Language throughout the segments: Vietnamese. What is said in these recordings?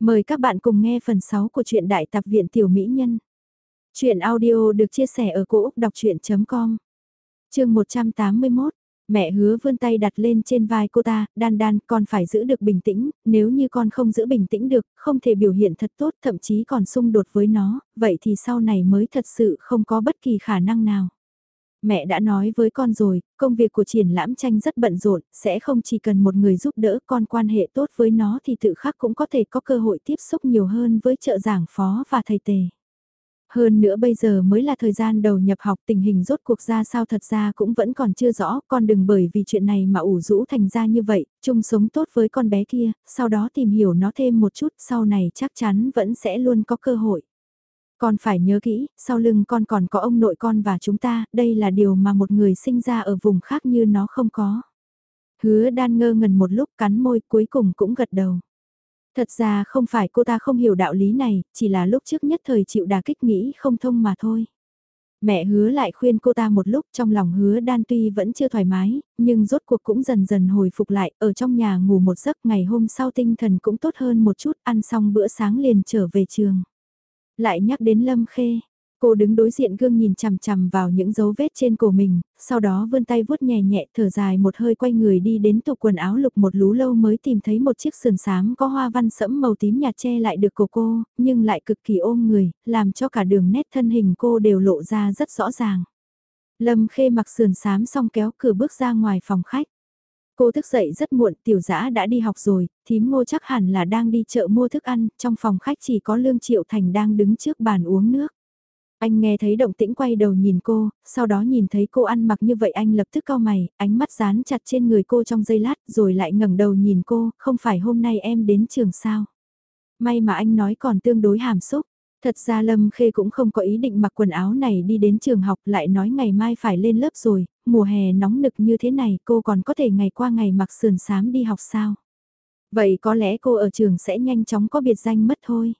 Mời các bạn cùng nghe phần 6 của truyện Đại Tạp Viện Tiểu Mỹ Nhân. Chuyện audio được chia sẻ ở cỗ đọc chuyện.com Trường 181, mẹ hứa vươn tay đặt lên trên vai cô ta, đan đan, con phải giữ được bình tĩnh, nếu như con không giữ bình tĩnh được, không thể biểu hiện thật tốt, thậm chí còn xung đột với nó, vậy thì sau này mới thật sự không có bất kỳ khả năng nào. Mẹ đã nói với con rồi, công việc của triển lãm tranh rất bận rộn, sẽ không chỉ cần một người giúp đỡ con quan hệ tốt với nó thì tự khắc cũng có thể có cơ hội tiếp xúc nhiều hơn với trợ giảng phó và thầy tề. Hơn nữa bây giờ mới là thời gian đầu nhập học tình hình rốt cuộc ra sao thật ra cũng vẫn còn chưa rõ, con đừng bởi vì chuyện này mà ủ rũ thành ra như vậy, chung sống tốt với con bé kia, sau đó tìm hiểu nó thêm một chút, sau này chắc chắn vẫn sẽ luôn có cơ hội. Con phải nhớ kỹ, sau lưng con còn có ông nội con và chúng ta, đây là điều mà một người sinh ra ở vùng khác như nó không có. Hứa đan ngơ ngần một lúc cắn môi cuối cùng cũng gật đầu. Thật ra không phải cô ta không hiểu đạo lý này, chỉ là lúc trước nhất thời chịu đà kích nghĩ không thông mà thôi. Mẹ hứa lại khuyên cô ta một lúc trong lòng hứa đan tuy vẫn chưa thoải mái, nhưng rốt cuộc cũng dần dần hồi phục lại, ở trong nhà ngủ một giấc ngày hôm sau tinh thần cũng tốt hơn một chút, ăn xong bữa sáng liền trở về trường. Lại nhắc đến Lâm Khê, cô đứng đối diện gương nhìn chằm chằm vào những dấu vết trên cổ mình, sau đó vươn tay vuốt nhẹ nhẹ thở dài một hơi quay người đi đến tủ quần áo lục một lú lâu mới tìm thấy một chiếc sườn xám có hoa văn sẫm màu tím nhạt che lại được cổ cô, nhưng lại cực kỳ ôm người, làm cho cả đường nét thân hình cô đều lộ ra rất rõ ràng. Lâm Khê mặc sườn xám xong kéo cửa bước ra ngoài phòng khách. Cô thức dậy rất muộn, tiểu dã đã đi học rồi, thím ngô chắc hẳn là đang đi chợ mua thức ăn, trong phòng khách chỉ có Lương Triệu Thành đang đứng trước bàn uống nước. Anh nghe thấy động tĩnh quay đầu nhìn cô, sau đó nhìn thấy cô ăn mặc như vậy anh lập tức cau mày, ánh mắt dán chặt trên người cô trong giây lát rồi lại ngẩng đầu nhìn cô, không phải hôm nay em đến trường sao. May mà anh nói còn tương đối hàm xúc, Thật ra Lâm Khê cũng không có ý định mặc quần áo này đi đến trường học lại nói ngày mai phải lên lớp rồi, mùa hè nóng nực như thế này cô còn có thể ngày qua ngày mặc sườn xám đi học sao? Vậy có lẽ cô ở trường sẽ nhanh chóng có biệt danh mất thôi.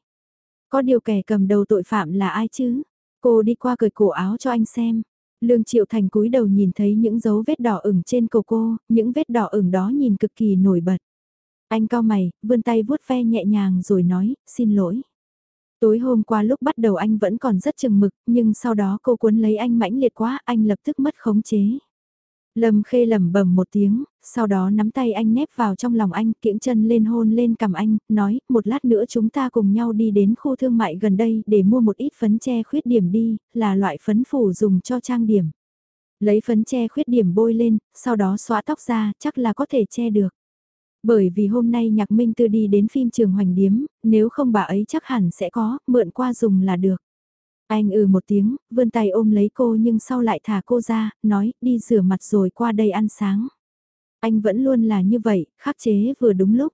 Có điều kẻ cầm đầu tội phạm là ai chứ? Cô đi qua cởi cổ áo cho anh xem. Lương Triệu Thành cúi đầu nhìn thấy những dấu vết đỏ ửng trên cổ cô, những vết đỏ ửng đó nhìn cực kỳ nổi bật. Anh cao mày, vươn tay vuốt ve nhẹ nhàng rồi nói, xin lỗi. Tối hôm qua lúc bắt đầu anh vẫn còn rất chừng mực, nhưng sau đó cô cuốn lấy anh mãnh liệt quá, anh lập tức mất khống chế. Lâm khê lẩm bẩm một tiếng, sau đó nắm tay anh nép vào trong lòng anh, kiễng chân lên hôn lên cầm anh, nói, một lát nữa chúng ta cùng nhau đi đến khu thương mại gần đây để mua một ít phấn che khuyết điểm đi, là loại phấn phủ dùng cho trang điểm. Lấy phấn che khuyết điểm bôi lên, sau đó xóa tóc ra, chắc là có thể che được. Bởi vì hôm nay nhạc minh tư đi đến phim trường hoành điếm, nếu không bà ấy chắc hẳn sẽ có, mượn qua dùng là được. Anh ừ một tiếng, vươn tay ôm lấy cô nhưng sau lại thả cô ra, nói đi rửa mặt rồi qua đây ăn sáng. Anh vẫn luôn là như vậy, khắc chế vừa đúng lúc.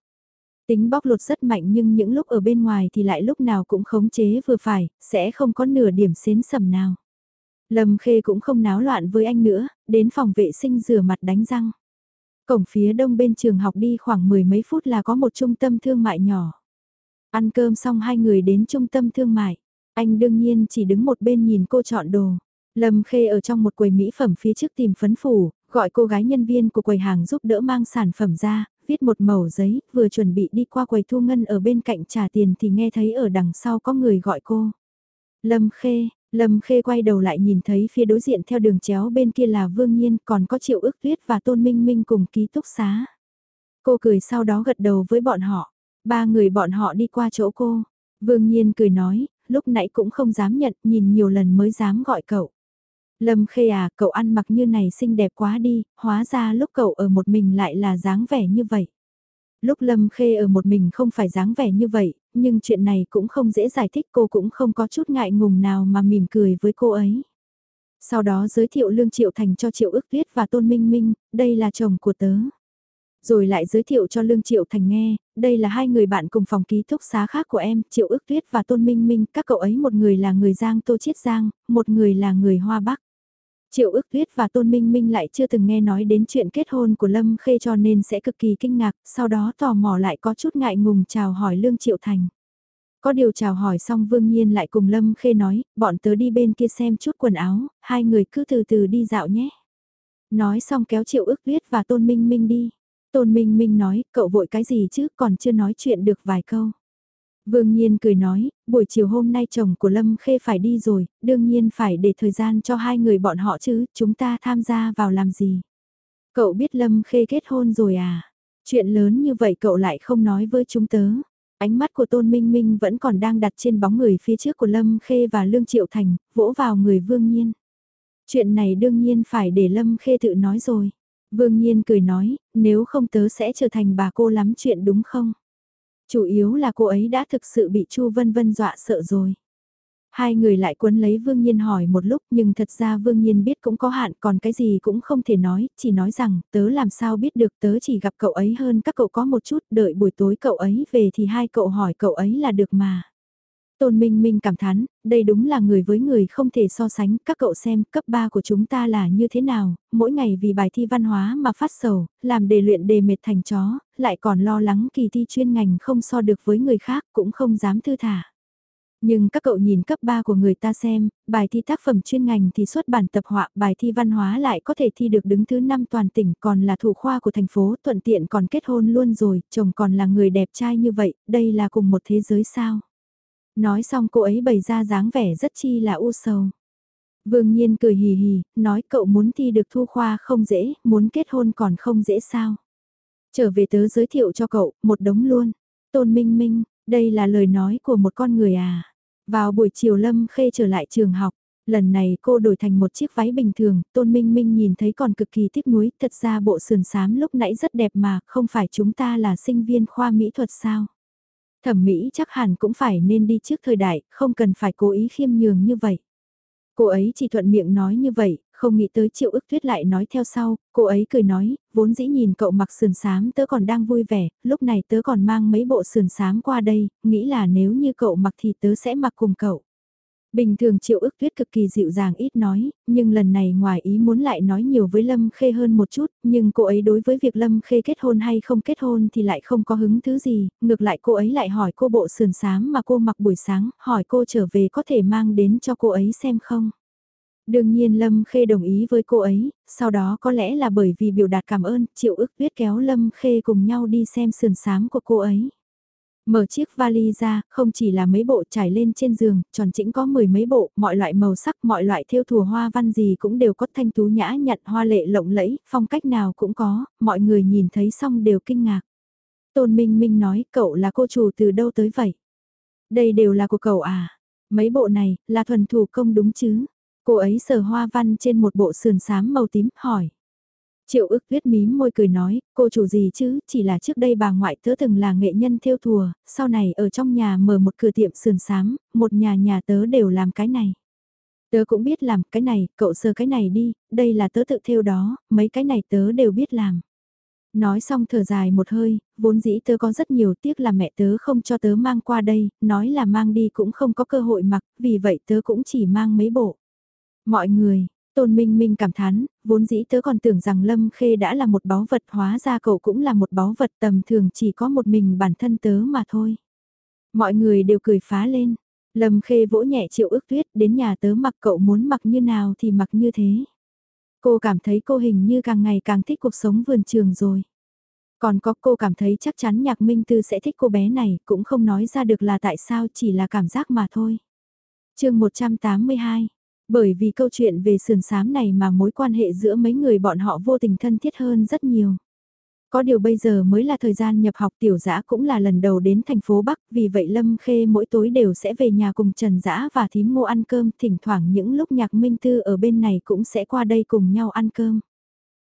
Tính bóc lột rất mạnh nhưng những lúc ở bên ngoài thì lại lúc nào cũng khống chế vừa phải, sẽ không có nửa điểm xến sầm nào. Lâm Khê cũng không náo loạn với anh nữa, đến phòng vệ sinh rửa mặt đánh răng. Cổng phía đông bên trường học đi khoảng mười mấy phút là có một trung tâm thương mại nhỏ. Ăn cơm xong hai người đến trung tâm thương mại. Anh đương nhiên chỉ đứng một bên nhìn cô chọn đồ. Lâm Khê ở trong một quầy mỹ phẩm phía trước tìm phấn phủ, gọi cô gái nhân viên của quầy hàng giúp đỡ mang sản phẩm ra, viết một mẩu giấy, vừa chuẩn bị đi qua quầy thu ngân ở bên cạnh trả tiền thì nghe thấy ở đằng sau có người gọi cô. Lâm Khê, Lâm Khê quay đầu lại nhìn thấy phía đối diện theo đường chéo bên kia là Vương Nhiên còn có Triệu ước tuyết và Tôn Minh Minh cùng ký túc xá. Cô cười sau đó gật đầu với bọn họ. Ba người bọn họ đi qua chỗ cô. Vương Nhiên cười nói, lúc nãy cũng không dám nhận, nhìn nhiều lần mới dám gọi cậu. Lâm Khê à, cậu ăn mặc như này xinh đẹp quá đi, hóa ra lúc cậu ở một mình lại là dáng vẻ như vậy. Lúc Lâm Khê ở một mình không phải dáng vẻ như vậy, nhưng chuyện này cũng không dễ giải thích cô cũng không có chút ngại ngùng nào mà mỉm cười với cô ấy. Sau đó giới thiệu Lương Triệu Thành cho Triệu ước tuyết và Tôn Minh Minh, đây là chồng của tớ. Rồi lại giới thiệu cho Lương Triệu Thành nghe, đây là hai người bạn cùng phòng ký túc xá khác của em, Triệu ước tuyết và Tôn Minh Minh, các cậu ấy một người là người Giang Tô Chiết Giang, một người là người Hoa Bắc. Triệu ước tuyết và Tôn Minh Minh lại chưa từng nghe nói đến chuyện kết hôn của Lâm Khê cho nên sẽ cực kỳ kinh ngạc, sau đó tò mò lại có chút ngại ngùng chào hỏi Lương Triệu Thành. Có điều chào hỏi xong Vương Nhiên lại cùng Lâm Khê nói, bọn tớ đi bên kia xem chút quần áo, hai người cứ từ từ đi dạo nhé. Nói xong kéo Triệu ước tuyết và Tôn Minh Minh đi. Tôn Minh Minh nói, cậu vội cái gì chứ, còn chưa nói chuyện được vài câu. Vương Nhiên cười nói, buổi chiều hôm nay chồng của Lâm Khê phải đi rồi, đương nhiên phải để thời gian cho hai người bọn họ chứ, chúng ta tham gia vào làm gì. Cậu biết Lâm Khê kết hôn rồi à? Chuyện lớn như vậy cậu lại không nói với chúng tớ. Ánh mắt của Tôn Minh Minh vẫn còn đang đặt trên bóng người phía trước của Lâm Khê và Lương Triệu Thành, vỗ vào người Vương Nhiên. Chuyện này đương nhiên phải để Lâm Khê tự nói rồi. Vương Nhiên cười nói, nếu không tớ sẽ trở thành bà cô lắm chuyện đúng không? Chủ yếu là cô ấy đã thực sự bị Chu Vân Vân dọa sợ rồi. Hai người lại quấn lấy Vương Nhiên hỏi một lúc nhưng thật ra Vương Nhiên biết cũng có hạn còn cái gì cũng không thể nói, chỉ nói rằng tớ làm sao biết được tớ chỉ gặp cậu ấy hơn các cậu có một chút đợi buổi tối cậu ấy về thì hai cậu hỏi cậu ấy là được mà. Tôn Minh Minh cảm thán, đây đúng là người với người không thể so sánh, các cậu xem cấp 3 của chúng ta là như thế nào, mỗi ngày vì bài thi văn hóa mà phát sầu, làm đề luyện đề mệt thành chó, lại còn lo lắng kỳ thi chuyên ngành không so được với người khác cũng không dám thư thả. Nhưng các cậu nhìn cấp 3 của người ta xem, bài thi tác phẩm chuyên ngành thì xuất bản tập họa, bài thi văn hóa lại có thể thi được đứng thứ 5 toàn tỉnh, còn là thủ khoa của thành phố, thuận tiện còn kết hôn luôn rồi, chồng còn là người đẹp trai như vậy, đây là cùng một thế giới sao. Nói xong cô ấy bày ra dáng vẻ rất chi là u sầu. Vương Nhiên cười hì hì, nói cậu muốn thi được thu khoa không dễ, muốn kết hôn còn không dễ sao. Trở về tớ giới thiệu cho cậu, một đống luôn. Tôn Minh Minh, đây là lời nói của một con người à. Vào buổi chiều Lâm Khê trở lại trường học, lần này cô đổi thành một chiếc váy bình thường, Tôn Minh Minh nhìn thấy còn cực kỳ tiếc nuối, thật ra bộ sườn xám lúc nãy rất đẹp mà, không phải chúng ta là sinh viên khoa mỹ thuật sao? Thẩm mỹ chắc hẳn cũng phải nên đi trước thời đại, không cần phải cố ý khiêm nhường như vậy. Cô ấy chỉ thuận miệng nói như vậy, không nghĩ tới triệu ức tuyết lại nói theo sau, cô ấy cười nói, vốn dĩ nhìn cậu mặc sườn xám tớ còn đang vui vẻ, lúc này tớ còn mang mấy bộ sườn xám qua đây, nghĩ là nếu như cậu mặc thì tớ sẽ mặc cùng cậu. Bình thường triệu ức tuyết cực kỳ dịu dàng ít nói, nhưng lần này ngoài ý muốn lại nói nhiều với Lâm Khê hơn một chút, nhưng cô ấy đối với việc Lâm Khê kết hôn hay không kết hôn thì lại không có hứng thứ gì, ngược lại cô ấy lại hỏi cô bộ sườn xám mà cô mặc buổi sáng, hỏi cô trở về có thể mang đến cho cô ấy xem không. Đương nhiên Lâm Khê đồng ý với cô ấy, sau đó có lẽ là bởi vì biểu đạt cảm ơn, Triệu ức tuyết kéo Lâm Khê cùng nhau đi xem sườn sám của cô ấy. Mở chiếc vali ra, không chỉ là mấy bộ trải lên trên giường, tròn chỉnh có mười mấy bộ, mọi loại màu sắc, mọi loại thêu thùa hoa văn gì cũng đều có thanh tú nhã nhặn hoa lệ lộng lẫy, phong cách nào cũng có, mọi người nhìn thấy xong đều kinh ngạc. Tôn Minh Minh nói, cậu là cô chủ từ đâu tới vậy? Đây đều là của cậu à? Mấy bộ này, là thuần thủ công đúng chứ? Cô ấy sờ hoa văn trên một bộ sườn xám màu tím, hỏi. Triệu ức tuyết mím môi cười nói, cô chủ gì chứ, chỉ là trước đây bà ngoại tớ từng là nghệ nhân theo thùa, sau này ở trong nhà mở một cửa tiệm sườn sám, một nhà nhà tớ đều làm cái này. Tớ cũng biết làm cái này, cậu sờ cái này đi, đây là tớ tự theo đó, mấy cái này tớ đều biết làm. Nói xong thở dài một hơi, vốn dĩ tớ có rất nhiều tiếc là mẹ tớ không cho tớ mang qua đây, nói là mang đi cũng không có cơ hội mặc, vì vậy tớ cũng chỉ mang mấy bộ. Mọi người, Tôn Minh Minh cảm thán, vốn dĩ tớ còn tưởng rằng Lâm Khê đã là một báu vật hóa ra cậu cũng là một báu vật tầm thường chỉ có một mình bản thân tớ mà thôi. Mọi người đều cười phá lên. Lâm Khê vỗ nhẹ triệu ước tuyết đến nhà tớ mặc cậu muốn mặc như nào thì mặc như thế. Cô cảm thấy cô hình như càng ngày càng thích cuộc sống vườn trường rồi. Còn có cô cảm thấy chắc chắn nhạc minh tư sẽ thích cô bé này cũng không nói ra được là tại sao chỉ là cảm giác mà thôi. chương 182 bởi vì câu chuyện về sườn sám này mà mối quan hệ giữa mấy người bọn họ vô tình thân thiết hơn rất nhiều. Có điều bây giờ mới là thời gian nhập học tiểu dã cũng là lần đầu đến thành phố Bắc, vì vậy Lâm Khê mỗi tối đều sẽ về nhà cùng Trần Dã và thím ngô ăn cơm, thỉnh thoảng những lúc nhạc minh tư ở bên này cũng sẽ qua đây cùng nhau ăn cơm.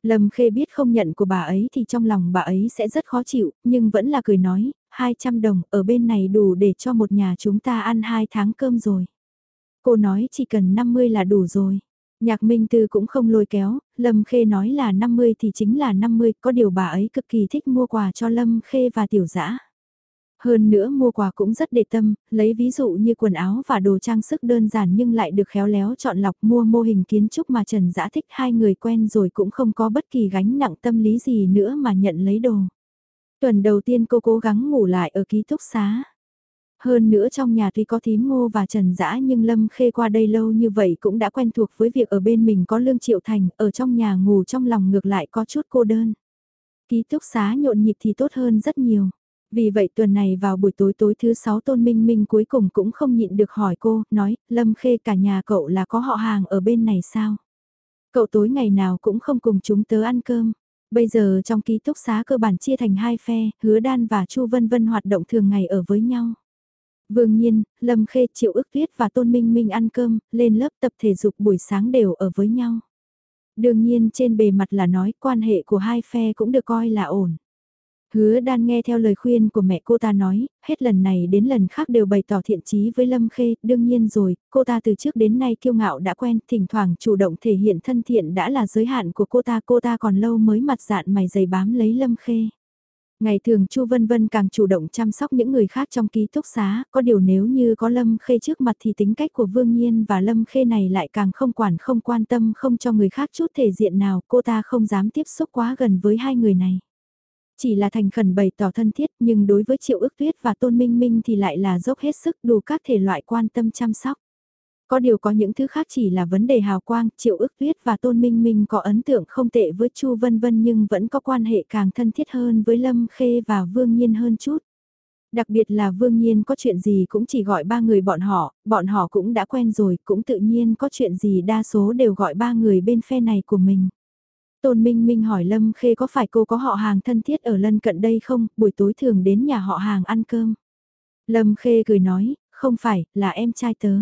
Lâm Khê biết không nhận của bà ấy thì trong lòng bà ấy sẽ rất khó chịu, nhưng vẫn là cười nói, 200 đồng ở bên này đủ để cho một nhà chúng ta ăn 2 tháng cơm rồi. Cô nói chỉ cần 50 là đủ rồi. Nhạc Minh Tư cũng không lôi kéo, Lâm Khê nói là 50 thì chính là 50, có điều bà ấy cực kỳ thích mua quà cho Lâm Khê và Tiểu Dã. Hơn nữa mua quà cũng rất để tâm, lấy ví dụ như quần áo và đồ trang sức đơn giản nhưng lại được khéo léo chọn lọc mua mô hình kiến trúc mà Trần Dã thích hai người quen rồi cũng không có bất kỳ gánh nặng tâm lý gì nữa mà nhận lấy đồ. Tuần đầu tiên cô cố gắng ngủ lại ở ký túc xá. Hơn nữa trong nhà tuy có thím ngô và trần dã nhưng Lâm Khê qua đây lâu như vậy cũng đã quen thuộc với việc ở bên mình có Lương Triệu Thành, ở trong nhà ngủ trong lòng ngược lại có chút cô đơn. Ký túc xá nhộn nhịp thì tốt hơn rất nhiều. Vì vậy tuần này vào buổi tối tối thứ sáu Tôn Minh Minh cuối cùng cũng không nhịn được hỏi cô, nói, Lâm Khê cả nhà cậu là có họ hàng ở bên này sao? Cậu tối ngày nào cũng không cùng chúng tớ ăn cơm. Bây giờ trong ký túc xá cơ bản chia thành hai phe, Hứa Đan và Chu Vân Vân hoạt động thường ngày ở với nhau. Vương Nhiên, Lâm Khê, Triệu ước tuyết và Tôn Minh Minh ăn cơm, lên lớp tập thể dục buổi sáng đều ở với nhau. Đương nhiên trên bề mặt là nói quan hệ của hai phe cũng được coi là ổn. Hứa đan nghe theo lời khuyên của mẹ cô ta nói, hết lần này đến lần khác đều bày tỏ thiện chí với Lâm Khê, đương nhiên rồi, cô ta từ trước đến nay kiêu ngạo đã quen, thỉnh thoảng chủ động thể hiện thân thiện đã là giới hạn của cô ta, cô ta còn lâu mới mặt dạn mày dày bám lấy Lâm Khê. Ngày thường Chu Vân Vân càng chủ động chăm sóc những người khác trong ký túc xá, có điều nếu như có Lâm Khê trước mặt thì tính cách của Vương Nhiên và Lâm Khê này lại càng không quản không quan tâm không cho người khác chút thể diện nào, cô ta không dám tiếp xúc quá gần với hai người này. Chỉ là thành khẩn bày tỏ thân thiết nhưng đối với Triệu ước tuyết và Tôn Minh Minh thì lại là dốc hết sức đủ các thể loại quan tâm chăm sóc. Có điều có những thứ khác chỉ là vấn đề hào quang, Triệu ước tuyết và Tôn Minh Minh có ấn tượng không tệ với Chu Vân Vân nhưng vẫn có quan hệ càng thân thiết hơn với Lâm Khê và Vương Nhiên hơn chút. Đặc biệt là Vương Nhiên có chuyện gì cũng chỉ gọi ba người bọn họ, bọn họ cũng đã quen rồi, cũng tự nhiên có chuyện gì đa số đều gọi ba người bên phe này của mình. Tôn Minh Minh hỏi Lâm Khê có phải cô có họ hàng thân thiết ở lân cận đây không, buổi tối thường đến nhà họ hàng ăn cơm. Lâm Khê cười nói, không phải, là em trai tớ.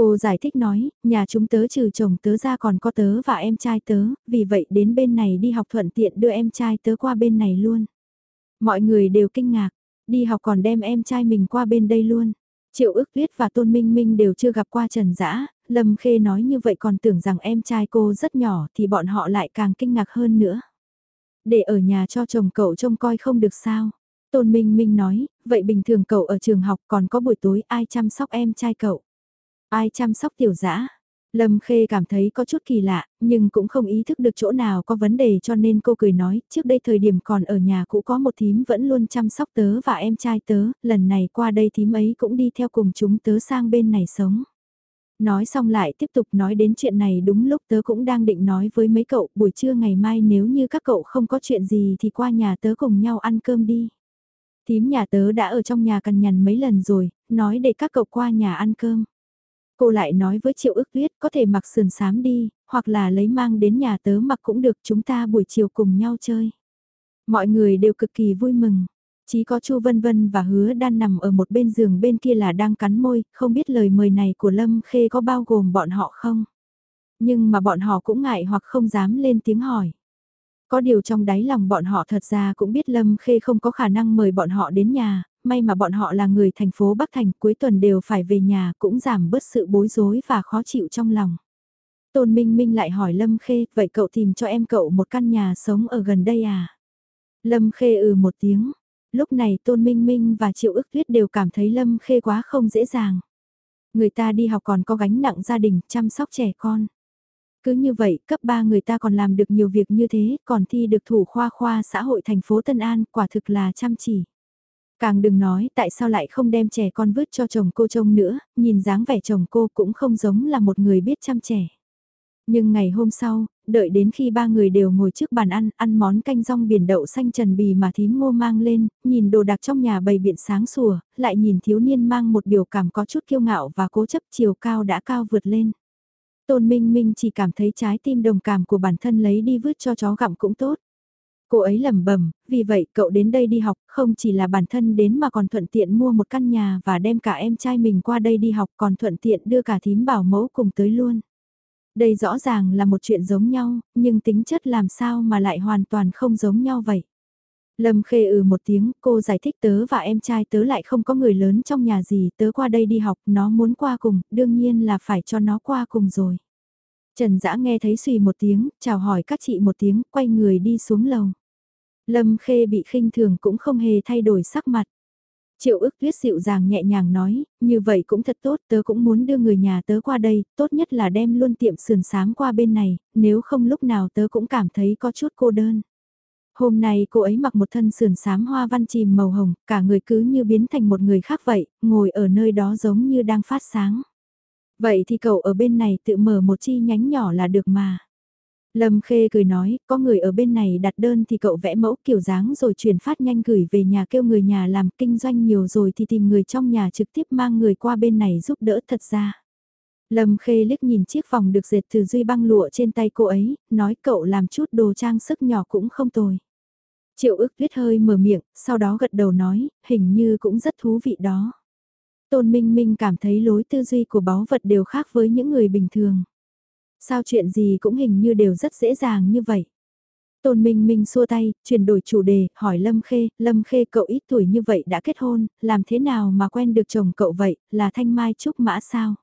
Cô giải thích nói, nhà chúng tớ trừ chồng tớ ra còn có tớ và em trai tớ, vì vậy đến bên này đi học thuận tiện đưa em trai tớ qua bên này luôn. Mọi người đều kinh ngạc, đi học còn đem em trai mình qua bên đây luôn. Triệu ước tuyết và Tôn Minh Minh đều chưa gặp qua Trần Dã, Lâm Khê nói như vậy còn tưởng rằng em trai cô rất nhỏ thì bọn họ lại càng kinh ngạc hơn nữa. Để ở nhà cho chồng cậu trông coi không được sao. Tôn Minh Minh nói, vậy bình thường cậu ở trường học còn có buổi tối ai chăm sóc em trai cậu? Ai chăm sóc tiểu dã? Lâm Khê cảm thấy có chút kỳ lạ, nhưng cũng không ý thức được chỗ nào có vấn đề cho nên cô cười nói, trước đây thời điểm còn ở nhà cũ có một thím vẫn luôn chăm sóc tớ và em trai tớ, lần này qua đây thím ấy cũng đi theo cùng chúng tớ sang bên này sống. Nói xong lại tiếp tục nói đến chuyện này đúng lúc tớ cũng đang định nói với mấy cậu buổi trưa ngày mai nếu như các cậu không có chuyện gì thì qua nhà tớ cùng nhau ăn cơm đi. Thím nhà tớ đã ở trong nhà cằn nhằn mấy lần rồi, nói để các cậu qua nhà ăn cơm. Cô lại nói với Triệu ước tuyết có thể mặc sườn sám đi, hoặc là lấy mang đến nhà tớ mặc cũng được chúng ta buổi chiều cùng nhau chơi. Mọi người đều cực kỳ vui mừng. Chỉ có Chu Vân Vân và Hứa Đan nằm ở một bên giường bên kia là đang cắn môi, không biết lời mời này của Lâm Khê có bao gồm bọn họ không. Nhưng mà bọn họ cũng ngại hoặc không dám lên tiếng hỏi. Có điều trong đáy lòng bọn họ thật ra cũng biết Lâm Khê không có khả năng mời bọn họ đến nhà, may mà bọn họ là người thành phố Bắc Thành cuối tuần đều phải về nhà cũng giảm bớt sự bối rối và khó chịu trong lòng. Tôn Minh Minh lại hỏi Lâm Khê, vậy cậu tìm cho em cậu một căn nhà sống ở gần đây à? Lâm Khê ừ một tiếng, lúc này Tôn Minh Minh và Triệu ức tuyết đều cảm thấy Lâm Khê quá không dễ dàng. Người ta đi học còn có gánh nặng gia đình, chăm sóc trẻ con. Cứ như vậy, cấp 3 người ta còn làm được nhiều việc như thế, còn thi được thủ khoa khoa xã hội thành phố Tân An, quả thực là chăm chỉ. Càng đừng nói tại sao lại không đem trẻ con vứt cho chồng cô trông nữa, nhìn dáng vẻ chồng cô cũng không giống là một người biết chăm trẻ. Nhưng ngày hôm sau, đợi đến khi ba người đều ngồi trước bàn ăn, ăn món canh rong biển đậu xanh trần bì mà thím ngô mang lên, nhìn đồ đạc trong nhà bày biện sáng sủa, lại nhìn thiếu niên mang một biểu cảm có chút kiêu ngạo và cố chấp chiều cao đã cao vượt lên. Tôn Minh Minh chỉ cảm thấy trái tim đồng cảm của bản thân lấy đi vứt cho chó gặm cũng tốt. Cô ấy lẩm bẩm, vì vậy cậu đến đây đi học không chỉ là bản thân đến mà còn thuận tiện mua một căn nhà và đem cả em trai mình qua đây đi học còn thuận tiện đưa cả thím bảo mẫu cùng tới luôn. Đây rõ ràng là một chuyện giống nhau, nhưng tính chất làm sao mà lại hoàn toàn không giống nhau vậy. Lâm khê ừ một tiếng, cô giải thích tớ và em trai tớ lại không có người lớn trong nhà gì, tớ qua đây đi học, nó muốn qua cùng, đương nhiên là phải cho nó qua cùng rồi. Trần Dã nghe thấy suy một tiếng, chào hỏi các chị một tiếng, quay người đi xuống lầu. Lâm Khê bị khinh thường cũng không hề thay đổi sắc mặt. Triệu ức tuyết dịu dàng nhẹ nhàng nói, như vậy cũng thật tốt, tớ cũng muốn đưa người nhà tớ qua đây, tốt nhất là đem luôn tiệm sườn sáng qua bên này, nếu không lúc nào tớ cũng cảm thấy có chút cô đơn. Hôm nay cô ấy mặc một thân sườn xám hoa văn chìm màu hồng, cả người cứ như biến thành một người khác vậy, ngồi ở nơi đó giống như đang phát sáng. Vậy thì cậu ở bên này tự mở một chi nhánh nhỏ là được mà. Lâm Khê cười nói, có người ở bên này đặt đơn thì cậu vẽ mẫu kiểu dáng rồi chuyển phát nhanh gửi về nhà kêu người nhà làm kinh doanh nhiều rồi thì tìm người trong nhà trực tiếp mang người qua bên này giúp đỡ thật ra. Lâm Khê liếc nhìn chiếc vòng được dệt từ duy băng lụa trên tay cô ấy, nói cậu làm chút đồ trang sức nhỏ cũng không tồi. Triệu ức tuyết hơi mở miệng, sau đó gật đầu nói, hình như cũng rất thú vị đó. Tôn Minh Minh cảm thấy lối tư duy của báu vật đều khác với những người bình thường. Sao chuyện gì cũng hình như đều rất dễ dàng như vậy. Tôn Minh Minh xua tay, chuyển đổi chủ đề, hỏi Lâm Khê, Lâm Khê cậu ít tuổi như vậy đã kết hôn, làm thế nào mà quen được chồng cậu vậy, là Thanh Mai Trúc Mã sao?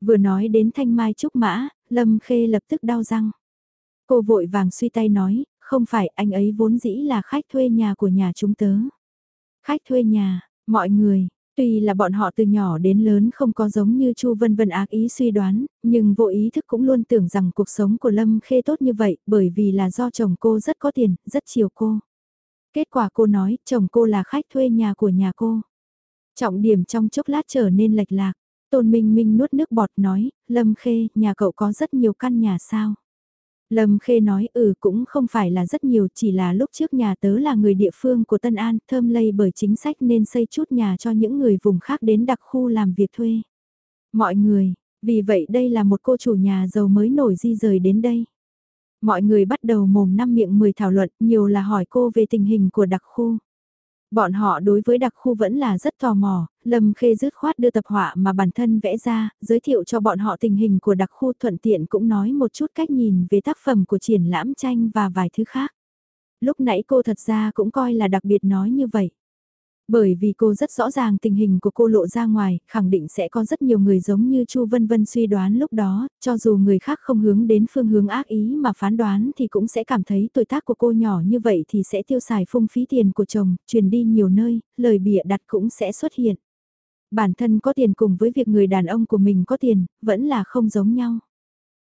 Vừa nói đến Thanh Mai Trúc Mã, Lâm Khê lập tức đau răng. Cô vội vàng suy tay nói, không phải anh ấy vốn dĩ là khách thuê nhà của nhà chúng tớ. Khách thuê nhà, mọi người, Tuy là bọn họ từ nhỏ đến lớn không có giống như Chu Vân Vân ác ý suy đoán, nhưng vô ý thức cũng luôn tưởng rằng cuộc sống của Lâm Khê tốt như vậy bởi vì là do chồng cô rất có tiền, rất chiều cô. Kết quả cô nói chồng cô là khách thuê nhà của nhà cô. Trọng điểm trong chốc lát trở nên lệch lạc. Tôn Minh Minh nuốt nước bọt nói, Lâm Khê, nhà cậu có rất nhiều căn nhà sao? Lâm Khê nói ừ cũng không phải là rất nhiều chỉ là lúc trước nhà tớ là người địa phương của Tân An thơm lây bởi chính sách nên xây chút nhà cho những người vùng khác đến đặc khu làm việc thuê. Mọi người, vì vậy đây là một cô chủ nhà giàu mới nổi di rời đến đây. Mọi người bắt đầu mồm năm miệng mười thảo luận nhiều là hỏi cô về tình hình của đặc khu. Bọn họ đối với đặc khu vẫn là rất tò mò, Lâm Khê dứt khoát đưa tập họa mà bản thân vẽ ra, giới thiệu cho bọn họ tình hình của đặc khu thuận tiện cũng nói một chút cách nhìn về tác phẩm của triển lãm tranh và vài thứ khác. Lúc nãy cô thật ra cũng coi là đặc biệt nói như vậy. Bởi vì cô rất rõ ràng tình hình của cô lộ ra ngoài, khẳng định sẽ có rất nhiều người giống như Chu Vân Vân suy đoán lúc đó, cho dù người khác không hướng đến phương hướng ác ý mà phán đoán thì cũng sẽ cảm thấy tuổi tác của cô nhỏ như vậy thì sẽ tiêu xài phung phí tiền của chồng, truyền đi nhiều nơi, lời bịa đặt cũng sẽ xuất hiện. Bản thân có tiền cùng với việc người đàn ông của mình có tiền, vẫn là không giống nhau.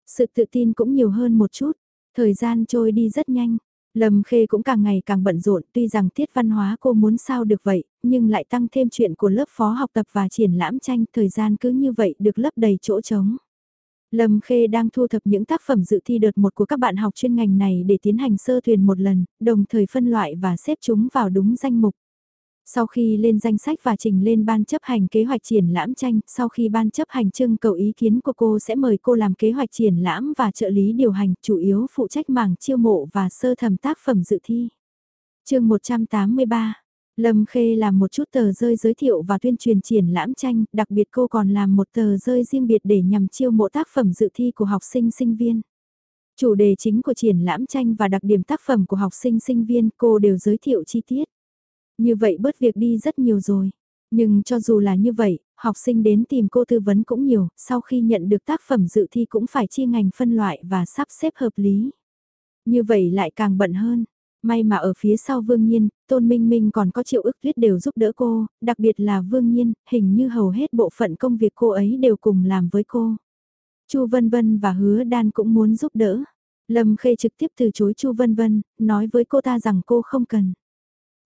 Sự tự tin cũng nhiều hơn một chút, thời gian trôi đi rất nhanh. Lâm Khê cũng càng ngày càng bận rộn, tuy rằng tiết văn hóa cô muốn sao được vậy, nhưng lại tăng thêm chuyện của lớp phó học tập và triển lãm tranh, thời gian cứ như vậy được lấp đầy chỗ trống. Lâm Khê đang thu thập những tác phẩm dự thi đợt một của các bạn học chuyên ngành này để tiến hành sơ thuyền một lần, đồng thời phân loại và xếp chúng vào đúng danh mục. Sau khi lên danh sách và trình lên ban chấp hành kế hoạch triển lãm tranh, sau khi ban chấp hành trưng cầu ý kiến của cô sẽ mời cô làm kế hoạch triển lãm và trợ lý điều hành, chủ yếu phụ trách mảng chiêu mộ và sơ thẩm tác phẩm dự thi. chương 183 Lâm Khê làm một chút tờ rơi giới thiệu và tuyên truyền triển lãm tranh, đặc biệt cô còn làm một tờ rơi riêng biệt để nhằm chiêu mộ tác phẩm dự thi của học sinh sinh viên. Chủ đề chính của triển lãm tranh và đặc điểm tác phẩm của học sinh sinh viên cô đều giới thiệu chi tiết. Như vậy bớt việc đi rất nhiều rồi. Nhưng cho dù là như vậy, học sinh đến tìm cô tư vấn cũng nhiều, sau khi nhận được tác phẩm dự thi cũng phải chia ngành phân loại và sắp xếp hợp lý. Như vậy lại càng bận hơn. May mà ở phía sau Vương Nhiên, Tôn Minh Minh còn có triệu ức tuyết đều giúp đỡ cô, đặc biệt là Vương Nhiên, hình như hầu hết bộ phận công việc cô ấy đều cùng làm với cô. Chu Vân Vân và Hứa Đan cũng muốn giúp đỡ. Lâm Khê trực tiếp từ chối Chu Vân Vân, nói với cô ta rằng cô không cần.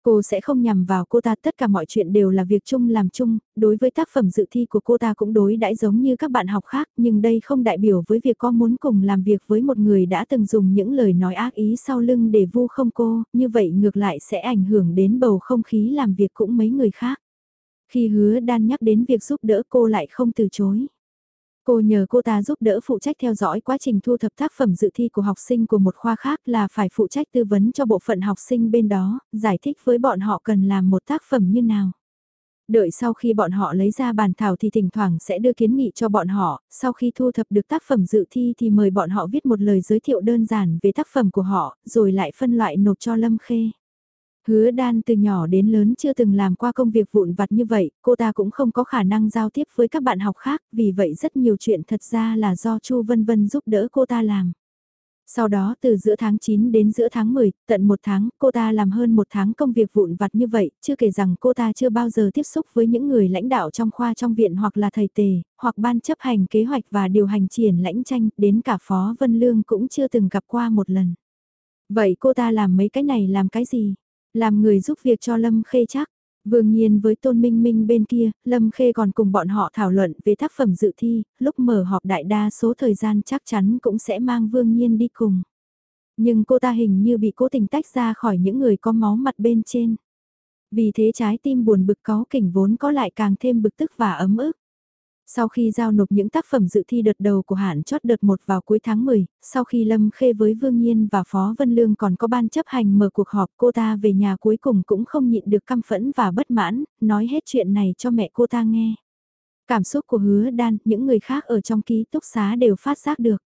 Cô sẽ không nhằm vào cô ta tất cả mọi chuyện đều là việc chung làm chung, đối với tác phẩm dự thi của cô ta cũng đối đãi giống như các bạn học khác nhưng đây không đại biểu với việc có muốn cùng làm việc với một người đã từng dùng những lời nói ác ý sau lưng để vu không cô, như vậy ngược lại sẽ ảnh hưởng đến bầu không khí làm việc cũng mấy người khác. Khi hứa đan nhắc đến việc giúp đỡ cô lại không từ chối. Cô nhờ cô ta giúp đỡ phụ trách theo dõi quá trình thu thập tác phẩm dự thi của học sinh của một khoa khác là phải phụ trách tư vấn cho bộ phận học sinh bên đó, giải thích với bọn họ cần làm một tác phẩm như nào. Đợi sau khi bọn họ lấy ra bàn thảo thì thỉnh thoảng sẽ đưa kiến nghị cho bọn họ, sau khi thu thập được tác phẩm dự thi thì mời bọn họ viết một lời giới thiệu đơn giản về tác phẩm của họ, rồi lại phân loại nộp cho Lâm Khê. Hứa đan từ nhỏ đến lớn chưa từng làm qua công việc vụn vặt như vậy, cô ta cũng không có khả năng giao tiếp với các bạn học khác, vì vậy rất nhiều chuyện thật ra là do Chu Vân Vân giúp đỡ cô ta làm. Sau đó từ giữa tháng 9 đến giữa tháng 10, tận một tháng, cô ta làm hơn một tháng công việc vụn vặt như vậy, chưa kể rằng cô ta chưa bao giờ tiếp xúc với những người lãnh đạo trong khoa trong viện hoặc là thầy tề, hoặc ban chấp hành kế hoạch và điều hành triển lãnh tranh, đến cả Phó Vân Lương cũng chưa từng gặp qua một lần. Vậy cô ta làm mấy cái này làm cái gì? Làm người giúp việc cho Lâm Khê chắc. Vương nhiên với Tôn Minh Minh bên kia, Lâm Khê còn cùng bọn họ thảo luận về tác phẩm dự thi, lúc mở họp đại đa số thời gian chắc chắn cũng sẽ mang Vương nhiên đi cùng. Nhưng cô ta hình như bị cố tình tách ra khỏi những người có máu mặt bên trên. Vì thế trái tim buồn bực có kỉnh vốn có lại càng thêm bực tức và ấm ức. Sau khi giao nộp những tác phẩm dự thi đợt đầu của hạn chót đợt 1 vào cuối tháng 10, sau khi Lâm Khê với Vương Nhiên và Phó Vân Lương còn có ban chấp hành mở cuộc họp cô ta về nhà cuối cùng cũng không nhịn được căm phẫn và bất mãn, nói hết chuyện này cho mẹ cô ta nghe. Cảm xúc của hứa đan, những người khác ở trong ký túc xá đều phát giác được.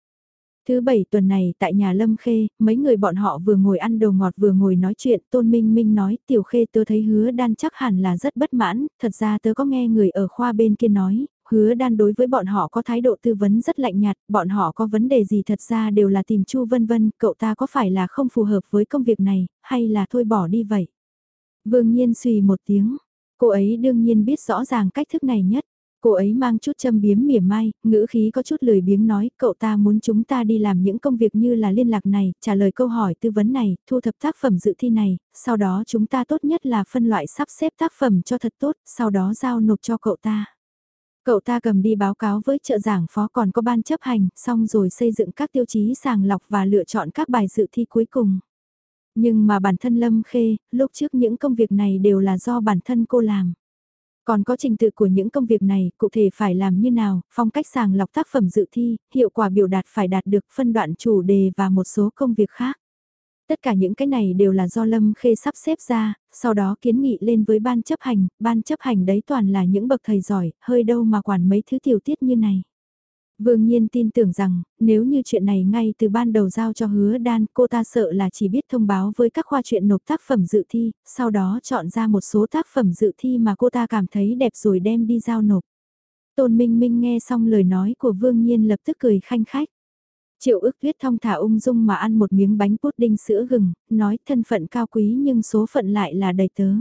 Thứ bảy tuần này tại nhà Lâm Khê, mấy người bọn họ vừa ngồi ăn đồ ngọt vừa ngồi nói chuyện, Tôn Minh Minh nói, Tiểu Khê tớ thấy hứa đan chắc hẳn là rất bất mãn, thật ra tớ có nghe người ở khoa bên kia nói, hứa đan đối với bọn họ có thái độ tư vấn rất lạnh nhạt, bọn họ có vấn đề gì thật ra đều là tìm Chu Vân Vân, cậu ta có phải là không phù hợp với công việc này, hay là thôi bỏ đi vậy? Vương Nhiên suy một tiếng, cô ấy đương nhiên biết rõ ràng cách thức này nhất. Cô ấy mang chút châm biếm mỉa mai, ngữ khí có chút lười biếng nói, cậu ta muốn chúng ta đi làm những công việc như là liên lạc này, trả lời câu hỏi tư vấn này, thu thập tác phẩm dự thi này, sau đó chúng ta tốt nhất là phân loại sắp xếp tác phẩm cho thật tốt, sau đó giao nộp cho cậu ta. Cậu ta cầm đi báo cáo với trợ giảng phó còn có ban chấp hành, xong rồi xây dựng các tiêu chí sàng lọc và lựa chọn các bài dự thi cuối cùng. Nhưng mà bản thân Lâm Khê, lúc trước những công việc này đều là do bản thân cô làm. Còn có trình tự của những công việc này, cụ thể phải làm như nào, phong cách sàng lọc tác phẩm dự thi, hiệu quả biểu đạt phải đạt được phân đoạn chủ đề và một số công việc khác. Tất cả những cái này đều là do Lâm Khê sắp xếp ra, sau đó kiến nghị lên với ban chấp hành, ban chấp hành đấy toàn là những bậc thầy giỏi, hơi đâu mà quản mấy thứ tiểu tiết như này. Vương Nhiên tin tưởng rằng, nếu như chuyện này ngay từ ban đầu giao cho hứa đan, cô ta sợ là chỉ biết thông báo với các khoa chuyện nộp tác phẩm dự thi, sau đó chọn ra một số tác phẩm dự thi mà cô ta cảm thấy đẹp rồi đem đi giao nộp. Tôn Minh Minh nghe xong lời nói của Vương Nhiên lập tức cười khanh khách. Triệu ước tuyết thong thả ung dung mà ăn một miếng bánh pudding sữa gừng, nói thân phận cao quý nhưng số phận lại là đầy tớ.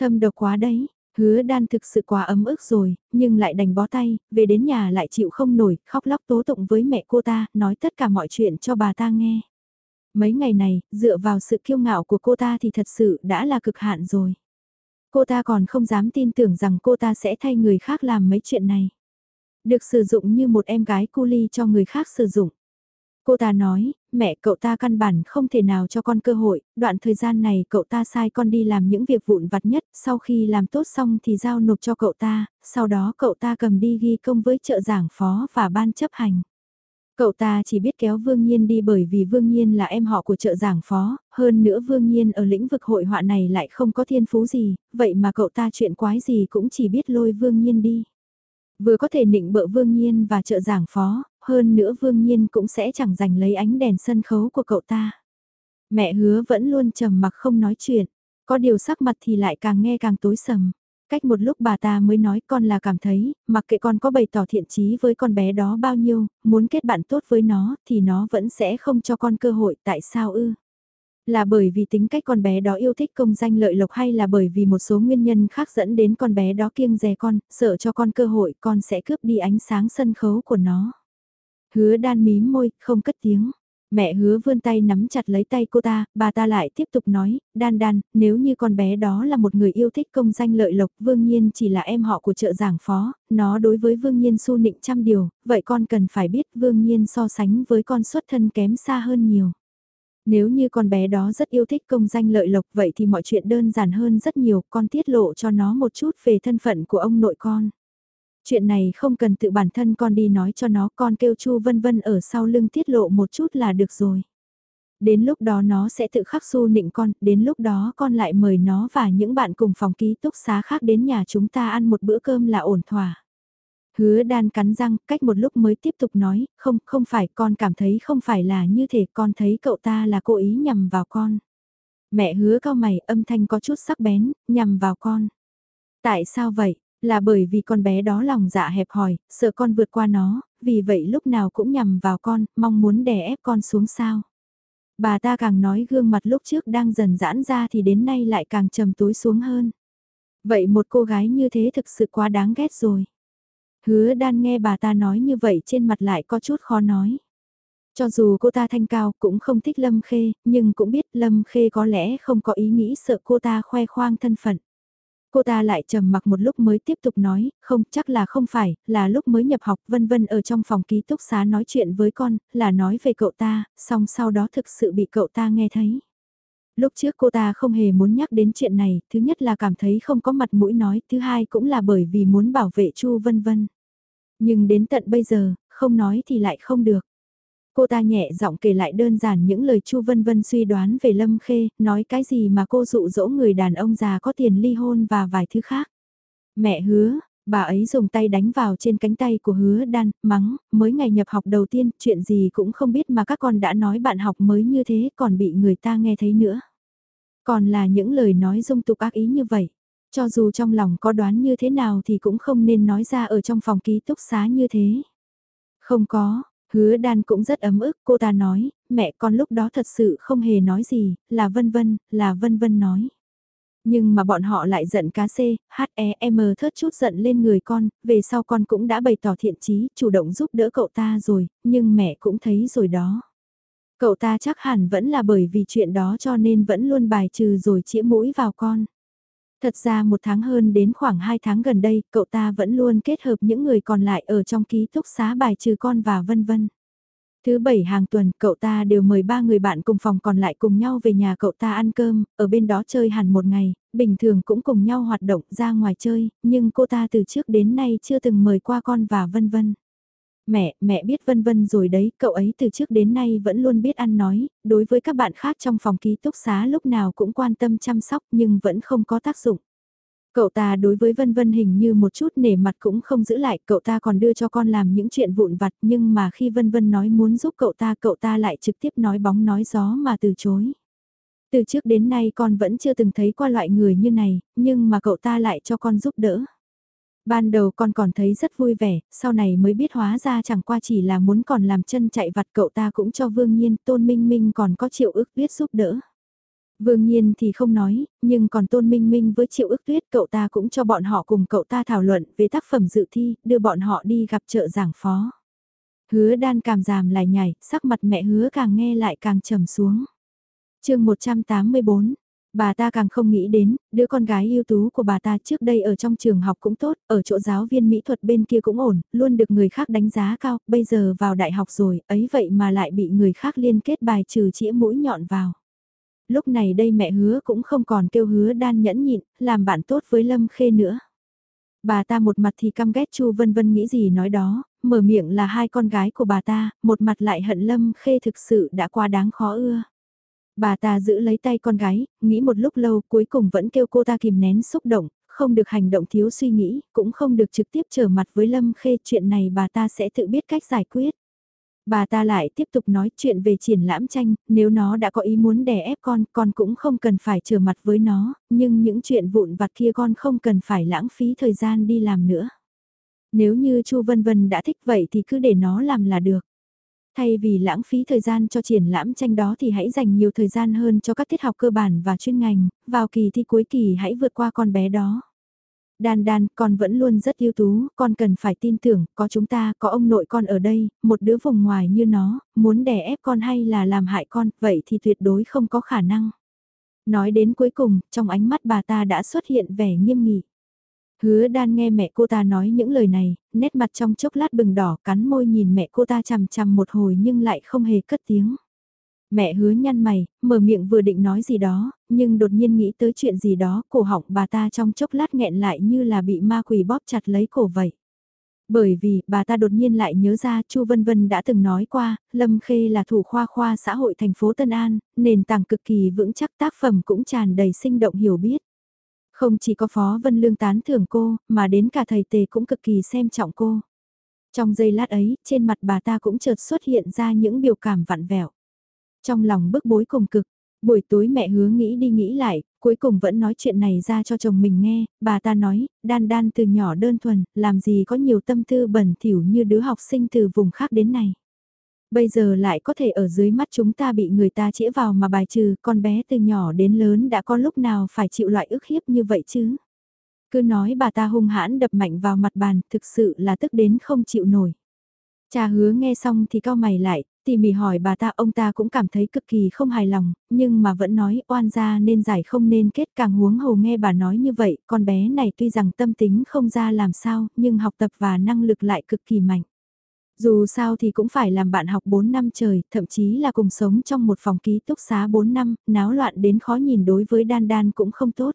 Thâm độc quá đấy, hứa đan thực sự quá ấm ức rồi, nhưng lại đành bó tay, về đến nhà lại chịu không nổi, khóc lóc tố tụng với mẹ cô ta, nói tất cả mọi chuyện cho bà ta nghe. Mấy ngày này, dựa vào sự kiêu ngạo của cô ta thì thật sự đã là cực hạn rồi. Cô ta còn không dám tin tưởng rằng cô ta sẽ thay người khác làm mấy chuyện này. Được sử dụng như một em gái cu ly cho người khác sử dụng. Cô ta nói, mẹ cậu ta căn bản không thể nào cho con cơ hội, đoạn thời gian này cậu ta sai con đi làm những việc vụn vặt nhất, sau khi làm tốt xong thì giao nộp cho cậu ta, sau đó cậu ta cầm đi ghi công với trợ giảng phó và ban chấp hành. Cậu ta chỉ biết kéo Vương Nhiên đi bởi vì Vương Nhiên là em họ của trợ giảng phó, hơn nữa Vương Nhiên ở lĩnh vực hội họa này lại không có thiên phú gì, vậy mà cậu ta chuyện quái gì cũng chỉ biết lôi Vương Nhiên đi. Vừa có thể nịnh bợ Vương Nhiên và trợ giảng phó, hơn nữa Vương Nhiên cũng sẽ chẳng giành lấy ánh đèn sân khấu của cậu ta. Mẹ hứa vẫn luôn trầm mặc không nói chuyện, có điều sắc mặt thì lại càng nghe càng tối sầm. Cách một lúc bà ta mới nói con là cảm thấy, mặc kệ con có bày tỏ thiện chí với con bé đó bao nhiêu, muốn kết bạn tốt với nó thì nó vẫn sẽ không cho con cơ hội tại sao ư. Là bởi vì tính cách con bé đó yêu thích công danh lợi lộc hay là bởi vì một số nguyên nhân khác dẫn đến con bé đó kiêng dè con, sợ cho con cơ hội con sẽ cướp đi ánh sáng sân khấu của nó. Hứa đan mím môi, không cất tiếng. Mẹ hứa vươn tay nắm chặt lấy tay cô ta, bà ta lại tiếp tục nói, đan đan, nếu như con bé đó là một người yêu thích công danh lợi lộc, Vương Nhiên chỉ là em họ của trợ giảng phó, nó đối với Vương Nhiên su nịnh trăm điều, vậy con cần phải biết Vương Nhiên so sánh với con xuất thân kém xa hơn nhiều. Nếu như con bé đó rất yêu thích công danh lợi lộc vậy thì mọi chuyện đơn giản hơn rất nhiều, con tiết lộ cho nó một chút về thân phận của ông nội con. Chuyện này không cần tự bản thân con đi nói cho nó con kêu Chu vân vân ở sau lưng tiết lộ một chút là được rồi. Đến lúc đó nó sẽ tự khắc su nịnh con, đến lúc đó con lại mời nó và những bạn cùng phòng ký túc xá khác đến nhà chúng ta ăn một bữa cơm là ổn thỏa. Hứa đan cắn răng, cách một lúc mới tiếp tục nói, không, không phải, con cảm thấy không phải là như thể con thấy cậu ta là cố ý nhằm vào con. Mẹ hứa cao mày, âm thanh có chút sắc bén, nhằm vào con. Tại sao vậy? Là bởi vì con bé đó lòng dạ hẹp hòi, sợ con vượt qua nó, vì vậy lúc nào cũng nhằm vào con, mong muốn đè ép con xuống sao. Bà ta càng nói gương mặt lúc trước đang dần giãn ra thì đến nay lại càng trầm tối xuống hơn. Vậy một cô gái như thế thực sự quá đáng ghét rồi. Hứa đan nghe bà ta nói như vậy trên mặt lại có chút khó nói. Cho dù cô ta thanh cao cũng không thích Lâm Khê, nhưng cũng biết Lâm Khê có lẽ không có ý nghĩ sợ cô ta khoe khoang thân phận. Cô ta lại trầm mặc một lúc mới tiếp tục nói, không chắc là không phải, là lúc mới nhập học vân vân ở trong phòng ký túc xá nói chuyện với con, là nói về cậu ta, song sau đó thực sự bị cậu ta nghe thấy. Lúc trước cô ta không hề muốn nhắc đến chuyện này, thứ nhất là cảm thấy không có mặt mũi nói, thứ hai cũng là bởi vì muốn bảo vệ Chu vân vân. Nhưng đến tận bây giờ, không nói thì lại không được. Cô ta nhẹ giọng kể lại đơn giản những lời Chu Vân Vân suy đoán về Lâm Khê, nói cái gì mà cô dụ dỗ người đàn ông già có tiền ly hôn và vài thứ khác. Mẹ hứa, bà ấy dùng tay đánh vào trên cánh tay của hứa đan, mắng, mới ngày nhập học đầu tiên, chuyện gì cũng không biết mà các con đã nói bạn học mới như thế còn bị người ta nghe thấy nữa. Còn là những lời nói dung tục ác ý như vậy. Cho dù trong lòng có đoán như thế nào thì cũng không nên nói ra ở trong phòng ký túc xá như thế. Không có, Hứa đan cũng rất ấm ức, cô ta nói, mẹ con lúc đó thật sự không hề nói gì, là vân vân, là vân vân nói. Nhưng mà bọn họ lại giận cá C, H, E, M thớt chút giận lên người con, về sau con cũng đã bày tỏ thiện chí, chủ động giúp đỡ cậu ta rồi, nhưng mẹ cũng thấy rồi đó. Cậu ta chắc hẳn vẫn là bởi vì chuyện đó cho nên vẫn luôn bài trừ rồi chĩa mũi vào con. Thật ra một tháng hơn đến khoảng 2 tháng gần đây, cậu ta vẫn luôn kết hợp những người còn lại ở trong ký túc xá bài trừ con và vân vân. Thứ bảy hàng tuần, cậu ta đều mời ba người bạn cùng phòng còn lại cùng nhau về nhà cậu ta ăn cơm, ở bên đó chơi hẳn một ngày, bình thường cũng cùng nhau hoạt động ra ngoài chơi, nhưng cô ta từ trước đến nay chưa từng mời qua con và vân vân. Mẹ, mẹ biết vân vân rồi đấy, cậu ấy từ trước đến nay vẫn luôn biết ăn nói, đối với các bạn khác trong phòng ký túc xá lúc nào cũng quan tâm chăm sóc nhưng vẫn không có tác dụng. Cậu ta đối với Vân Vân hình như một chút nể mặt cũng không giữ lại, cậu ta còn đưa cho con làm những chuyện vụn vặt nhưng mà khi Vân Vân nói muốn giúp cậu ta cậu ta lại trực tiếp nói bóng nói gió mà từ chối. Từ trước đến nay con vẫn chưa từng thấy qua loại người như này, nhưng mà cậu ta lại cho con giúp đỡ. Ban đầu con còn thấy rất vui vẻ, sau này mới biết hóa ra chẳng qua chỉ là muốn còn làm chân chạy vặt cậu ta cũng cho Vương Nhiên, Tôn Minh Minh còn có triệu ước tuyết giúp đỡ. Vương Nhiên thì không nói, nhưng còn Tôn Minh Minh với triệu ước tuyết cậu ta cũng cho bọn họ cùng cậu ta thảo luận về tác phẩm dự thi, đưa bọn họ đi gặp trợ giảng phó. Hứa đan cảm giảm lại nhảy, sắc mặt mẹ hứa càng nghe lại càng trầm xuống. chương 184, Bà ta càng không nghĩ đến, đứa con gái ưu tú của bà ta trước đây ở trong trường học cũng tốt, ở chỗ giáo viên mỹ thuật bên kia cũng ổn, luôn được người khác đánh giá cao, bây giờ vào đại học rồi, ấy vậy mà lại bị người khác liên kết bài trừ chĩa mũi nhọn vào. Lúc này đây mẹ hứa cũng không còn kêu hứa đan nhẫn nhịn, làm bạn tốt với Lâm Khê nữa. Bà ta một mặt thì căm ghét Chu Vân Vân nghĩ gì nói đó, mở miệng là hai con gái của bà ta, một mặt lại hận Lâm Khê thực sự đã quá đáng khó ưa. Bà ta giữ lấy tay con gái, nghĩ một lúc lâu cuối cùng vẫn kêu cô ta kìm nén xúc động, không được hành động thiếu suy nghĩ, cũng không được trực tiếp trở mặt với Lâm Khê chuyện này bà ta sẽ tự biết cách giải quyết. Bà ta lại tiếp tục nói chuyện về triển lãm tranh, nếu nó đã có ý muốn đè ép con, con cũng không cần phải trở mặt với nó, nhưng những chuyện vụn vặt kia con không cần phải lãng phí thời gian đi làm nữa. Nếu như Chu Vân Vân đã thích vậy thì cứ để nó làm là được. Thay vì lãng phí thời gian cho triển lãm tranh đó thì hãy dành nhiều thời gian hơn cho các tiết học cơ bản và chuyên ngành, vào kỳ thi cuối kỳ hãy vượt qua con bé đó. Đan đan, con vẫn luôn rất ưu tú, con cần phải tin tưởng, có chúng ta, có ông nội con ở đây, một đứa vùng ngoài như nó, muốn đè ép con hay là làm hại con, vậy thì tuyệt đối không có khả năng. Nói đến cuối cùng, trong ánh mắt bà ta đã xuất hiện vẻ nghiêm nghị. Hứa đan nghe mẹ cô ta nói những lời này, nét mặt trong chốc lát bừng đỏ cắn môi nhìn mẹ cô ta chằm chằm một hồi nhưng lại không hề cất tiếng. Mẹ hứa nhăn mày, mở miệng vừa định nói gì đó, nhưng đột nhiên nghĩ tới chuyện gì đó, cổ họng bà ta trong chốc lát nghẹn lại như là bị ma quỷ bóp chặt lấy cổ vậy. Bởi vì, bà ta đột nhiên lại nhớ ra Chu Vân Vân đã từng nói qua, Lâm Khê là thủ khoa khoa xã hội thành phố Tân An, nền tảng cực kỳ vững chắc tác phẩm cũng tràn đầy sinh động hiểu biết. Không chỉ có Phó Vân Lương tán thưởng cô, mà đến cả thầy tề cũng cực kỳ xem trọng cô. Trong giây lát ấy, trên mặt bà ta cũng chợt xuất hiện ra những biểu cảm vặn vẹo. Trong lòng bức bối cùng cực, buổi tối mẹ hứa nghĩ đi nghĩ lại, cuối cùng vẫn nói chuyện này ra cho chồng mình nghe, bà ta nói, đan đan từ nhỏ đơn thuần, làm gì có nhiều tâm tư bẩn thỉu như đứa học sinh từ vùng khác đến này. Bây giờ lại có thể ở dưới mắt chúng ta bị người ta chĩa vào mà bài trừ con bé từ nhỏ đến lớn đã có lúc nào phải chịu loại ức hiếp như vậy chứ. Cứ nói bà ta hung hãn đập mạnh vào mặt bàn thực sự là tức đến không chịu nổi. Cha hứa nghe xong thì cao mày lại, Tỉ mỉ hỏi bà ta ông ta cũng cảm thấy cực kỳ không hài lòng, nhưng mà vẫn nói oan ra nên giải không nên kết càng huống hồ nghe bà nói như vậy, con bé này tuy rằng tâm tính không ra làm sao, nhưng học tập và năng lực lại cực kỳ mạnh. Dù sao thì cũng phải làm bạn học 4 năm trời, thậm chí là cùng sống trong một phòng ký túc xá 4 năm, náo loạn đến khó nhìn đối với Đan Đan cũng không tốt.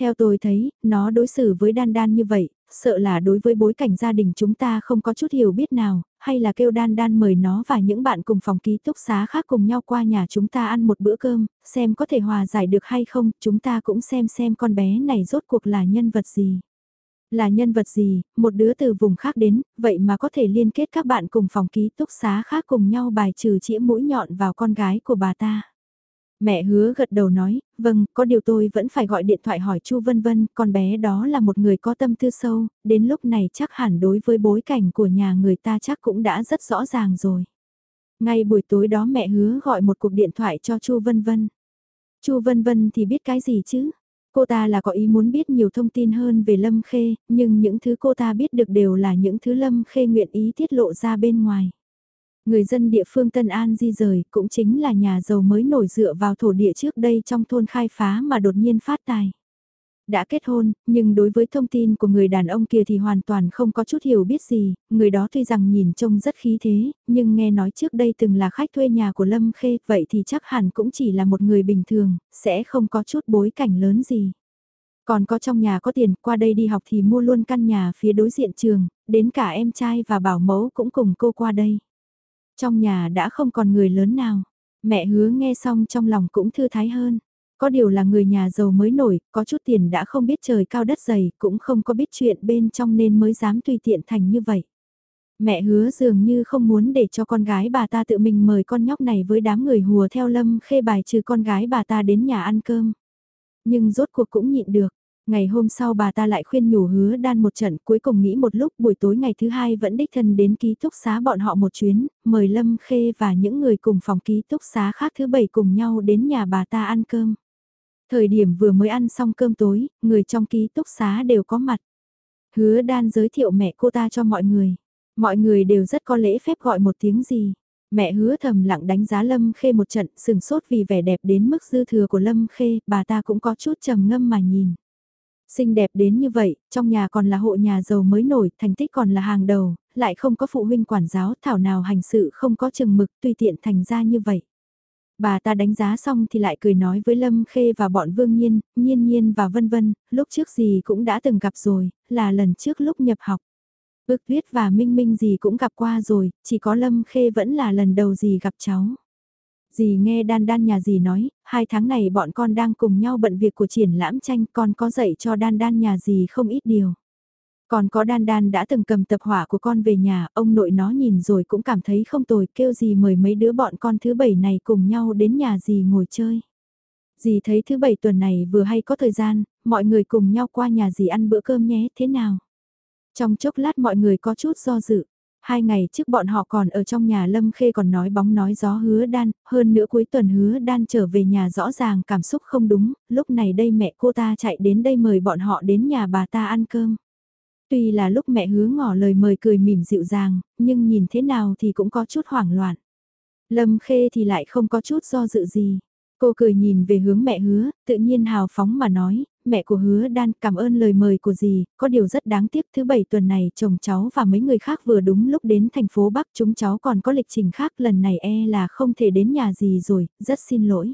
Theo tôi thấy, nó đối xử với Đan Đan như vậy, sợ là đối với bối cảnh gia đình chúng ta không có chút hiểu biết nào, hay là kêu Đan Đan mời nó và những bạn cùng phòng ký túc xá khác cùng nhau qua nhà chúng ta ăn một bữa cơm, xem có thể hòa giải được hay không, chúng ta cũng xem xem con bé này rốt cuộc là nhân vật gì. Là nhân vật gì, một đứa từ vùng khác đến, vậy mà có thể liên kết các bạn cùng phòng ký túc xá khác cùng nhau bài trừ chĩa mũi nhọn vào con gái của bà ta. Mẹ hứa gật đầu nói, vâng, có điều tôi vẫn phải gọi điện thoại hỏi Chu Vân Vân, con bé đó là một người có tâm tư sâu, đến lúc này chắc hẳn đối với bối cảnh của nhà người ta chắc cũng đã rất rõ ràng rồi. Ngay buổi tối đó mẹ hứa gọi một cuộc điện thoại cho Chu Vân Vân. Chu Vân Vân thì biết cái gì chứ? Cô ta là có ý muốn biết nhiều thông tin hơn về Lâm Khê, nhưng những thứ cô ta biết được đều là những thứ Lâm Khê nguyện ý tiết lộ ra bên ngoài. Người dân địa phương Tân An di rời cũng chính là nhà giàu mới nổi dựa vào thổ địa trước đây trong thôn khai phá mà đột nhiên phát tài. Đã kết hôn, nhưng đối với thông tin của người đàn ông kia thì hoàn toàn không có chút hiểu biết gì, người đó tuy rằng nhìn trông rất khí thế, nhưng nghe nói trước đây từng là khách thuê nhà của Lâm Khê, vậy thì chắc hẳn cũng chỉ là một người bình thường, sẽ không có chút bối cảnh lớn gì. Còn có trong nhà có tiền, qua đây đi học thì mua luôn căn nhà phía đối diện trường, đến cả em trai và bảo mẫu cũng cùng cô qua đây. Trong nhà đã không còn người lớn nào, mẹ hứa nghe xong trong lòng cũng thư thái hơn. Có điều là người nhà giàu mới nổi, có chút tiền đã không biết trời cao đất dày, cũng không có biết chuyện bên trong nên mới dám tùy tiện thành như vậy. Mẹ hứa dường như không muốn để cho con gái bà ta tự mình mời con nhóc này với đám người hùa theo lâm khê bài trừ con gái bà ta đến nhà ăn cơm. Nhưng rốt cuộc cũng nhịn được, Ngày hôm sau bà ta lại khuyên nhủ hứa đan một trận cuối cùng nghĩ một lúc buổi tối ngày thứ hai vẫn đích thân đến ký túc xá bọn họ một chuyến, mời Lâm Khê và những người cùng phòng ký túc xá khác thứ bảy cùng nhau đến nhà bà ta ăn cơm. Thời điểm vừa mới ăn xong cơm tối, người trong ký túc xá đều có mặt. Hứa đan giới thiệu mẹ cô ta cho mọi người. Mọi người đều rất có lễ phép gọi một tiếng gì. Mẹ hứa thầm lặng đánh giá Lâm Khê một trận sừng sốt vì vẻ đẹp đến mức dư thừa của Lâm Khê, bà ta cũng có chút trầm ngâm mà nhìn. Xinh đẹp đến như vậy, trong nhà còn là hộ nhà giàu mới nổi, thành tích còn là hàng đầu, lại không có phụ huynh quản giáo, thảo nào hành sự không có chừng mực, tùy tiện thành ra như vậy. Bà ta đánh giá xong thì lại cười nói với Lâm Khê và bọn Vương Nhiên, Nhiên Nhiên và Vân Vân, lúc trước gì cũng đã từng gặp rồi, là lần trước lúc nhập học. Ước tuyết và Minh Minh gì cũng gặp qua rồi, chỉ có Lâm Khê vẫn là lần đầu gì gặp cháu. Dì nghe đan đan nhà dì nói, hai tháng này bọn con đang cùng nhau bận việc của triển lãm tranh con có dạy cho đan đan nhà dì không ít điều. Còn có đan đan đã từng cầm tập hỏa của con về nhà, ông nội nó nhìn rồi cũng cảm thấy không tồi, kêu gì mời mấy đứa bọn con thứ bảy này cùng nhau đến nhà gì ngồi chơi. Dì thấy thứ bảy tuần này vừa hay có thời gian, mọi người cùng nhau qua nhà dì ăn bữa cơm nhé, thế nào? Trong chốc lát mọi người có chút do dự. Hai ngày trước bọn họ còn ở trong nhà Lâm Khê còn nói bóng nói gió hứa đan, hơn nữa cuối tuần hứa đan trở về nhà rõ ràng cảm xúc không đúng, lúc này đây mẹ cô ta chạy đến đây mời bọn họ đến nhà bà ta ăn cơm. Tuy là lúc mẹ hứa ngỏ lời mời cười mỉm dịu dàng, nhưng nhìn thế nào thì cũng có chút hoảng loạn. Lâm Khê thì lại không có chút do dự gì. Cô cười nhìn về hướng mẹ hứa, tự nhiên hào phóng mà nói, mẹ của hứa đan cảm ơn lời mời của dì, có điều rất đáng tiếc thứ bảy tuần này chồng cháu và mấy người khác vừa đúng lúc đến thành phố Bắc chúng cháu còn có lịch trình khác lần này e là không thể đến nhà dì rồi, rất xin lỗi.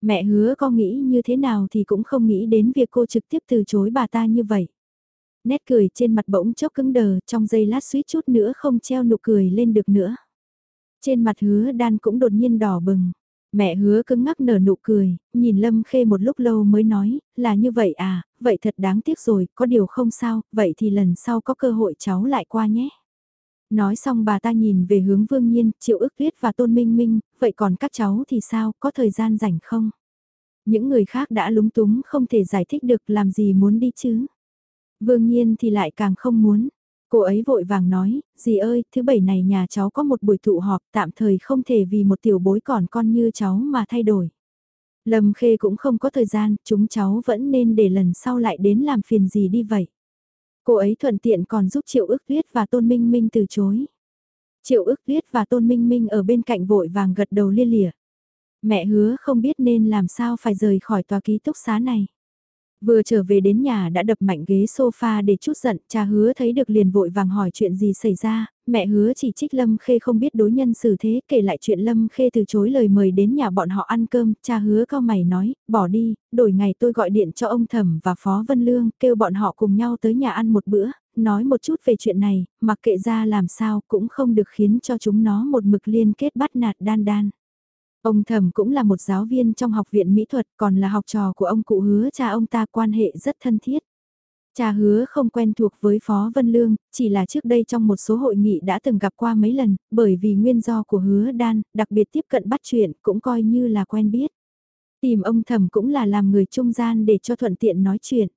Mẹ hứa có nghĩ như thế nào thì cũng không nghĩ đến việc cô trực tiếp từ chối bà ta như vậy. Nét cười trên mặt bỗng chốc cứng đờ trong giây lát suýt chút nữa không treo nụ cười lên được nữa. Trên mặt hứa đan cũng đột nhiên đỏ bừng. Mẹ hứa cứng ngắc nở nụ cười, nhìn Lâm Khê một lúc lâu mới nói, là như vậy à, vậy thật đáng tiếc rồi, có điều không sao, vậy thì lần sau có cơ hội cháu lại qua nhé. Nói xong bà ta nhìn về hướng Vương Nhiên, Triệu ước tuyết và Tôn Minh Minh, vậy còn các cháu thì sao, có thời gian rảnh không? Những người khác đã lúng túng không thể giải thích được làm gì muốn đi chứ. Vương Nhiên thì lại càng không muốn. Cô ấy vội vàng nói, dì ơi, thứ bảy này nhà cháu có một buổi tụ họp tạm thời không thể vì một tiểu bối còn con như cháu mà thay đổi. Lâm Khê cũng không có thời gian, chúng cháu vẫn nên để lần sau lại đến làm phiền gì đi vậy. Cô ấy thuận tiện còn giúp Triệu ước tuyết và Tôn Minh Minh từ chối. Triệu ước tuyết và Tôn Minh Minh ở bên cạnh vội vàng gật đầu lia lịa. Mẹ hứa không biết nên làm sao phải rời khỏi tòa ký túc xá này. Vừa trở về đến nhà đã đập mạnh ghế sofa để chút giận, cha hứa thấy được liền vội vàng hỏi chuyện gì xảy ra, mẹ hứa chỉ trích Lâm Khê không biết đối nhân xử thế, kể lại chuyện Lâm Khê từ chối lời mời đến nhà bọn họ ăn cơm, cha hứa cao mày nói, bỏ đi, đổi ngày tôi gọi điện cho ông Thẩm và Phó Vân Lương, kêu bọn họ cùng nhau tới nhà ăn một bữa, nói một chút về chuyện này, mặc kệ ra làm sao cũng không được khiến cho chúng nó một mực liên kết bắt nạt đan đan. Ông thầm cũng là một giáo viên trong học viện mỹ thuật còn là học trò của ông cụ hứa cha ông ta quan hệ rất thân thiết. Cha hứa không quen thuộc với Phó Vân Lương, chỉ là trước đây trong một số hội nghị đã từng gặp qua mấy lần, bởi vì nguyên do của hứa đan, đặc biệt tiếp cận bắt chuyện cũng coi như là quen biết. Tìm ông thầm cũng là làm người trung gian để cho thuận tiện nói chuyện.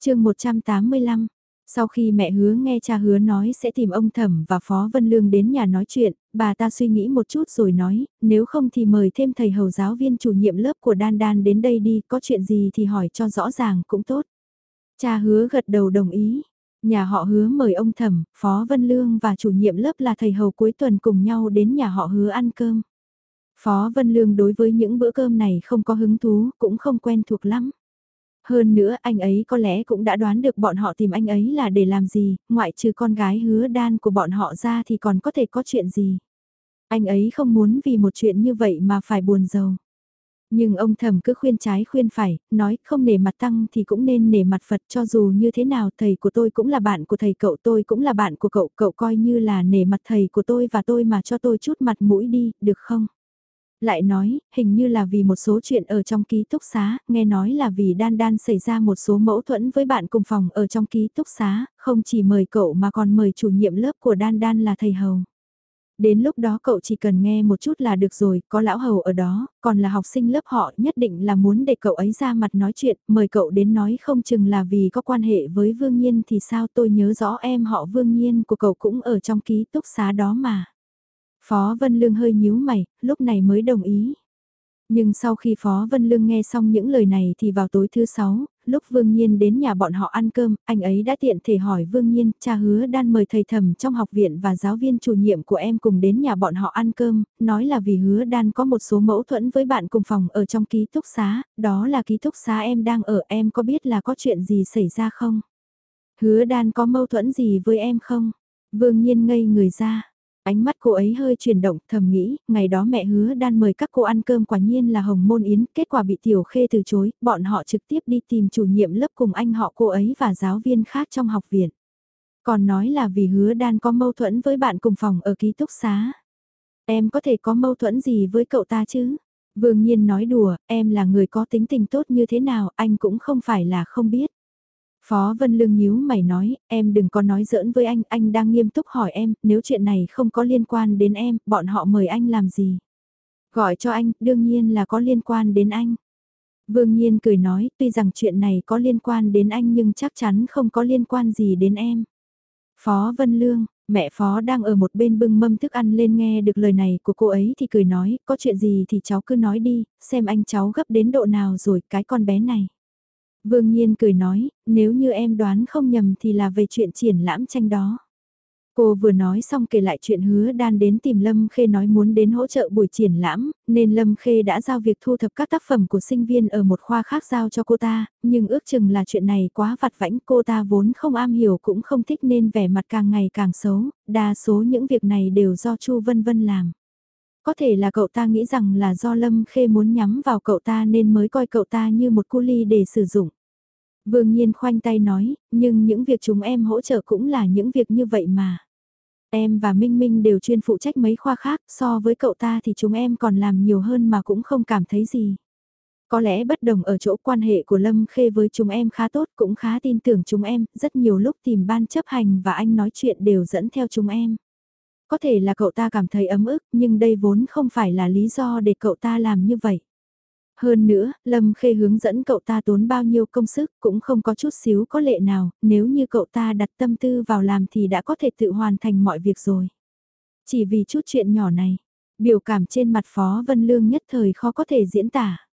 chương 185, sau khi mẹ hứa nghe cha hứa nói sẽ tìm ông Thẩm và Phó Vân Lương đến nhà nói chuyện, bà ta suy nghĩ một chút rồi nói, nếu không thì mời thêm thầy hầu giáo viên chủ nhiệm lớp của Đan Đan đến đây đi, có chuyện gì thì hỏi cho rõ ràng cũng tốt. Cha hứa gật đầu đồng ý. Nhà họ hứa mời ông Thẩm, Phó Vân Lương và chủ nhiệm lớp là thầy hầu cuối tuần cùng nhau đến nhà họ hứa ăn cơm. Phó Vân Lương đối với những bữa cơm này không có hứng thú, cũng không quen thuộc lắm. Hơn nữa anh ấy có lẽ cũng đã đoán được bọn họ tìm anh ấy là để làm gì, ngoại trừ con gái hứa đan của bọn họ ra thì còn có thể có chuyện gì. Anh ấy không muốn vì một chuyện như vậy mà phải buồn giàu. Nhưng ông thầm cứ khuyên trái khuyên phải, nói không nể mặt tăng thì cũng nên nể mặt Phật cho dù như thế nào thầy của tôi cũng là bạn của thầy cậu tôi cũng là bạn của cậu, cậu coi như là nể mặt thầy của tôi và tôi mà cho tôi chút mặt mũi đi, được không? Lại nói, hình như là vì một số chuyện ở trong ký túc xá, nghe nói là vì đan đan xảy ra một số mâu thuẫn với bạn cùng phòng ở trong ký túc xá, không chỉ mời cậu mà còn mời chủ nhiệm lớp của đan đan là thầy hầu. Đến lúc đó cậu chỉ cần nghe một chút là được rồi, có lão hầu ở đó, còn là học sinh lớp họ nhất định là muốn để cậu ấy ra mặt nói chuyện, mời cậu đến nói không chừng là vì có quan hệ với Vương Nhiên thì sao tôi nhớ rõ em họ Vương Nhiên của cậu cũng ở trong ký túc xá đó mà. Phó Vân Lương hơi nhíu mày, lúc này mới đồng ý. Nhưng sau khi Phó Vân Lương nghe xong những lời này thì vào tối thứ sáu, lúc Vương Nhiên đến nhà bọn họ ăn cơm, anh ấy đã tiện thể hỏi Vương Nhiên, cha hứa đan mời thầy thầm trong học viện và giáo viên chủ nhiệm của em cùng đến nhà bọn họ ăn cơm, nói là vì hứa đan có một số mâu thuẫn với bạn cùng phòng ở trong ký túc xá, đó là ký túc xá em đang ở em có biết là có chuyện gì xảy ra không? Hứa đan có mâu thuẫn gì với em không? Vương Nhiên ngây người ra. Ánh mắt cô ấy hơi chuyển động thầm nghĩ, ngày đó mẹ hứa đan mời các cô ăn cơm quả nhiên là hồng môn yến, kết quả bị tiểu khê từ chối, bọn họ trực tiếp đi tìm chủ nhiệm lớp cùng anh họ cô ấy và giáo viên khác trong học viện. Còn nói là vì hứa đan có mâu thuẫn với bạn cùng phòng ở ký túc xá. Em có thể có mâu thuẫn gì với cậu ta chứ? Vương Nhiên nói đùa, em là người có tính tình tốt như thế nào, anh cũng không phải là không biết. Phó Vân Lương nhíu mày nói, em đừng có nói giỡn với anh, anh đang nghiêm túc hỏi em, nếu chuyện này không có liên quan đến em, bọn họ mời anh làm gì? Gọi cho anh, đương nhiên là có liên quan đến anh. Vương Nhiên cười nói, tuy rằng chuyện này có liên quan đến anh nhưng chắc chắn không có liên quan gì đến em. Phó Vân Lương, mẹ Phó đang ở một bên bưng mâm thức ăn lên nghe được lời này của cô ấy thì cười nói, có chuyện gì thì cháu cứ nói đi, xem anh cháu gấp đến độ nào rồi cái con bé này. Vương Nhiên cười nói, nếu như em đoán không nhầm thì là về chuyện triển lãm tranh đó. Cô vừa nói xong kể lại chuyện hứa đan đến tìm Lâm Khê nói muốn đến hỗ trợ buổi triển lãm, nên Lâm Khê đã giao việc thu thập các tác phẩm của sinh viên ở một khoa khác giao cho cô ta, nhưng ước chừng là chuyện này quá vặt vãnh cô ta vốn không am hiểu cũng không thích nên vẻ mặt càng ngày càng xấu, đa số những việc này đều do Chu Vân Vân làm. Có thể là cậu ta nghĩ rằng là do Lâm Khê muốn nhắm vào cậu ta nên mới coi cậu ta như một cu ly để sử dụng. Vương Nhiên khoanh tay nói, nhưng những việc chúng em hỗ trợ cũng là những việc như vậy mà. Em và Minh Minh đều chuyên phụ trách mấy khoa khác, so với cậu ta thì chúng em còn làm nhiều hơn mà cũng không cảm thấy gì. Có lẽ bất đồng ở chỗ quan hệ của Lâm Khê với chúng em khá tốt, cũng khá tin tưởng chúng em, rất nhiều lúc tìm ban chấp hành và anh nói chuyện đều dẫn theo chúng em. Có thể là cậu ta cảm thấy ấm ức, nhưng đây vốn không phải là lý do để cậu ta làm như vậy. Hơn nữa, Lâm Khê hướng dẫn cậu ta tốn bao nhiêu công sức cũng không có chút xíu có lệ nào, nếu như cậu ta đặt tâm tư vào làm thì đã có thể tự hoàn thành mọi việc rồi. Chỉ vì chút chuyện nhỏ này, biểu cảm trên mặt Phó Vân Lương nhất thời khó có thể diễn tả.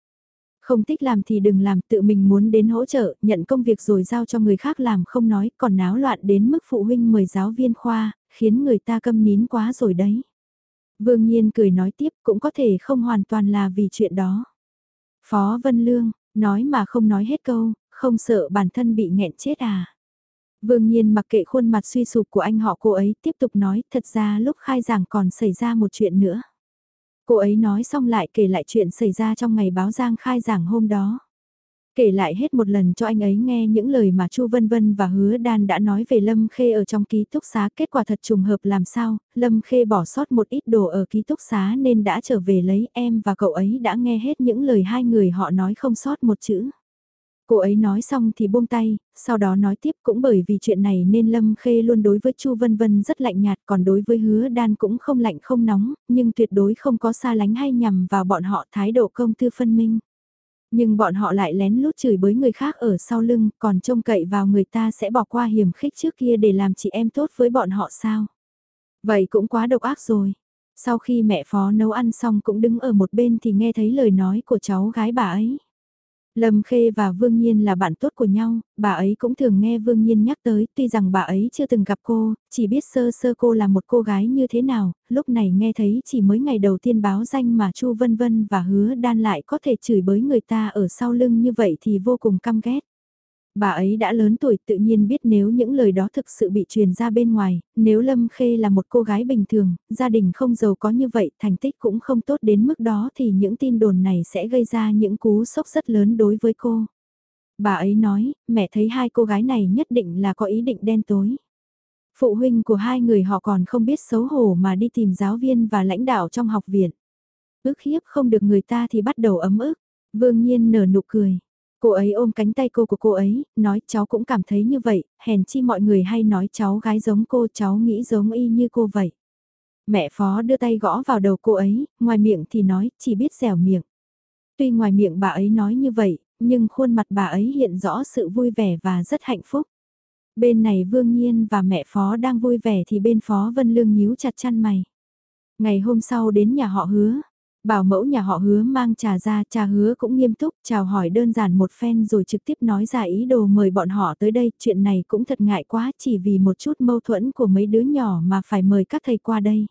Không thích làm thì đừng làm, tự mình muốn đến hỗ trợ, nhận công việc rồi giao cho người khác làm không nói, còn náo loạn đến mức phụ huynh mời giáo viên khoa, khiến người ta câm nín quá rồi đấy. Vương Nhiên cười nói tiếp cũng có thể không hoàn toàn là vì chuyện đó. Phó Vân Lương, nói mà không nói hết câu, không sợ bản thân bị nghẹn chết à. Vương Nhiên mặc kệ khuôn mặt suy sụp của anh họ cô ấy tiếp tục nói thật ra lúc khai giảng còn xảy ra một chuyện nữa. Cô ấy nói xong lại kể lại chuyện xảy ra trong ngày báo giang khai giảng hôm đó. Kể lại hết một lần cho anh ấy nghe những lời mà Chu Vân Vân và Hứa Đan đã nói về Lâm Khê ở trong ký túc xá kết quả thật trùng hợp làm sao, Lâm Khê bỏ sót một ít đồ ở ký túc xá nên đã trở về lấy em và cậu ấy đã nghe hết những lời hai người họ nói không sót một chữ. Cô ấy nói xong thì buông tay, sau đó nói tiếp cũng bởi vì chuyện này nên Lâm Khê luôn đối với Chu Vân Vân rất lạnh nhạt còn đối với hứa đan cũng không lạnh không nóng, nhưng tuyệt đối không có xa lánh hay nhằm vào bọn họ thái độ công tư phân minh. Nhưng bọn họ lại lén lút chửi bới người khác ở sau lưng, còn trông cậy vào người ta sẽ bỏ qua hiểm khích trước kia để làm chị em tốt với bọn họ sao. Vậy cũng quá độc ác rồi. Sau khi mẹ phó nấu ăn xong cũng đứng ở một bên thì nghe thấy lời nói của cháu gái bà ấy. Lâm Khê và Vương Nhiên là bạn tốt của nhau, bà ấy cũng thường nghe Vương Nhiên nhắc tới, tuy rằng bà ấy chưa từng gặp cô, chỉ biết sơ sơ cô là một cô gái như thế nào, lúc này nghe thấy chỉ mới ngày đầu tiên báo danh mà Chu Vân Vân và Hứa Đan lại có thể chửi bới người ta ở sau lưng như vậy thì vô cùng căm ghét. Bà ấy đã lớn tuổi tự nhiên biết nếu những lời đó thực sự bị truyền ra bên ngoài, nếu Lâm Khê là một cô gái bình thường, gia đình không giàu có như vậy, thành tích cũng không tốt đến mức đó thì những tin đồn này sẽ gây ra những cú sốc rất lớn đối với cô. Bà ấy nói, mẹ thấy hai cô gái này nhất định là có ý định đen tối. Phụ huynh của hai người họ còn không biết xấu hổ mà đi tìm giáo viên và lãnh đạo trong học viện. Ước hiếp không được người ta thì bắt đầu ấm ức. Vương Nhiên nở nụ cười. Cô ấy ôm cánh tay cô của cô ấy, nói cháu cũng cảm thấy như vậy, hèn chi mọi người hay nói cháu gái giống cô cháu nghĩ giống y như cô vậy. Mẹ phó đưa tay gõ vào đầu cô ấy, ngoài miệng thì nói, chỉ biết dẻo miệng. Tuy ngoài miệng bà ấy nói như vậy, nhưng khuôn mặt bà ấy hiện rõ sự vui vẻ và rất hạnh phúc. Bên này Vương Nhiên và mẹ phó đang vui vẻ thì bên phó Vân Lương nhíu chặt chăn mày. Ngày hôm sau đến nhà họ hứa, Bảo mẫu nhà họ hứa mang trà ra, trà hứa cũng nghiêm túc, chào hỏi đơn giản một phen rồi trực tiếp nói ra ý đồ mời bọn họ tới đây, chuyện này cũng thật ngại quá chỉ vì một chút mâu thuẫn của mấy đứa nhỏ mà phải mời các thầy qua đây.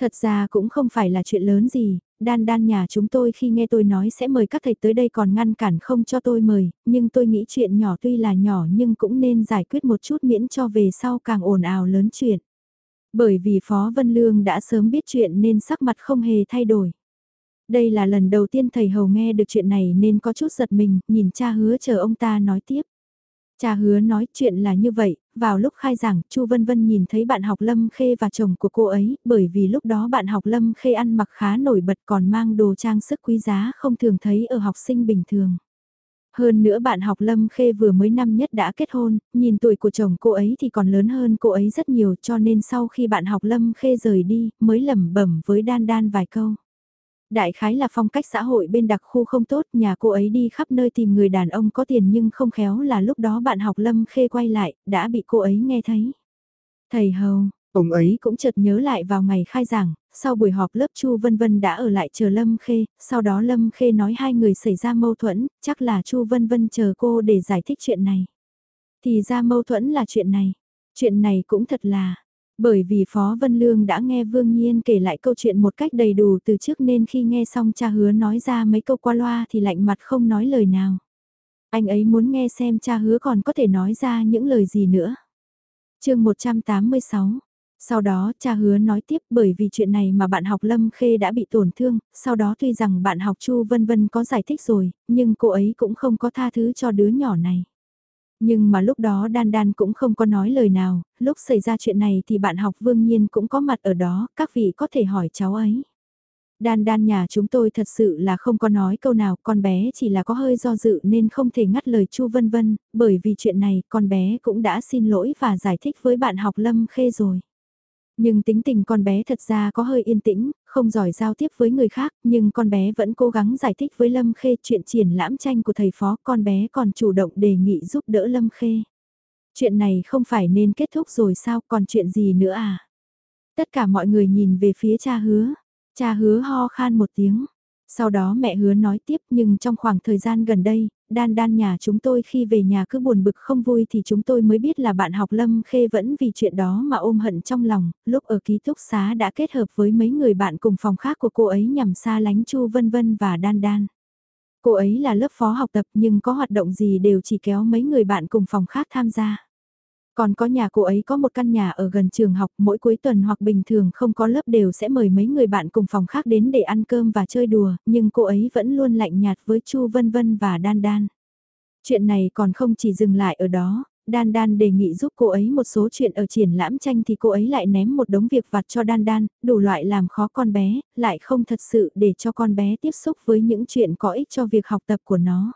Thật ra cũng không phải là chuyện lớn gì, đan đan nhà chúng tôi khi nghe tôi nói sẽ mời các thầy tới đây còn ngăn cản không cho tôi mời, nhưng tôi nghĩ chuyện nhỏ tuy là nhỏ nhưng cũng nên giải quyết một chút miễn cho về sau càng ồn ào lớn chuyện. Bởi vì Phó Vân Lương đã sớm biết chuyện nên sắc mặt không hề thay đổi. Đây là lần đầu tiên thầy hầu nghe được chuyện này nên có chút giật mình, nhìn cha hứa chờ ông ta nói tiếp. Cha hứa nói chuyện là như vậy, vào lúc khai giảng, Chu Vân Vân nhìn thấy bạn học Lâm Khê và chồng của cô ấy, bởi vì lúc đó bạn học Lâm Khê ăn mặc khá nổi bật còn mang đồ trang sức quý giá không thường thấy ở học sinh bình thường. Hơn nữa bạn học Lâm Khê vừa mới năm nhất đã kết hôn, nhìn tuổi của chồng cô ấy thì còn lớn hơn cô ấy rất nhiều cho nên sau khi bạn học Lâm Khê rời đi, mới lẩm bẩm với Đan Đan vài câu. Đại khái là phong cách xã hội bên đặc khu không tốt, nhà cô ấy đi khắp nơi tìm người đàn ông có tiền nhưng không khéo là lúc đó bạn học Lâm Khê quay lại, đã bị cô ấy nghe thấy. Thầy hầu, ông ấy cũng chợt nhớ lại vào ngày khai giảng, sau buổi họp lớp Chu Vân Vân đã ở lại chờ Lâm Khê, sau đó Lâm Khê nói hai người xảy ra mâu thuẫn, chắc là Chu Vân Vân chờ cô để giải thích chuyện này. Thì ra mâu thuẫn là chuyện này, chuyện này cũng thật là, bởi vì Phó Vân Lương đã nghe Vương Nhiên kể lại câu chuyện một cách đầy đủ từ trước nên khi nghe xong cha hứa nói ra mấy câu qua loa thì lạnh mặt không nói lời nào. Anh ấy muốn nghe xem cha hứa còn có thể nói ra những lời gì nữa. chương 186 sau đó cha hứa nói tiếp bởi vì chuyện này mà bạn học Lâm Khê đã bị tổn thương, sau đó tuy rằng bạn học Chu Vân Vân có giải thích rồi, nhưng cô ấy cũng không có tha thứ cho đứa nhỏ này. Nhưng mà lúc đó Đan Đan cũng không có nói lời nào, lúc xảy ra chuyện này thì bạn học Vương Nhiên cũng có mặt ở đó, các vị có thể hỏi cháu ấy. Đan đan nhà chúng tôi thật sự là không có nói câu nào, con bé chỉ là có hơi do dự nên không thể ngắt lời Chu Vân Vân, bởi vì chuyện này con bé cũng đã xin lỗi và giải thích với bạn học Lâm Khê rồi. Nhưng tính tình con bé thật ra có hơi yên tĩnh, không giỏi giao tiếp với người khác, nhưng con bé vẫn cố gắng giải thích với Lâm Khê chuyện triển lãm tranh của thầy phó, con bé còn chủ động đề nghị giúp đỡ Lâm Khê. Chuyện này không phải nên kết thúc rồi sao, còn chuyện gì nữa à? Tất cả mọi người nhìn về phía cha hứa, cha hứa ho khan một tiếng. Sau đó mẹ hứa nói tiếp nhưng trong khoảng thời gian gần đây, đan đan nhà chúng tôi khi về nhà cứ buồn bực không vui thì chúng tôi mới biết là bạn học Lâm Khê vẫn vì chuyện đó mà ôm hận trong lòng, lúc ở ký túc xá đã kết hợp với mấy người bạn cùng phòng khác của cô ấy nhằm xa lánh Chu Vân Vân và Đan Đan. Cô ấy là lớp phó học tập nhưng có hoạt động gì đều chỉ kéo mấy người bạn cùng phòng khác tham gia. Còn có nhà cô ấy có một căn nhà ở gần trường học, mỗi cuối tuần hoặc bình thường không có lớp đều sẽ mời mấy người bạn cùng phòng khác đến để ăn cơm và chơi đùa, nhưng cô ấy vẫn luôn lạnh nhạt với Chu Vân Vân và Đan Đan. Chuyện này còn không chỉ dừng lại ở đó, Đan Đan đề nghị giúp cô ấy một số chuyện ở triển lãm tranh thì cô ấy lại ném một đống việc vặt cho Đan Đan, đủ loại làm khó con bé, lại không thật sự để cho con bé tiếp xúc với những chuyện có ích cho việc học tập của nó.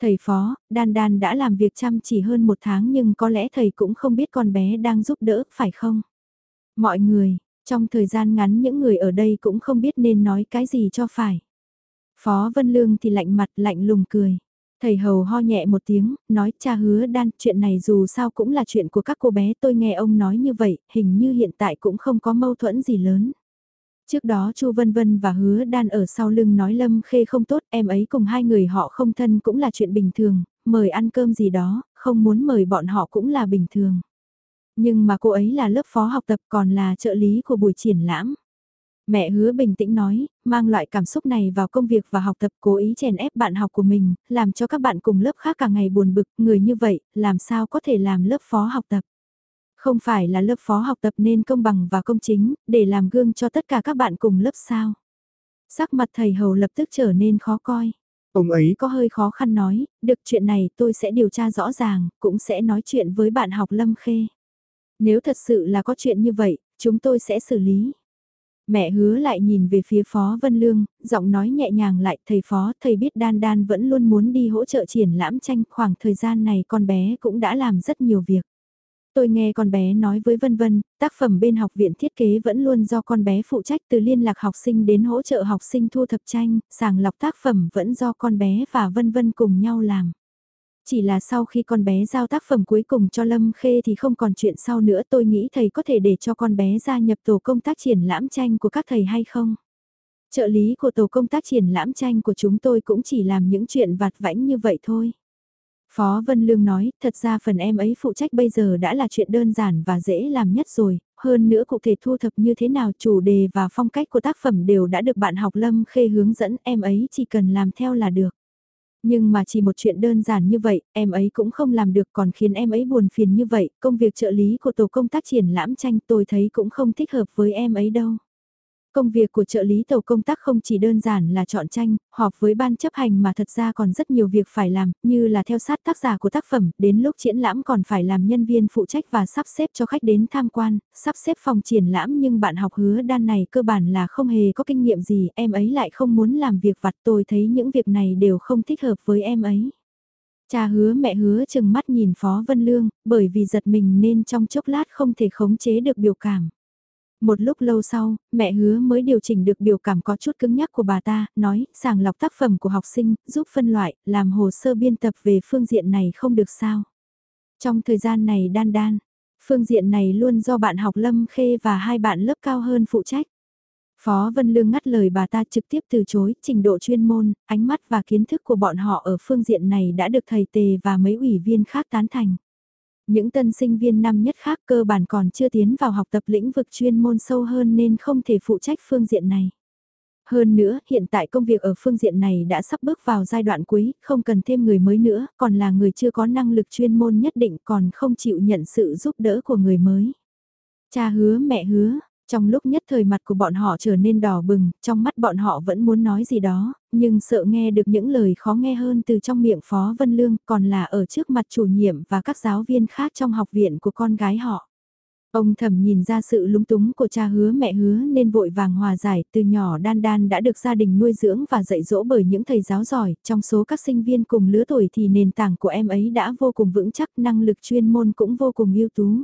Thầy phó, Đan Đan đã làm việc chăm chỉ hơn một tháng nhưng có lẽ thầy cũng không biết con bé đang giúp đỡ, phải không? Mọi người, trong thời gian ngắn những người ở đây cũng không biết nên nói cái gì cho phải. Phó Vân Lương thì lạnh mặt lạnh lùng cười. Thầy hầu ho nhẹ một tiếng, nói cha hứa đan, chuyện này dù sao cũng là chuyện của các cô bé tôi nghe ông nói như vậy, hình như hiện tại cũng không có mâu thuẫn gì lớn. Trước đó Chu Vân Vân và Hứa Đan ở sau lưng nói Lâm Khê không tốt, em ấy cùng hai người họ không thân cũng là chuyện bình thường, mời ăn cơm gì đó, không muốn mời bọn họ cũng là bình thường. Nhưng mà cô ấy là lớp phó học tập còn là trợ lý của buổi triển lãm. Mẹ hứa bình tĩnh nói, mang loại cảm xúc này vào công việc và học tập cố ý chèn ép bạn học của mình, làm cho các bạn cùng lớp khác cả ngày buồn bực, người như vậy, làm sao có thể làm lớp phó học tập. Không phải là lớp phó học tập nên công bằng và công chính, để làm gương cho tất cả các bạn cùng lớp sao. Sắc mặt thầy hầu lập tức trở nên khó coi. Ông ấy có hơi khó khăn nói, được chuyện này tôi sẽ điều tra rõ ràng, cũng sẽ nói chuyện với bạn học Lâm Khê. Nếu thật sự là có chuyện như vậy, chúng tôi sẽ xử lý. Mẹ hứa lại nhìn về phía Phó Vân Lương, giọng nói nhẹ nhàng lại, thầy Phó, thầy biết Đan Đan vẫn luôn muốn đi hỗ trợ triển lãm tranh, khoảng thời gian này con bé cũng đã làm rất nhiều việc. Tôi nghe con bé nói với Vân Vân, tác phẩm bên học viện thiết kế vẫn luôn do con bé phụ trách từ liên lạc học sinh đến hỗ trợ học sinh thu thập tranh, sàng lọc tác phẩm vẫn do con bé và Vân Vân cùng nhau làm. Chỉ là sau khi con bé giao tác phẩm cuối cùng cho Lâm Khê thì không còn chuyện sau nữa tôi nghĩ thầy có thể để cho con bé gia nhập tổ công tác triển lãm tranh của các thầy hay không? Trợ lý của tổ công tác triển lãm tranh của chúng tôi cũng chỉ làm những chuyện vặt vãnh như vậy thôi. Phó Vân Lương nói, thật ra phần em ấy phụ trách bây giờ đã là chuyện đơn giản và dễ làm nhất rồi, hơn nữa cụ thể thu thập như thế nào chủ đề và phong cách của tác phẩm đều đã được bạn học Lâm Khê hướng dẫn em ấy chỉ cần làm theo là được. Nhưng mà chỉ một chuyện đơn giản như vậy, em ấy cũng không làm được còn khiến em ấy buồn phiền như vậy, công việc trợ lý của tổ công tác triển lãm tranh tôi thấy cũng không thích hợp với em ấy đâu. Công việc của trợ lý tàu công tác không chỉ đơn giản là chọn tranh, họp với ban chấp hành mà thật ra còn rất nhiều việc phải làm, như là theo sát tác giả của tác phẩm, đến lúc triển lãm còn phải làm nhân viên phụ trách và sắp xếp cho khách đến tham quan, sắp xếp phòng triển lãm nhưng bạn học hứa đan này cơ bản là không hề có kinh nghiệm gì, em ấy lại không muốn làm việc vặt tôi thấy những việc này đều không thích hợp với em ấy. Cha hứa mẹ hứa chừng mắt nhìn Phó Vân Lương, bởi vì giật mình nên trong chốc lát không thể khống chế được biểu cảm. Một lúc lâu sau, mẹ hứa mới điều chỉnh được biểu cảm có chút cứng nhắc của bà ta, nói, sàng lọc tác phẩm của học sinh, giúp phân loại, làm hồ sơ biên tập về phương diện này không được sao. Trong thời gian này đan đan, phương diện này luôn do bạn học Lâm Khê và hai bạn lớp cao hơn phụ trách. Phó Vân Lương ngắt lời bà ta trực tiếp từ chối, trình độ chuyên môn, ánh mắt và kiến thức của bọn họ ở phương diện này đã được thầy Tề và mấy ủy viên khác tán thành. Những tân sinh viên năm nhất khác cơ bản còn chưa tiến vào học tập lĩnh vực chuyên môn sâu hơn nên không thể phụ trách phương diện này. Hơn nữa, hiện tại công việc ở phương diện này đã sắp bước vào giai đoạn cuối, không cần thêm người mới nữa, còn là người chưa có năng lực chuyên môn nhất định còn không chịu nhận sự giúp đỡ của người mới. Cha hứa mẹ hứa, trong lúc nhất thời mặt của bọn họ trở nên đỏ bừng, trong mắt bọn họ vẫn muốn nói gì đó, nhưng sợ nghe được những lời khó nghe hơn từ trong miệng Phó Vân Lương còn là ở trước mặt chủ nhiệm và các giáo viên khác trong học viện của con gái họ. Ông thầm nhìn ra sự lúng túng của cha hứa mẹ hứa nên vội vàng hòa giải từ nhỏ đan đan đã được gia đình nuôi dưỡng và dạy dỗ bởi những thầy giáo giỏi, trong số các sinh viên cùng lứa tuổi thì nền tảng của em ấy đã vô cùng vững chắc năng lực chuyên môn cũng vô cùng ưu tú.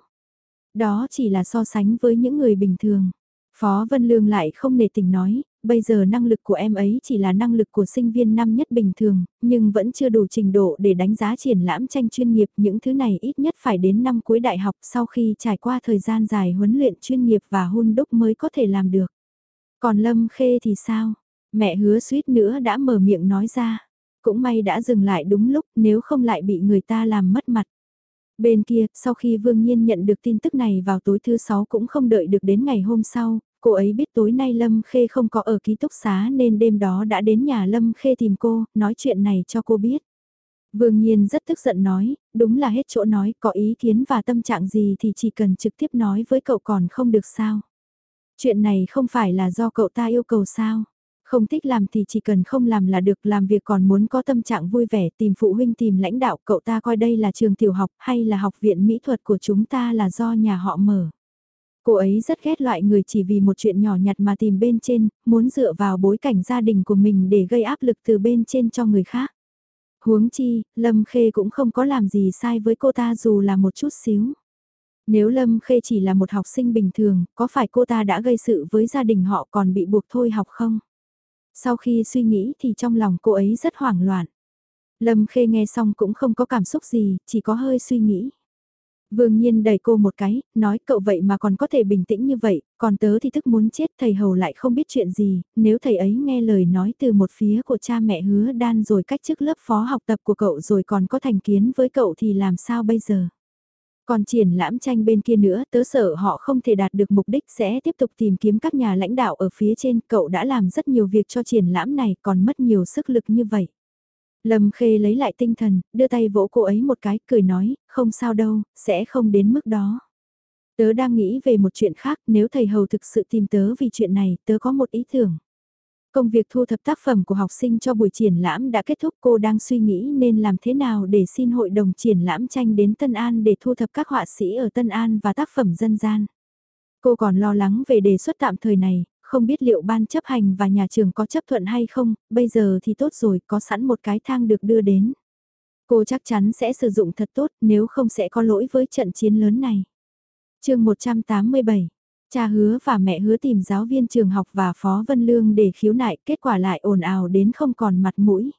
Đó chỉ là so sánh với những người bình thường. Phó Vân Lương lại không nề tình nói, bây giờ năng lực của em ấy chỉ là năng lực của sinh viên năm nhất bình thường, nhưng vẫn chưa đủ trình độ để đánh giá triển lãm tranh chuyên nghiệp. Những thứ này ít nhất phải đến năm cuối đại học sau khi trải qua thời gian dài huấn luyện chuyên nghiệp và hôn đúc mới có thể làm được. Còn Lâm Khê thì sao? Mẹ hứa suýt nữa đã mở miệng nói ra. Cũng may đã dừng lại đúng lúc nếu không lại bị người ta làm mất mặt. Bên kia, sau khi Vương Nhiên nhận được tin tức này vào tối thứ sáu cũng không đợi được đến ngày hôm sau, cô ấy biết tối nay Lâm Khê không có ở ký túc xá nên đêm đó đã đến nhà Lâm Khê tìm cô, nói chuyện này cho cô biết. Vương Nhiên rất tức giận nói, đúng là hết chỗ nói, có ý kiến và tâm trạng gì thì chỉ cần trực tiếp nói với cậu còn không được sao. Chuyện này không phải là do cậu ta yêu cầu sao. Không thích làm thì chỉ cần không làm là được, làm việc còn muốn có tâm trạng vui vẻ, tìm phụ huynh tìm lãnh đạo, cậu ta coi đây là trường tiểu học hay là học viện mỹ thuật của chúng ta là do nhà họ mở. Cô ấy rất ghét loại người chỉ vì một chuyện nhỏ nhặt mà tìm bên trên, muốn dựa vào bối cảnh gia đình của mình để gây áp lực từ bên trên cho người khác. Huống chi, Lâm Khê cũng không có làm gì sai với cô ta dù là một chút xíu. Nếu Lâm Khê chỉ là một học sinh bình thường, có phải cô ta đã gây sự với gia đình họ còn bị buộc thôi học không? Sau khi suy nghĩ thì trong lòng cô ấy rất hoảng loạn. Lâm Khê nghe xong cũng không có cảm xúc gì, chỉ có hơi suy nghĩ. Vương Nhiên đẩy cô một cái, nói cậu vậy mà còn có thể bình tĩnh như vậy, còn tớ thì thức muốn chết thầy hầu lại không biết chuyện gì, nếu thầy ấy nghe lời nói từ một phía của cha mẹ hứa đan rồi cách chức lớp phó học tập của cậu rồi còn có thành kiến với cậu thì làm sao bây giờ? Còn triển lãm tranh bên kia nữa, tớ sợ họ không thể đạt được mục đích sẽ tiếp tục tìm kiếm các nhà lãnh đạo ở phía trên, cậu đã làm rất nhiều việc cho triển lãm này còn mất nhiều sức lực như vậy. Lâm Khê lấy lại tinh thần, đưa tay vỗ cô ấy một cái, cười nói, không sao đâu, sẽ không đến mức đó. Tớ đang nghĩ về một chuyện khác, nếu thầy hầu thực sự tìm tớ vì chuyện này, tớ có một ý tưởng. Công việc thu thập tác phẩm của học sinh cho buổi triển lãm đã kết thúc cô đang suy nghĩ nên làm thế nào để xin hội đồng triển lãm tranh đến Tân An để thu thập các họa sĩ ở Tân An và tác phẩm dân gian. Cô còn lo lắng về đề xuất tạm thời này, không biết liệu ban chấp hành và nhà trường có chấp thuận hay không, bây giờ thì tốt rồi, có sẵn một cái thang được đưa đến. Cô chắc chắn sẽ sử dụng thật tốt, nếu không sẽ có lỗi với trận chiến lớn này. chương 187 Cha hứa và mẹ hứa tìm giáo viên trường học và Phó Vân Lương để khiếu nại, kết quả lại ồn ào đến không còn mặt mũi.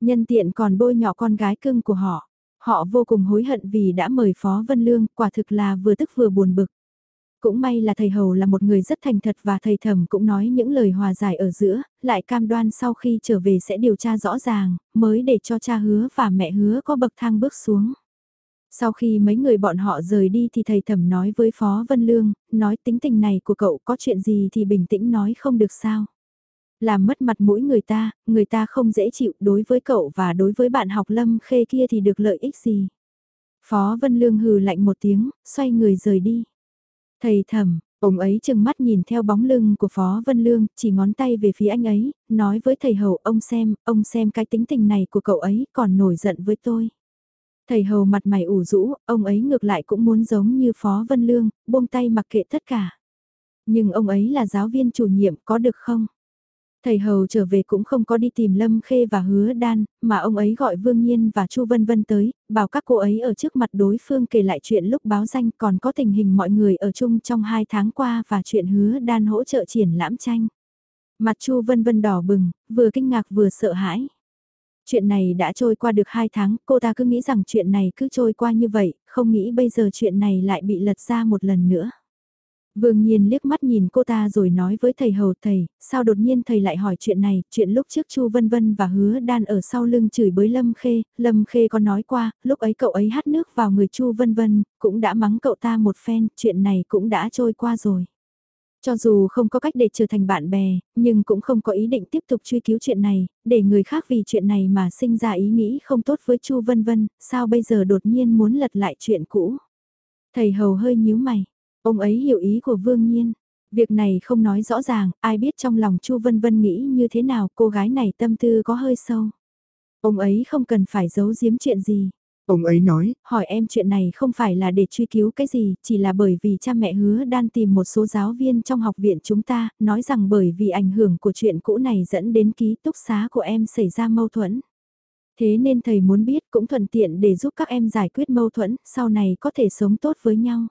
Nhân tiện còn bôi nhọ con gái cưng của họ. Họ vô cùng hối hận vì đã mời Phó Vân Lương, quả thực là vừa tức vừa buồn bực. Cũng may là thầy Hầu là một người rất thành thật và thầy thầm cũng nói những lời hòa giải ở giữa, lại cam đoan sau khi trở về sẽ điều tra rõ ràng, mới để cho cha hứa và mẹ hứa có bậc thang bước xuống. Sau khi mấy người bọn họ rời đi thì thầy thẩm nói với Phó Vân Lương, nói tính tình này của cậu có chuyện gì thì bình tĩnh nói không được sao. Làm mất mặt mũi người ta, người ta không dễ chịu đối với cậu và đối với bạn học lâm khê kia thì được lợi ích gì. Phó Vân Lương hừ lạnh một tiếng, xoay người rời đi. Thầy thẩm, ông ấy chừng mắt nhìn theo bóng lưng của Phó Vân Lương, chỉ ngón tay về phía anh ấy, nói với thầy hầu ông xem, ông xem cái tính tình này của cậu ấy còn nổi giận với tôi. Thầy hầu mặt mày ủ rũ, ông ấy ngược lại cũng muốn giống như Phó Vân Lương, buông tay mặc kệ tất cả. Nhưng ông ấy là giáo viên chủ nhiệm có được không? Thầy hầu trở về cũng không có đi tìm Lâm Khê và Hứa Đan, mà ông ấy gọi Vương Nhiên và Chu Vân Vân tới, bảo các cô ấy ở trước mặt đối phương kể lại chuyện lúc báo danh còn có tình hình mọi người ở chung trong hai tháng qua và chuyện Hứa Đan hỗ trợ triển lãm tranh. Mặt Chu Vân Vân đỏ bừng, vừa kinh ngạc vừa sợ hãi. Chuyện này đã trôi qua được hai tháng, cô ta cứ nghĩ rằng chuyện này cứ trôi qua như vậy, không nghĩ bây giờ chuyện này lại bị lật ra một lần nữa. Vương Nhiên liếc mắt nhìn cô ta rồi nói với thầy hầu thầy, sao đột nhiên thầy lại hỏi chuyện này, chuyện lúc trước Chu Vân Vân và Hứa Đan ở sau lưng chửi bới Lâm Khê, Lâm Khê có nói qua, lúc ấy cậu ấy hát nước vào người Chu Vân Vân, cũng đã mắng cậu ta một phen, chuyện này cũng đã trôi qua rồi. Cho dù không có cách để trở thành bạn bè, nhưng cũng không có ý định tiếp tục truy cứu chuyện này, để người khác vì chuyện này mà sinh ra ý nghĩ không tốt với Chu Vân Vân, sao bây giờ đột nhiên muốn lật lại chuyện cũ. Thầy hầu hơi nhíu mày, ông ấy hiểu ý của Vương Nhiên. Việc này không nói rõ ràng, ai biết trong lòng Chu Vân Vân nghĩ như thế nào cô gái này tâm tư có hơi sâu. Ông ấy không cần phải giấu giếm chuyện gì. Ông ấy nói, hỏi em chuyện này không phải là để truy cứu cái gì, chỉ là bởi vì cha mẹ hứa đang tìm một số giáo viên trong học viện chúng ta, nói rằng bởi vì ảnh hưởng của chuyện cũ này dẫn đến ký túc xá của em xảy ra mâu thuẫn. Thế nên thầy muốn biết cũng thuận tiện để giúp các em giải quyết mâu thuẫn, sau này có thể sống tốt với nhau.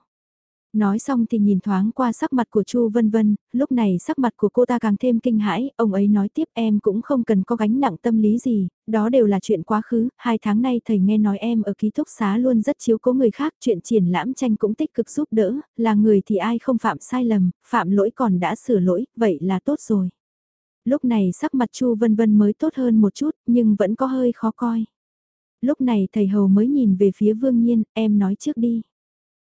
Nói xong thì nhìn thoáng qua sắc mặt của Chu Vân Vân, lúc này sắc mặt của cô ta càng thêm kinh hãi, ông ấy nói tiếp em cũng không cần có gánh nặng tâm lý gì, đó đều là chuyện quá khứ, hai tháng nay thầy nghe nói em ở ký túc xá luôn rất chiếu cố người khác, chuyện triển lãm tranh cũng tích cực giúp đỡ, là người thì ai không phạm sai lầm, phạm lỗi còn đã sửa lỗi, vậy là tốt rồi. Lúc này sắc mặt Chu Vân Vân mới tốt hơn một chút, nhưng vẫn có hơi khó coi. Lúc này thầy hầu mới nhìn về phía Vương Nhiên, em nói trước đi.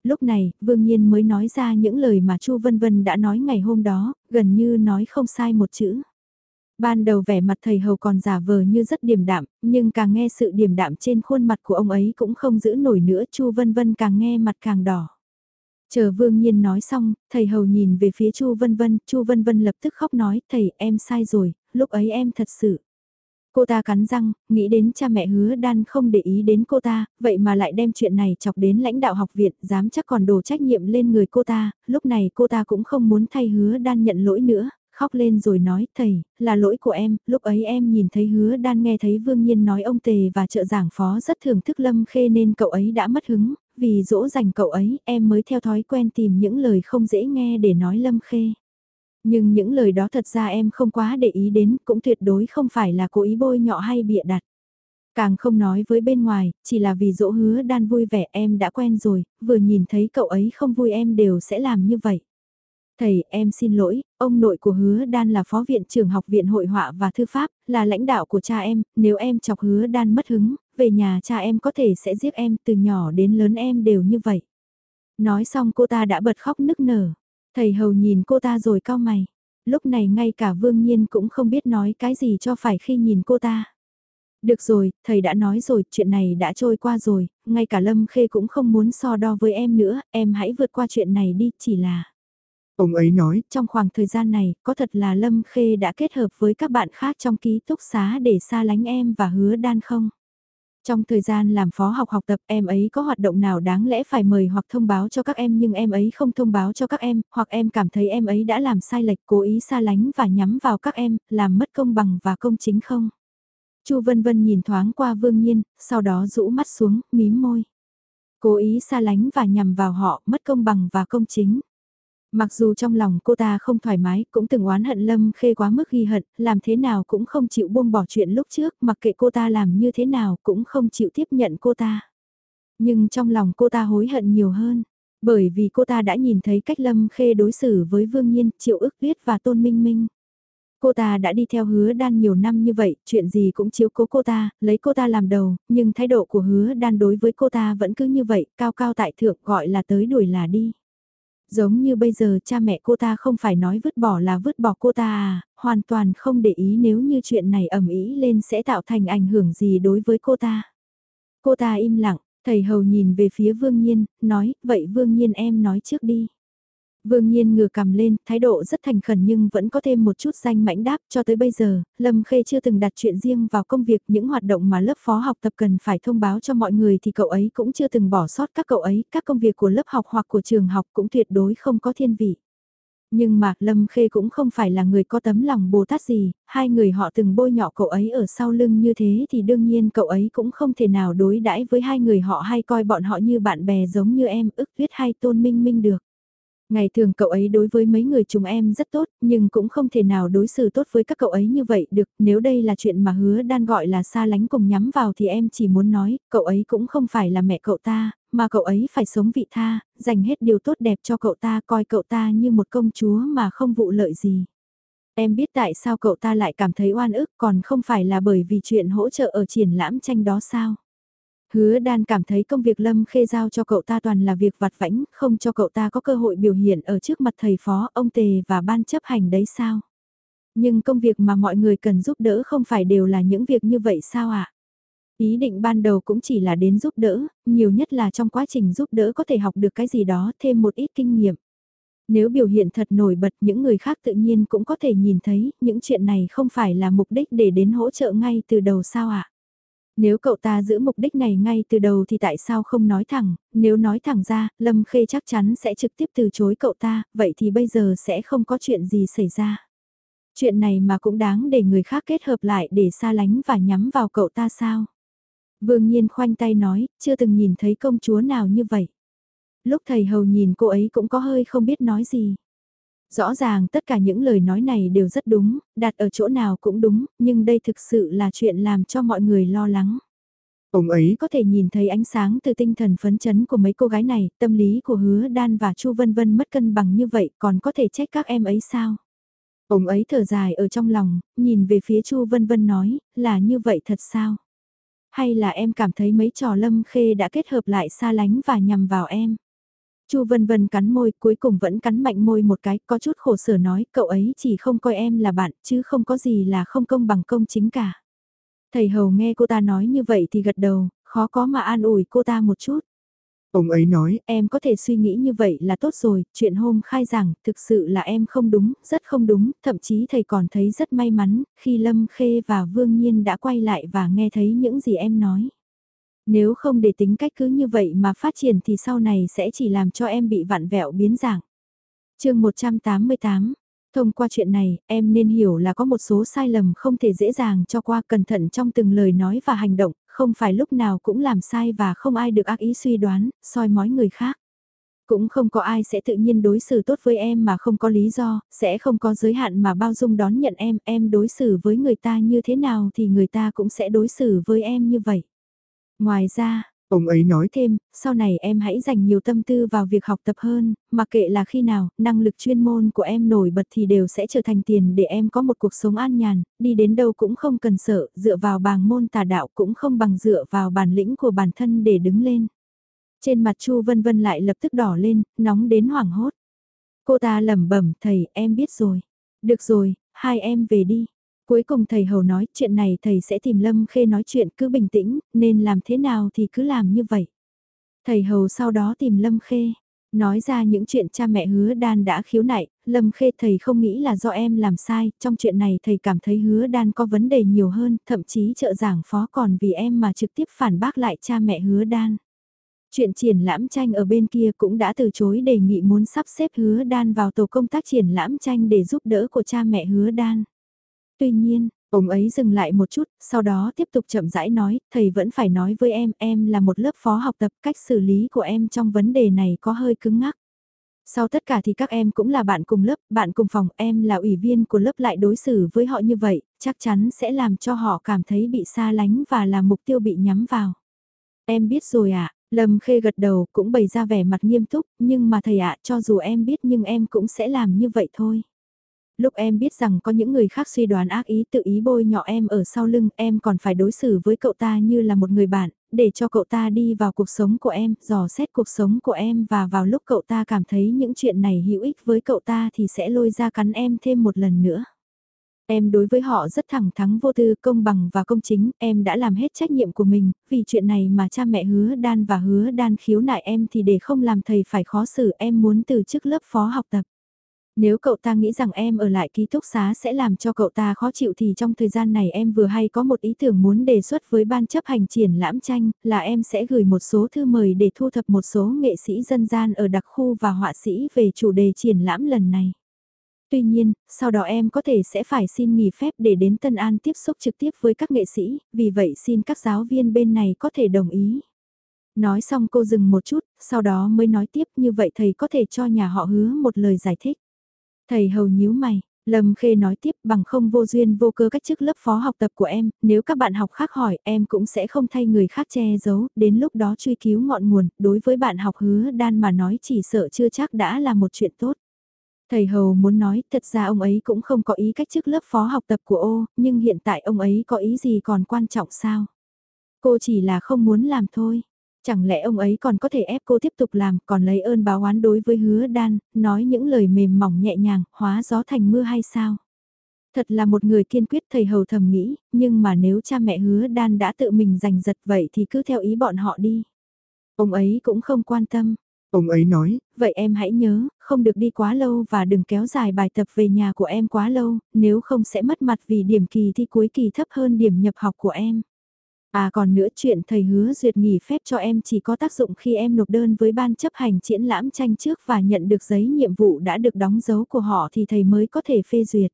Lúc này, Vương Nhiên mới nói ra những lời mà Chu Vân Vân đã nói ngày hôm đó, gần như nói không sai một chữ. Ban đầu vẻ mặt thầy hầu còn giả vờ như rất điềm đạm, nhưng càng nghe sự điềm đạm trên khuôn mặt của ông ấy cũng không giữ nổi nữa, Chu Vân Vân càng nghe mặt càng đỏ. Chờ Vương Nhiên nói xong, thầy hầu nhìn về phía Chu Vân Vân, Chu Vân Vân lập tức khóc nói, thầy em sai rồi, lúc ấy em thật sự. Cô ta cắn răng, nghĩ đến cha mẹ hứa đan không để ý đến cô ta, vậy mà lại đem chuyện này chọc đến lãnh đạo học viện, dám chắc còn đổ trách nhiệm lên người cô ta, lúc này cô ta cũng không muốn thay hứa đan nhận lỗi nữa, khóc lên rồi nói, thầy, là lỗi của em, lúc ấy em nhìn thấy hứa đan nghe thấy Vương Nhiên nói ông Tề và trợ giảng phó rất thưởng thức Lâm Khê nên cậu ấy đã mất hứng, vì dỗ dành cậu ấy em mới theo thói quen tìm những lời không dễ nghe để nói Lâm Khê. Nhưng những lời đó thật ra em không quá để ý đến, cũng tuyệt đối không phải là cố ý bôi nhọ hay bịa đặt. Càng không nói với bên ngoài, chỉ là vì dỗ hứa đan vui vẻ em đã quen rồi, vừa nhìn thấy cậu ấy không vui em đều sẽ làm như vậy. Thầy, em xin lỗi, ông nội của hứa đan là phó viện trưởng học viện hội họa và thư pháp, là lãnh đạo của cha em, nếu em chọc hứa đan mất hứng, về nhà cha em có thể sẽ giết em, từ nhỏ đến lớn em đều như vậy. Nói xong cô ta đã bật khóc nức nở, thầy hầu nhìn cô ta rồi cao mày, lúc này ngay cả vương nhiên cũng không biết nói cái gì cho phải khi nhìn cô ta. Được rồi, thầy đã nói rồi, chuyện này đã trôi qua rồi, ngay cả Lâm Khê cũng không muốn so đo với em nữa, em hãy vượt qua chuyện này đi, chỉ là... Ông ấy nói, trong khoảng thời gian này, có thật là Lâm Khê đã kết hợp với các bạn khác trong ký túc xá để xa lánh em và hứa đan không? Trong thời gian làm phó học học tập em ấy có hoạt động nào đáng lẽ phải mời hoặc thông báo cho các em nhưng em ấy không thông báo cho các em, hoặc em cảm thấy em ấy đã làm sai lệch cố ý xa lánh và nhắm vào các em, làm mất công bằng và công chính không? Chu Vân Vân nhìn thoáng qua Vương Nhiên, sau đó rũ mắt xuống, mím môi. Cố ý xa lánh và nhằm vào họ, mất công bằng và công chính. Mặc dù trong lòng cô ta không thoải mái, cũng từng oán hận Lâm Khê quá mức ghi hận, làm thế nào cũng không chịu buông bỏ chuyện lúc trước, mặc kệ cô ta làm như thế nào cũng không chịu tiếp nhận cô ta. Nhưng trong lòng cô ta hối hận nhiều hơn, bởi vì cô ta đã nhìn thấy cách Lâm Khê đối xử với Vương Nhiên, Triệu ức viết và Tôn Minh Minh. Cô ta đã đi theo hứa đan nhiều năm như vậy, chuyện gì cũng chiếu cố cô ta, lấy cô ta làm đầu, nhưng thái độ của hứa đan đối với cô ta vẫn cứ như vậy, cao cao tại thượng gọi là tới đuổi là đi. Giống như bây giờ cha mẹ cô ta không phải nói vứt bỏ là vứt bỏ cô ta à, hoàn toàn không để ý nếu như chuyện này ẩm ý lên sẽ tạo thành ảnh hưởng gì đối với cô ta. Cô ta im lặng, thầy hầu nhìn về phía Vương Nhiên, nói, vậy Vương Nhiên em nói trước đi. Vương Nhiên ngửa cầm lên, thái độ rất thành khẩn nhưng vẫn có thêm một chút danh mãnh đáp cho tới bây giờ, Lâm Khê chưa từng đặt chuyện riêng vào công việc những hoạt động mà lớp phó học tập cần phải thông báo cho mọi người thì cậu ấy cũng chưa từng bỏ sót các cậu ấy, các công việc của lớp học hoặc của trường học cũng tuyệt đối không có thiên vị. Nhưng mà Lâm Khê cũng không phải là người có tấm lòng Bồ Tát gì, hai người họ từng bôi nhọ cậu ấy ở sau lưng như thế thì đương nhiên cậu ấy cũng không thể nào đối đãi với hai người họ hay coi bọn họ như bạn bè giống như em ức huyết hay tôn minh minh được. Ngày thường cậu ấy đối với mấy người chúng em rất tốt, nhưng cũng không thể nào đối xử tốt với các cậu ấy như vậy được, nếu đây là chuyện mà hứa đan gọi là xa lánh cùng nhắm vào thì em chỉ muốn nói, cậu ấy cũng không phải là mẹ cậu ta, mà cậu ấy phải sống vị tha, dành hết điều tốt đẹp cho cậu ta, coi cậu ta như một công chúa mà không vụ lợi gì. Em biết tại sao cậu ta lại cảm thấy oan ức còn không phải là bởi vì chuyện hỗ trợ ở triển lãm tranh đó sao? Hứa đan cảm thấy công việc Lâm Khê giao cho cậu ta toàn là việc vặt vãnh, không cho cậu ta có cơ hội biểu hiện ở trước mặt thầy phó, ông Tề và ban chấp hành đấy sao? Nhưng công việc mà mọi người cần giúp đỡ không phải đều là những việc như vậy sao ạ? À? Ý định ban đầu cũng chỉ là đến giúp đỡ, nhiều nhất là trong quá trình giúp đỡ có thể học được cái gì đó, thêm một ít kinh nghiệm. Nếu biểu hiện thật nổi bật những người khác tự nhiên cũng có thể nhìn thấy những chuyện này không phải là mục đích để đến hỗ trợ ngay từ đầu sao ạ? À? Nếu cậu ta giữ mục đích này ngay từ đầu thì tại sao không nói thẳng, nếu nói thẳng ra, Lâm Khê chắc chắn sẽ trực tiếp từ chối cậu ta, vậy thì bây giờ sẽ không có chuyện gì xảy ra. Chuyện này mà cũng đáng để người khác kết hợp lại để xa lánh và nhắm vào cậu ta sao? Vương Nhiên khoanh tay nói, chưa từng nhìn thấy công chúa nào như vậy. Lúc thầy hầu nhìn cô ấy cũng có hơi không biết nói gì. Rõ ràng tất cả những lời nói này đều rất đúng, đặt ở chỗ nào cũng đúng, nhưng đây thực sự là chuyện làm cho mọi người lo lắng. Ông ấy có thể nhìn thấy ánh sáng từ tinh thần phấn chấn của mấy cô gái này, tâm lý của hứa đan và Chu Vân Vân mất cân bằng như vậy còn có thể trách các em ấy sao? Ông ấy thở dài ở trong lòng, nhìn về phía Chu Vân Vân nói, là như vậy thật sao? Hay là em cảm thấy mấy trò lâm khê đã kết hợp lại xa lánh và nhằm vào em? Chu Vân Vân cắn môi, cuối cùng vẫn cắn mạnh môi một cái, có chút khổ sở nói, cậu ấy chỉ không coi em là bạn, chứ không có gì là không công bằng công chính cả. Thầy Hầu nghe cô ta nói như vậy thì gật đầu, khó có mà an ủi cô ta một chút. Ông ấy nói, em có thể suy nghĩ như vậy là tốt rồi, chuyện hôm khai giảng, thực sự là em không đúng, rất không đúng, thậm chí thầy còn thấy rất may mắn, khi Lâm Khê và Vương Nhiên đã quay lại và nghe thấy những gì em nói. Nếu không để tính cách cứ như vậy mà phát triển thì sau này sẽ chỉ làm cho em bị vặn vẹo biến dạng. chương 188 Thông qua chuyện này, em nên hiểu là có một số sai lầm không thể dễ dàng cho qua cẩn thận trong từng lời nói và hành động, không phải lúc nào cũng làm sai và không ai được ác ý suy đoán, soi mói người khác. Cũng không có ai sẽ tự nhiên đối xử tốt với em mà không có lý do, sẽ không có giới hạn mà bao dung đón nhận em, em đối xử với người ta như thế nào thì người ta cũng sẽ đối xử với em như vậy. Ngoài ra, ông ấy nói thêm, sau này em hãy dành nhiều tâm tư vào việc học tập hơn, mà kệ là khi nào, năng lực chuyên môn của em nổi bật thì đều sẽ trở thành tiền để em có một cuộc sống an nhàn, đi đến đâu cũng không cần sợ, dựa vào bàng môn tà đạo cũng không bằng dựa vào bản lĩnh của bản thân để đứng lên. Trên mặt Chu Vân Vân lại lập tức đỏ lên, nóng đến hoảng hốt. Cô ta lẩm bẩm, thầy, em biết rồi. Được rồi, hai em về đi. Cuối cùng thầy hầu nói chuyện này thầy sẽ tìm Lâm Khê nói chuyện cứ bình tĩnh, nên làm thế nào thì cứ làm như vậy. Thầy hầu sau đó tìm Lâm Khê, nói ra những chuyện cha mẹ hứa đan đã khiếu nại, Lâm Khê thầy không nghĩ là do em làm sai, trong chuyện này thầy cảm thấy hứa đan có vấn đề nhiều hơn, thậm chí trợ giảng phó còn vì em mà trực tiếp phản bác lại cha mẹ hứa đan. Chuyện triển lãm tranh ở bên kia cũng đã từ chối đề nghị muốn sắp xếp hứa đan vào tổ công tác triển lãm tranh để giúp đỡ của cha mẹ hứa đan. Tuy nhiên, ông ấy dừng lại một chút, sau đó tiếp tục chậm rãi nói, thầy vẫn phải nói với em, em là một lớp phó học tập, cách xử lý của em trong vấn đề này có hơi cứng ngắc. Sau tất cả thì các em cũng là bạn cùng lớp, bạn cùng phòng, em là ủy viên của lớp lại đối xử với họ như vậy, chắc chắn sẽ làm cho họ cảm thấy bị xa lánh và là mục tiêu bị nhắm vào. Em biết rồi ạ, Lâm Khê gật đầu cũng bày ra vẻ mặt nghiêm túc, nhưng mà thầy ạ cho dù em biết nhưng em cũng sẽ làm như vậy thôi lúc em biết rằng có những người khác suy đoán ác ý tự ý bôi nhọ em ở sau lưng, em còn phải đối xử với cậu ta như là một người bạn, để cho cậu ta đi vào cuộc sống của em, dò xét cuộc sống của em và vào lúc cậu ta cảm thấy những chuyện này hữu ích với cậu ta thì sẽ lôi ra cắn em thêm một lần nữa. Em đối với họ rất thẳng thắn vô tư, công bằng và công chính, em đã làm hết trách nhiệm của mình, vì chuyện này mà cha mẹ hứa đan và hứa đan khiếu nại em thì để không làm thầy phải khó xử em muốn từ chức lớp phó học tập. Nếu cậu ta nghĩ rằng em ở lại ký túc xá sẽ làm cho cậu ta khó chịu thì trong thời gian này em vừa hay có một ý tưởng muốn đề xuất với ban chấp hành triển lãm tranh là em sẽ gửi một số thư mời để thu thập một số nghệ sĩ dân gian ở đặc khu và họa sĩ về chủ đề triển lãm lần này. Tuy nhiên, sau đó em có thể sẽ phải xin nghỉ phép để đến Tân An tiếp xúc trực tiếp với các nghệ sĩ, vì vậy xin các giáo viên bên này có thể đồng ý. Nói xong cô dừng một chút, sau đó mới nói tiếp như vậy thầy có thể cho nhà họ hứa một lời giải thích. Thầy hầu nhíu mày, Lâm Khê nói tiếp bằng không vô duyên vô cơ cách chức lớp phó học tập của em, nếu các bạn học khác hỏi em cũng sẽ không thay người khác che giấu, đến lúc đó truy cứu ngọn nguồn, đối với bạn học hứa đan mà nói chỉ sợ chưa chắc đã là một chuyện tốt. Thầy Hầu muốn nói thật ra ông ấy cũng không có ý cách chức lớp phó học tập của ô, nhưng hiện tại ông ấy có ý gì còn quan trọng sao? Cô chỉ là không muốn làm thôi. Chẳng lẽ ông ấy còn có thể ép cô tiếp tục làm, còn lấy ơn báo oán đối với hứa đan, nói những lời mềm mỏng nhẹ nhàng, hóa gió thành mưa hay sao? Thật là một người kiên quyết thầy hầu thầm nghĩ, nhưng mà nếu cha mẹ hứa đan đã tự mình giành giật vậy thì cứ theo ý bọn họ đi. Ông ấy cũng không quan tâm. Ông ấy nói, vậy em hãy nhớ, không được đi quá lâu và đừng kéo dài bài tập về nhà của em quá lâu, nếu không sẽ mất mặt vì điểm kỳ thi cuối kỳ thấp hơn điểm nhập học của em. À còn nữa chuyện thầy hứa duyệt nghỉ phép cho em chỉ có tác dụng khi em nộp đơn với ban chấp hành triển lãm tranh trước và nhận được giấy nhiệm vụ đã được đóng dấu của họ thì thầy mới có thể phê duyệt.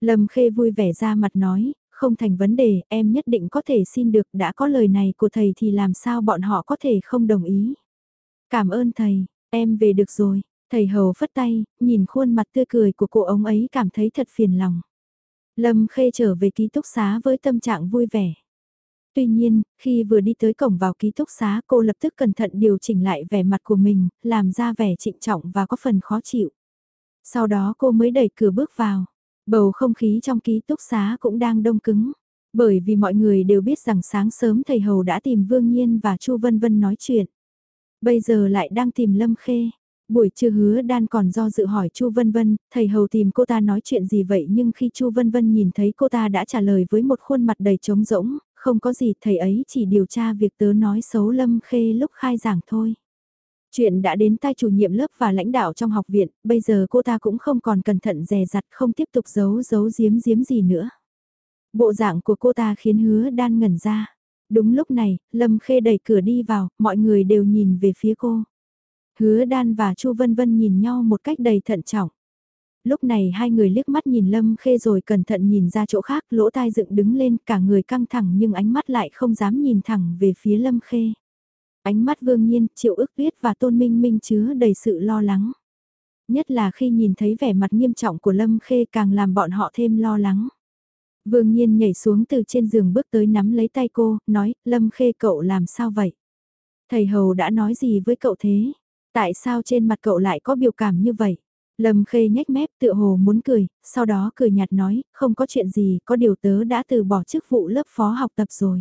Lâm Khê vui vẻ ra mặt nói, không thành vấn đề, em nhất định có thể xin được, đã có lời này của thầy thì làm sao bọn họ có thể không đồng ý. Cảm ơn thầy, em về được rồi, thầy hầu phất tay, nhìn khuôn mặt tươi cười của cô ông ấy cảm thấy thật phiền lòng. Lâm Khê trở về ký túc xá với tâm trạng vui vẻ. Tuy nhiên, khi vừa đi tới cổng vào ký túc xá cô lập tức cẩn thận điều chỉnh lại vẻ mặt của mình, làm ra vẻ trịnh trọng và có phần khó chịu. Sau đó cô mới đẩy cửa bước vào. Bầu không khí trong ký túc xá cũng đang đông cứng. Bởi vì mọi người đều biết rằng sáng sớm thầy Hầu đã tìm Vương Nhiên và Chu Vân Vân nói chuyện. Bây giờ lại đang tìm Lâm Khê. Buổi trưa hứa đan còn do dự hỏi Chu Vân Vân, thầy hầu tìm cô ta nói chuyện gì vậy nhưng khi Chu Vân Vân nhìn thấy cô ta đã trả lời với một khuôn mặt đầy trống rỗng, không có gì thầy ấy chỉ điều tra việc tớ nói xấu Lâm Khê lúc khai giảng thôi. Chuyện đã đến tai chủ nhiệm lớp và lãnh đạo trong học viện, bây giờ cô ta cũng không còn cẩn thận dè dặt không tiếp tục giấu giấu giếm giếm gì nữa. Bộ dạng của cô ta khiến hứa đan ngẩn ra. Đúng lúc này, Lâm Khê đẩy cửa đi vào, mọi người đều nhìn về phía cô. Hứa đan và Chu Vân Vân nhìn nhau một cách đầy thận trọng. Lúc này hai người liếc mắt nhìn Lâm Khê rồi cẩn thận nhìn ra chỗ khác, lỗ tai dựng đứng lên, cả người căng thẳng nhưng ánh mắt lại không dám nhìn thẳng về phía Lâm Khê. Ánh mắt vương nhiên, triệu ức tuyết và tôn minh minh chứa đầy sự lo lắng. Nhất là khi nhìn thấy vẻ mặt nghiêm trọng của Lâm Khê càng làm bọn họ thêm lo lắng. Vương nhiên nhảy xuống từ trên giường bước tới nắm lấy tay cô, nói, Lâm Khê cậu làm sao vậy? Thầy Hầu đã nói gì với cậu thế? Tại sao trên mặt cậu lại có biểu cảm như vậy? Lâm Khê nhếch mép tựa hồ muốn cười, sau đó cười nhạt nói, không có chuyện gì, có điều tớ đã từ bỏ chức vụ lớp phó học tập rồi.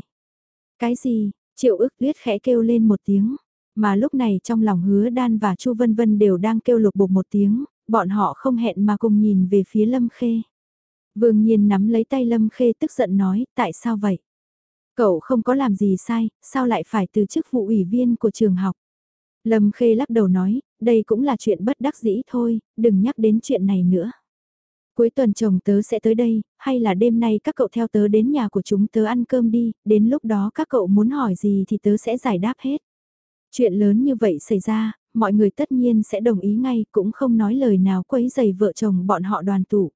Cái gì? Triệu ức tuyết khẽ kêu lên một tiếng, mà lúc này trong lòng hứa đan và Chu Vân Vân đều đang kêu lục bục một tiếng, bọn họ không hẹn mà cùng nhìn về phía Lâm Khê. Vương Nhiên nắm lấy tay Lâm Khê tức giận nói, tại sao vậy? Cậu không có làm gì sai, sao lại phải từ chức vụ ủy viên của trường học? Lâm Khê lắc đầu nói, đây cũng là chuyện bất đắc dĩ thôi, đừng nhắc đến chuyện này nữa. Cuối tuần chồng tớ sẽ tới đây, hay là đêm nay các cậu theo tớ đến nhà của chúng tớ ăn cơm đi, đến lúc đó các cậu muốn hỏi gì thì tớ sẽ giải đáp hết. Chuyện lớn như vậy xảy ra, mọi người tất nhiên sẽ đồng ý ngay, cũng không nói lời nào quấy giày vợ chồng bọn họ đoàn tụ.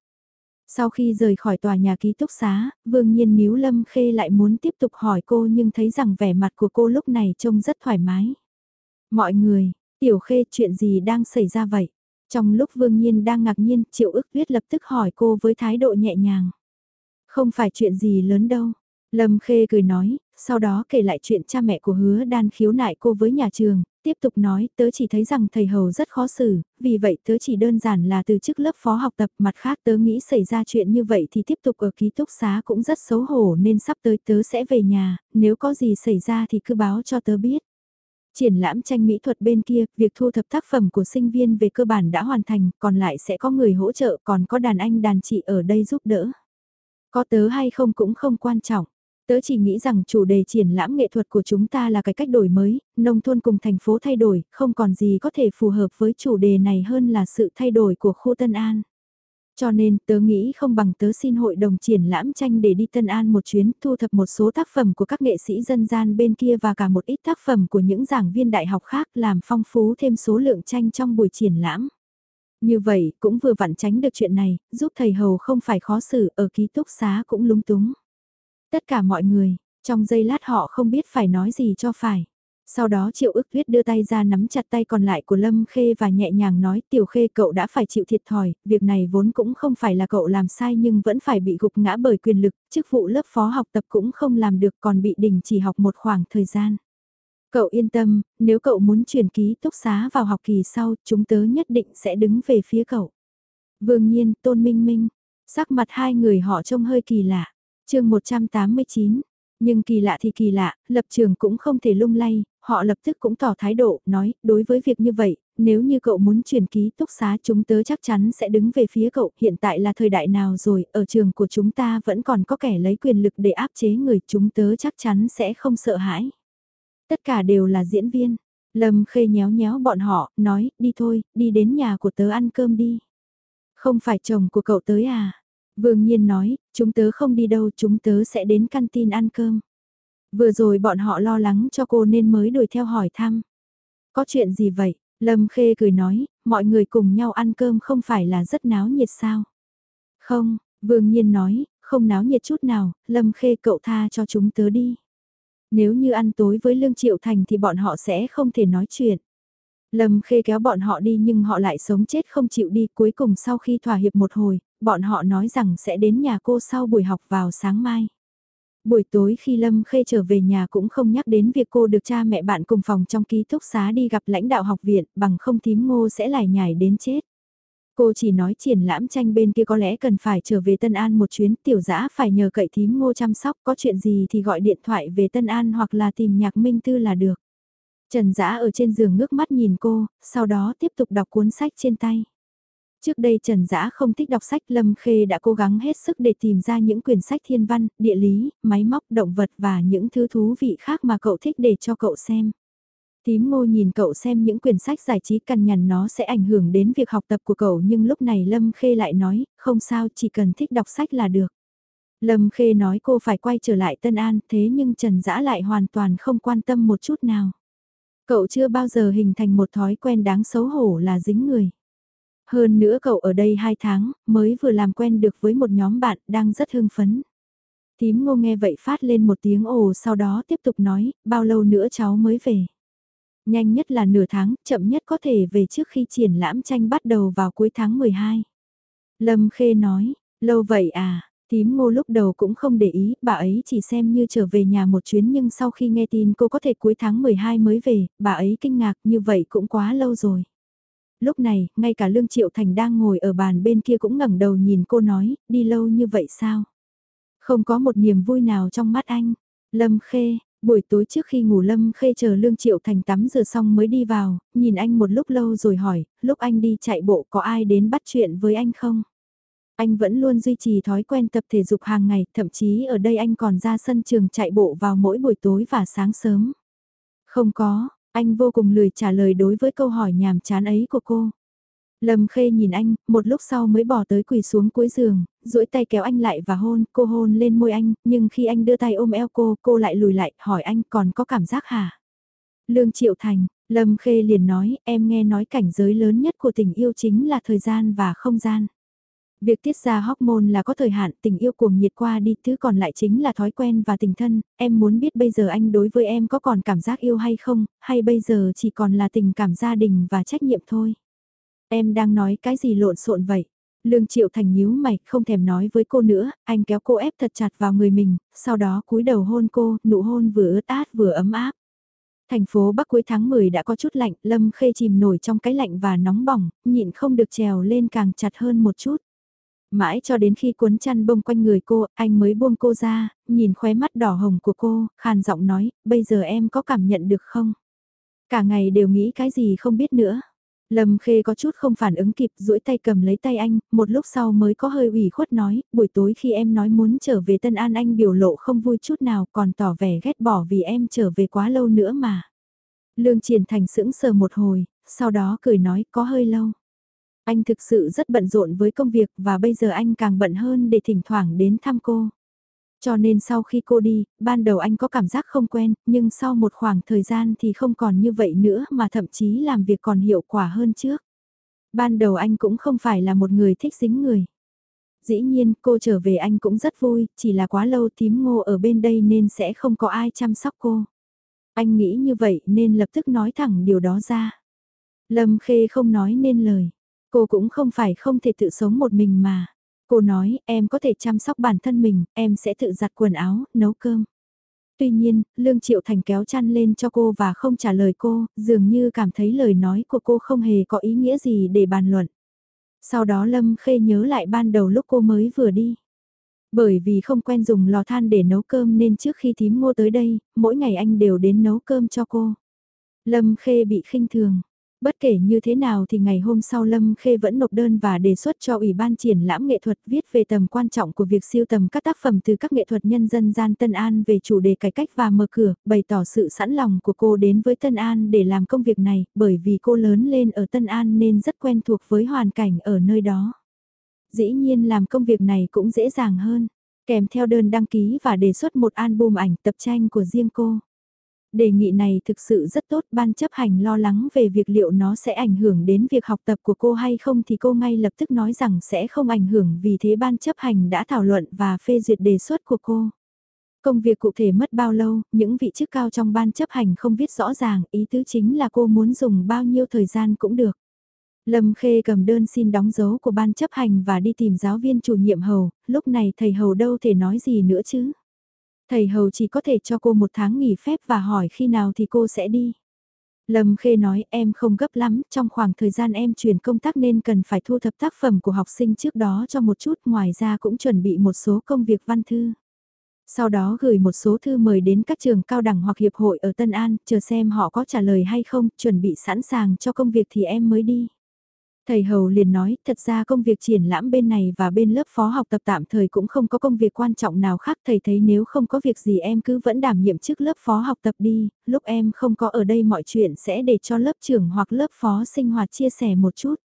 Sau khi rời khỏi tòa nhà ký túc xá, Vương Nhiên níu Lâm Khê lại muốn tiếp tục hỏi cô nhưng thấy rằng vẻ mặt của cô lúc này trông rất thoải mái. Mọi người, Tiểu Khê chuyện gì đang xảy ra vậy? Trong lúc Vương Nhiên đang ngạc nhiên, Triệu ức tuyết lập tức hỏi cô với thái độ nhẹ nhàng. Không phải chuyện gì lớn đâu. Lâm Khê cười nói, sau đó kể lại chuyện cha mẹ của hứa đan khiếu nại cô với nhà trường, tiếp tục nói tớ chỉ thấy rằng thầy hầu rất khó xử, vì vậy tớ chỉ đơn giản là từ chức lớp phó học tập mặt khác tớ nghĩ xảy ra chuyện như vậy thì tiếp tục ở ký túc xá cũng rất xấu hổ nên sắp tới tớ sẽ về nhà, nếu có gì xảy ra thì cứ báo cho tớ biết. Triển lãm tranh mỹ thuật bên kia, việc thu thập tác phẩm của sinh viên về cơ bản đã hoàn thành, còn lại sẽ có người hỗ trợ, còn có đàn anh đàn chị ở đây giúp đỡ. Có tớ hay không cũng không quan trọng. Tớ chỉ nghĩ rằng chủ đề triển lãm nghệ thuật của chúng ta là cái cách đổi mới, nông thôn cùng thành phố thay đổi, không còn gì có thể phù hợp với chủ đề này hơn là sự thay đổi của khu Tân An. Cho nên tớ nghĩ không bằng tớ xin hội đồng triển lãm tranh để đi Tân An một chuyến thu thập một số tác phẩm của các nghệ sĩ dân gian bên kia và cả một ít tác phẩm của những giảng viên đại học khác làm phong phú thêm số lượng tranh trong buổi triển lãm. Như vậy cũng vừa vặn tránh được chuyện này, giúp thầy hầu không phải khó xử ở ký túc xá cũng lúng túng. Tất cả mọi người, trong giây lát họ không biết phải nói gì cho phải. Sau đó Triệu ức tuyết đưa tay ra nắm chặt tay còn lại của Lâm Khê và nhẹ nhàng nói Tiểu Khê cậu đã phải chịu thiệt thòi, việc này vốn cũng không phải là cậu làm sai nhưng vẫn phải bị gục ngã bởi quyền lực, chức vụ lớp phó học tập cũng không làm được còn bị đình chỉ học một khoảng thời gian. Cậu yên tâm, nếu cậu muốn chuyển ký túc xá vào học kỳ sau, chúng tớ nhất định sẽ đứng về phía cậu. Vương Nhiên, Tôn Minh Minh, sắc mặt hai người họ trông hơi kỳ lạ. chương 189, nhưng kỳ lạ thì kỳ lạ, lập trường cũng không thể lung lay, họ lập tức cũng tỏ thái độ, nói, đối với việc như vậy, nếu như cậu muốn chuyển ký túc xá chúng tớ chắc chắn sẽ đứng về phía cậu, hiện tại là thời đại nào rồi, ở trường của chúng ta vẫn còn có kẻ lấy quyền lực để áp chế người, chúng tớ chắc chắn sẽ không sợ hãi. Tất cả đều là diễn viên. Lâm khê nhéo nhéo bọn họ, nói, đi thôi, đi đến nhà của tớ ăn cơm đi. Không phải chồng của cậu tới à? Vương Nhiên nói, chúng tớ không đi đâu, chúng tớ sẽ đến căn tin ăn cơm. Vừa rồi bọn họ lo lắng cho cô nên mới đuổi theo hỏi thăm. Có chuyện gì vậy? Lâm Khê cười nói, mọi người cùng nhau ăn cơm không phải là rất náo nhiệt sao? Không, Vương Nhiên nói, không náo nhiệt chút nào, Lâm Khê cậu tha cho chúng tớ đi. Nếu như ăn tối với Lương Triệu Thành thì bọn họ sẽ không thể nói chuyện. Lâm Khê kéo bọn họ đi nhưng họ lại sống chết không chịu đi cuối cùng sau khi thỏa hiệp một hồi, bọn họ nói rằng sẽ đến nhà cô sau buổi học vào sáng mai. Buổi tối khi Lâm Khê trở về nhà cũng không nhắc đến việc cô được cha mẹ bạn cùng phòng trong ký túc xá đi gặp lãnh đạo học viện bằng không thím ngô sẽ lại nhảy đến chết. Cô chỉ nói triển lãm tranh bên kia có lẽ cần phải trở về Tân An một chuyến tiểu dã phải nhờ cậy thím ngô chăm sóc có chuyện gì thì gọi điện thoại về Tân An hoặc là tìm nhạc minh tư là được. Trần Dã ở trên giường ngước mắt nhìn cô, sau đó tiếp tục đọc cuốn sách trên tay. Trước đây Trần Dã không thích đọc sách Lâm Khê đã cố gắng hết sức để tìm ra những quyển sách thiên văn, địa lý, máy móc, động vật và những thứ thú vị khác mà cậu thích để cho cậu xem. Tím ngô nhìn cậu xem những quyển sách giải trí cằn nhằn nó sẽ ảnh hưởng đến việc học tập của cậu nhưng lúc này Lâm Khê lại nói, không sao chỉ cần thích đọc sách là được. Lâm Khê nói cô phải quay trở lại Tân An thế nhưng Trần Dã lại hoàn toàn không quan tâm một chút nào. Cậu chưa bao giờ hình thành một thói quen đáng xấu hổ là dính người. Hơn nữa cậu ở đây 2 tháng, mới vừa làm quen được với một nhóm bạn đang rất hưng phấn. Tím ngô nghe vậy phát lên một tiếng ồ sau đó tiếp tục nói, bao lâu nữa cháu mới về. Nhanh nhất là nửa tháng, chậm nhất có thể về trước khi triển lãm tranh bắt đầu vào cuối tháng 12. Lâm Khê nói, lâu vậy à, tím ngô lúc đầu cũng không để ý, bà ấy chỉ xem như trở về nhà một chuyến nhưng sau khi nghe tin cô có thể cuối tháng 12 mới về, bà ấy kinh ngạc như vậy cũng quá lâu rồi. Lúc này, ngay cả Lương Triệu Thành đang ngồi ở bàn bên kia cũng ngẩng đầu nhìn cô nói, đi lâu như vậy sao? Không có một niềm vui nào trong mắt anh. Lâm Khê, Buổi tối trước khi ngủ Lâm Khê chờ Lương Triệu Thành tắm rửa xong mới đi vào, nhìn anh một lúc lâu rồi hỏi, lúc anh đi chạy bộ có ai đến bắt chuyện với anh không? Anh vẫn luôn duy trì thói quen tập thể dục hàng ngày, thậm chí ở đây anh còn ra sân trường chạy bộ vào mỗi buổi tối và sáng sớm. Không có, anh vô cùng lười trả lời đối với câu hỏi nhàm chán ấy của cô. Lâm Khê nhìn anh, một lúc sau mới bỏ tới quỳ xuống cuối giường, duỗi tay kéo anh lại và hôn, cô hôn lên môi anh, nhưng khi anh đưa tay ôm eo cô, cô lại lùi lại, hỏi anh còn có cảm giác hả? Lương Triệu Thành, Lâm Khê liền nói, em nghe nói cảnh giới lớn nhất của tình yêu chính là thời gian và không gian. Việc tiết ra hormone là có thời hạn, tình yêu cuồng nhiệt qua đi, thứ còn lại chính là thói quen và tình thân, em muốn biết bây giờ anh đối với em có còn cảm giác yêu hay không, hay bây giờ chỉ còn là tình cảm gia đình và trách nhiệm thôi. Em đang nói cái gì lộn xộn vậy? Lương Triệu Thành nhíu mày, không thèm nói với cô nữa, anh kéo cô ép thật chặt vào người mình, sau đó cúi đầu hôn cô, nụ hôn vừa ướt át vừa ấm áp. Thành phố Bắc cuối tháng 10 đã có chút lạnh, Lâm Khê chìm nổi trong cái lạnh và nóng bỏng, nhịn không được trèo lên càng chặt hơn một chút. Mãi cho đến khi cuốn chăn bông quanh người cô, anh mới buông cô ra, nhìn khóe mắt đỏ hồng của cô, khàn giọng nói, bây giờ em có cảm nhận được không? Cả ngày đều nghĩ cái gì không biết nữa. Lâm Khê có chút không phản ứng kịp, duỗi tay cầm lấy tay anh, một lúc sau mới có hơi ủy khuất nói, buổi tối khi em nói muốn trở về Tân An anh biểu lộ không vui chút nào, còn tỏ vẻ ghét bỏ vì em trở về quá lâu nữa mà. Lương Triển Thành sững sờ một hồi, sau đó cười nói có hơi lâu. Anh thực sự rất bận rộn với công việc và bây giờ anh càng bận hơn để thỉnh thoảng đến thăm cô. Cho nên sau khi cô đi, ban đầu anh có cảm giác không quen, nhưng sau một khoảng thời gian thì không còn như vậy nữa mà thậm chí làm việc còn hiệu quả hơn trước. Ban đầu anh cũng không phải là một người thích dính người. Dĩ nhiên cô trở về anh cũng rất vui, chỉ là quá lâu tím ngô ở bên đây nên sẽ không có ai chăm sóc cô. Anh nghĩ như vậy nên lập tức nói thẳng điều đó ra. Lâm Khê không nói nên lời. Cô cũng không phải không thể tự sống một mình mà. Cô nói, em có thể chăm sóc bản thân mình, em sẽ tự giặt quần áo, nấu cơm. Tuy nhiên, Lương Triệu Thành kéo chăn lên cho cô và không trả lời cô, dường như cảm thấy lời nói của cô không hề có ý nghĩa gì để bàn luận. Sau đó Lâm Khê nhớ lại ban đầu lúc cô mới vừa đi. Bởi vì không quen dùng lò than để nấu cơm nên trước khi thím ngô tới đây, mỗi ngày anh đều đến nấu cơm cho cô. Lâm Khê bị khinh thường, Bất kể như thế nào thì ngày hôm sau Lâm Khê vẫn nộp đơn và đề xuất cho Ủy ban triển lãm nghệ thuật viết về tầm quan trọng của việc siêu tầm các tác phẩm từ các nghệ thuật nhân dân gian Tân An về chủ đề cải cách và mở cửa, bày tỏ sự sẵn lòng của cô đến với Tân An để làm công việc này, bởi vì cô lớn lên ở Tân An nên rất quen thuộc với hoàn cảnh ở nơi đó. Dĩ nhiên làm công việc này cũng dễ dàng hơn, kèm theo đơn đăng ký và đề xuất một album ảnh tập tranh của riêng cô. Đề nghị này thực sự rất tốt, ban chấp hành lo lắng về việc liệu nó sẽ ảnh hưởng đến việc học tập của cô hay không thì cô ngay lập tức nói rằng sẽ không ảnh hưởng vì thế ban chấp hành đã thảo luận và phê duyệt đề xuất của cô. Công việc cụ thể mất bao lâu, những vị chức cao trong ban chấp hành không viết rõ ràng, ý tứ chính là cô muốn dùng bao nhiêu thời gian cũng được. Lâm Khê cầm đơn xin đóng dấu của ban chấp hành và đi tìm giáo viên chủ nhiệm hầu, lúc này thầy hầu đâu thể nói gì nữa chứ. Thầy Hầu chỉ có thể cho cô một tháng nghỉ phép và hỏi khi nào thì cô sẽ đi. Lâm Khê nói em không gấp lắm, trong khoảng thời gian em chuyển công tác nên cần phải thu thập tác phẩm của học sinh trước đó cho một chút, ngoài ra cũng chuẩn bị một số công việc văn thư. Sau đó gửi một số thư mời đến các trường cao đẳng hoặc hiệp hội ở Tân An, chờ xem họ có trả lời hay không, chuẩn bị sẵn sàng cho công việc thì em mới đi. Thầy Hầu liền nói, thật ra công việc triển lãm bên này và bên lớp phó học tập tạm thời cũng không có công việc quan trọng nào khác. Thầy thấy nếu không có việc gì em cứ vẫn đảm nhiệm chức lớp phó học tập đi, lúc em không có ở đây mọi chuyện sẽ để cho lớp trưởng hoặc lớp phó sinh hoạt chia sẻ một chút.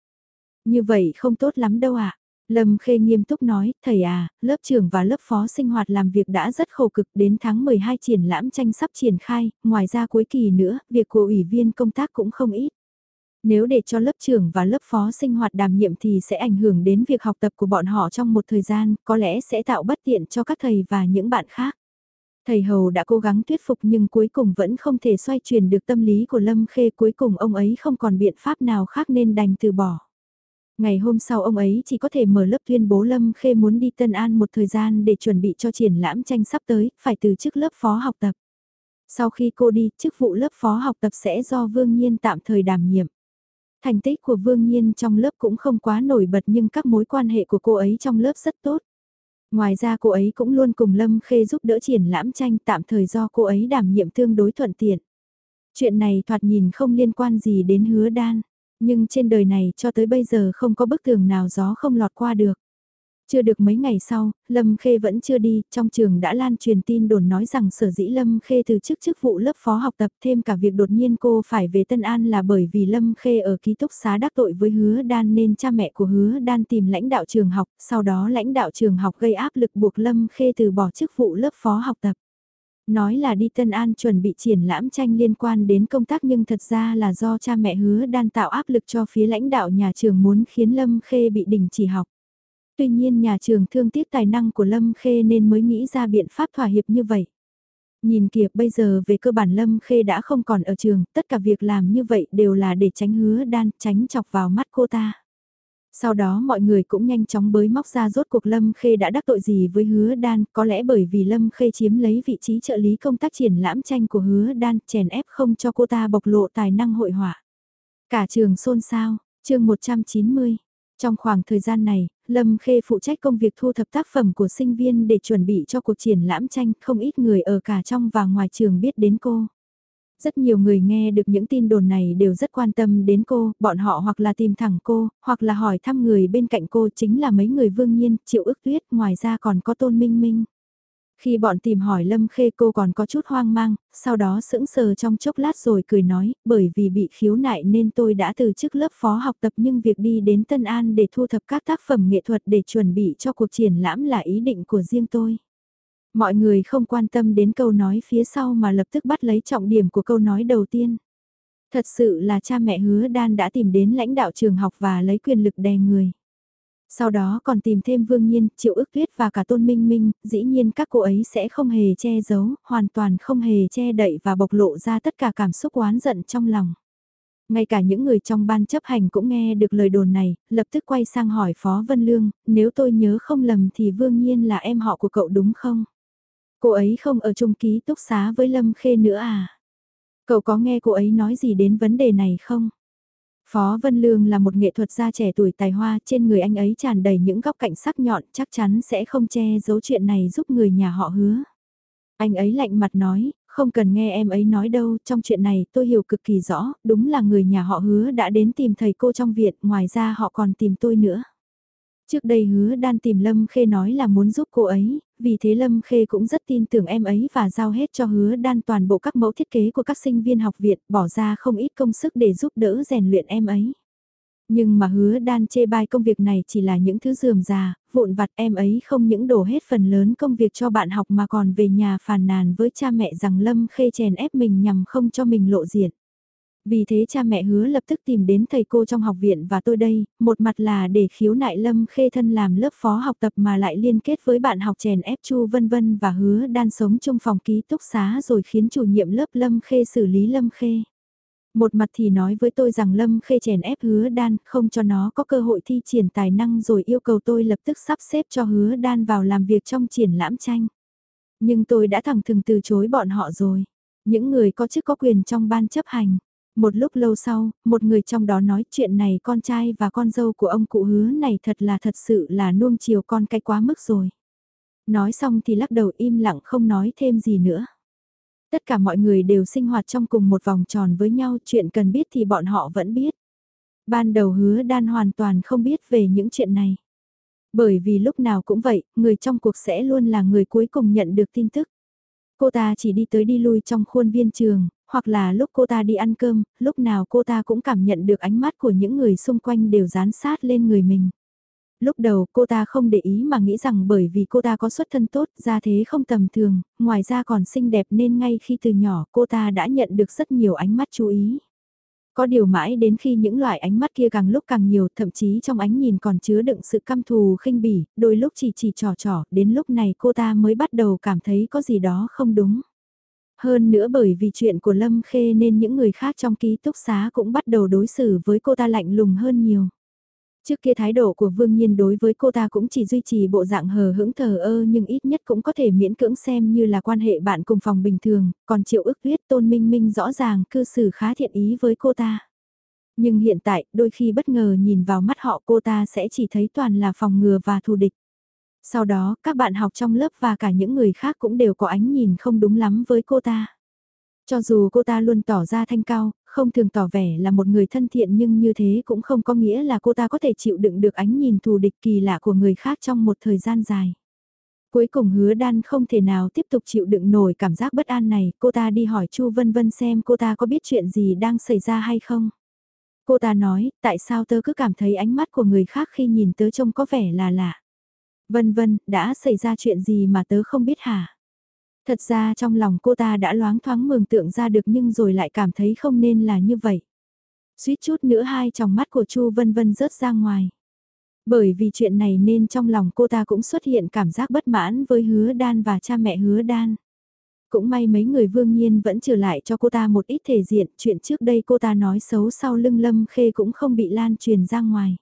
Như vậy không tốt lắm đâu ạ. À? Lâm Khê nghiêm túc nói, thầy à, lớp trưởng và lớp phó sinh hoạt làm việc đã rất khổ cực đến tháng 12 triển lãm tranh sắp triển khai, ngoài ra cuối kỳ nữa, việc của ủy viên công tác cũng không ít. Nếu để cho lớp trưởng và lớp phó sinh hoạt đàm nhiệm thì sẽ ảnh hưởng đến việc học tập của bọn họ trong một thời gian, có lẽ sẽ tạo bất tiện cho các thầy và những bạn khác. Thầy Hầu đã cố gắng thuyết phục nhưng cuối cùng vẫn không thể xoay chuyển được tâm lý của Lâm Khê cuối cùng ông ấy không còn biện pháp nào khác nên đành từ bỏ. Ngày hôm sau ông ấy chỉ có thể mở lớp tuyên bố Lâm Khê muốn đi Tân An một thời gian để chuẩn bị cho triển lãm tranh sắp tới, phải từ chức lớp phó học tập. Sau khi cô đi, chức vụ lớp phó học tập sẽ do Vương Nhiên tạm thời đảm nhiệm. Thành tích của Vương Nhiên trong lớp cũng không quá nổi bật nhưng các mối quan hệ của cô ấy trong lớp rất tốt. Ngoài ra cô ấy cũng luôn cùng Lâm Khê giúp đỡ triển lãm tranh tạm thời do cô ấy đảm nhiệm tương đối thuận tiện. Chuyện này thoạt nhìn không liên quan gì đến hứa đan, nhưng trên đời này cho tới bây giờ không có bức tường nào gió không lọt qua được. Chưa được mấy ngày sau, Lâm Khê vẫn chưa đi, trong trường đã lan truyền tin đồn nói rằng sở dĩ Lâm Khê từ chức chức vụ lớp phó học tập thêm cả việc đột nhiên cô phải về Tân An là bởi vì Lâm Khê ở ký túc xá đắc tội với hứa đan nên cha mẹ của hứa đan tìm lãnh đạo trường học, sau đó lãnh đạo trường học gây áp lực buộc Lâm Khê từ bỏ chức vụ lớp phó học tập. Nói là đi Tân An chuẩn bị triển lãm tranh liên quan đến công tác nhưng thật ra là do cha mẹ hứa đan tạo áp lực cho phía lãnh đạo nhà trường muốn khiến Lâm Khê bị đình chỉ học. Tuy nhiên nhà trường thương tiếc tài năng của Lâm Khê nên mới nghĩ ra biện pháp thỏa hiệp như vậy. Nhìn kìa bây giờ về cơ bản Lâm Khê đã không còn ở trường, tất cả việc làm như vậy đều là để tránh hứa đan, tránh chọc vào mắt cô ta. Sau đó mọi người cũng nhanh chóng bới móc ra rốt cuộc Lâm Khê đã đắc tội gì với hứa đan, có lẽ bởi vì Lâm Khê chiếm lấy vị trí trợ lý công tác triển lãm tranh của hứa đan, chèn ép không cho cô ta bộc lộ tài năng hội họa. Cả trường xôn xao, chương 190. Trong khoảng thời gian này, Lâm Khê phụ trách công việc thu thập tác phẩm của sinh viên để chuẩn bị cho cuộc triển lãm tranh, không ít người ở cả trong và ngoài trường biết đến cô. Rất nhiều người nghe được những tin đồn này đều rất quan tâm đến cô, bọn họ hoặc là tìm thẳng cô, hoặc là hỏi thăm người bên cạnh cô chính là mấy người vương nhiên, triệu ước tuyết, ngoài ra còn có tôn minh minh. Khi bọn tìm hỏi Lâm Khê cô còn có chút hoang mang, sau đó sững sờ trong chốc lát rồi cười nói, bởi vì bị khiếu nại nên tôi đã từ chức lớp phó học tập nhưng việc đi đến Tân An để thu thập các tác phẩm nghệ thuật để chuẩn bị cho cuộc triển lãm là ý định của riêng tôi. Mọi người không quan tâm đến câu nói phía sau mà lập tức bắt lấy trọng điểm của câu nói đầu tiên. Thật sự là cha mẹ hứa đan đã tìm đến lãnh đạo trường học và lấy quyền lực đè người. Sau đó còn tìm thêm Vương Nhiên, Triệu ước tuyết và cả Tôn Minh Minh, dĩ nhiên các cô ấy sẽ không hề che giấu, hoàn toàn không hề che đậy và bộc lộ ra tất cả cảm xúc oán giận trong lòng. Ngay cả những người trong ban chấp hành cũng nghe được lời đồn này, lập tức quay sang hỏi Phó Vân Lương, nếu tôi nhớ không lầm thì Vương Nhiên là em họ của cậu đúng không? Cô ấy không ở chung ký túc xá với Lâm Khê nữa à? Cậu có nghe cô ấy nói gì đến vấn đề này không? Phó Vân Lương là một nghệ thuật gia trẻ tuổi tài hoa, trên người anh ấy tràn đầy những góc cạnh sắc nhọn, chắc chắn sẽ không che giấu chuyện này giúp người nhà họ hứa. Anh ấy lạnh mặt nói, không cần nghe em ấy nói đâu, trong chuyện này tôi hiểu cực kỳ rõ, đúng là người nhà họ hứa đã đến tìm thầy cô trong viện, ngoài ra họ còn tìm tôi nữa. Trước đây hứa đan tìm Lâm Khê nói là muốn giúp cô ấy, vì thế Lâm Khê cũng rất tin tưởng em ấy và giao hết cho hứa đan toàn bộ các mẫu thiết kế của các sinh viên học viện, bỏ ra không ít công sức để giúp đỡ rèn luyện em ấy. Nhưng mà hứa đan chê bai công việc này chỉ là những thứ dườm già, vụn vặt em ấy không những đổ hết phần lớn công việc cho bạn học mà còn về nhà phàn nàn với cha mẹ rằng Lâm Khê chèn ép mình nhằm không cho mình lộ diện. Vì thế cha mẹ hứa lập tức tìm đến thầy cô trong học viện và tôi đây, một mặt là để khiếu nại Lâm Khê thân làm lớp phó học tập mà lại liên kết với bạn học chèn ép Chu vân vân và hứa đan sống trong phòng ký túc xá rồi khiến chủ nhiệm lớp Lâm Khê xử lý Lâm Khê. Một mặt thì nói với tôi rằng Lâm Khê chèn ép hứa đan không cho nó có cơ hội thi triển tài năng rồi yêu cầu tôi lập tức sắp xếp cho hứa đan vào làm việc trong triển lãm tranh. Nhưng tôi đã thẳng thừng từ chối bọn họ rồi. Những người có chức có quyền trong ban chấp hành một lúc lâu sau, một người trong đó nói chuyện này con trai và con dâu của ông cụ hứa này thật là thật sự là nuông chiều con cái quá mức rồi. Nói xong thì lắc đầu im lặng không nói thêm gì nữa. Tất cả mọi người đều sinh hoạt trong cùng một vòng tròn với nhau, chuyện cần biết thì bọn họ vẫn biết. Ban đầu hứa đan hoàn toàn không biết về những chuyện này. Bởi vì lúc nào cũng vậy, người trong cuộc sẽ luôn là người cuối cùng nhận được tin tức. Cô ta chỉ đi tới đi lui trong khuôn viên trường, hoặc là lúc cô ta đi ăn cơm, lúc nào cô ta cũng cảm nhận được ánh mắt của những người xung quanh đều dán sát lên người mình. Lúc đầu cô ta không để ý mà nghĩ rằng bởi vì cô ta có xuất thân tốt, gia thế không tầm thường, ngoài ra còn xinh đẹp nên ngay khi từ nhỏ cô ta đã nhận được rất nhiều ánh mắt chú ý. Có điều mãi đến khi những loại ánh mắt kia càng lúc càng nhiều, thậm chí trong ánh nhìn còn chứa đựng sự căm thù khinh bỉ, đôi lúc chỉ chỉ trò trò, đến lúc này cô ta mới bắt đầu cảm thấy có gì đó không đúng. Hơn nữa bởi vì chuyện của Lâm Khê nên những người khác trong ký túc xá cũng bắt đầu đối xử với cô ta lạnh lùng hơn nhiều. Trước kia thái độ của Vương Nhiên đối với cô ta cũng chỉ duy trì bộ dạng hờ hững thờ ơ nhưng ít nhất cũng có thể miễn cưỡng xem như là quan hệ bạn cùng phòng bình thường, còn Triệu ức huyết tôn minh minh rõ ràng cư xử khá thiện ý với cô ta. Nhưng hiện tại, đôi khi bất ngờ nhìn vào mắt họ cô ta sẽ chỉ thấy toàn là phòng ngừa và thù địch. Sau đó, các bạn học trong lớp và cả những người khác cũng đều có ánh nhìn không đúng lắm với cô ta. Cho dù cô ta luôn tỏ ra thanh cao, không thường tỏ vẻ là một người thân thiện nhưng như thế cũng không có nghĩa là cô ta có thể chịu đựng được ánh nhìn thù địch kỳ lạ của người khác trong một thời gian dài. Cuối cùng hứa đan không thể nào tiếp tục chịu đựng nổi cảm giác bất an này, cô ta đi hỏi Chu Vân Vân xem cô ta có biết chuyện gì đang xảy ra hay không. Cô ta nói, tại sao tớ cứ cảm thấy ánh mắt của người khác khi nhìn tớ trông có vẻ là lạ. Vân vân, đã xảy ra chuyện gì mà tớ không biết hả? Thật ra trong lòng cô ta đã loáng thoáng mường tượng ra được nhưng rồi lại cảm thấy không nên là như vậy. Suýt chút nữa hai tròng mắt của Chu Vân Vân rớt ra ngoài. Bởi vì chuyện này nên trong lòng cô ta cũng xuất hiện cảm giác bất mãn với hứa đan và cha mẹ hứa đan. Cũng may mấy người vương nhiên vẫn trở lại cho cô ta một ít thể diện, chuyện trước đây cô ta nói xấu sau lưng lâm khê cũng không bị lan truyền ra ngoài.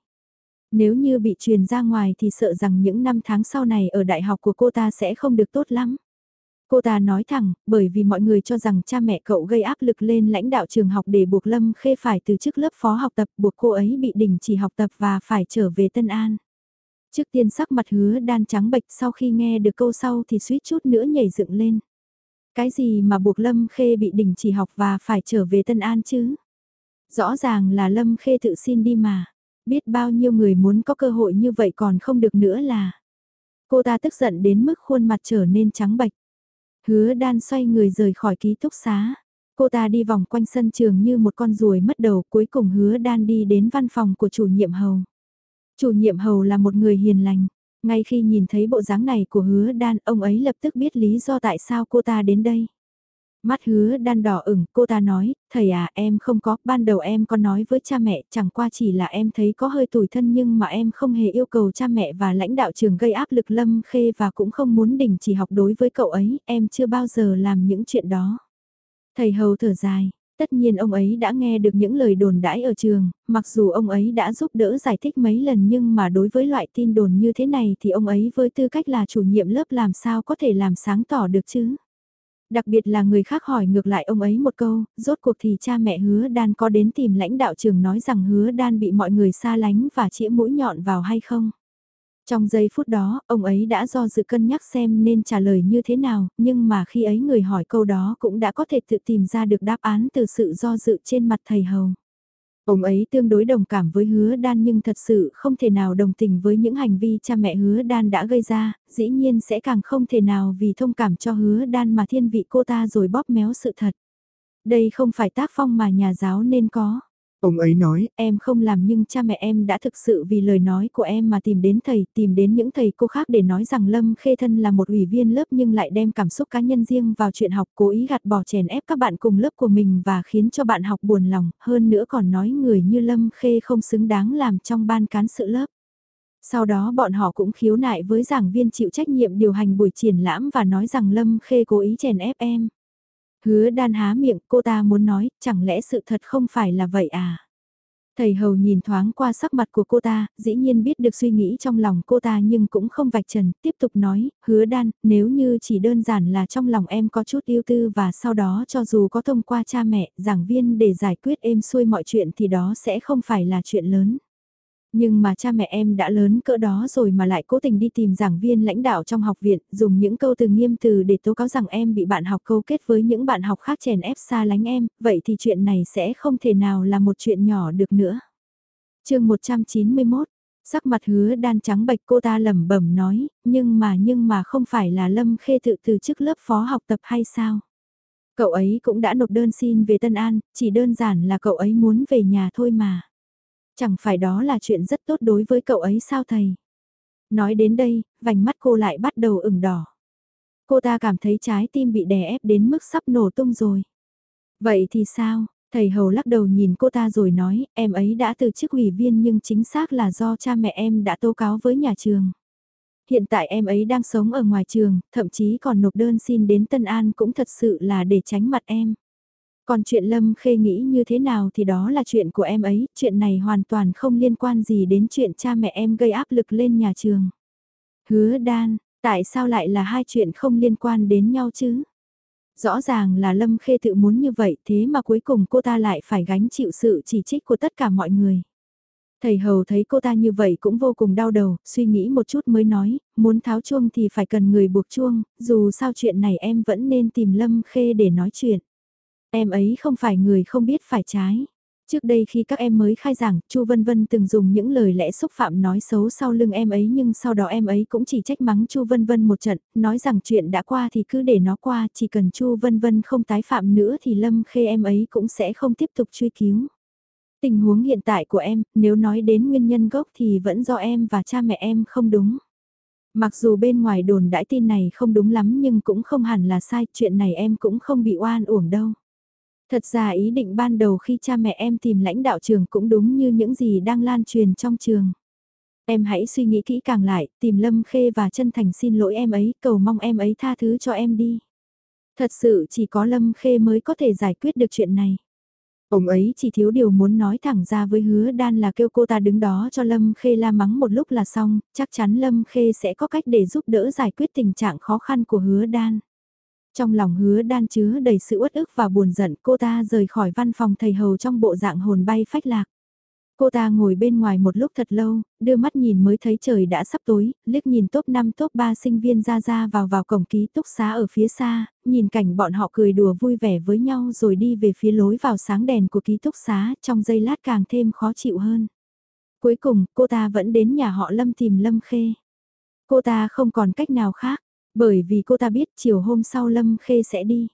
Nếu như bị truyền ra ngoài thì sợ rằng những năm tháng sau này ở đại học của cô ta sẽ không được tốt lắm. Cô ta nói thẳng, bởi vì mọi người cho rằng cha mẹ cậu gây áp lực lên lãnh đạo trường học để buộc Lâm Khê phải từ chức lớp phó học tập buộc cô ấy bị đình chỉ học tập và phải trở về Tân An. Trước tiên sắc mặt hứa đan trắng bệch sau khi nghe được câu sau thì suýt chút nữa nhảy dựng lên. Cái gì mà buộc Lâm Khê bị đình chỉ học và phải trở về Tân An chứ? Rõ ràng là Lâm Khê tự xin đi mà. Biết bao nhiêu người muốn có cơ hội như vậy còn không được nữa là. Cô ta tức giận đến mức khuôn mặt trở nên trắng bạch. Hứa đan xoay người rời khỏi ký túc xá. Cô ta đi vòng quanh sân trường như một con ruồi mất đầu cuối cùng hứa đan đi đến văn phòng của chủ nhiệm hầu. Chủ nhiệm hầu là một người hiền lành. Ngay khi nhìn thấy bộ dáng này của hứa đan, ông ấy lập tức biết lý do tại sao cô ta đến đây. Mắt hứa đan đỏ ửng, cô ta nói, thầy à em không có, ban đầu em có nói với cha mẹ, chẳng qua chỉ là em thấy có hơi tủi thân nhưng mà em không hề yêu cầu cha mẹ và lãnh đạo trường gây áp lực lâm khê và cũng không muốn đình chỉ học đối với cậu ấy, em chưa bao giờ làm những chuyện đó. Thầy hầu thở dài, tất nhiên ông ấy đã nghe được những lời đồn đãi ở trường, mặc dù ông ấy đã giúp đỡ giải thích mấy lần nhưng mà đối với loại tin đồn như thế này thì ông ấy với tư cách là chủ nhiệm lớp làm sao có thể làm sáng tỏ được chứ. Đặc biệt là người khác hỏi ngược lại ông ấy một câu, rốt cuộc thì cha mẹ hứa đan có đến tìm lãnh đạo trường nói rằng hứa đan bị mọi người xa lánh và chĩa mũi nhọn vào hay không. Trong giây phút đó, ông ấy đã do dự cân nhắc xem nên trả lời như thế nào, nhưng mà khi ấy người hỏi câu đó cũng đã có thể tự tìm ra được đáp án từ sự do dự trên mặt thầy hầu. Ông ấy tương đối đồng cảm với hứa đan nhưng thật sự không thể nào đồng tình với những hành vi cha mẹ hứa đan đã gây ra, dĩ nhiên sẽ càng không thể nào vì thông cảm cho hứa đan mà thiên vị cô ta rồi bóp méo sự thật. Đây không phải tác phong mà nhà giáo nên có. Ông ấy nói, em không làm nhưng cha mẹ em đã thực sự vì lời nói của em mà tìm đến thầy, tìm đến những thầy cô khác để nói rằng Lâm Khê Thân là một ủy viên lớp nhưng lại đem cảm xúc cá nhân riêng vào chuyện học cố ý gạt bỏ chèn ép các bạn cùng lớp của mình và khiến cho bạn học buồn lòng, hơn nữa còn nói người như Lâm Khê không xứng đáng làm trong ban cán sự lớp. Sau đó bọn họ cũng khiếu nại với giảng viên chịu trách nhiệm điều hành buổi triển lãm và nói rằng Lâm Khê cố ý chèn ép em. Hứa đan há miệng cô ta muốn nói, chẳng lẽ sự thật không phải là vậy à? Thầy hầu nhìn thoáng qua sắc mặt của cô ta, dĩ nhiên biết được suy nghĩ trong lòng cô ta nhưng cũng không vạch trần, tiếp tục nói, hứa đan, nếu như chỉ đơn giản là trong lòng em có chút yêu tư và sau đó cho dù có thông qua cha mẹ, giảng viên để giải quyết êm xuôi mọi chuyện thì đó sẽ không phải là chuyện lớn. Nhưng mà cha mẹ em đã lớn cỡ đó rồi mà lại cố tình đi tìm giảng viên lãnh đạo trong học viện, dùng những câu từ nghiêm từ để tố cáo rằng em bị bạn học câu kết với những bạn học khác chèn ép xa lánh em, vậy thì chuyện này sẽ không thể nào là một chuyện nhỏ được nữa. chương 191 Sắc mặt hứa đan trắng bạch cô ta lẩm bẩm nói, nhưng mà nhưng mà không phải là Lâm Khê tự từ chức lớp phó học tập hay sao? Cậu ấy cũng đã nộp đơn xin về Tân An, chỉ đơn giản là cậu ấy muốn về nhà thôi mà. Chẳng phải đó là chuyện rất tốt đối với cậu ấy sao thầy? Nói đến đây, vành mắt cô lại bắt đầu ửng đỏ. Cô ta cảm thấy trái tim bị đè ép đến mức sắp nổ tung rồi. Vậy thì sao? Thầy Hầu lắc đầu nhìn cô ta rồi nói, em ấy đã từ chức ủy viên nhưng chính xác là do cha mẹ em đã tố cáo với nhà trường. Hiện tại em ấy đang sống ở ngoài trường, thậm chí còn nộp đơn xin đến Tân An cũng thật sự là để tránh mặt em. Còn chuyện Lâm Khê nghĩ như thế nào thì đó là chuyện của em ấy, chuyện này hoàn toàn không liên quan gì đến chuyện cha mẹ em gây áp lực lên nhà trường. Hứa đan, tại sao lại là hai chuyện không liên quan đến nhau chứ? Rõ ràng là Lâm Khê tự muốn như vậy thế mà cuối cùng cô ta lại phải gánh chịu sự chỉ trích của tất cả mọi người. Thầy Hầu thấy cô ta như vậy cũng vô cùng đau đầu, suy nghĩ một chút mới nói, muốn tháo chuông thì phải cần người buộc chuông, dù sao chuyện này em vẫn nên tìm Lâm Khê để nói chuyện. Em ấy không phải người không biết phải trái. Trước đây khi các em mới khai giảng, Chu Vân Vân từng dùng những lời lẽ xúc phạm nói xấu sau lưng em ấy nhưng sau đó em ấy cũng chỉ trách mắng Chu Vân Vân một trận, nói rằng chuyện đã qua thì cứ để nó qua, chỉ cần Chu Vân Vân không tái phạm nữa thì Lâm Khê em ấy cũng sẽ không tiếp tục truy cứu. Tình huống hiện tại của em, nếu nói đến nguyên nhân gốc thì vẫn do em và cha mẹ em không đúng. Mặc dù bên ngoài đồn đãi tin này không đúng lắm nhưng cũng không hẳn là sai, chuyện này em cũng không bị oan uổng đâu. Thật ra ý định ban đầu khi cha mẹ em tìm lãnh đạo trường cũng đúng như những gì đang lan truyền trong trường. Em hãy suy nghĩ kỹ càng lại, tìm Lâm Khê và chân thành xin lỗi em ấy, cầu mong em ấy tha thứ cho em đi. Thật sự chỉ có Lâm Khê mới có thể giải quyết được chuyện này. Ông ấy chỉ thiếu điều muốn nói thẳng ra với hứa đan là kêu cô ta đứng đó cho Lâm Khê la mắng một lúc là xong, chắc chắn Lâm Khê sẽ có cách để giúp đỡ giải quyết tình trạng khó khăn của hứa đan. Trong lòng hứa đan chứa đầy sự uất ức và buồn giận cô ta rời khỏi văn phòng thầy hầu trong bộ dạng hồn bay phách lạc. Cô ta ngồi bên ngoài một lúc thật lâu, đưa mắt nhìn mới thấy trời đã sắp tối, liếc nhìn top 5 top 3 sinh viên ra ra vào vào cổng ký túc xá ở phía xa, nhìn cảnh bọn họ cười đùa vui vẻ với nhau rồi đi về phía lối vào sáng đèn của ký túc xá, trong giây lát càng thêm khó chịu hơn. Cuối cùng, cô ta vẫn đến nhà họ Lâm tìm Lâm Khê. Cô ta không còn cách nào khác, bởi vì cô ta biết chiều hôm sau Lâm Khê sẽ đi.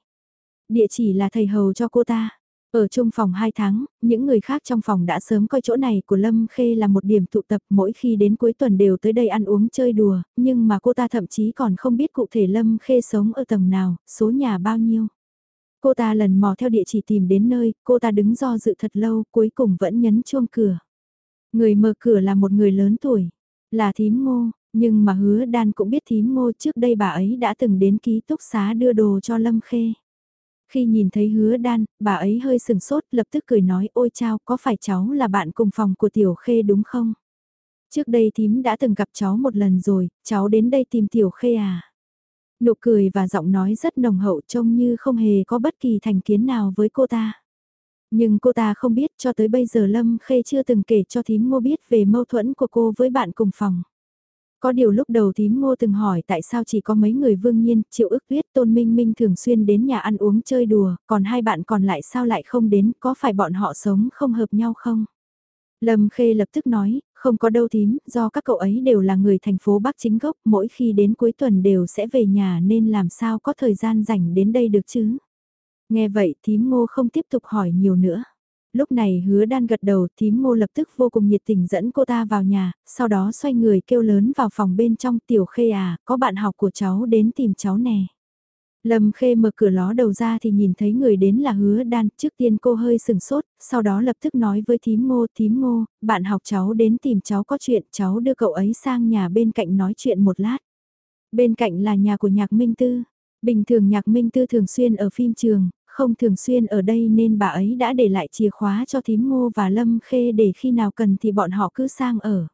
Địa chỉ là thầy hầu cho cô ta. Ở chung phòng 2 tháng, những người khác trong phòng đã sớm coi chỗ này của Lâm Khê là một điểm tụ tập mỗi khi đến cuối tuần đều tới đây ăn uống chơi đùa, nhưng mà cô ta thậm chí còn không biết cụ thể Lâm Khê sống ở tầng nào, số nhà bao nhiêu. Cô ta lần mò theo địa chỉ tìm đến nơi, cô ta đứng do dự thật lâu, cuối cùng vẫn nhấn chuông cửa. Người mở cửa là một người lớn tuổi, là thím ngô, nhưng mà hứa đan cũng biết thím ngô trước đây bà ấy đã từng đến ký túc xá đưa đồ cho Lâm Khê. Khi nhìn thấy hứa đan, bà ấy hơi sừng sốt lập tức cười nói ôi chao có phải cháu là bạn cùng phòng của Tiểu Khê đúng không? Trước đây thím đã từng gặp cháu một lần rồi, cháu đến đây tìm Tiểu Khê à? Nụ cười và giọng nói rất nồng hậu trông như không hề có bất kỳ thành kiến nào với cô ta. Nhưng cô ta không biết cho tới bây giờ Lâm Khê chưa từng kể cho thím ngô biết về mâu thuẫn của cô với bạn cùng phòng. Có điều lúc đầu thím ngô từng hỏi tại sao chỉ có mấy người vương nhiên, triệu ức tuyết tôn minh minh thường xuyên đến nhà ăn uống chơi đùa, còn hai bạn còn lại sao lại không đến, có phải bọn họ sống không hợp nhau không? Lâm Khê lập tức nói, không có đâu thím, do các cậu ấy đều là người thành phố Bắc chính gốc, mỗi khi đến cuối tuần đều sẽ về nhà nên làm sao có thời gian rảnh đến đây được chứ? Nghe vậy thím ngô không tiếp tục hỏi nhiều nữa. Lúc này hứa đan gật đầu thím ngô lập tức vô cùng nhiệt tình dẫn cô ta vào nhà, sau đó xoay người kêu lớn vào phòng bên trong tiểu khê à, có bạn học của cháu đến tìm cháu nè. Lâm Khê mở cửa ló đầu ra thì nhìn thấy người đến là hứa đan, trước tiên cô hơi sừng sốt, sau đó lập tức nói với thím ngô, thím ngô, bạn học cháu đến tìm cháu có chuyện, cháu đưa cậu ấy sang nhà bên cạnh nói chuyện một lát. Bên cạnh là nhà của nhạc Minh Tư, bình thường nhạc Minh Tư thường xuyên ở phim trường, không thường xuyên ở đây nên bà ấy đã để lại chìa khóa cho thím ngô và Lâm Khê để khi nào cần thì bọn họ cứ sang ở.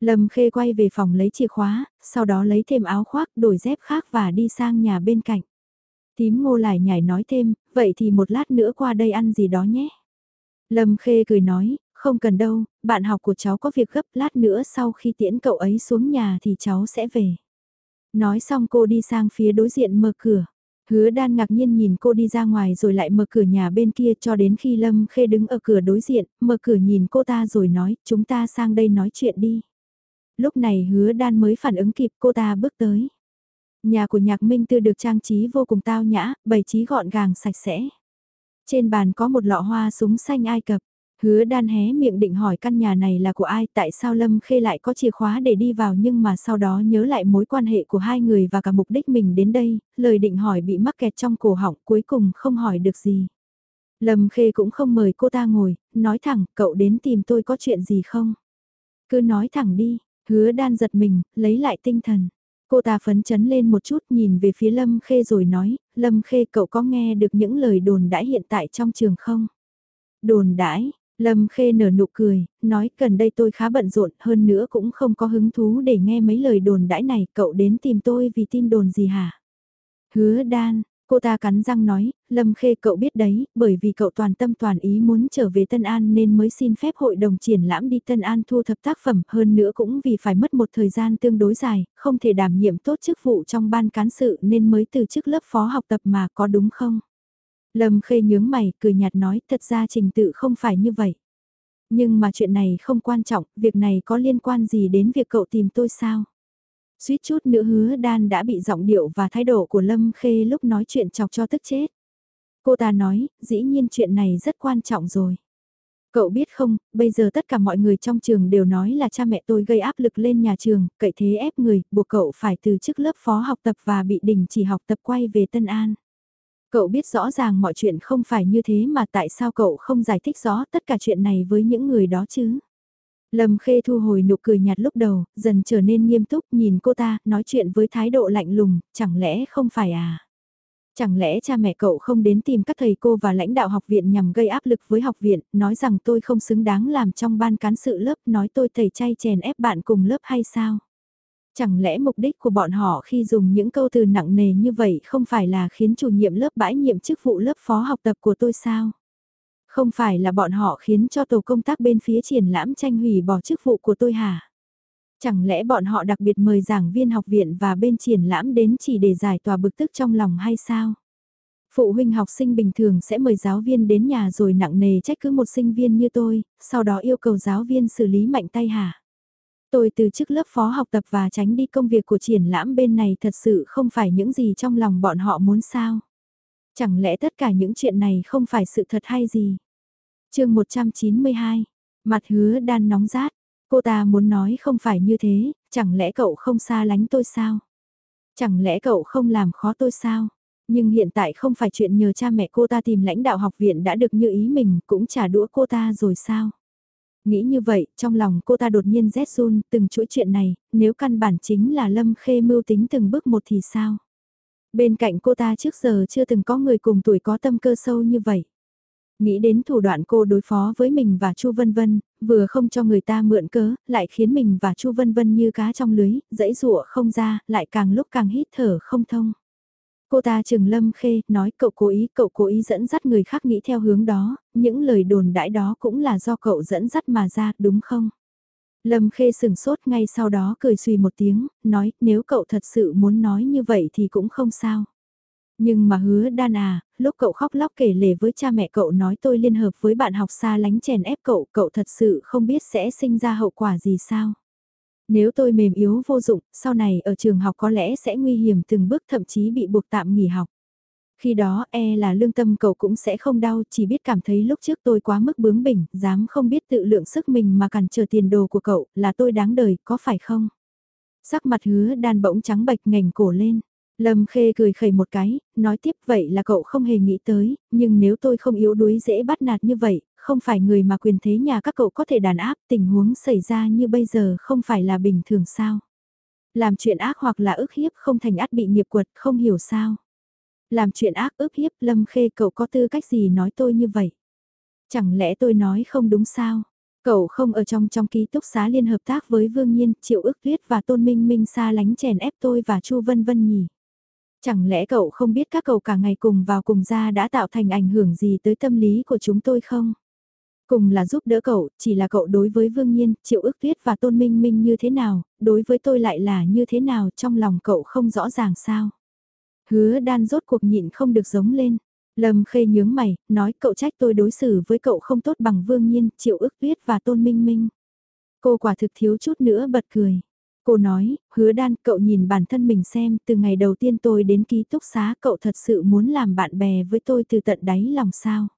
Lâm Khê quay về phòng lấy chìa khóa, sau đó lấy thêm áo khoác, đổi dép khác và đi sang nhà bên cạnh. Thím ngô lại nhảy nói thêm, vậy thì một lát nữa qua đây ăn gì đó nhé. Lâm Khê cười nói, không cần đâu, bạn học của cháu có việc gấp lát nữa sau khi tiễn cậu ấy xuống nhà thì cháu sẽ về. Nói xong cô đi sang phía đối diện mở cửa. Hứa đan ngạc nhiên nhìn cô đi ra ngoài rồi lại mở cửa nhà bên kia cho đến khi Lâm Khê đứng ở cửa đối diện, mở cửa nhìn cô ta rồi nói, chúng ta sang đây nói chuyện đi. Lúc này hứa đan mới phản ứng kịp cô ta bước tới. Nhà của nhạc minh tư được trang trí vô cùng tao nhã, bày trí gọn gàng sạch sẽ. Trên bàn có một lọ hoa súng xanh Ai Cập. Hứa đan hé miệng định hỏi căn nhà này là của ai tại sao Lâm Khê lại có chìa khóa để đi vào nhưng mà sau đó nhớ lại mối quan hệ của hai người và cả mục đích mình đến đây, lời định hỏi bị mắc kẹt trong cổ họng cuối cùng không hỏi được gì. Lâm Khê cũng không mời cô ta ngồi, nói thẳng cậu đến tìm tôi có chuyện gì không? Cứ nói thẳng đi, hứa đan giật mình, lấy lại tinh thần. Cô ta phấn chấn lên một chút nhìn về phía Lâm Khê rồi nói, Lâm Khê cậu có nghe được những lời đồn đãi hiện tại trong trường không? Đồn đãi, Lâm Khê nở nụ cười, nói gần đây tôi khá bận rộn hơn nữa cũng không có hứng thú để nghe mấy lời đồn đãi này, cậu đến tìm tôi vì tin đồn gì hả? Hứa đan, cô ta cắn răng nói, Lâm Khê cậu biết đấy, bởi vì cậu toàn tâm toàn ý muốn trở về Tân An nên mới xin phép hội đồng triển lãm đi Tân An thu thập tác phẩm hơn nữa cũng vì phải mất một thời gian tương đối dài, không thể đảm nhiệm tốt chức vụ trong ban cán sự nên mới từ chức lớp phó học tập mà có đúng không? Lâm Khê nhướng mày, cười nhạt nói, thật ra trình tự không phải như vậy. Nhưng mà chuyện này không quan trọng, việc này có liên quan gì đến việc cậu tìm tôi sao? Suýt chút nữa hứa đan đã bị giọng điệu và thái độ của Lâm Khê lúc nói chuyện chọc cho tức chết. Cô ta nói, dĩ nhiên chuyện này rất quan trọng rồi. Cậu biết không, bây giờ tất cả mọi người trong trường đều nói là cha mẹ tôi gây áp lực lên nhà trường, cậy thế ép người, buộc cậu phải từ chức lớp phó học tập và bị đình chỉ học tập quay về Tân An. Cậu biết rõ ràng mọi chuyện không phải như thế mà tại sao cậu không giải thích rõ tất cả chuyện này với những người đó chứ? Lâm Khê thu hồi nụ cười nhạt lúc đầu, dần trở nên nghiêm túc nhìn cô ta, nói chuyện với thái độ lạnh lùng, chẳng lẽ không phải à? Chẳng lẽ cha mẹ cậu không đến tìm các thầy cô và lãnh đạo học viện nhằm gây áp lực với học viện, nói rằng tôi không xứng đáng làm trong ban cán sự lớp, nói tôi thầy chay chèn ép bạn cùng lớp hay sao? Chẳng lẽ mục đích của bọn họ khi dùng những câu từ nặng nề như vậy không phải là khiến chủ nhiệm lớp bãi nhiệm chức vụ lớp phó học tập của tôi sao? Không phải là bọn họ khiến cho tổ công tác bên phía triển lãm tranh hủy bỏ chức vụ của tôi hả? Chẳng lẽ bọn họ đặc biệt mời giảng viên học viện và bên triển lãm đến chỉ để giải tỏa bực tức trong lòng hay sao? Phụ huynh học sinh bình thường sẽ mời giáo viên đến nhà rồi nặng nề trách cứ một sinh viên như tôi, sau đó yêu cầu giáo viên xử lý mạnh tay hả? Tôi từ chức lớp phó học tập và tránh đi công việc của triển lãm bên này thật sự không phải những gì trong lòng bọn họ muốn sao. Chẳng lẽ tất cả những chuyện này không phải sự thật hay gì? chương 192, mặt hứa đan nóng rát, cô ta muốn nói không phải như thế, chẳng lẽ cậu không xa lánh tôi sao? Chẳng lẽ cậu không làm khó tôi sao? Nhưng hiện tại không phải chuyện nhờ cha mẹ cô ta tìm lãnh đạo học viện đã được như ý mình cũng trả đũa cô ta rồi sao? Nghĩ như vậy, trong lòng cô ta đột nhiên rét run, từng chuỗi chuyện này, nếu căn bản chính là Lâm Khê mưu tính từng bước một thì sao? Bên cạnh cô ta trước giờ chưa từng có người cùng tuổi có tâm cơ sâu như vậy. Nghĩ đến thủ đoạn cô đối phó với mình và Chu Vân Vân, vừa không cho người ta mượn cớ, lại khiến mình và Chu Vân Vân như cá trong lưới, dãy rụa không ra, lại càng lúc càng hít thở không thông. Cô ta trừng lâm khê, nói cậu cố ý, cậu cố ý dẫn dắt người khác nghĩ theo hướng đó, những lời đồn đãi đó cũng là do cậu dẫn dắt mà ra, đúng không? Lâm khê sừng sốt ngay sau đó cười suy một tiếng, nói nếu cậu thật sự muốn nói như vậy thì cũng không sao. Nhưng mà hứa đan à, lúc cậu khóc lóc kể lể với cha mẹ cậu nói tôi liên hợp với bạn học xa lánh chèn ép cậu, cậu thật sự không biết sẽ sinh ra hậu quả gì sao. Nếu tôi mềm yếu vô dụng, sau này ở trường học có lẽ sẽ nguy hiểm từng bước thậm chí bị buộc tạm nghỉ học. Khi đó e là lương tâm cậu cũng sẽ không đau, chỉ biết cảm thấy lúc trước tôi quá mức bướng bỉnh, dám không biết tự lượng sức mình mà cản trở tiền đồ của cậu, là tôi đáng đời, có phải không? Sắc mặt hứa đan bỗng trắng bệch ngành cổ lên. Lâm Khê cười khẩy một cái, nói tiếp vậy là cậu không hề nghĩ tới, nhưng nếu tôi không yếu đuối dễ bắt nạt như vậy, không phải người mà quyền thế nhà các cậu có thể đàn áp tình huống xảy ra như bây giờ không phải là bình thường sao. Làm chuyện ác hoặc là ức hiếp không thành át bị nghiệp quật không hiểu sao. Làm chuyện ác ức hiếp Lâm Khê cậu có tư cách gì nói tôi như vậy? Chẳng lẽ tôi nói không đúng sao? Cậu không ở trong trong ký túc xá liên hợp tác với Vương Nhiên, Triệu ức tuyết và Tôn Minh Minh xa lánh chèn ép tôi và Chu Vân Vân nhỉ? Chẳng lẽ cậu không biết các cậu cả ngày cùng vào cùng ra đã tạo thành ảnh hưởng gì tới tâm lý của chúng tôi không? Cùng là giúp đỡ cậu, chỉ là cậu đối với Vương Nhiên, Triệu ước tuyết và Tôn Minh Minh như thế nào, đối với tôi lại là như thế nào trong lòng cậu không rõ ràng sao? Hứa đan rốt cuộc nhịn không được giống lên. Lâm khê nhướng mày, nói cậu trách tôi đối xử với cậu không tốt bằng Vương Nhiên, Triệu ước tuyết và Tôn Minh Minh. Cô quả thực thiếu chút nữa bật cười. Cô nói, hứa đan cậu nhìn bản thân mình xem, từ ngày đầu tiên tôi đến ký túc xá cậu thật sự muốn làm bạn bè với tôi từ tận đáy lòng sao.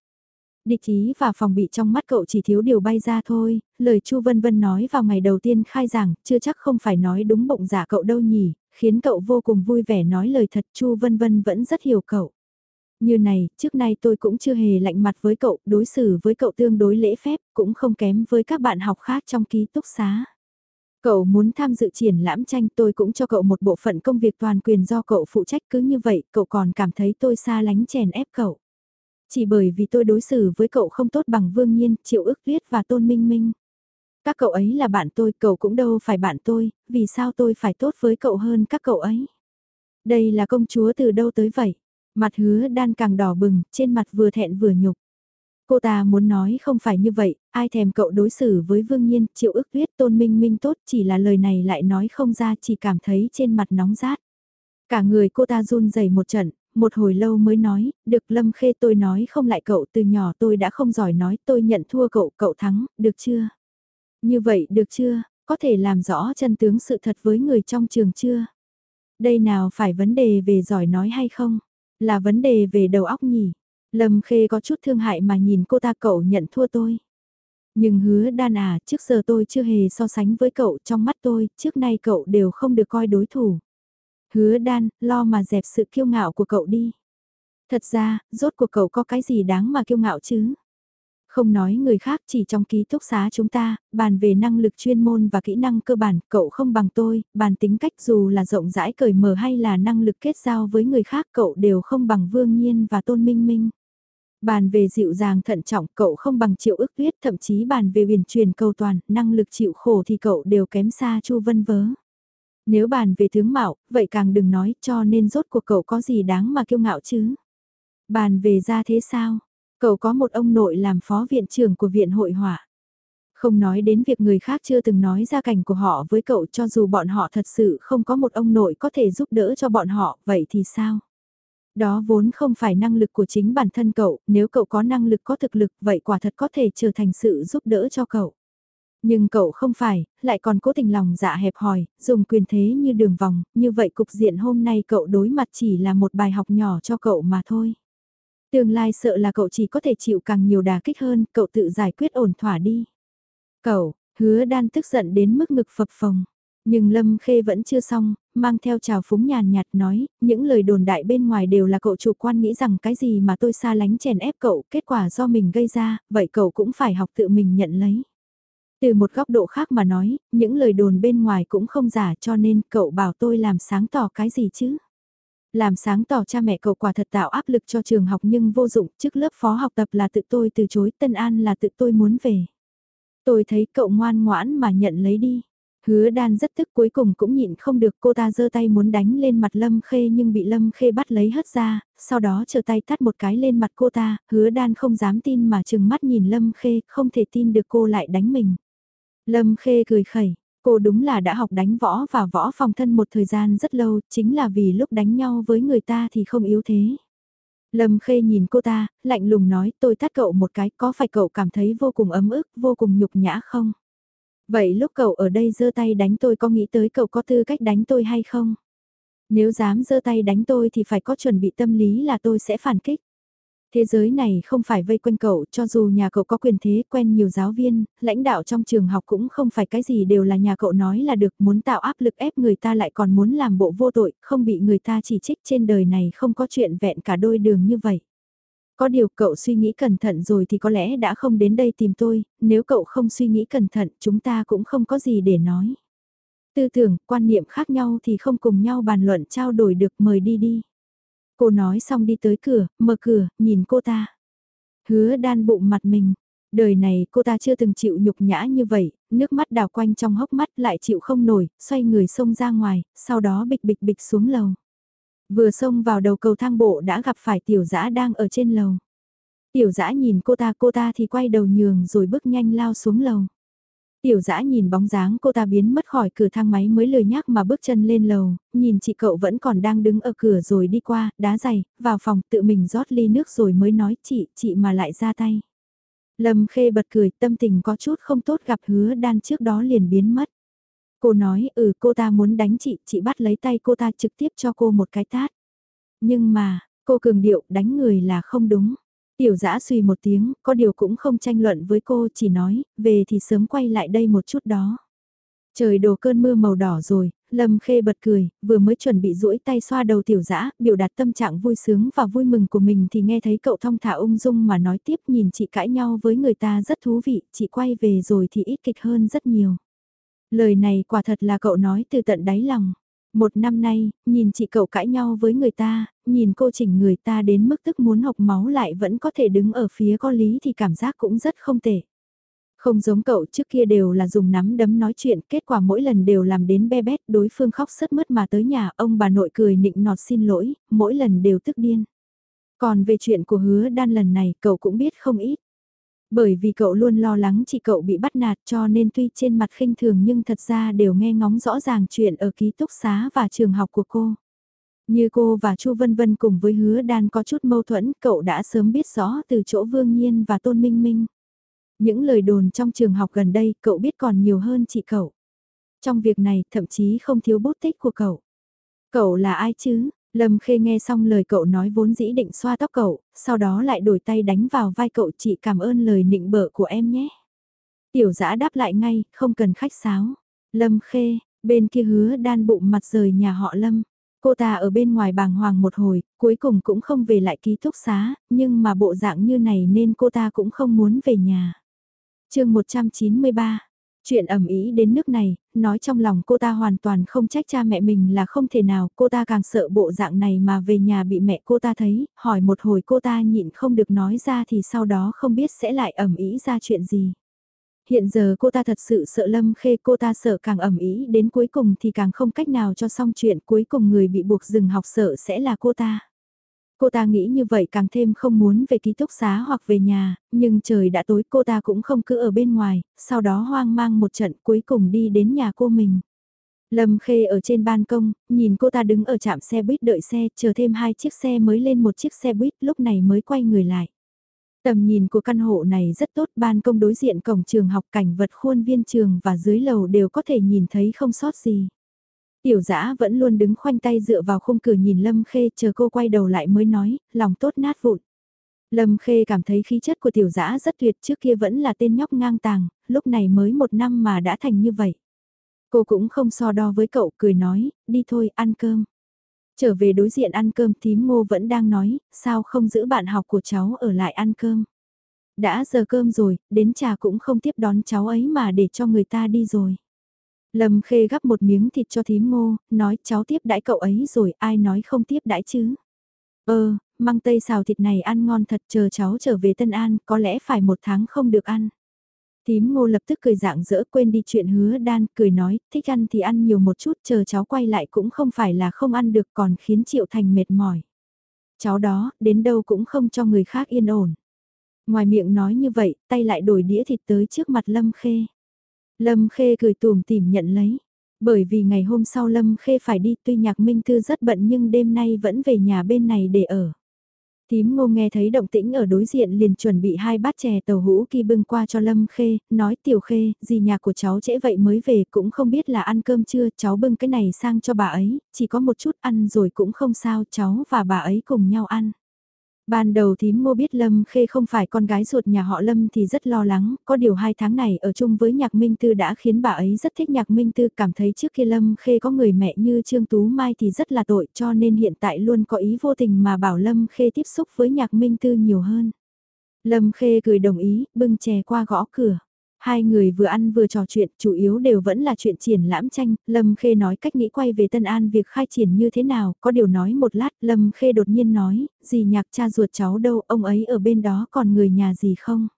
Địch ý và phòng bị trong mắt cậu chỉ thiếu điều bay ra thôi, lời Chu Vân Vân nói vào ngày đầu tiên khai giảng, chưa chắc không phải nói đúng bụng giả cậu đâu nhỉ, khiến cậu vô cùng vui vẻ nói lời thật Chu Vân Vân vẫn rất hiểu cậu. Như này, trước nay tôi cũng chưa hề lạnh mặt với cậu, đối xử với cậu tương đối lễ phép, cũng không kém với các bạn học khác trong ký túc xá. Cậu muốn tham dự triển lãm tranh tôi cũng cho cậu một bộ phận công việc toàn quyền do cậu phụ trách cứ như vậy cậu còn cảm thấy tôi xa lánh chèn ép cậu. Chỉ bởi vì tôi đối xử với cậu không tốt bằng Vương Nhiên, Triệu ức tuyết và Tôn Minh Minh. Các cậu ấy là bạn tôi, cậu cũng đâu phải bạn tôi, vì sao tôi phải tốt với cậu hơn các cậu ấy. Đây là công chúa từ đâu tới vậy? Mặt hứa đan càng đỏ bừng, trên mặt vừa thẹn vừa nhục. Cô ta muốn nói không phải như vậy, ai thèm cậu đối xử với Vương Nhiên, Triệu ức tuyết tôn minh minh tốt chỉ là lời này lại nói không ra chỉ cảm thấy trên mặt nóng rát. Cả người cô ta run rẩy một trận, một hồi lâu mới nói, được Lâm Khê tôi nói không lại cậu từ nhỏ tôi đã không giỏi nói tôi nhận thua cậu, cậu thắng, được chưa? Như vậy được chưa, có thể làm rõ chân tướng sự thật với người trong trường chưa? Đây nào phải vấn đề về giỏi nói hay không? Là vấn đề về đầu óc nhỉ? Lâm Khê có chút thương hại mà nhìn cô ta cậu nhận thua tôi. Nhưng hứa đan à, trước giờ tôi chưa hề so sánh với cậu trong mắt tôi, trước nay cậu đều không được coi đối thủ. Hứa đan, lo mà dẹp sự kiêu ngạo của cậu đi. Thật ra, rốt của cậu có cái gì đáng mà kiêu ngạo chứ? Không nói người khác chỉ trong ký túc xá chúng ta, bàn về năng lực chuyên môn và kỹ năng cơ bản, cậu không bằng tôi, bàn tính cách dù là rộng rãi cởi mở hay là năng lực kết giao với người khác cậu đều không bằng Vương Nhiên và Tôn Minh Minh. Bàn về dịu dàng thận trọng cậu không bằng triệu ức tuyết thậm chí bàn về huyền truyền cầu toàn, năng lực chịu khổ thì cậu đều kém xa Chu Vân Vớ. Nếu bàn về tướng mạo, vậy càng đừng nói cho nên rốt cuộc cậu có gì đáng mà kiêu ngạo chứ. Bàn về ra thế sao? Cậu có một ông nội làm phó viện trưởng của viện hội họa. Không nói đến việc người khác chưa từng nói ra cảnh của họ với cậu cho dù bọn họ thật sự không có một ông nội có thể giúp đỡ cho bọn họ, vậy thì sao? Đó vốn không phải năng lực của chính bản thân cậu, nếu cậu có năng lực có thực lực vậy quả thật có thể trở thành sự giúp đỡ cho cậu. Nhưng cậu không phải, lại còn cố tình lòng dạ hẹp hòi, dùng quyền thế như đường vòng, như vậy cục diện hôm nay cậu đối mặt chỉ là một bài học nhỏ cho cậu mà thôi. Tương lai sợ là cậu chỉ có thể chịu càng nhiều đà kích hơn, cậu tự giải quyết ổn thỏa đi. Cậu, hứa đan tức giận đến mức ngực phập phồng. Nhưng Lâm Khê vẫn chưa xong, mang theo trào phúng nhàn nhạt nói, những lời đồn đại bên ngoài đều là cậu chủ quan nghĩ rằng cái gì mà tôi xa lánh chèn ép cậu, kết quả do mình gây ra, vậy cậu cũng phải học tự mình nhận lấy. Từ một góc độ khác mà nói, những lời đồn bên ngoài cũng không giả cho nên cậu bảo tôi làm sáng tỏ cái gì chứ. Làm sáng tỏ cha mẹ cậu quả thật tạo áp lực cho trường học nhưng vô dụng, trước lớp phó học tập là tự tôi từ chối, Tân An là tự tôi muốn về. Tôi thấy cậu ngoan ngoãn mà nhận lấy đi. Hứa đan rất tức cuối cùng cũng nhịn không được cô ta giơ tay muốn đánh lên mặt Lâm Khê nhưng bị Lâm Khê bắt lấy hất ra, sau đó chờ tay tắt một cái lên mặt cô ta, hứa đan không dám tin mà chừng mắt nhìn Lâm Khê, không thể tin được cô lại đánh mình. Lâm Khê cười khẩy, cô đúng là đã học đánh võ và võ phòng thân một thời gian rất lâu, chính là vì lúc đánh nhau với người ta thì không yếu thế. Lâm Khê nhìn cô ta, lạnh lùng nói tôi tát cậu một cái, có phải cậu cảm thấy vô cùng ấm ức, vô cùng nhục nhã không? Vậy lúc cậu ở đây giơ tay đánh tôi có nghĩ tới cậu có tư cách đánh tôi hay không? Nếu dám giơ tay đánh tôi thì phải có chuẩn bị tâm lý là tôi sẽ phản kích. Thế giới này không phải vây quanh cậu, cho dù nhà cậu có quyền thế, quen nhiều giáo viên, lãnh đạo trong trường học cũng không phải cái gì đều là nhà cậu nói là được, muốn tạo áp lực ép người ta lại còn muốn làm bộ vô tội, không bị người ta chỉ trích trên đời này không có chuyện vẹn cả đôi đường như vậy. Có điều cậu suy nghĩ cẩn thận rồi thì có lẽ đã không đến đây tìm tôi, nếu cậu không suy nghĩ cẩn thận chúng ta cũng không có gì để nói. Tư tưởng, quan niệm khác nhau thì không cùng nhau bàn luận trao đổi được mời đi đi. Cô nói xong đi tới cửa, mở cửa, nhìn cô ta. Hứa đan bụng mặt mình. Đời này cô ta chưa từng chịu nhục nhã như vậy, nước mắt đào quanh trong hốc mắt lại chịu không nổi, xoay người xông ra ngoài, sau đó bịch bịch bịch xuống lầu. Vừa xông vào đầu cầu thang bộ đã gặp phải tiểu dã đang ở trên lầu. Tiểu dã nhìn cô ta cô ta thì quay đầu nhường rồi bước nhanh lao xuống lầu. Tiểu dã nhìn bóng dáng cô ta biến mất khỏi cửa thang máy mới lười nhác mà bước chân lên lầu, nhìn chị cậu vẫn còn đang đứng ở cửa rồi đi qua, đá giày, vào phòng tự mình rót ly nước rồi mới nói chị, chị mà lại ra tay. Lâm khê bật cười tâm tình có chút không tốt gặp hứa đan trước đó liền biến mất. Cô nói ừ cô ta muốn đánh chị, chị bắt lấy tay cô ta trực tiếp cho cô một cái tát. Nhưng mà, cô cường điệu đánh người là không đúng. Tiểu giã suy một tiếng, có điều cũng không tranh luận với cô chỉ nói, về thì sớm quay lại đây một chút đó. Trời đổ cơn mưa màu đỏ rồi, Lâm Khê bật cười, vừa mới chuẩn bị duỗi tay xoa đầu tiểu dã, biểu đạt tâm trạng vui sướng và vui mừng của mình thì nghe thấy cậu thong thả ung dung mà nói tiếp nhìn chị cãi nhau với người ta rất thú vị, chị quay về rồi thì ít kịch hơn rất nhiều. Lời này quả thật là cậu nói từ tận đáy lòng. Một năm nay, nhìn chị cậu cãi nhau với người ta, nhìn cô chỉnh người ta đến mức tức muốn học máu lại vẫn có thể đứng ở phía có lý thì cảm giác cũng rất không tệ. Không giống cậu trước kia đều là dùng nắm đấm nói chuyện, kết quả mỗi lần đều làm đến be bét, đối phương khóc sất mướt mà tới nhà, ông bà nội cười nịnh nọt xin lỗi, mỗi lần đều tức điên. Còn về chuyện của hứa đan lần này, cậu cũng biết không ít. Bởi vì cậu luôn lo lắng chị cậu bị bắt nạt cho nên tuy trên mặt khinh thường nhưng thật ra đều nghe ngóng rõ ràng chuyện ở ký túc xá và trường học của cô. Như cô và Chu Vân Vân cùng với hứa đan có chút mâu thuẫn, cậu đã sớm biết rõ từ chỗ Vương Nhiên và Tôn Minh Minh. Những lời đồn trong trường học gần đây cậu biết còn nhiều hơn chị cậu. Trong việc này thậm chí không thiếu bút tích của cậu. Cậu là ai chứ? Lâm Khê nghe xong lời cậu nói vốn dĩ định xoa tóc cậu, sau đó lại đổi tay đánh vào vai cậu chị cảm ơn lời nịnh bợ của em nhé. Tiểu giã đáp lại ngay, không cần khách sáo. Lâm Khê, bên kia hứa đan bụng mặt rời nhà họ Lâm. Cô ta ở bên ngoài bàng hoàng một hồi, cuối cùng cũng không về lại ký túc xá, nhưng mà bộ dạng như này nên cô ta cũng không muốn về nhà. chương 193 Chuyện ẩm ý đến nước này, nói trong lòng cô ta hoàn toàn không trách cha mẹ mình là không thể nào, cô ta càng sợ bộ dạng này mà về nhà bị mẹ cô ta thấy, hỏi một hồi cô ta nhịn không được nói ra thì sau đó không biết sẽ lại ẩm ý ra chuyện gì. Hiện giờ cô ta thật sự sợ Lâm Khê cô ta sợ càng ẩm ý đến cuối cùng thì càng không cách nào cho xong chuyện cuối cùng người bị buộc dừng học sợ sẽ là cô ta. Cô ta nghĩ như vậy càng thêm không muốn về ký túc xá hoặc về nhà, nhưng trời đã tối cô ta cũng không cứ ở bên ngoài, sau đó hoang mang một trận cuối cùng đi đến nhà cô mình. Lâm Khê ở trên ban công, nhìn cô ta đứng ở trạm xe buýt đợi xe, chờ thêm hai chiếc xe mới lên một chiếc xe buýt lúc này mới quay người lại. Tầm nhìn của căn hộ này rất tốt, ban công đối diện cổng trường học cảnh vật khuôn viên trường và dưới lầu đều có thể nhìn thấy không sót gì. Tiểu dã vẫn luôn đứng khoanh tay dựa vào khung cửa nhìn Lâm Khê chờ cô quay đầu lại mới nói, lòng tốt nát vụn. Lâm Khê cảm thấy khí chất của tiểu dã rất tuyệt trước kia vẫn là tên nhóc ngang tàng, lúc này mới một năm mà đã thành như vậy. Cô cũng không so đo với cậu cười nói, đi thôi ăn cơm. Trở về đối diện ăn cơm tím ngô vẫn đang nói, sao không giữ bạn học của cháu ở lại ăn cơm. Đã giờ cơm rồi, đến trà cũng không tiếp đón cháu ấy mà để cho người ta đi rồi. Lâm Khê gắp một miếng thịt cho thím ngô, nói cháu tiếp đãi cậu ấy rồi, ai nói không tiếp đãi chứ. Ờ, Ơ, măng tây xào thịt này ăn ngon thật chờ cháu trở về Tân An, có lẽ phải một tháng không được ăn. Thím ngô lập tức cười dạng dỡ quên đi chuyện hứa đan, cười nói, thích ăn thì ăn nhiều một chút, chờ cháu quay lại cũng không phải là không ăn được còn khiến Triệu Thành mệt mỏi. Cháu đó, đến đâu cũng không cho người khác yên ổn. Ngoài miệng nói như vậy, tay lại đổi đĩa thịt tới trước mặt Lâm Khê. Lâm Khê cười tùm tìm nhận lấy. Bởi vì ngày hôm sau Lâm Khê phải đi tuy nhạc Minh Thư rất bận nhưng đêm nay vẫn về nhà bên này để ở. Tím ngô nghe thấy động tĩnh ở đối diện liền chuẩn bị hai bát chè tàu hũ kỳ bưng qua cho Lâm Khê, nói tiểu Khê, gì nhà của cháu trễ vậy mới về cũng không biết là ăn cơm chưa, cháu bưng cái này sang cho bà ấy, chỉ có một chút ăn rồi cũng không sao, cháu và bà ấy cùng nhau ăn. Ban đầu thím Mô biết Lâm Khê không phải con gái ruột nhà họ Lâm thì rất lo lắng, có điều hai tháng này ở chung với nhạc Minh Tư đã khiến bà ấy rất thích nhạc Minh Tư cảm thấy trước kia Lâm Khê có người mẹ như Trương Tú Mai thì rất là tội cho nên hiện tại luôn có ý vô tình mà bảo Lâm Khê tiếp xúc với nhạc Minh Tư nhiều hơn. Lâm Khê cười đồng ý, bưng chè qua gõ cửa. Hai người vừa ăn vừa trò chuyện, chủ yếu đều vẫn là chuyện triển lãm tranh, Lâm Khê nói cách nghĩ quay về Tân An việc khai triển như thế nào, có điều nói một lát, Lâm Khê đột nhiên nói, gì nhạc cha ruột cháu đâu, ông ấy ở bên đó còn người nhà gì không?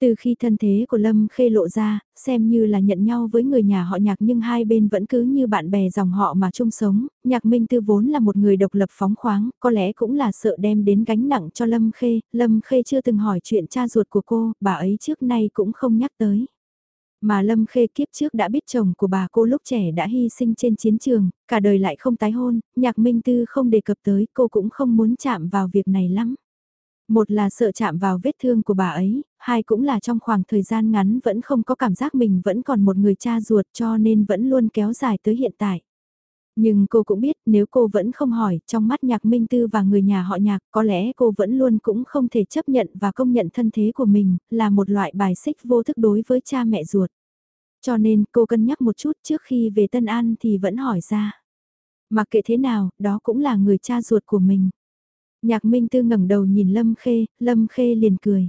Từ khi thân thế của Lâm Khê lộ ra, xem như là nhận nhau với người nhà họ nhạc nhưng hai bên vẫn cứ như bạn bè dòng họ mà chung sống, nhạc Minh Tư vốn là một người độc lập phóng khoáng, có lẽ cũng là sợ đem đến gánh nặng cho Lâm Khê, Lâm Khê chưa từng hỏi chuyện cha ruột của cô, bà ấy trước nay cũng không nhắc tới. Mà Lâm Khê kiếp trước đã biết chồng của bà cô lúc trẻ đã hy sinh trên chiến trường, cả đời lại không tái hôn, nhạc Minh Tư không đề cập tới, cô cũng không muốn chạm vào việc này lắm. Một là sợ chạm vào vết thương của bà ấy, hai cũng là trong khoảng thời gian ngắn vẫn không có cảm giác mình vẫn còn một người cha ruột cho nên vẫn luôn kéo dài tới hiện tại. Nhưng cô cũng biết nếu cô vẫn không hỏi, trong mắt nhạc minh tư và người nhà họ nhạc có lẽ cô vẫn luôn cũng không thể chấp nhận và công nhận thân thế của mình, là một loại bài xích vô thức đối với cha mẹ ruột. Cho nên cô cân nhắc một chút trước khi về Tân An thì vẫn hỏi ra. Mặc kệ thế nào, đó cũng là người cha ruột của mình. Nhạc Minh Tư ngẩng đầu nhìn Lâm Khê, Lâm Khê liền cười.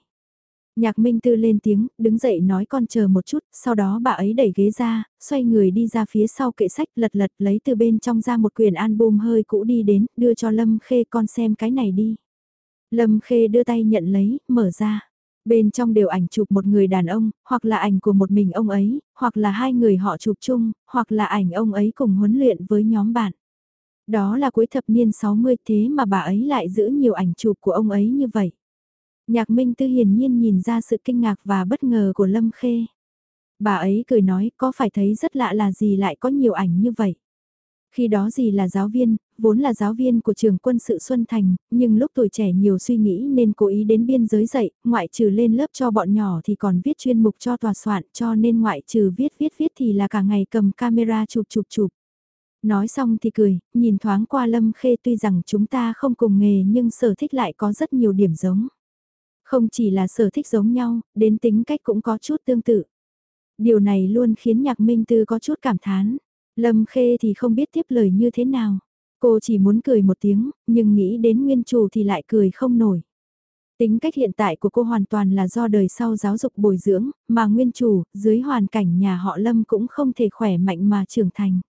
Nhạc Minh Tư lên tiếng, đứng dậy nói con chờ một chút, sau đó bà ấy đẩy ghế ra, xoay người đi ra phía sau kệ sách lật lật lấy từ bên trong ra một quyển album hơi cũ đi đến, đưa cho Lâm Khê con xem cái này đi. Lâm Khê đưa tay nhận lấy, mở ra. Bên trong đều ảnh chụp một người đàn ông, hoặc là ảnh của một mình ông ấy, hoặc là hai người họ chụp chung, hoặc là ảnh ông ấy cùng huấn luyện với nhóm bạn. Đó là cuối thập niên 60 thế mà bà ấy lại giữ nhiều ảnh chụp của ông ấy như vậy. Nhạc Minh Tư hiển nhiên nhìn ra sự kinh ngạc và bất ngờ của Lâm Khê. Bà ấy cười nói có phải thấy rất lạ là gì lại có nhiều ảnh như vậy. Khi đó gì là giáo viên, vốn là giáo viên của trường quân sự Xuân Thành, nhưng lúc tuổi trẻ nhiều suy nghĩ nên cố ý đến biên giới dạy, ngoại trừ lên lớp cho bọn nhỏ thì còn viết chuyên mục cho tòa soạn cho nên ngoại trừ viết viết viết thì là cả ngày cầm camera chụp chụp chụp. Nói xong thì cười, nhìn thoáng qua Lâm Khê tuy rằng chúng ta không cùng nghề nhưng sở thích lại có rất nhiều điểm giống. Không chỉ là sở thích giống nhau, đến tính cách cũng có chút tương tự. Điều này luôn khiến nhạc minh tư có chút cảm thán. Lâm Khê thì không biết tiếp lời như thế nào. Cô chỉ muốn cười một tiếng, nhưng nghĩ đến nguyên chủ thì lại cười không nổi. Tính cách hiện tại của cô hoàn toàn là do đời sau giáo dục bồi dưỡng, mà nguyên chủ, dưới hoàn cảnh nhà họ Lâm cũng không thể khỏe mạnh mà trưởng thành.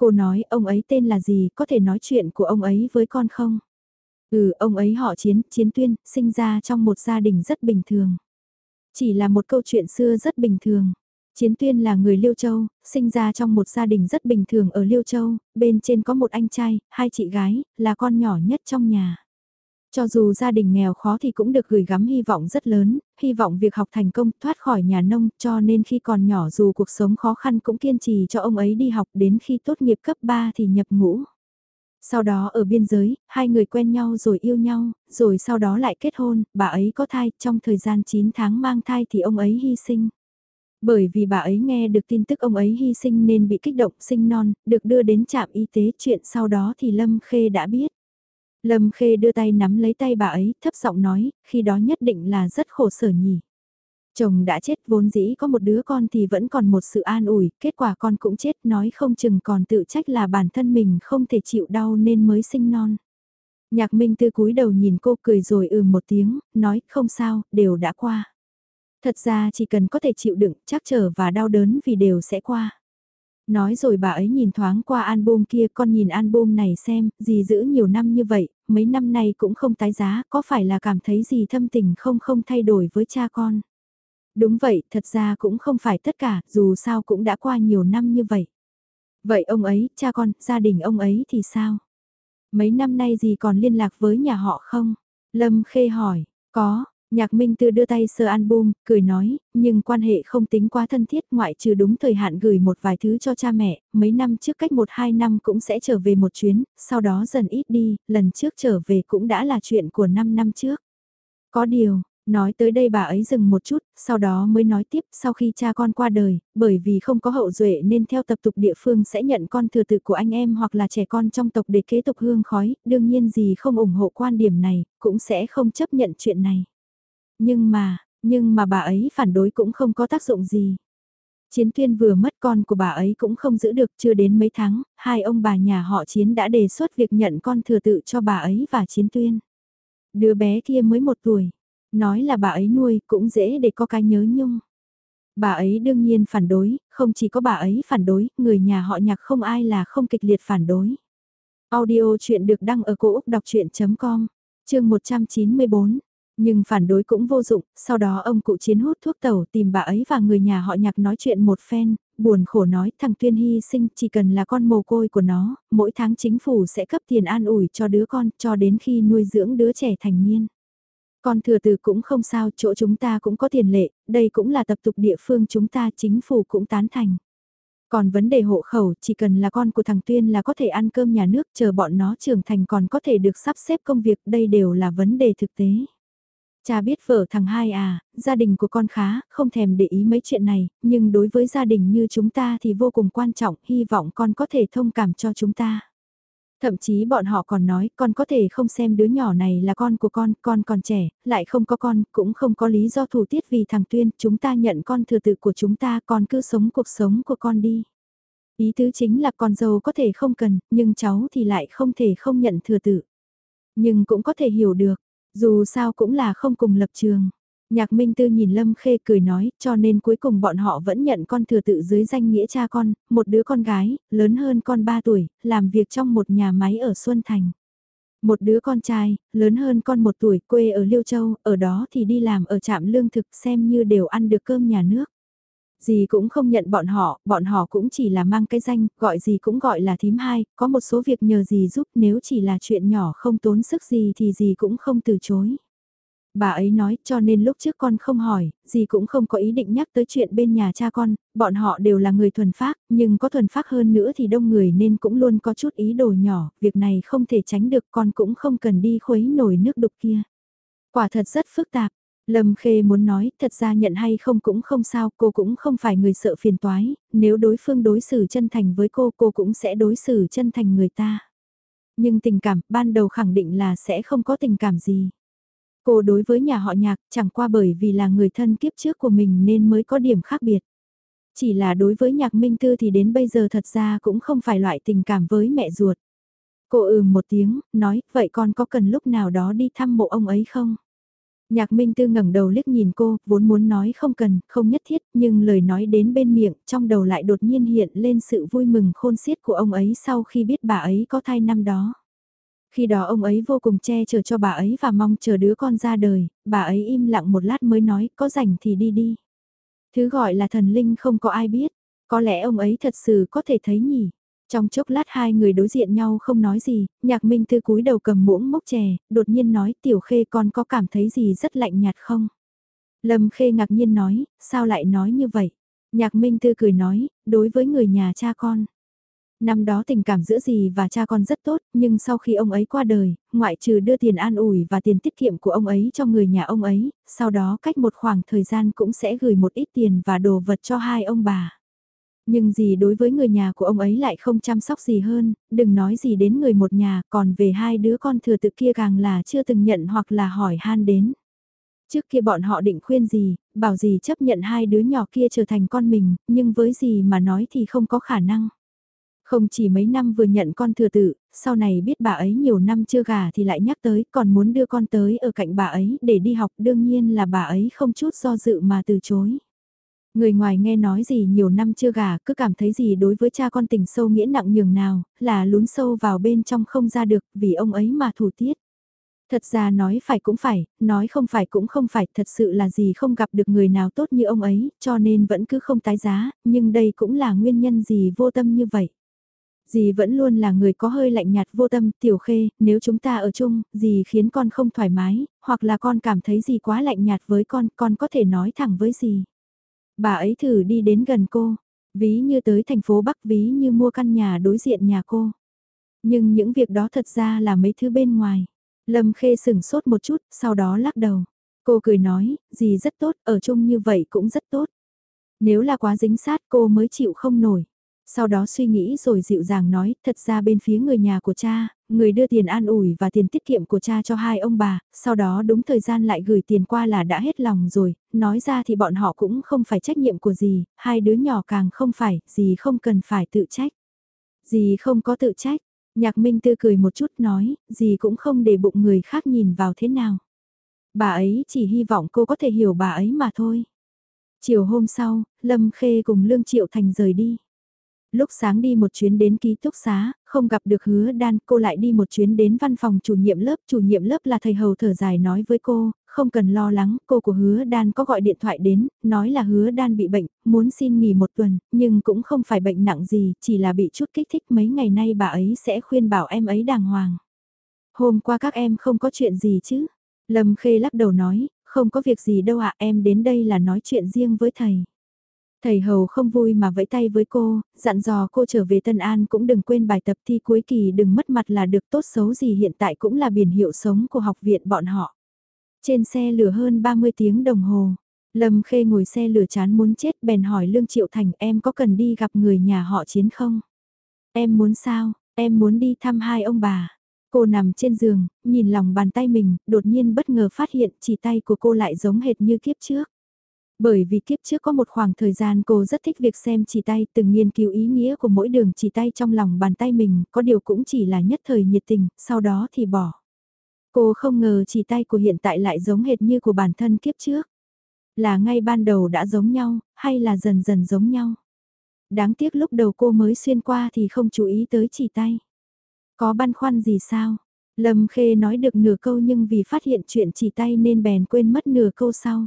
Cô nói ông ấy tên là gì, có thể nói chuyện của ông ấy với con không? Ừ, ông ấy họ chiến, chiến tuyên, sinh ra trong một gia đình rất bình thường. Chỉ là một câu chuyện xưa rất bình thường. Chiến tuyên là người Liêu Châu, sinh ra trong một gia đình rất bình thường ở Liêu Châu, bên trên có một anh trai, hai chị gái, là con nhỏ nhất trong nhà. Cho dù gia đình nghèo khó thì cũng được gửi gắm hy vọng rất lớn, hy vọng việc học thành công thoát khỏi nhà nông cho nên khi còn nhỏ dù cuộc sống khó khăn cũng kiên trì cho ông ấy đi học đến khi tốt nghiệp cấp 3 thì nhập ngũ. Sau đó ở biên giới, hai người quen nhau rồi yêu nhau, rồi sau đó lại kết hôn, bà ấy có thai, trong thời gian 9 tháng mang thai thì ông ấy hy sinh. Bởi vì bà ấy nghe được tin tức ông ấy hy sinh nên bị kích động sinh non, được đưa đến trạm y tế chuyện sau đó thì Lâm Khê đã biết. Lâm Khê đưa tay nắm lấy tay bà ấy, thấp giọng nói, khi đó nhất định là rất khổ sở nhỉ. Chồng đã chết vốn dĩ có một đứa con thì vẫn còn một sự an ủi, kết quả con cũng chết nói không chừng còn tự trách là bản thân mình không thể chịu đau nên mới sinh non. Nhạc Minh Tư cúi đầu nhìn cô cười rồi ừ một tiếng, nói không sao, đều đã qua. Thật ra chỉ cần có thể chịu đựng, chắc trở và đau đớn vì đều sẽ qua. Nói rồi bà ấy nhìn thoáng qua album kia con nhìn album này xem, gì giữ nhiều năm như vậy, mấy năm nay cũng không tái giá, có phải là cảm thấy gì thâm tình không không thay đổi với cha con. Đúng vậy, thật ra cũng không phải tất cả, dù sao cũng đã qua nhiều năm như vậy. Vậy ông ấy, cha con, gia đình ông ấy thì sao? Mấy năm nay gì còn liên lạc với nhà họ không? Lâm Khê hỏi, có, Nhạc Minh Tư đưa tay sơ album, cười nói, nhưng quan hệ không tính quá thân thiết ngoại trừ đúng thời hạn gửi một vài thứ cho cha mẹ, mấy năm trước cách một hai năm cũng sẽ trở về một chuyến, sau đó dần ít đi, lần trước trở về cũng đã là chuyện của 5 năm trước. Có điều, nói tới đây bà ấy dừng một chút, sau đó mới nói tiếp sau khi cha con qua đời, bởi vì không có hậu duệ nên theo tập tục địa phương sẽ nhận con thừa tự của anh em hoặc là trẻ con trong tộc để kế tục hương khói, đương nhiên gì không ủng hộ quan điểm này, cũng sẽ không chấp nhận chuyện này. Nhưng mà, nhưng mà bà ấy phản đối cũng không có tác dụng gì. Chiến tuyên vừa mất con của bà ấy cũng không giữ được chưa đến mấy tháng, hai ông bà nhà họ chiến đã đề xuất việc nhận con thừa tự cho bà ấy và chiến tuyên. Đứa bé kia mới một tuổi, nói là bà ấy nuôi cũng dễ để có cái nhớ nhung. Bà ấy đương nhiên phản đối, không chỉ có bà ấy phản đối, người nhà họ nhạc không ai là không kịch liệt phản đối. Audio chuyện được đăng ở cổ Úc đọc chuyện.com, chương 194. Nhưng phản đối cũng vô dụng, sau đó ông cụ chiến hút thuốc tẩu tìm bà ấy và người nhà họ nhạc nói chuyện một phen, buồn khổ nói thằng Tuyên hy sinh chỉ cần là con mồ côi của nó, mỗi tháng chính phủ sẽ cấp tiền an ủi cho đứa con cho đến khi nuôi dưỡng đứa trẻ thành niên. Con thừa từ cũng không sao, chỗ chúng ta cũng có tiền lệ, đây cũng là tập tục địa phương chúng ta chính phủ cũng tán thành. Còn vấn đề hộ khẩu, chỉ cần là con của thằng Tuyên là có thể ăn cơm nhà nước, chờ bọn nó trưởng thành còn có thể được sắp xếp công việc, đây đều là vấn đề thực tế. Cha biết vợ thằng hai à, gia đình của con khá, không thèm để ý mấy chuyện này, nhưng đối với gia đình như chúng ta thì vô cùng quan trọng, hy vọng con có thể thông cảm cho chúng ta. Thậm chí bọn họ còn nói con có thể không xem đứa nhỏ này là con của con, con còn trẻ, lại không có con, cũng không có lý do thủ tiết vì thằng Tuyên, chúng ta nhận con thừa tự của chúng ta, con cứ sống cuộc sống của con đi. Ý tứ chính là con dâu có thể không cần, nhưng cháu thì lại không thể không nhận thừa tự. Nhưng cũng có thể hiểu được, dù sao cũng là không cùng lập trường. Nhạc Minh Tư nhìn Lâm Khê cười nói, cho nên cuối cùng bọn họ vẫn nhận con thừa tự dưới danh nghĩa cha con, một đứa con gái, lớn hơn con 3 tuổi, làm việc trong một nhà máy ở Xuân Thành. Một đứa con trai, lớn hơn con một tuổi, quê ở Liêu Châu, ở đó thì đi làm ở trạm lương thực xem như đều ăn được cơm nhà nước. Gì cũng không nhận bọn họ, bọn họ cũng chỉ là mang cái danh, gọi gì cũng gọi là thím hai, có một số việc nhờ gì giúp nếu chỉ là chuyện nhỏ không tốn sức gì thì gì cũng không từ chối. Bà ấy nói cho nên lúc trước con không hỏi, gì cũng không có ý định nhắc tới chuyện bên nhà cha con, bọn họ đều là người thuần phác, nhưng có thuần phác hơn nữa thì đông người nên cũng luôn có chút ý đồ nhỏ, việc này không thể tránh được con cũng không cần đi khuấy nổi nước đục kia. Quả thật rất phức tạp, Lâm Khê muốn nói, thật ra nhận hay không cũng không sao, cô cũng không phải người sợ phiền toái, nếu đối phương đối xử chân thành với cô, cô cũng sẽ đối xử chân thành người ta. Nhưng tình cảm, ban đầu khẳng định là sẽ không có tình cảm gì. Cô đối với nhà họ nhạc chẳng qua bởi vì là người thân kiếp trước của mình nên mới có điểm khác biệt. Chỉ là đối với nhạc minh tư thì đến bây giờ thật ra cũng không phải loại tình cảm với mẹ ruột. Cô ừ một tiếng, nói, vậy con có cần lúc nào đó đi thăm mộ ông ấy không? Nhạc Minh Tư ngẩng đầu liếc nhìn cô, vốn muốn nói không cần, không nhất thiết, nhưng lời nói đến bên miệng, trong đầu lại đột nhiên hiện lên sự vui mừng khôn xiết của ông ấy sau khi biết bà ấy có thai năm đó. Khi đó ông ấy vô cùng che chở cho bà ấy và mong chờ đứa con ra đời, bà ấy im lặng một lát mới nói, có rảnh thì đi đi. Thứ gọi là thần linh không có ai biết, có lẽ ông ấy thật sự có thể thấy nhỉ. Trong chốc lát hai người đối diện nhau không nói gì, nhạc minh thư cúi đầu cầm muỗng mốc chè, đột nhiên nói tiểu khê con có cảm thấy gì rất lạnh nhạt không? Lâm khê ngạc nhiên nói, sao lại nói như vậy? Nhạc minh thư cười nói, đối với người nhà cha con. Năm đó tình cảm giữa dì và cha con rất tốt, nhưng sau khi ông ấy qua đời, ngoại trừ đưa tiền an ủi và tiền tiết kiệm của ông ấy cho người nhà ông ấy, sau đó cách một khoảng thời gian cũng sẽ gửi một ít tiền và đồ vật cho hai ông bà. Nhưng gì đối với người nhà của ông ấy lại không chăm sóc gì hơn, đừng nói gì đến người một nhà, còn về hai đứa con thừa tự kia càng là chưa từng nhận hoặc là hỏi han đến. Trước kia bọn họ định khuyên gì, bảo gì chấp nhận hai đứa nhỏ kia trở thành con mình, nhưng với gì mà nói thì không có khả năng. Không chỉ mấy năm vừa nhận con thừa tự, sau này biết bà ấy nhiều năm chưa gả thì lại nhắc tới còn muốn đưa con tới ở cạnh bà ấy để đi học đương nhiên là bà ấy không chút do dự mà từ chối. Người ngoài nghe nói gì nhiều năm chưa gả cứ cảm thấy gì đối với cha con tình sâu nghĩa nặng nhường nào, là lún sâu vào bên trong không ra được vì ông ấy mà thủ tiết. Thật ra nói phải cũng phải, nói không phải cũng không phải, thật sự là gì không gặp được người nào tốt như ông ấy, cho nên vẫn cứ không tái giá, nhưng đây cũng là nguyên nhân gì vô tâm như vậy. Dì vẫn luôn là người có hơi lạnh nhạt vô tâm, tiểu khê, nếu chúng ta ở chung, dì khiến con không thoải mái, hoặc là con cảm thấy gì quá lạnh nhạt với con, con có thể nói thẳng với dì. Bà ấy thử đi đến gần cô, ví như tới thành phố Bắc ví như mua căn nhà đối diện nhà cô. Nhưng những việc đó thật ra là mấy thứ bên ngoài. Lâm Khê sừng sốt một chút, sau đó lắc đầu. Cô cười nói, gì rất tốt, ở chung như vậy cũng rất tốt. Nếu là quá dính sát cô mới chịu không nổi sau đó suy nghĩ rồi dịu dàng nói, thật ra bên phía người nhà của cha, người đưa tiền an ủi và tiền tiết kiệm của cha cho hai ông bà, sau đó đúng thời gian lại gửi tiền qua là đã hết lòng rồi, nói ra thì bọn họ cũng không phải trách nhiệm của gì, hai đứa nhỏ càng không phải, gì không cần phải tự trách. Gì không có tự trách, nhạc minh tư cười một chút nói, gì cũng không để bụng người khác nhìn vào thế nào. Bà ấy chỉ hy vọng cô có thể hiểu bà ấy mà thôi. Chiều hôm sau, Lâm Khê cùng Lương Triệu Thành rời đi. Lúc sáng đi một chuyến đến ký túc xá, không gặp được hứa đan, cô lại đi một chuyến đến văn phòng chủ nhiệm lớp. Chủ nhiệm lớp là thầy hầu thở dài nói với cô, không cần lo lắng, cô của hứa đan có gọi điện thoại đến, nói là hứa đan bị bệnh, muốn xin nghỉ một tuần, nhưng cũng không phải bệnh nặng gì, chỉ là bị chút kích thích mấy ngày nay bà ấy sẽ khuyên bảo em ấy đàng hoàng. Hôm qua các em không có chuyện gì chứ? Lâm Khê lắc đầu nói, không có việc gì đâu ạ em đến đây là nói chuyện riêng với thầy. Thầy Hầu không vui mà vẫy tay với cô, dặn dò cô trở về Tân An cũng đừng quên bài tập thi cuối kỳ đừng mất mặt là được tốt xấu gì hiện tại cũng là biển hiệu sống của học viện bọn họ. Trên xe lửa hơn 30 tiếng đồng hồ, Lâm Khê ngồi xe lửa chán muốn chết bèn hỏi Lương Triệu Thành em có cần đi gặp người nhà họ chiến không? Em muốn sao? Em muốn đi thăm hai ông bà. Cô nằm trên giường, nhìn lòng bàn tay mình, đột nhiên bất ngờ phát hiện chỉ tay của cô lại giống hệt như kiếp trước. Bởi vì kiếp trước có một khoảng thời gian cô rất thích việc xem chỉ tay từng nghiên cứu ý nghĩa của mỗi đường chỉ tay trong lòng bàn tay mình, có điều cũng chỉ là nhất thời nhiệt tình, sau đó thì bỏ. Cô không ngờ chỉ tay của hiện tại lại giống hệt như của bản thân kiếp trước. Là ngay ban đầu đã giống nhau, hay là dần dần giống nhau. Đáng tiếc lúc đầu cô mới xuyên qua thì không chú ý tới chỉ tay. Có băn khoăn gì sao? Lâm Khê nói được nửa câu nhưng vì phát hiện chuyện chỉ tay nên bèn quên mất nửa câu sau.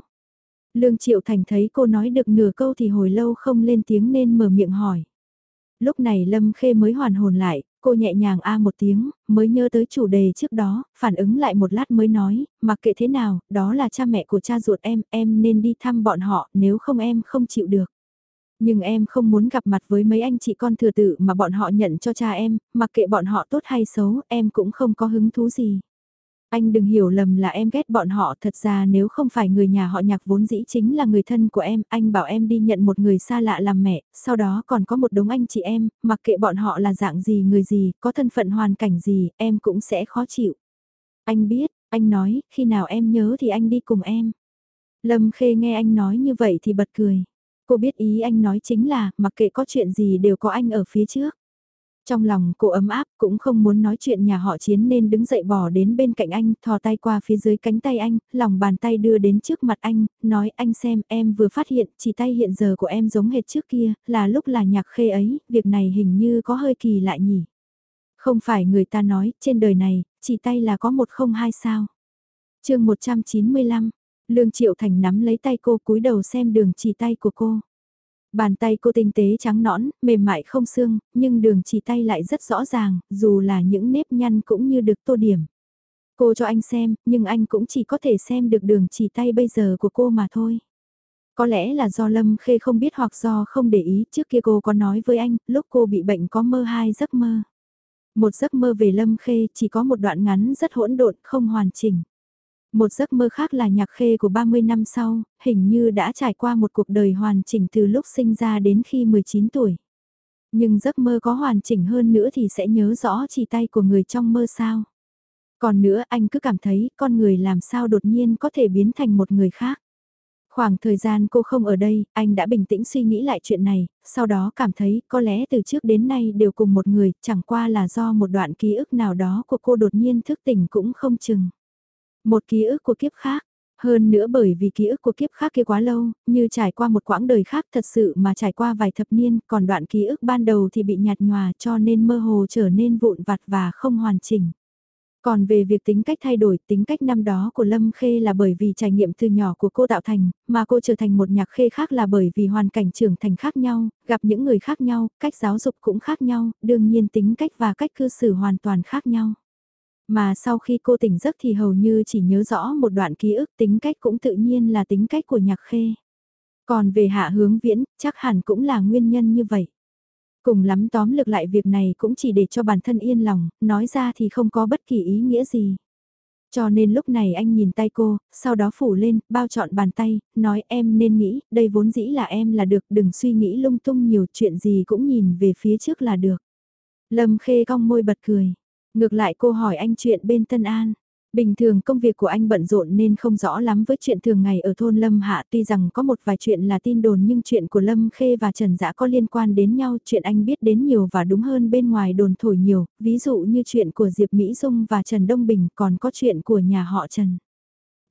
Lương Triệu Thành thấy cô nói được nửa câu thì hồi lâu không lên tiếng nên mở miệng hỏi. Lúc này Lâm Khê mới hoàn hồn lại, cô nhẹ nhàng a một tiếng, mới nhớ tới chủ đề trước đó, phản ứng lại một lát mới nói, mặc kệ thế nào, đó là cha mẹ của cha ruột em, em nên đi thăm bọn họ, nếu không em không chịu được. Nhưng em không muốn gặp mặt với mấy anh chị con thừa tự mà bọn họ nhận cho cha em, mặc kệ bọn họ tốt hay xấu, em cũng không có hứng thú gì. Anh đừng hiểu lầm là em ghét bọn họ, thật ra nếu không phải người nhà họ nhạc vốn dĩ chính là người thân của em, anh bảo em đi nhận một người xa lạ làm mẹ, sau đó còn có một đống anh chị em, mặc kệ bọn họ là dạng gì người gì, có thân phận hoàn cảnh gì, em cũng sẽ khó chịu. Anh biết, anh nói, khi nào em nhớ thì anh đi cùng em. Lâm Khê nghe anh nói như vậy thì bật cười. Cô biết ý anh nói chính là, mặc kệ có chuyện gì đều có anh ở phía trước. Trong lòng cô ấm áp cũng không muốn nói chuyện nhà họ chiến nên đứng dậy bỏ đến bên cạnh anh, thò tay qua phía dưới cánh tay anh, lòng bàn tay đưa đến trước mặt anh, nói anh xem em vừa phát hiện chỉ tay hiện giờ của em giống hệt trước kia, là lúc là nhạc khê ấy, việc này hình như có hơi kỳ lại nhỉ. Không phải người ta nói, trên đời này, chỉ tay là có một không hai sao. chương 195, Lương Triệu Thành nắm lấy tay cô cúi đầu xem đường chỉ tay của cô. Bàn tay cô tinh tế trắng nõn, mềm mại không xương, nhưng đường chỉ tay lại rất rõ ràng, dù là những nếp nhăn cũng như được tô điểm. Cô cho anh xem, nhưng anh cũng chỉ có thể xem được đường chỉ tay bây giờ của cô mà thôi. Có lẽ là do Lâm Khê không biết hoặc do không để ý, trước kia cô có nói với anh, lúc cô bị bệnh có mơ hai giấc mơ. Một giấc mơ về Lâm Khê chỉ có một đoạn ngắn rất hỗn độn, không hoàn chỉnh. Một giấc mơ khác là nhạc khê của 30 năm sau, hình như đã trải qua một cuộc đời hoàn chỉnh từ lúc sinh ra đến khi 19 tuổi. Nhưng giấc mơ có hoàn chỉnh hơn nữa thì sẽ nhớ rõ chỉ tay của người trong mơ sao. Còn nữa anh cứ cảm thấy con người làm sao đột nhiên có thể biến thành một người khác. Khoảng thời gian cô không ở đây, anh đã bình tĩnh suy nghĩ lại chuyện này, sau đó cảm thấy có lẽ từ trước đến nay đều cùng một người, chẳng qua là do một đoạn ký ức nào đó của cô đột nhiên thức tỉnh cũng không chừng. Một ký ức của kiếp khác. Hơn nữa bởi vì ký ức của kiếp khác kia quá lâu, như trải qua một quãng đời khác thật sự mà trải qua vài thập niên, còn đoạn ký ức ban đầu thì bị nhạt nhòa cho nên mơ hồ trở nên vụn vặt và không hoàn chỉnh. Còn về việc tính cách thay đổi, tính cách năm đó của Lâm Khê là bởi vì trải nghiệm từ nhỏ của cô tạo thành, mà cô trở thành một nhạc khê khác là bởi vì hoàn cảnh trưởng thành khác nhau, gặp những người khác nhau, cách giáo dục cũng khác nhau, đương nhiên tính cách và cách cư xử hoàn toàn khác nhau. Mà sau khi cô tỉnh giấc thì hầu như chỉ nhớ rõ một đoạn ký ức tính cách cũng tự nhiên là tính cách của nhạc khê. Còn về hạ hướng viễn, chắc hẳn cũng là nguyên nhân như vậy. Cùng lắm tóm lực lại việc này cũng chỉ để cho bản thân yên lòng, nói ra thì không có bất kỳ ý nghĩa gì. Cho nên lúc này anh nhìn tay cô, sau đó phủ lên, bao trọn bàn tay, nói em nên nghĩ, đây vốn dĩ là em là được, đừng suy nghĩ lung tung nhiều chuyện gì cũng nhìn về phía trước là được. Lâm khê cong môi bật cười. Ngược lại cô hỏi anh chuyện bên Tân An. Bình thường công việc của anh bận rộn nên không rõ lắm với chuyện thường ngày ở thôn Lâm Hạ tuy rằng có một vài chuyện là tin đồn nhưng chuyện của Lâm Khê và Trần Dã có liên quan đến nhau chuyện anh biết đến nhiều và đúng hơn bên ngoài đồn thổi nhiều, ví dụ như chuyện của Diệp Mỹ Dung và Trần Đông Bình còn có chuyện của nhà họ Trần.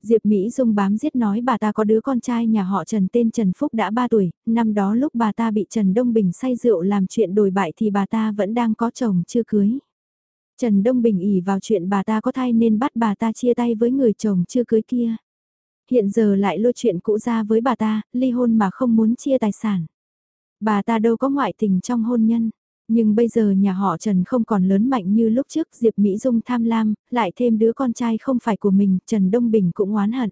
Diệp Mỹ Dung bám giết nói bà ta có đứa con trai nhà họ Trần tên Trần Phúc đã 3 tuổi, năm đó lúc bà ta bị Trần Đông Bình say rượu làm chuyện đổi bại thì bà ta vẫn đang có chồng chưa cưới. Trần Đông Bình ỉ vào chuyện bà ta có thai nên bắt bà ta chia tay với người chồng chưa cưới kia. Hiện giờ lại lôi chuyện cũ ra với bà ta, ly hôn mà không muốn chia tài sản. Bà ta đâu có ngoại tình trong hôn nhân. Nhưng bây giờ nhà họ Trần không còn lớn mạnh như lúc trước Diệp Mỹ Dung tham lam, lại thêm đứa con trai không phải của mình, Trần Đông Bình cũng oán hận.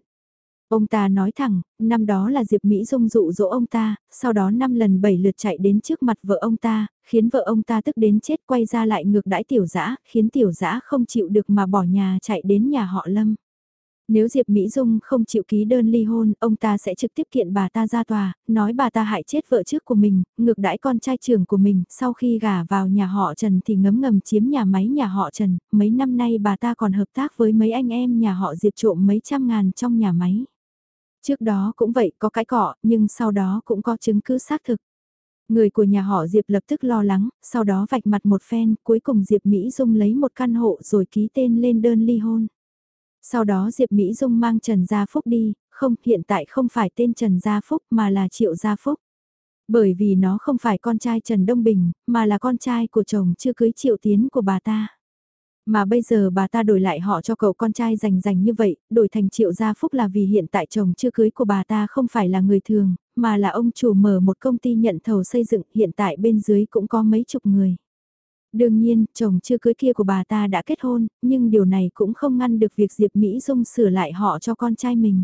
Ông ta nói thẳng, năm đó là Diệp Mỹ Dung dụ dỗ ông ta, sau đó năm lần bảy lượt chạy đến trước mặt vợ ông ta, khiến vợ ông ta tức đến chết quay ra lại ngược đãi tiểu dã khiến tiểu dã không chịu được mà bỏ nhà chạy đến nhà họ Lâm. Nếu Diệp Mỹ Dung không chịu ký đơn ly hôn, ông ta sẽ trực tiếp kiện bà ta ra tòa, nói bà ta hại chết vợ trước của mình, ngược đãi con trai trưởng của mình, sau khi gả vào nhà họ Trần thì ngấm ngầm chiếm nhà máy nhà họ Trần, mấy năm nay bà ta còn hợp tác với mấy anh em nhà họ Diệp trộm mấy trăm ngàn trong nhà máy. Trước đó cũng vậy, có cái cọ, nhưng sau đó cũng có chứng cứ xác thực. Người của nhà họ Diệp lập tức lo lắng, sau đó vạch mặt một phen, cuối cùng Diệp Mỹ Dung lấy một căn hộ rồi ký tên lên đơn ly hôn. Sau đó Diệp Mỹ Dung mang Trần Gia Phúc đi, không, hiện tại không phải tên Trần Gia Phúc mà là Triệu Gia Phúc. Bởi vì nó không phải con trai Trần Đông Bình, mà là con trai của chồng chưa cưới Triệu Tiến của bà ta. Mà bây giờ bà ta đổi lại họ cho cậu con trai rành rành như vậy, đổi thành Triệu Gia Phúc là vì hiện tại chồng chưa cưới của bà ta không phải là người thường, mà là ông chủ mở một công ty nhận thầu xây dựng hiện tại bên dưới cũng có mấy chục người. Đương nhiên, chồng chưa cưới kia của bà ta đã kết hôn, nhưng điều này cũng không ngăn được việc Diệp Mỹ Dung sửa lại họ cho con trai mình.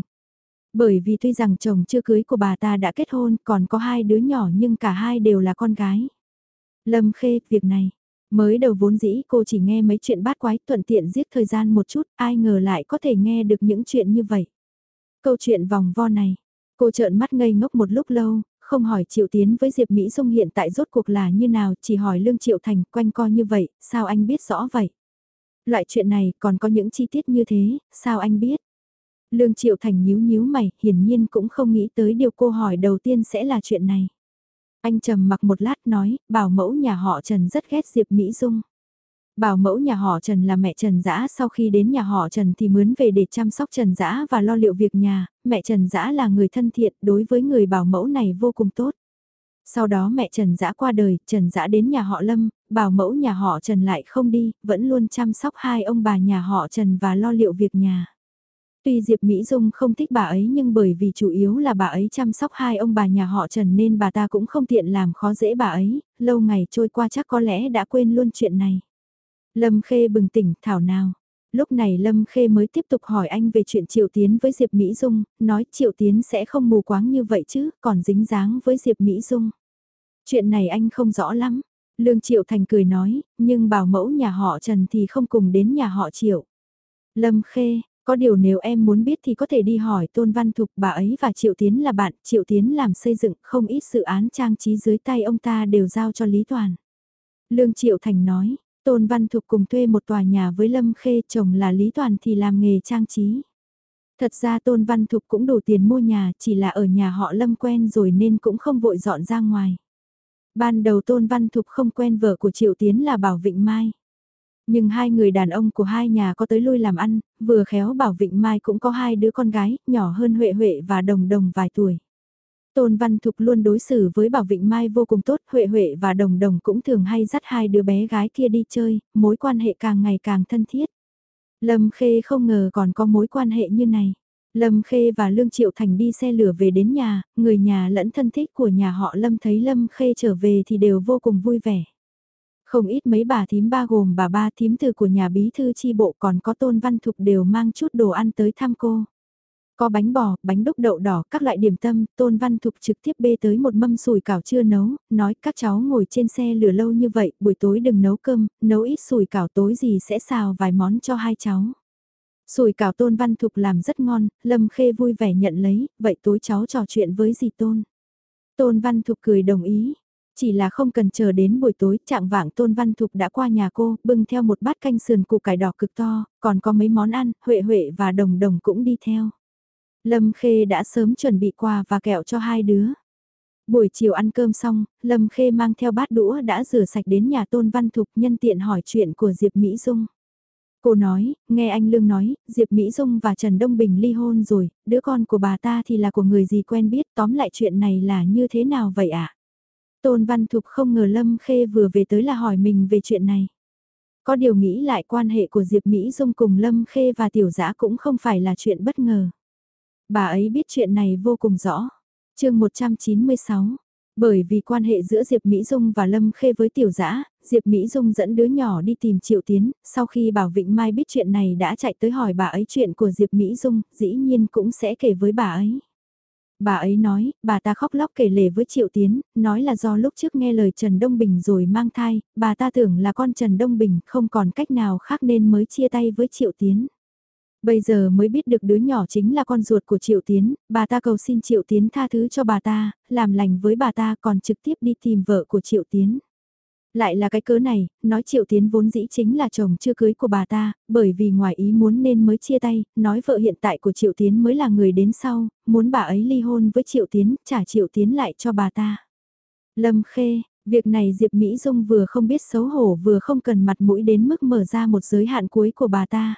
Bởi vì tuy rằng chồng chưa cưới của bà ta đã kết hôn, còn có hai đứa nhỏ nhưng cả hai đều là con gái. Lâm Khê, việc này, mới đầu vốn dĩ cô chỉ nghe mấy chuyện bát quái thuận tiện giết thời gian một chút, ai ngờ lại có thể nghe được những chuyện như vậy. Câu chuyện vòng vo này, cô trợn mắt ngây ngốc một lúc lâu, không hỏi Triệu Tiến với Diệp Mỹ Dung hiện tại rốt cuộc là như nào, chỉ hỏi Lương Triệu Thành quanh co như vậy, sao anh biết rõ vậy? Loại chuyện này còn có những chi tiết như thế, sao anh biết? Lương Triệu Thành nhíu nhíu mày, hiển nhiên cũng không nghĩ tới điều cô hỏi đầu tiên sẽ là chuyện này. Anh trầm mặc một lát nói, bảo mẫu nhà họ Trần rất ghét Diệp Mỹ Dung. Bảo mẫu nhà họ Trần là mẹ Trần Dã sau khi đến nhà họ Trần thì mướn về để chăm sóc Trần Dã và lo liệu việc nhà, mẹ Trần Dã là người thân thiện đối với người bảo mẫu này vô cùng tốt. Sau đó mẹ Trần Dã qua đời, Trần Dã đến nhà họ Lâm, bảo mẫu nhà họ Trần lại không đi, vẫn luôn chăm sóc hai ông bà nhà họ Trần và lo liệu việc nhà. Tuy Diệp Mỹ Dung không thích bà ấy nhưng bởi vì chủ yếu là bà ấy chăm sóc hai ông bà nhà họ Trần nên bà ta cũng không tiện làm khó dễ bà ấy, lâu ngày trôi qua chắc có lẽ đã quên luôn chuyện này. Lâm Khê bừng tỉnh thảo nào. Lúc này Lâm Khê mới tiếp tục hỏi anh về chuyện Triệu Tiến với Diệp Mỹ Dung, nói Triệu Tiến sẽ không mù quáng như vậy chứ, còn dính dáng với Diệp Mỹ Dung. Chuyện này anh không rõ lắm. Lương Triệu Thành cười nói, nhưng bảo mẫu nhà họ Trần thì không cùng đến nhà họ Triệu. Lâm Khê, có điều nếu em muốn biết thì có thể đi hỏi Tôn Văn Thục bà ấy và Triệu Tiến là bạn, Triệu Tiến làm xây dựng không ít dự án trang trí dưới tay ông ta đều giao cho Lý Toàn. Lương Triệu Thành nói, Tôn Văn Thục cùng thuê một tòa nhà với Lâm Khê chồng là Lý Toàn thì làm nghề trang trí. Thật ra Tôn Văn Thục cũng đủ tiền mua nhà chỉ là ở nhà họ Lâm quen rồi nên cũng không vội dọn ra ngoài. Ban đầu Tôn Văn Thục không quen vợ của Triệu Tiến là Bảo Vịnh Mai. Nhưng hai người đàn ông của hai nhà có tới lui làm ăn, vừa khéo Bảo Vịnh Mai cũng có hai đứa con gái, nhỏ hơn Huệ Huệ và Đồng Đồng vài tuổi. Tôn Văn Thục luôn đối xử với Bảo Vịnh Mai vô cùng tốt, Huệ Huệ và Đồng Đồng cũng thường hay dắt hai đứa bé gái kia đi chơi, mối quan hệ càng ngày càng thân thiết. Lâm Khê không ngờ còn có mối quan hệ như này. Lâm Khê và Lương Triệu Thành đi xe lửa về đến nhà, người nhà lẫn thân thích của nhà họ Lâm thấy Lâm Khê trở về thì đều vô cùng vui vẻ. Không ít mấy bà thím ba gồm bà ba thím từ của nhà bí thư chi bộ còn có Tôn Văn Thục đều mang chút đồ ăn tới thăm cô. Có bánh bò, bánh đúc đậu đỏ, các loại điểm tâm, Tôn Văn Thục trực tiếp bê tới một mâm sủi cảo chưa nấu, nói các cháu ngồi trên xe lửa lâu như vậy, buổi tối đừng nấu cơm, nấu ít sủi cảo tối gì sẽ xào vài món cho hai cháu. Sủi cảo Tôn Văn Thục làm rất ngon, Lâm Khê vui vẻ nhận lấy, vậy tối cháu trò chuyện với dì Tôn. Tôn Văn Thục cười đồng ý, chỉ là không cần chờ đến buổi tối, trạng vạng Tôn Văn Thục đã qua nhà cô, bưng theo một bát canh sườn củ cải đỏ cực to, còn có mấy món ăn, Huệ Huệ và Đồng Đồng cũng đi theo. Lâm Khê đã sớm chuẩn bị quà và kẹo cho hai đứa. Buổi chiều ăn cơm xong, Lâm Khê mang theo bát đũa đã rửa sạch đến nhà Tôn Văn Thục nhân tiện hỏi chuyện của Diệp Mỹ Dung. Cô nói, nghe anh Lương nói, Diệp Mỹ Dung và Trần Đông Bình ly hôn rồi, đứa con của bà ta thì là của người gì quen biết, tóm lại chuyện này là như thế nào vậy ạ? Tôn Văn Thục không ngờ Lâm Khê vừa về tới là hỏi mình về chuyện này. Có điều nghĩ lại quan hệ của Diệp Mỹ Dung cùng Lâm Khê và Tiểu Giã cũng không phải là chuyện bất ngờ. Bà ấy biết chuyện này vô cùng rõ. chương 196 bởi vì quan hệ giữa Diệp Mỹ Dung và Lâm Khê với Tiểu Dã, Diệp Mỹ Dung dẫn đứa nhỏ đi tìm Triệu Tiến, sau khi Bảo Vịnh Mai biết chuyện này đã chạy tới hỏi bà ấy chuyện của Diệp Mỹ Dung, dĩ nhiên cũng sẽ kể với bà ấy. Bà ấy nói, bà ta khóc lóc kể lể với Triệu Tiến, nói là do lúc trước nghe lời Trần Đông Bình rồi mang thai, bà ta tưởng là con Trần Đông Bình không còn cách nào khác nên mới chia tay với Triệu Tiến. Bây giờ mới biết được đứa nhỏ chính là con ruột của Triệu Tiến, bà ta cầu xin Triệu Tiến tha thứ cho bà ta, làm lành với bà ta còn trực tiếp đi tìm vợ của Triệu Tiến. Lại là cái cớ này, nói Triệu Tiến vốn dĩ chính là chồng chưa cưới của bà ta, bởi vì ngoài ý muốn nên mới chia tay, nói vợ hiện tại của Triệu Tiến mới là người đến sau, muốn bà ấy ly hôn với Triệu Tiến, trả Triệu Tiến lại cho bà ta. Lâm Khê, việc này Diệp Mỹ Dung vừa không biết xấu hổ vừa không cần mặt mũi đến mức mở ra một giới hạn cuối của bà ta.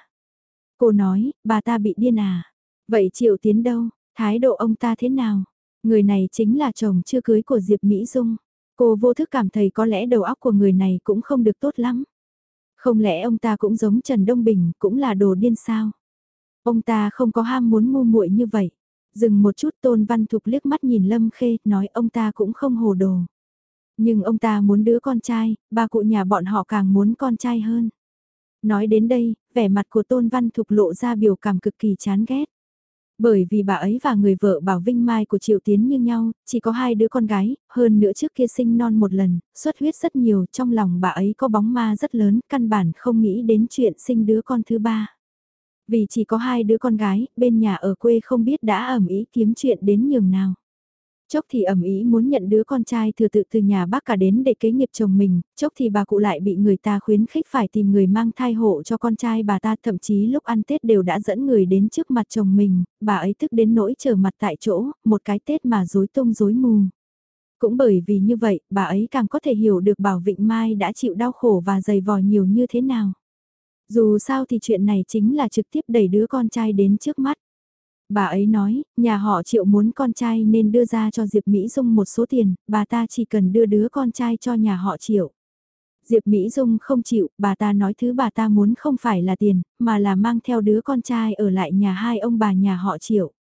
Cô nói, bà ta bị điên à? Vậy Triệu Tiến đâu? Thái độ ông ta thế nào? Người này chính là chồng chưa cưới của Diệp Mỹ Dung. Cô vô thức cảm thấy có lẽ đầu óc của người này cũng không được tốt lắm. Không lẽ ông ta cũng giống Trần Đông Bình, cũng là đồ điên sao? Ông ta không có ham muốn ngu muội như vậy. Dừng một chút Tôn Văn Thục liếc mắt nhìn Lâm Khê, nói ông ta cũng không hồ đồ. Nhưng ông ta muốn đứa con trai, ba cụ nhà bọn họ càng muốn con trai hơn. Nói đến đây, vẻ mặt của Tôn Văn Thục lộ ra biểu cảm cực kỳ chán ghét. Bởi vì bà ấy và người vợ Bảo Vinh Mai của Triệu Tiến như nhau, chỉ có hai đứa con gái, hơn nữa trước kia sinh non một lần, xuất huyết rất nhiều, trong lòng bà ấy có bóng ma rất lớn, căn bản không nghĩ đến chuyện sinh đứa con thứ ba. Vì chỉ có hai đứa con gái, bên nhà ở quê không biết đã ẩm ý kiếm chuyện đến nhường nào. Chốc thì ẩm ý muốn nhận đứa con trai thừa tự từ nhà bác cả đến để kế nghiệp chồng mình, chốc thì bà cụ lại bị người ta khuyến khích phải tìm người mang thai hộ cho con trai bà ta thậm chí lúc ăn Tết đều đã dẫn người đến trước mặt chồng mình, bà ấy tức đến nỗi trở mặt tại chỗ, một cái Tết mà dối tung dối mù. Cũng bởi vì như vậy, bà ấy càng có thể hiểu được Bảo Vịnh Mai đã chịu đau khổ và dày vò nhiều như thế nào. Dù sao thì chuyện này chính là trực tiếp đẩy đứa con trai đến trước mắt. Bà ấy nói, nhà họ triệu muốn con trai nên đưa ra cho Diệp Mỹ Dung một số tiền, bà ta chỉ cần đưa đứa con trai cho nhà họ triệu. Diệp Mỹ Dung không chịu, bà ta nói thứ bà ta muốn không phải là tiền, mà là mang theo đứa con trai ở lại nhà hai ông bà nhà họ triệu.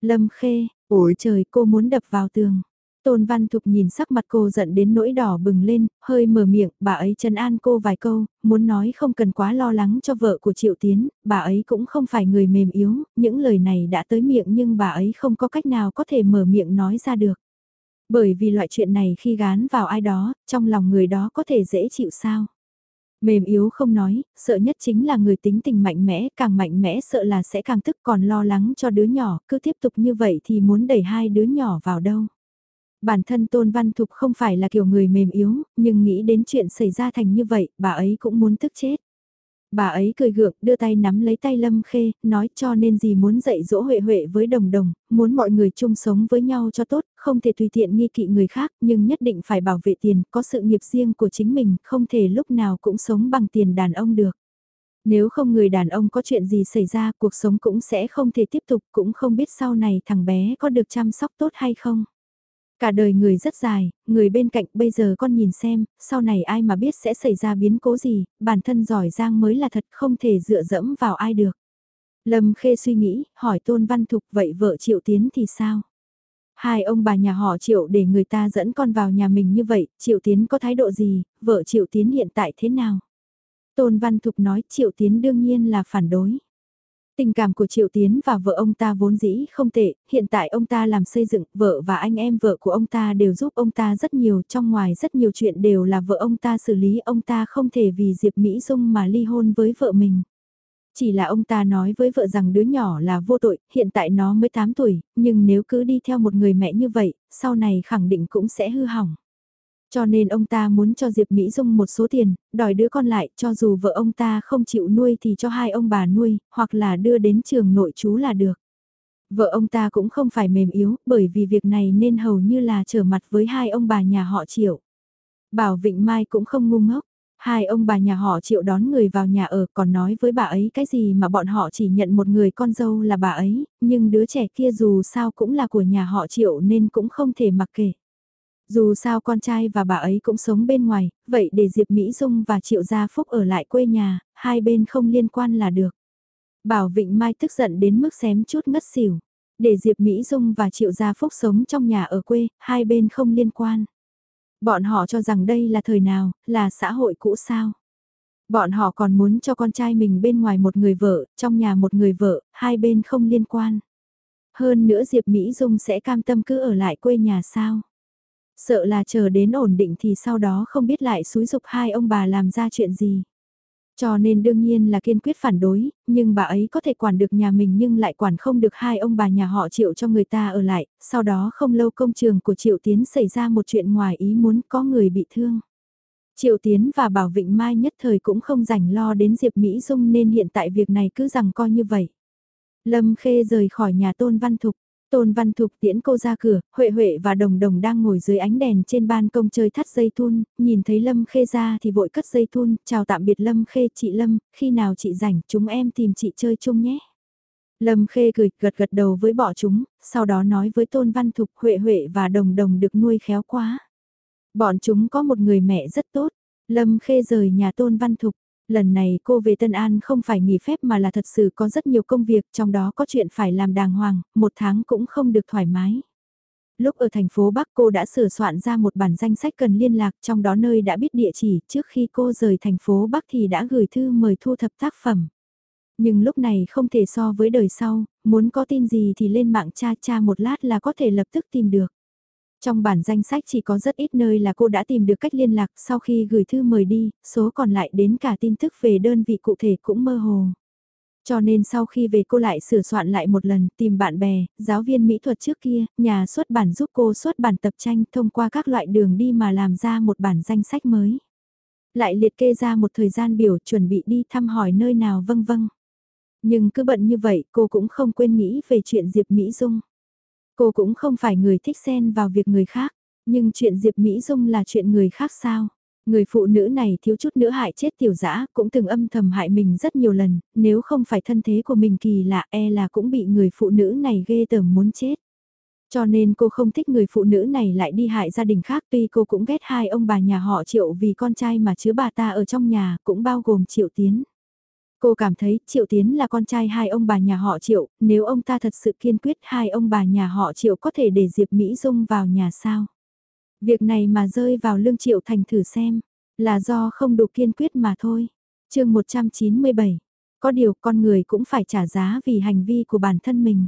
Lâm Khê, ôi trời cô muốn đập vào tường. Tôn Văn Thục nhìn sắc mặt cô giận đến nỗi đỏ bừng lên, hơi mở miệng, bà ấy trấn an cô vài câu, muốn nói không cần quá lo lắng cho vợ của Triệu Tiến, bà ấy cũng không phải người mềm yếu, những lời này đã tới miệng nhưng bà ấy không có cách nào có thể mở miệng nói ra được. Bởi vì loại chuyện này khi gán vào ai đó, trong lòng người đó có thể dễ chịu sao? Mềm yếu không nói, sợ nhất chính là người tính tình mạnh mẽ, càng mạnh mẽ sợ là sẽ càng tức còn lo lắng cho đứa nhỏ, cứ tiếp tục như vậy thì muốn đẩy hai đứa nhỏ vào đâu. Bản thân Tôn Văn Thục không phải là kiểu người mềm yếu, nhưng nghĩ đến chuyện xảy ra thành như vậy, bà ấy cũng muốn tức chết. Bà ấy cười gượng, đưa tay nắm lấy tay Lâm Khê, nói cho nên gì muốn dạy dỗ Huệ Huệ với đồng đồng, muốn mọi người chung sống với nhau cho tốt, không thể tùy tiện nghi kỵ người khác, nhưng nhất định phải bảo vệ tiền, có sự nghiệp riêng của chính mình, không thể lúc nào cũng sống bằng tiền đàn ông được. Nếu không người đàn ông có chuyện gì xảy ra, cuộc sống cũng sẽ không thể tiếp tục, cũng không biết sau này thằng bé có được chăm sóc tốt hay không. Cả đời người rất dài, người bên cạnh bây giờ con nhìn xem, sau này ai mà biết sẽ xảy ra biến cố gì, bản thân giỏi giang mới là thật không thể dựa dẫm vào ai được. Lâm Khê suy nghĩ, hỏi Tôn Văn Thục vậy vợ Triệu Tiến thì sao? Hai ông bà nhà họ Triệu để người ta dẫn con vào nhà mình như vậy, Triệu Tiến có thái độ gì, vợ Triệu Tiến hiện tại thế nào? Tôn Văn Thục nói Triệu Tiến đương nhiên là phản đối. Tình cảm của Triệu Tiến và vợ ông ta vốn dĩ không tệ, hiện tại ông ta làm xây dựng, vợ và anh em vợ của ông ta đều giúp ông ta rất nhiều, trong ngoài rất nhiều chuyện đều là vợ ông ta xử lý, ông ta không thể vì Diệp Mỹ Dung mà ly hôn với vợ mình. Chỉ là ông ta nói với vợ rằng đứa nhỏ là vô tội, hiện tại nó mới 8 tuổi, nhưng nếu cứ đi theo một người mẹ như vậy, sau này khẳng định cũng sẽ hư hỏng. Cho nên ông ta muốn cho Diệp Mỹ Dung một số tiền, đòi đứa con lại cho dù vợ ông ta không chịu nuôi thì cho hai ông bà nuôi, hoặc là đưa đến trường nội chú là được. Vợ ông ta cũng không phải mềm yếu, bởi vì việc này nên hầu như là trở mặt với hai ông bà nhà họ triệu. Bảo Vịnh Mai cũng không ngu ngốc, Hai ông bà nhà họ triệu đón người vào nhà ở còn nói với bà ấy cái gì mà bọn họ chỉ nhận một người con dâu là bà ấy, nhưng đứa trẻ kia dù sao cũng là của nhà họ triệu nên cũng không thể mặc kệ. Dù sao con trai và bà ấy cũng sống bên ngoài, vậy để Diệp Mỹ Dung và Triệu Gia Phúc ở lại quê nhà, hai bên không liên quan là được. Bảo Vịnh Mai tức giận đến mức xém chút ngất xỉu. Để Diệp Mỹ Dung và Triệu Gia Phúc sống trong nhà ở quê, hai bên không liên quan. Bọn họ cho rằng đây là thời nào, là xã hội cũ sao. Bọn họ còn muốn cho con trai mình bên ngoài một người vợ, trong nhà một người vợ, hai bên không liên quan. Hơn nữa Diệp Mỹ Dung sẽ cam tâm cứ ở lại quê nhà sao. Sợ là chờ đến ổn định thì sau đó không biết lại xúi dục hai ông bà làm ra chuyện gì. Cho nên đương nhiên là kiên quyết phản đối, nhưng bà ấy có thể quản được nhà mình nhưng lại quản không được hai ông bà nhà họ triệu cho người ta ở lại, sau đó không lâu công trường của triệu tiến xảy ra một chuyện ngoài ý muốn có người bị thương. Triệu Tiến và Bảo Vịnh Mai nhất thời cũng không rảnh lo đến Diệp Mỹ Dung nên hiện tại việc này cứ rằng coi như vậy. Lâm Khê rời khỏi nhà Tôn Văn Thục, Tôn Văn Thục tiễn cô ra cửa, Huệ Huệ và Đồng Đồng đang ngồi dưới ánh đèn trên ban công chơi thắt dây thun, nhìn thấy Lâm Khê ra thì vội cất dây thun, chào tạm biệt Lâm Khê, chị Lâm, khi nào chị rảnh, chúng em tìm chị chơi chung nhé. Lâm Khê cười, gật gật đầu với bỏ chúng, sau đó nói với Tôn Văn Thục, Huệ Huệ và Đồng Đồng được nuôi khéo quá. Bọn chúng có một người mẹ rất tốt, Lâm Khê rời nhà Tôn Văn Thục, Lần này cô về Tân An không phải nghỉ phép mà là thật sự có rất nhiều công việc, trong đó có chuyện phải làm đàng hoàng, một tháng cũng không được thoải mái. Lúc ở thành phố Bắc cô đã sửa soạn ra một bản danh sách cần liên lạc trong đó nơi đã biết địa chỉ trước khi cô rời thành phố Bắc thì đã gửi thư mời thu thập tác phẩm. Nhưng lúc này không thể so với đời sau, muốn có tin gì thì lên mạng cha cha một lát là có thể lập tức tìm được. Trong bản danh sách chỉ có rất ít nơi là cô đã tìm được cách liên lạc sau khi gửi thư mời đi, số còn lại đến cả tin tức về đơn vị cụ thể cũng mơ hồ. Cho nên sau khi về cô lại sửa soạn lại một lần, tìm bạn bè, giáo viên mỹ thuật trước kia, nhà xuất bản giúp cô xuất bản tập tranh thông qua các loại đường đi mà làm ra một bản danh sách mới. Lại liệt kê ra một thời gian biểu chuẩn bị đi thăm hỏi nơi nào vâng vâng. Nhưng cứ bận như vậy cô cũng không quên nghĩ về chuyện Diệp Mỹ Dung. Cô cũng không phải người thích xen vào việc người khác, nhưng chuyện Diệp Mỹ Dung là chuyện người khác sao? Người phụ nữ này thiếu chút nữa hại chết tiểu dã cũng từng âm thầm hại mình rất nhiều lần, nếu không phải thân thế của mình kỳ lạ e là cũng bị người phụ nữ này ghê tởm muốn chết. Cho nên cô không thích người phụ nữ này lại đi hại gia đình khác tuy cô cũng ghét hai ông bà nhà họ triệu vì con trai mà chứa bà ta ở trong nhà cũng bao gồm triệu tiến. Cô cảm thấy Triệu Tiến là con trai hai ông bà nhà họ Triệu, nếu ông ta thật sự kiên quyết hai ông bà nhà họ Triệu có thể để Diệp Mỹ Dung vào nhà sao. Việc này mà rơi vào lương Triệu Thành thử xem, là do không đủ kiên quyết mà thôi. chương 197, có điều con người cũng phải trả giá vì hành vi của bản thân mình.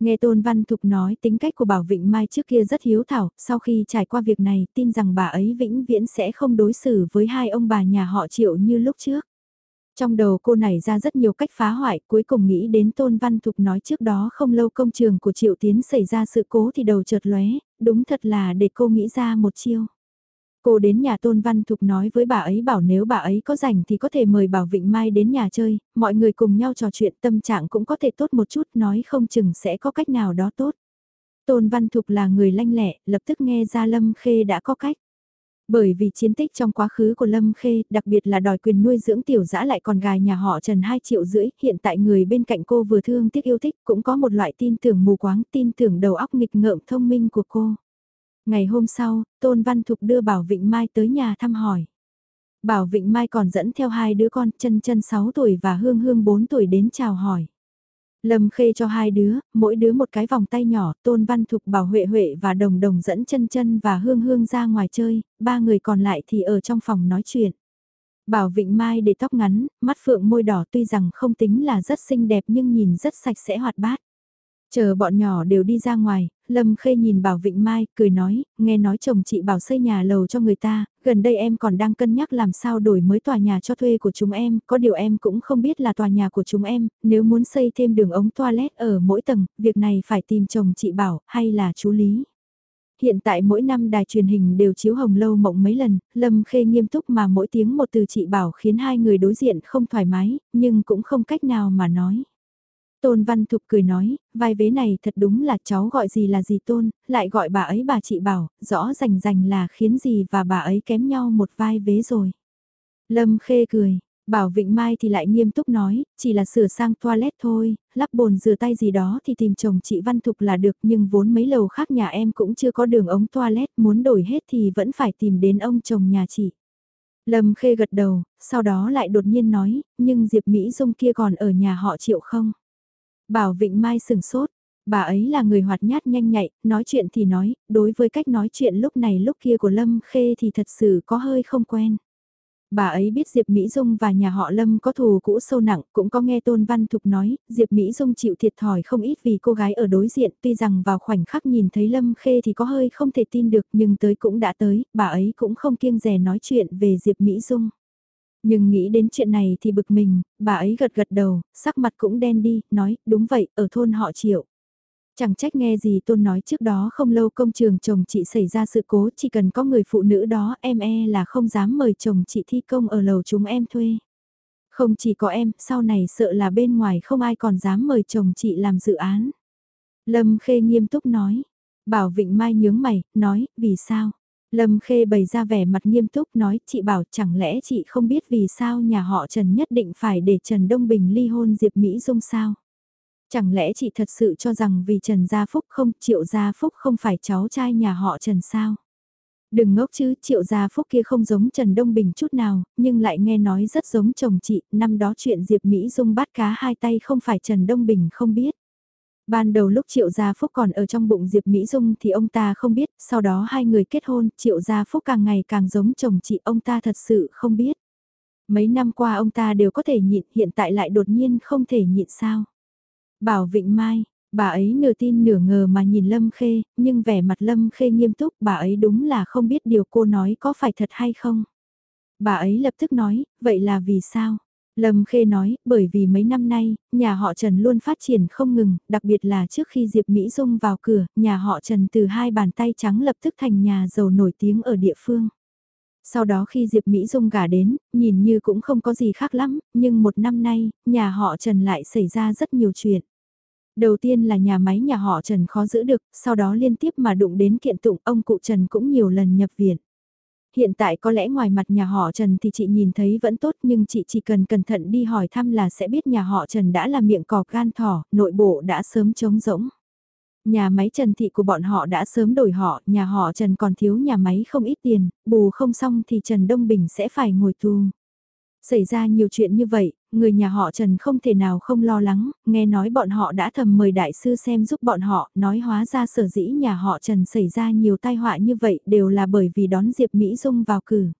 Nghe Tôn Văn Thục nói tính cách của Bảo Vịnh Mai trước kia rất hiếu thảo, sau khi trải qua việc này tin rằng bà ấy vĩnh viễn sẽ không đối xử với hai ông bà nhà họ Triệu như lúc trước. Trong đầu cô này ra rất nhiều cách phá hoại, cuối cùng nghĩ đến Tôn Văn Thục nói trước đó không lâu công trường của Triệu Tiến xảy ra sự cố thì đầu chợt lóe, đúng thật là để cô nghĩ ra một chiêu. Cô đến nhà Tôn Văn Thục nói với bà ấy bảo nếu bà ấy có rảnh thì có thể mời Bảo Vịnh Mai đến nhà chơi, mọi người cùng nhau trò chuyện tâm trạng cũng có thể tốt một chút nói không chừng sẽ có cách nào đó tốt. Tôn Văn Thục là người lanh lẹ, lập tức nghe ra Lâm Khê đã có cách. Bởi vì chiến tích trong quá khứ của Lâm Khê, đặc biệt là đòi quyền nuôi dưỡng tiểu dã lại còn gài nhà họ Trần 2 triệu rưỡi, hiện tại người bên cạnh cô vừa thương tiếc yêu thích, cũng có một loại tin tưởng mù quáng, tin tưởng đầu óc nghịch ngợm thông minh của cô. Ngày hôm sau, Tôn Văn Thục đưa Bảo Vịnh Mai tới nhà thăm hỏi. Bảo Vịnh Mai còn dẫn theo hai đứa con chân chân 6 tuổi và Hương Hương 4 tuổi đến chào hỏi. Lâm Khê cho hai đứa, mỗi đứa một cái vòng tay nhỏ, Tôn Văn Thục bảo Huệ Huệ và Đồng Đồng dẫn chân chân và Hương Hương ra ngoài chơi, ba người còn lại thì ở trong phòng nói chuyện. Bảo Vịnh Mai để tóc ngắn, mắt phượng môi đỏ tuy rằng không tính là rất xinh đẹp nhưng nhìn rất sạch sẽ hoạt bát. Chờ bọn nhỏ đều đi ra ngoài, Lâm Khê nhìn Bảo Vịnh Mai, cười nói, nghe nói chồng chị bảo xây nhà lầu cho người ta, gần đây em còn đang cân nhắc làm sao đổi mới tòa nhà cho thuê của chúng em, có điều em cũng không biết là tòa nhà của chúng em, nếu muốn xây thêm đường ống toilet ở mỗi tầng, việc này phải tìm chồng chị bảo, hay là chú Lý. Hiện tại mỗi năm đài truyền hình đều chiếu hồng lâu mộng mấy lần, Lâm Khê nghiêm túc mà mỗi tiếng một từ chị bảo khiến hai người đối diện không thoải mái, nhưng cũng không cách nào mà nói. Tôn Văn Thục cười nói, vai vế này thật đúng là cháu gọi gì là gì Tôn, lại gọi bà ấy bà chị bảo, rõ rành rành là khiến gì và bà ấy kém nhau một vai vế rồi. Lâm Khê cười, Bảo Vịnh Mai thì lại nghiêm túc nói, chỉ là sửa sang toilet thôi, lắp bồn rửa tay gì đó thì tìm chồng chị Văn Thục là được nhưng vốn mấy lầu khác nhà em cũng chưa có đường ống toilet muốn đổi hết thì vẫn phải tìm đến ông chồng nhà chị. Lâm Khê gật đầu, sau đó lại đột nhiên nói, nhưng Diệp Mỹ Dung kia còn ở nhà họ chịu không? Bảo Vịnh Mai sừng sốt, bà ấy là người hoạt nhát nhanh nhạy, nói chuyện thì nói, đối với cách nói chuyện lúc này lúc kia của Lâm Khê thì thật sự có hơi không quen. Bà ấy biết Diệp Mỹ Dung và nhà họ Lâm có thù cũ sâu nặng, cũng có nghe Tôn Văn Thục nói, Diệp Mỹ Dung chịu thiệt thòi không ít vì cô gái ở đối diện, tuy rằng vào khoảnh khắc nhìn thấy Lâm Khê thì có hơi không thể tin được nhưng tới cũng đã tới, bà ấy cũng không kiêng dè nói chuyện về Diệp Mỹ Dung. Nhưng nghĩ đến chuyện này thì bực mình, bà ấy gật gật đầu, sắc mặt cũng đen đi, nói, đúng vậy, ở thôn họ triệu. Chẳng trách nghe gì Tôn nói trước đó không lâu công trường chồng chị xảy ra sự cố chỉ cần có người phụ nữ đó em e là không dám mời chồng chị thi công ở lầu chúng em thuê. Không chỉ có em, sau này sợ là bên ngoài không ai còn dám mời chồng chị làm dự án. Lâm Khê nghiêm túc nói. Bảo Vịnh Mai nhướng mày, nói, vì sao? Lâm Khê bày ra vẻ mặt nghiêm túc nói, chị bảo chẳng lẽ chị không biết vì sao nhà họ Trần nhất định phải để Trần Đông Bình ly hôn Diệp Mỹ Dung sao? Chẳng lẽ chị thật sự cho rằng vì Trần Gia Phúc không, Triệu Gia Phúc không phải cháu trai nhà họ Trần sao? Đừng ngốc chứ, Triệu Gia Phúc kia không giống Trần Đông Bình chút nào, nhưng lại nghe nói rất giống chồng chị, năm đó chuyện Diệp Mỹ Dung bắt cá hai tay không phải Trần Đông Bình không biết. Ban đầu lúc Triệu Gia Phúc còn ở trong bụng Diệp Mỹ Dung thì ông ta không biết, sau đó hai người kết hôn, Triệu Gia Phúc càng ngày càng giống chồng chị, ông ta thật sự không biết. Mấy năm qua ông ta đều có thể nhịn, hiện tại lại đột nhiên không thể nhịn sao. Bảo Vịnh Mai, bà ấy nửa tin nửa ngờ mà nhìn Lâm Khê, nhưng vẻ mặt Lâm Khê nghiêm túc, bà ấy đúng là không biết điều cô nói có phải thật hay không. Bà ấy lập tức nói, vậy là vì sao? Lâm Khê nói, bởi vì mấy năm nay, nhà họ Trần luôn phát triển không ngừng, đặc biệt là trước khi Diệp Mỹ Dung vào cửa, nhà họ Trần từ hai bàn tay trắng lập tức thành nhà giàu nổi tiếng ở địa phương. Sau đó khi Diệp Mỹ Dung gả đến, nhìn như cũng không có gì khác lắm, nhưng một năm nay, nhà họ Trần lại xảy ra rất nhiều chuyện. Đầu tiên là nhà máy nhà họ Trần khó giữ được, sau đó liên tiếp mà đụng đến kiện tụng ông cụ Trần cũng nhiều lần nhập viện. Hiện tại có lẽ ngoài mặt nhà họ Trần thì chị nhìn thấy vẫn tốt nhưng chị chỉ cần cẩn thận đi hỏi thăm là sẽ biết nhà họ Trần đã là miệng cọp gan thỏ, nội bộ đã sớm trống rỗng. Nhà máy Trần Thị của bọn họ đã sớm đổi họ, nhà họ Trần còn thiếu nhà máy không ít tiền, bù không xong thì Trần Đông Bình sẽ phải ngồi tù. Xảy ra nhiều chuyện như vậy, người nhà họ Trần không thể nào không lo lắng, nghe nói bọn họ đã thầm mời đại sư xem giúp bọn họ, nói hóa ra sở dĩ nhà họ Trần xảy ra nhiều tai họa như vậy đều là bởi vì đón Diệp Mỹ Dung vào cử.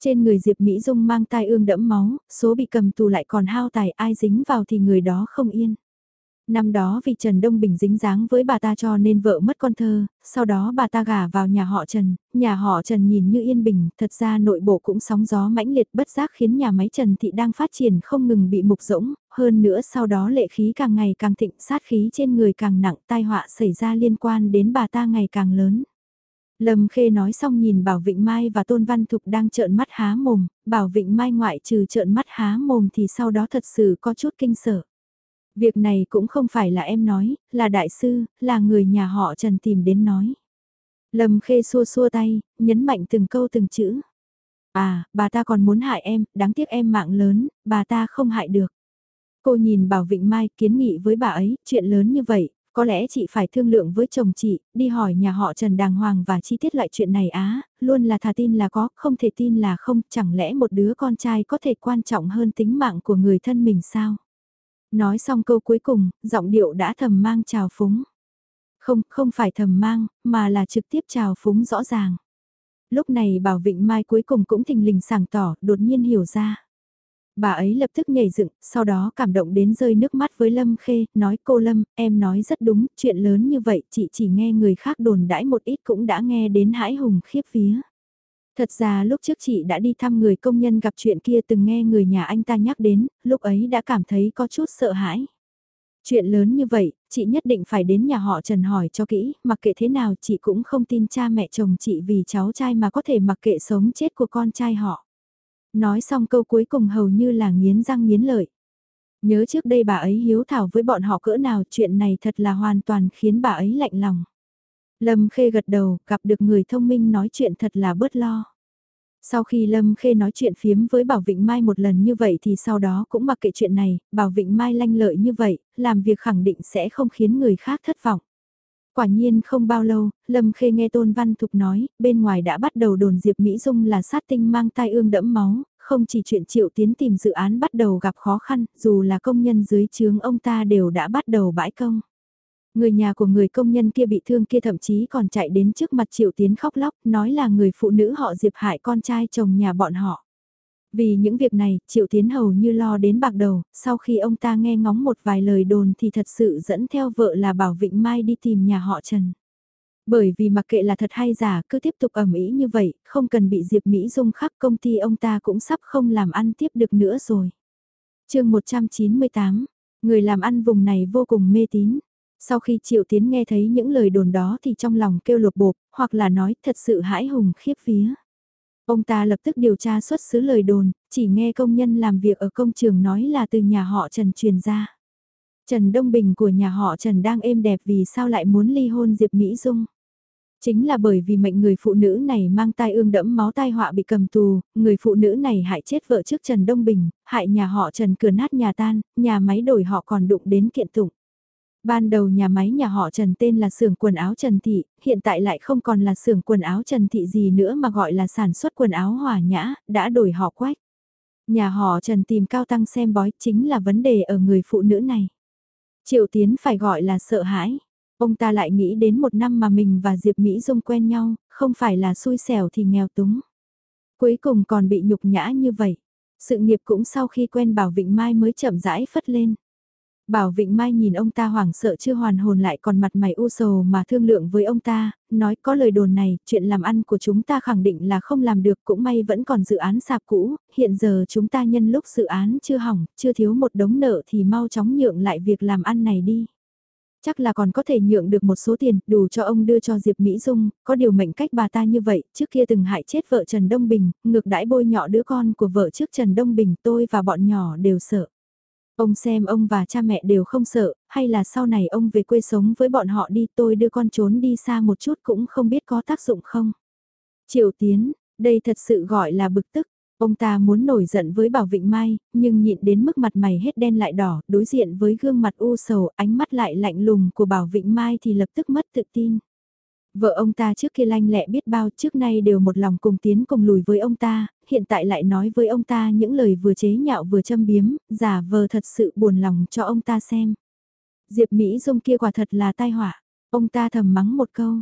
Trên người Diệp Mỹ Dung mang tai ương đẫm máu, số bị cầm tù lại còn hao tài ai dính vào thì người đó không yên. Năm đó vì Trần Đông Bình dính dáng với bà ta cho nên vợ mất con thơ, sau đó bà ta gả vào nhà họ Trần, nhà họ Trần nhìn như yên bình, thật ra nội bộ cũng sóng gió mãnh liệt bất giác khiến nhà máy Trần Thị đang phát triển không ngừng bị mục rỗng, hơn nữa sau đó lệ khí càng ngày càng thịnh sát khí trên người càng nặng tai họa xảy ra liên quan đến bà ta ngày càng lớn. Lâm Khê nói xong nhìn Bảo Vịnh Mai và Tôn Văn Thục đang trợn mắt há mồm, Bảo Vịnh Mai ngoại trừ trợn mắt há mồm thì sau đó thật sự có chút kinh sợ. Việc này cũng không phải là em nói, là đại sư, là người nhà họ Trần tìm đến nói. Lâm Khê xua xua tay, nhấn mạnh từng câu từng chữ. À, bà ta còn muốn hại em, đáng tiếc em mạng lớn, bà ta không hại được. Cô nhìn Bảo Vịnh Mai kiến nghị với bà ấy, chuyện lớn như vậy, có lẽ chị phải thương lượng với chồng chị, đi hỏi nhà họ Trần Đàng Hoàng và chi tiết lại chuyện này á, luôn là thà tin là có, không thể tin là không, chẳng lẽ một đứa con trai có thể quan trọng hơn tính mạng của người thân mình sao? Nói xong câu cuối cùng, giọng điệu đã thầm mang trào phúng. Không, không phải thầm mang, mà là trực tiếp trào phúng rõ ràng. Lúc này Bảo Vịnh Mai cuối cùng cũng thình lình sảng tỏ, đột nhiên hiểu ra. Bà ấy lập tức nhảy dựng, sau đó cảm động đến rơi nước mắt với Lâm Khê, nói cô Lâm, em nói rất đúng, chuyện lớn như vậy chị chỉ nghe người khác đồn đãi một ít cũng đã nghe đến hãi hùng khiếp vía. Thật ra lúc trước chị đã đi thăm người công nhân gặp chuyện kia từng nghe người nhà anh ta nhắc đến, lúc ấy đã cảm thấy có chút sợ hãi. Chuyện lớn như vậy, chị nhất định phải đến nhà họ Trần hỏi cho kỹ, mặc kệ thế nào chị cũng không tin cha mẹ chồng chị vì cháu trai mà có thể mặc kệ sống chết của con trai họ. Nói xong câu cuối cùng hầu như là nghiến răng nghiến lợi. Nhớ trước đây bà ấy hiếu thảo với bọn họ cỡ nào chuyện này thật là hoàn toàn khiến bà ấy lạnh lòng. Lâm Khê gật đầu, gặp được người thông minh nói chuyện thật là bớt lo. Sau khi Lâm Khê nói chuyện phiếm với Bảo Vịnh Mai một lần như vậy thì sau đó cũng mặc kệ chuyện này, Bảo Vịnh Mai lanh lợi như vậy, làm việc khẳng định sẽ không khiến người khác thất vọng. Quả nhiên không bao lâu, Lâm Khê nghe Tôn Văn Thục nói, bên ngoài đã bắt đầu đồn Diệp Mỹ Dung là sát tinh mang tai ương đẫm máu, không chỉ chuyện triệu tiến tìm dự án bắt đầu gặp khó khăn, dù là công nhân dưới chướng ông ta đều đã bắt đầu bãi công. Người nhà của người công nhân kia bị thương kia thậm chí còn chạy đến trước mặt Triệu Tiến khóc lóc, nói là người phụ nữ họ Diệp hại con trai chồng nhà bọn họ. Vì những việc này, Triệu Tiến hầu như lo đến bạc đầu, sau khi ông ta nghe ngóng một vài lời đồn thì thật sự dẫn theo vợ là Bảo Vịnh Mai đi tìm nhà họ Trần. Bởi vì mặc kệ là thật hay giả, cứ tiếp tục ẩm ý như vậy, không cần bị Diệp Mỹ Dung khắc công ty ông ta cũng sắp không làm ăn tiếp được nữa rồi. chương 198, người làm ăn vùng này vô cùng mê tín. Sau khi Triệu Tiến nghe thấy những lời đồn đó thì trong lòng kêu lột bột, hoặc là nói thật sự hãi hùng khiếp vía. Ông ta lập tức điều tra xuất xứ lời đồn, chỉ nghe công nhân làm việc ở công trường nói là từ nhà họ Trần truyền ra. Trần Đông Bình của nhà họ Trần đang êm đẹp vì sao lại muốn ly hôn Diệp Mỹ Dung. Chính là bởi vì mệnh người phụ nữ này mang tai ương đẫm máu tai họa bị cầm tù, người phụ nữ này hại chết vợ trước Trần Đông Bình, hại nhà họ Trần cửa nát nhà tan, nhà máy đổi họ còn đụng đến kiện tụng. Ban đầu nhà máy nhà họ Trần tên là xưởng quần áo Trần Thị, hiện tại lại không còn là xưởng quần áo Trần Thị gì nữa mà gọi là sản xuất quần áo hòa nhã, đã đổi họ quách. Nhà họ Trần tìm cao tăng xem bói chính là vấn đề ở người phụ nữ này. Triệu Tiến phải gọi là sợ hãi. Ông ta lại nghĩ đến một năm mà mình và Diệp Mỹ Dung quen nhau, không phải là xui xẻo thì nghèo túng. Cuối cùng còn bị nhục nhã như vậy. Sự nghiệp cũng sau khi quen Bảo Vịnh Mai mới chậm rãi phất lên. Bảo Vịnh Mai nhìn ông ta hoảng sợ chưa hoàn hồn lại còn mặt mày u sầu mà thương lượng với ông ta, nói có lời đồn này, chuyện làm ăn của chúng ta khẳng định là không làm được cũng may vẫn còn dự án sạp cũ, hiện giờ chúng ta nhân lúc dự án chưa hỏng, chưa thiếu một đống nợ thì mau chóng nhượng lại việc làm ăn này đi. Chắc là còn có thể nhượng được một số tiền đủ cho ông đưa cho Diệp Mỹ Dung, có điều mệnh cách bà ta như vậy, trước kia từng hại chết vợ Trần Đông Bình, ngược đãi bôi nhọ đứa con của vợ trước Trần Đông Bình tôi và bọn nhỏ đều sợ. Ông xem ông và cha mẹ đều không sợ, hay là sau này ông về quê sống với bọn họ đi tôi đưa con trốn đi xa một chút cũng không biết có tác dụng không. Triệu Tiến, đây thật sự gọi là bực tức. Ông ta muốn nổi giận với Bảo Vịnh Mai, nhưng nhịn đến mức mặt mày hết đen lại đỏ, đối diện với gương mặt u sầu, ánh mắt lại lạnh lùng của Bảo Vịnh Mai thì lập tức mất tự tin. Vợ ông ta trước kia lanh lẹ biết bao trước nay đều một lòng cùng tiến cùng lùi với ông ta, hiện tại lại nói với ông ta những lời vừa chế nhạo vừa châm biếm, giả vờ thật sự buồn lòng cho ông ta xem. Diệp Mỹ Dung kia quả thật là tai họa, ông ta thầm mắng một câu.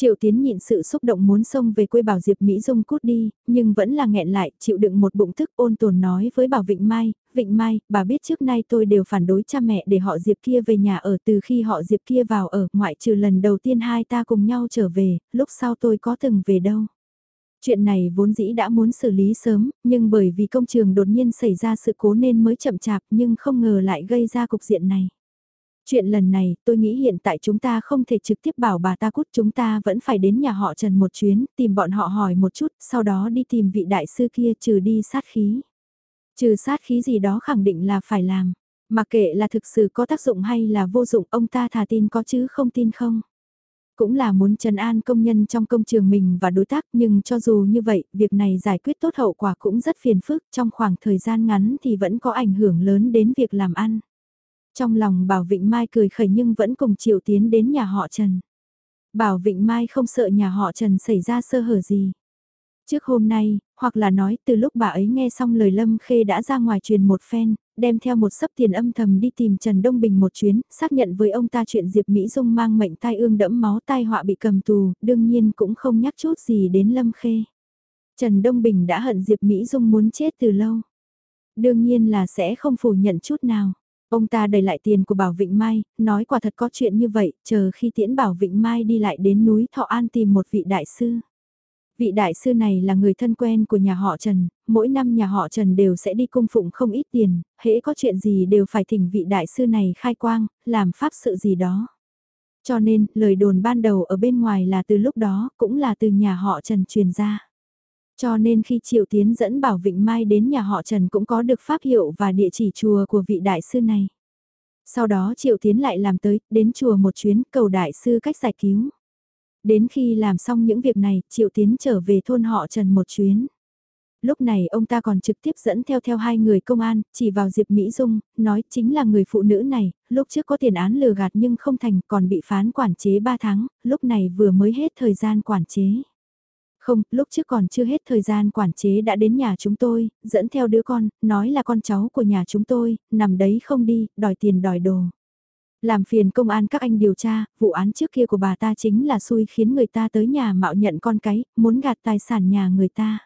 Triệu Tiến nhịn sự xúc động muốn xông về quê bảo Diệp Mỹ Dung cút đi, nhưng vẫn là nghẹn lại, chịu đựng một bụng thức ôn tồn nói với bảo Vịnh Mai, Vịnh Mai, bà biết trước nay tôi đều phản đối cha mẹ để họ Diệp kia về nhà ở từ khi họ Diệp kia vào ở, ngoại trừ lần đầu tiên hai ta cùng nhau trở về, lúc sau tôi có từng về đâu. Chuyện này vốn dĩ đã muốn xử lý sớm, nhưng bởi vì công trường đột nhiên xảy ra sự cố nên mới chậm chạp nhưng không ngờ lại gây ra cục diện này. Chuyện lần này, tôi nghĩ hiện tại chúng ta không thể trực tiếp bảo bà ta cút chúng ta vẫn phải đến nhà họ Trần một chuyến, tìm bọn họ hỏi một chút, sau đó đi tìm vị đại sư kia trừ đi sát khí. Trừ sát khí gì đó khẳng định là phải làm, mặc kệ là thực sự có tác dụng hay là vô dụng ông ta thà tin có chứ không tin không. Cũng là muốn trần an công nhân trong công trường mình và đối tác nhưng cho dù như vậy, việc này giải quyết tốt hậu quả cũng rất phiền phức trong khoảng thời gian ngắn thì vẫn có ảnh hưởng lớn đến việc làm ăn. Trong lòng Bảo Vịnh Mai cười khẩy nhưng vẫn cùng Triệu Tiến đến nhà họ Trần. Bảo Vịnh Mai không sợ nhà họ Trần xảy ra sơ hở gì. Trước hôm nay, hoặc là nói từ lúc bà ấy nghe xong lời Lâm Khê đã ra ngoài truyền một phen, đem theo một sấp tiền âm thầm đi tìm Trần Đông Bình một chuyến, xác nhận với ông ta chuyện Diệp Mỹ Dung mang mệnh tai ương đẫm máu tai họa bị cầm tù, đương nhiên cũng không nhắc chút gì đến Lâm Khê. Trần Đông Bình đã hận Diệp Mỹ Dung muốn chết từ lâu. Đương nhiên là sẽ không phủ nhận chút nào. Ông ta đẩy lại tiền của Bảo Vịnh Mai, nói quả thật có chuyện như vậy, chờ khi tiễn Bảo Vịnh Mai đi lại đến núi Thọ An tìm một vị đại sư. Vị đại sư này là người thân quen của nhà họ Trần, mỗi năm nhà họ Trần đều sẽ đi cung phụng không ít tiền, hễ có chuyện gì đều phải thỉnh vị đại sư này khai quang, làm pháp sự gì đó. Cho nên, lời đồn ban đầu ở bên ngoài là từ lúc đó, cũng là từ nhà họ Trần truyền ra. Cho nên khi Triệu Tiến dẫn Bảo Vịnh Mai đến nhà họ Trần cũng có được pháp hiệu và địa chỉ chùa của vị đại sư này. Sau đó Triệu Tiến lại làm tới, đến chùa một chuyến cầu đại sư cách giải cứu. Đến khi làm xong những việc này, Triệu Tiến trở về thôn họ Trần một chuyến. Lúc này ông ta còn trực tiếp dẫn theo theo hai người công an, chỉ vào Diệp Mỹ Dung, nói chính là người phụ nữ này, lúc trước có tiền án lừa gạt nhưng không thành còn bị phán quản chế 3 tháng, lúc này vừa mới hết thời gian quản chế. Không, lúc trước còn chưa hết thời gian quản chế đã đến nhà chúng tôi, dẫn theo đứa con, nói là con cháu của nhà chúng tôi, nằm đấy không đi, đòi tiền đòi đồ. Làm phiền công an các anh điều tra, vụ án trước kia của bà ta chính là xui khiến người ta tới nhà mạo nhận con cái, muốn gạt tài sản nhà người ta.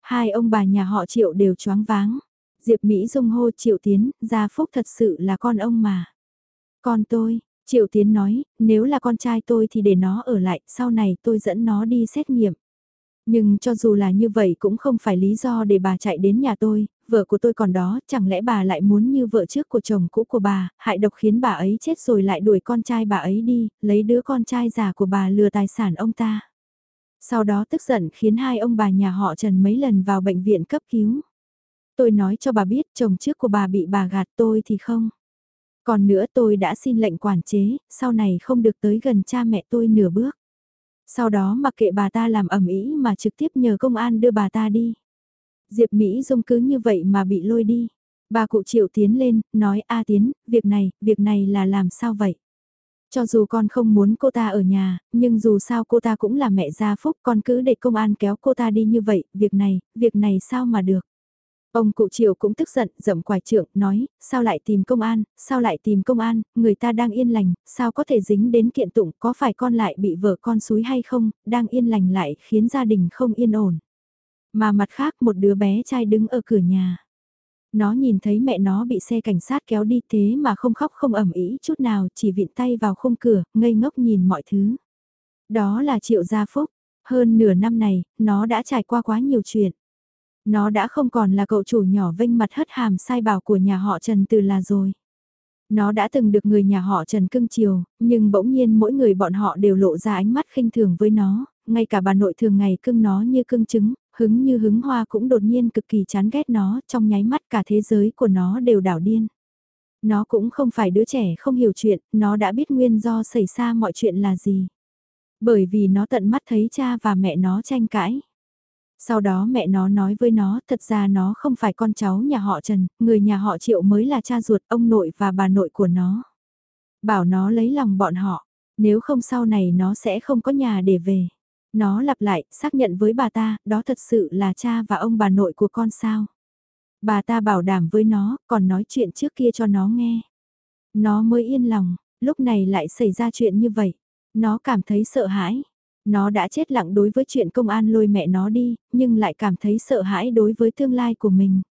Hai ông bà nhà họ Triệu đều choáng váng. Diệp Mỹ Dung hô Triệu Tiến, Gia Phúc thật sự là con ông mà. Con tôi, Triệu Tiến nói, nếu là con trai tôi thì để nó ở lại, sau này tôi dẫn nó đi xét nghiệm. Nhưng cho dù là như vậy cũng không phải lý do để bà chạy đến nhà tôi, vợ của tôi còn đó, chẳng lẽ bà lại muốn như vợ trước của chồng cũ của bà, hại độc khiến bà ấy chết rồi lại đuổi con trai bà ấy đi, lấy đứa con trai già của bà lừa tài sản ông ta. Sau đó tức giận khiến hai ông bà nhà họ Trần mấy lần vào bệnh viện cấp cứu. Tôi nói cho bà biết chồng trước của bà bị bà gạt tôi thì không. Còn nữa tôi đã xin lệnh quản chế, sau này không được tới gần cha mẹ tôi nửa bước. Sau đó mặc kệ bà ta làm ẩm ý mà trực tiếp nhờ công an đưa bà ta đi. Diệp Mỹ Dung cứ như vậy mà bị lôi đi. Bà cụ triệu tiến lên, nói A Tiến, việc này, việc này là làm sao vậy? Cho dù con không muốn cô ta ở nhà, nhưng dù sao cô ta cũng là mẹ gia phúc, con cứ để công an kéo cô ta đi như vậy, việc này, việc này sao mà được? Ông cụ triệu cũng tức giận, dậm quài trượng, nói, sao lại tìm công an, sao lại tìm công an, người ta đang yên lành, sao có thể dính đến kiện tụng, có phải con lại bị vợ con suối hay không, đang yên lành lại khiến gia đình không yên ổn. Mà mặt khác một đứa bé trai đứng ở cửa nhà. Nó nhìn thấy mẹ nó bị xe cảnh sát kéo đi thế mà không khóc không ẩm ý chút nào, chỉ vịn tay vào khung cửa, ngây ngốc nhìn mọi thứ. Đó là Triệu Gia Phúc. Hơn nửa năm này, nó đã trải qua quá nhiều chuyện. Nó đã không còn là cậu chủ nhỏ vênh mặt hất hàm sai bảo của nhà họ Trần từ là rồi. Nó đã từng được người nhà họ Trần cưng chiều, nhưng bỗng nhiên mỗi người bọn họ đều lộ ra ánh mắt khinh thường với nó, ngay cả bà nội thường ngày cưng nó như cưng trứng, hứng như hứng hoa cũng đột nhiên cực kỳ chán ghét nó, trong nháy mắt cả thế giới của nó đều đảo điên. Nó cũng không phải đứa trẻ không hiểu chuyện, nó đã biết nguyên do xảy ra mọi chuyện là gì. Bởi vì nó tận mắt thấy cha và mẹ nó tranh cãi. Sau đó mẹ nó nói với nó, thật ra nó không phải con cháu nhà họ Trần, người nhà họ Triệu mới là cha ruột ông nội và bà nội của nó. Bảo nó lấy lòng bọn họ, nếu không sau này nó sẽ không có nhà để về. Nó lặp lại, xác nhận với bà ta, đó thật sự là cha và ông bà nội của con sao. Bà ta bảo đảm với nó, còn nói chuyện trước kia cho nó nghe. Nó mới yên lòng, lúc này lại xảy ra chuyện như vậy. Nó cảm thấy sợ hãi. Nó đã chết lặng đối với chuyện công an lôi mẹ nó đi, nhưng lại cảm thấy sợ hãi đối với tương lai của mình.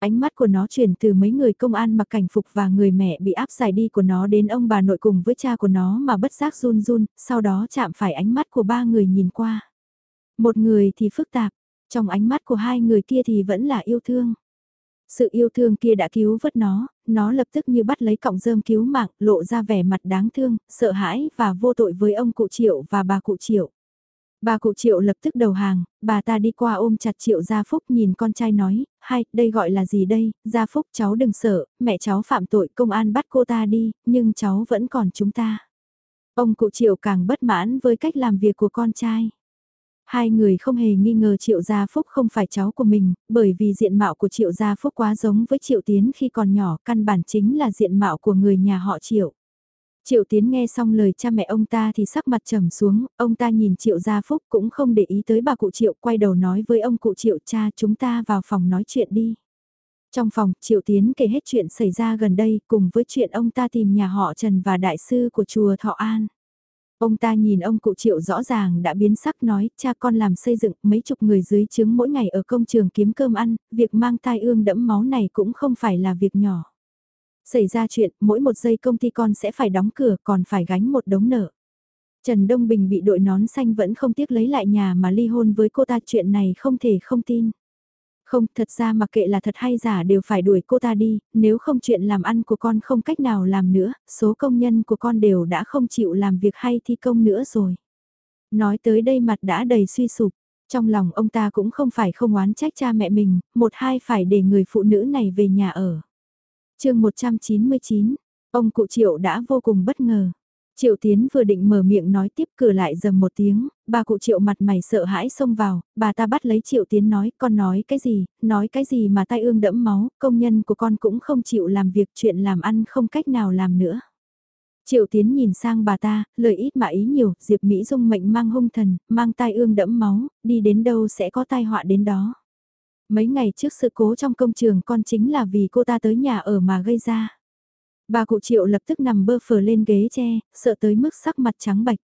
Ánh mắt của nó chuyển từ mấy người công an mặc cảnh phục và người mẹ bị áp giải đi của nó đến ông bà nội cùng với cha của nó mà bất giác run run, sau đó chạm phải ánh mắt của ba người nhìn qua. Một người thì phức tạp, trong ánh mắt của hai người kia thì vẫn là yêu thương. Sự yêu thương kia đã cứu vớt nó, nó lập tức như bắt lấy cọng rơm cứu mạng, lộ ra vẻ mặt đáng thương, sợ hãi và vô tội với ông cụ Triệu và bà cụ Triệu. Bà cụ Triệu lập tức đầu hàng, bà ta đi qua ôm chặt Triệu Gia Phúc nhìn con trai nói, hai, đây gọi là gì đây, Gia Phúc cháu đừng sợ, mẹ cháu phạm tội công an bắt cô ta đi, nhưng cháu vẫn còn chúng ta. Ông cụ Triệu càng bất mãn với cách làm việc của con trai. Hai người không hề nghi ngờ Triệu Gia Phúc không phải cháu của mình, bởi vì diện mạo của Triệu Gia Phúc quá giống với Triệu Tiến khi còn nhỏ, căn bản chính là diện mạo của người nhà họ Triệu. Triệu Tiến nghe xong lời cha mẹ ông ta thì sắc mặt trầm xuống, ông ta nhìn Triệu Gia Phúc cũng không để ý tới bà cụ Triệu, quay đầu nói với ông cụ Triệu cha chúng ta vào phòng nói chuyện đi. Trong phòng, Triệu Tiến kể hết chuyện xảy ra gần đây cùng với chuyện ông ta tìm nhà họ Trần và đại sư của chùa Thọ An. Ông ta nhìn ông cụ triệu rõ ràng đã biến sắc nói, cha con làm xây dựng mấy chục người dưới trướng mỗi ngày ở công trường kiếm cơm ăn, việc mang tai ương đẫm máu này cũng không phải là việc nhỏ. Xảy ra chuyện, mỗi một giây công ty con sẽ phải đóng cửa còn phải gánh một đống nợ. Trần Đông Bình bị đội nón xanh vẫn không tiếc lấy lại nhà mà ly hôn với cô ta chuyện này không thể không tin. Không, thật ra mặc kệ là thật hay giả đều phải đuổi cô ta đi, nếu không chuyện làm ăn của con không cách nào làm nữa, số công nhân của con đều đã không chịu làm việc hay thi công nữa rồi. Nói tới đây mặt đã đầy suy sụp, trong lòng ông ta cũng không phải không oán trách cha mẹ mình, một hai phải để người phụ nữ này về nhà ở chương 199, ông cụ Triệu đã vô cùng bất ngờ. Triệu Tiến vừa định mở miệng nói tiếp cửa lại dầm một tiếng, bà cụ Triệu mặt mày sợ hãi xông vào, bà ta bắt lấy Triệu Tiến nói, con nói cái gì, nói cái gì mà tai ương đẫm máu, công nhân của con cũng không chịu làm việc chuyện làm ăn không cách nào làm nữa. Triệu Tiến nhìn sang bà ta, lời ít mà ý nhiều, Diệp Mỹ Dung mệnh mang hung thần, mang tai ương đẫm máu, đi đến đâu sẽ có tai họa đến đó. Mấy ngày trước sự cố trong công trường con chính là vì cô ta tới nhà ở mà gây ra. Bà cụ Triệu lập tức nằm bơ phờ lên ghế tre, sợ tới mức sắc mặt trắng bạch.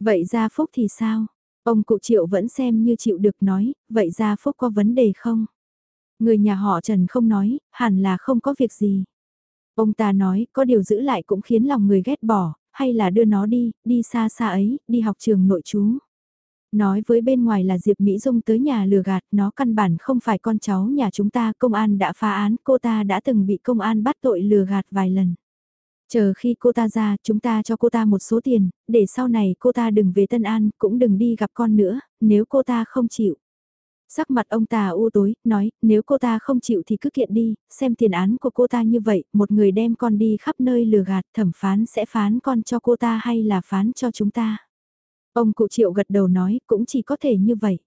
Vậy Gia Phúc thì sao? Ông cụ Triệu vẫn xem như chịu được nói, vậy Gia Phúc có vấn đề không? Người nhà họ Trần không nói, hẳn là không có việc gì. Ông ta nói, có điều giữ lại cũng khiến lòng người ghét bỏ, hay là đưa nó đi, đi xa xa ấy, đi học trường nội chú. Nói với bên ngoài là Diệp Mỹ Dung tới nhà lừa gạt, nó căn bản không phải con cháu nhà chúng ta, công an đã phá án, cô ta đã từng bị công an bắt tội lừa gạt vài lần. Chờ khi cô ta ra, chúng ta cho cô ta một số tiền, để sau này cô ta đừng về Tân An, cũng đừng đi gặp con nữa, nếu cô ta không chịu. Sắc mặt ông ta u tối, nói, nếu cô ta không chịu thì cứ kiện đi, xem tiền án của cô ta như vậy, một người đem con đi khắp nơi lừa gạt, thẩm phán sẽ phán con cho cô ta hay là phán cho chúng ta. Ông cụ triệu gật đầu nói, cũng chỉ có thể như vậy.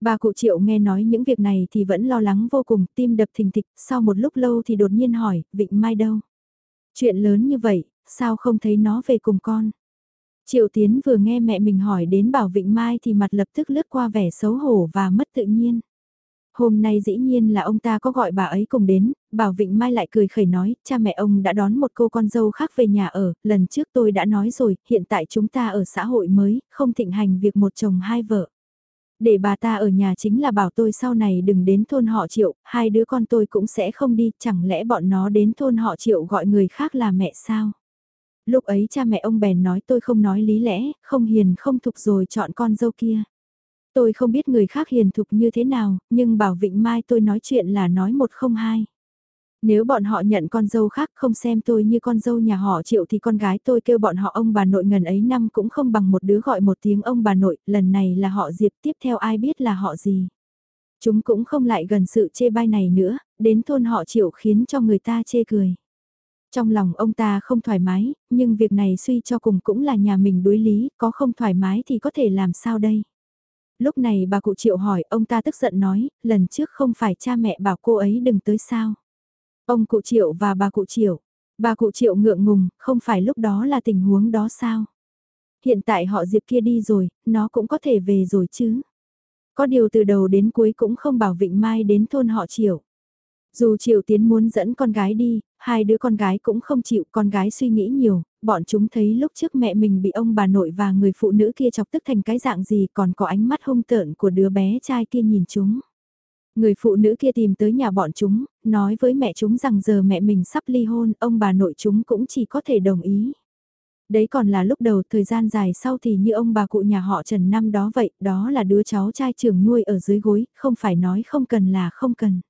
Bà cụ triệu nghe nói những việc này thì vẫn lo lắng vô cùng, tim đập thình thịch, sau một lúc lâu thì đột nhiên hỏi, Vịnh Mai đâu? Chuyện lớn như vậy, sao không thấy nó về cùng con? Triệu Tiến vừa nghe mẹ mình hỏi đến Bảo Vịnh Mai thì mặt lập tức lướt qua vẻ xấu hổ và mất tự nhiên. Hôm nay dĩ nhiên là ông ta có gọi bà ấy cùng đến, Bảo Vịnh Mai lại cười khẩy nói, cha mẹ ông đã đón một cô con dâu khác về nhà ở, lần trước tôi đã nói rồi, hiện tại chúng ta ở xã hội mới, không thịnh hành việc một chồng hai vợ. Để bà ta ở nhà chính là bảo tôi sau này đừng đến thôn họ triệu, hai đứa con tôi cũng sẽ không đi, chẳng lẽ bọn nó đến thôn họ triệu gọi người khác là mẹ sao? Lúc ấy cha mẹ ông bèn nói tôi không nói lý lẽ, không hiền không thục rồi chọn con dâu kia. Tôi không biết người khác hiền thục như thế nào, nhưng bảo Vịnh Mai tôi nói chuyện là nói một không hai. Nếu bọn họ nhận con dâu khác không xem tôi như con dâu nhà họ triệu thì con gái tôi kêu bọn họ ông bà nội ngần ấy năm cũng không bằng một đứa gọi một tiếng ông bà nội, lần này là họ Diệp tiếp theo ai biết là họ gì. Chúng cũng không lại gần sự chê bai này nữa, đến thôn họ triệu khiến cho người ta chê cười. Trong lòng ông ta không thoải mái, nhưng việc này suy cho cùng cũng là nhà mình đối lý, có không thoải mái thì có thể làm sao đây? Lúc này bà cụ triệu hỏi, ông ta tức giận nói, lần trước không phải cha mẹ bảo cô ấy đừng tới sao? Ông cụ triệu và bà cụ triệu, bà cụ triệu ngượng ngùng, không phải lúc đó là tình huống đó sao? Hiện tại họ Diệp kia đi rồi, nó cũng có thể về rồi chứ? Có điều từ đầu đến cuối cũng không bảo Vịnh Mai đến thôn họ triệu. Dù Triệu Tiến muốn dẫn con gái đi, hai đứa con gái cũng không chịu, con gái suy nghĩ nhiều, bọn chúng thấy lúc trước mẹ mình bị ông bà nội và người phụ nữ kia chọc tức thành cái dạng gì còn có ánh mắt hung tợn của đứa bé trai kia nhìn chúng. Người phụ nữ kia tìm tới nhà bọn chúng, nói với mẹ chúng rằng giờ mẹ mình sắp ly hôn, ông bà nội chúng cũng chỉ có thể đồng ý. Đấy còn là lúc đầu thời gian dài sau thì như ông bà cụ nhà họ Trần năm đó vậy, đó là đứa cháu trai trường nuôi ở dưới gối, không phải nói không cần là không cần.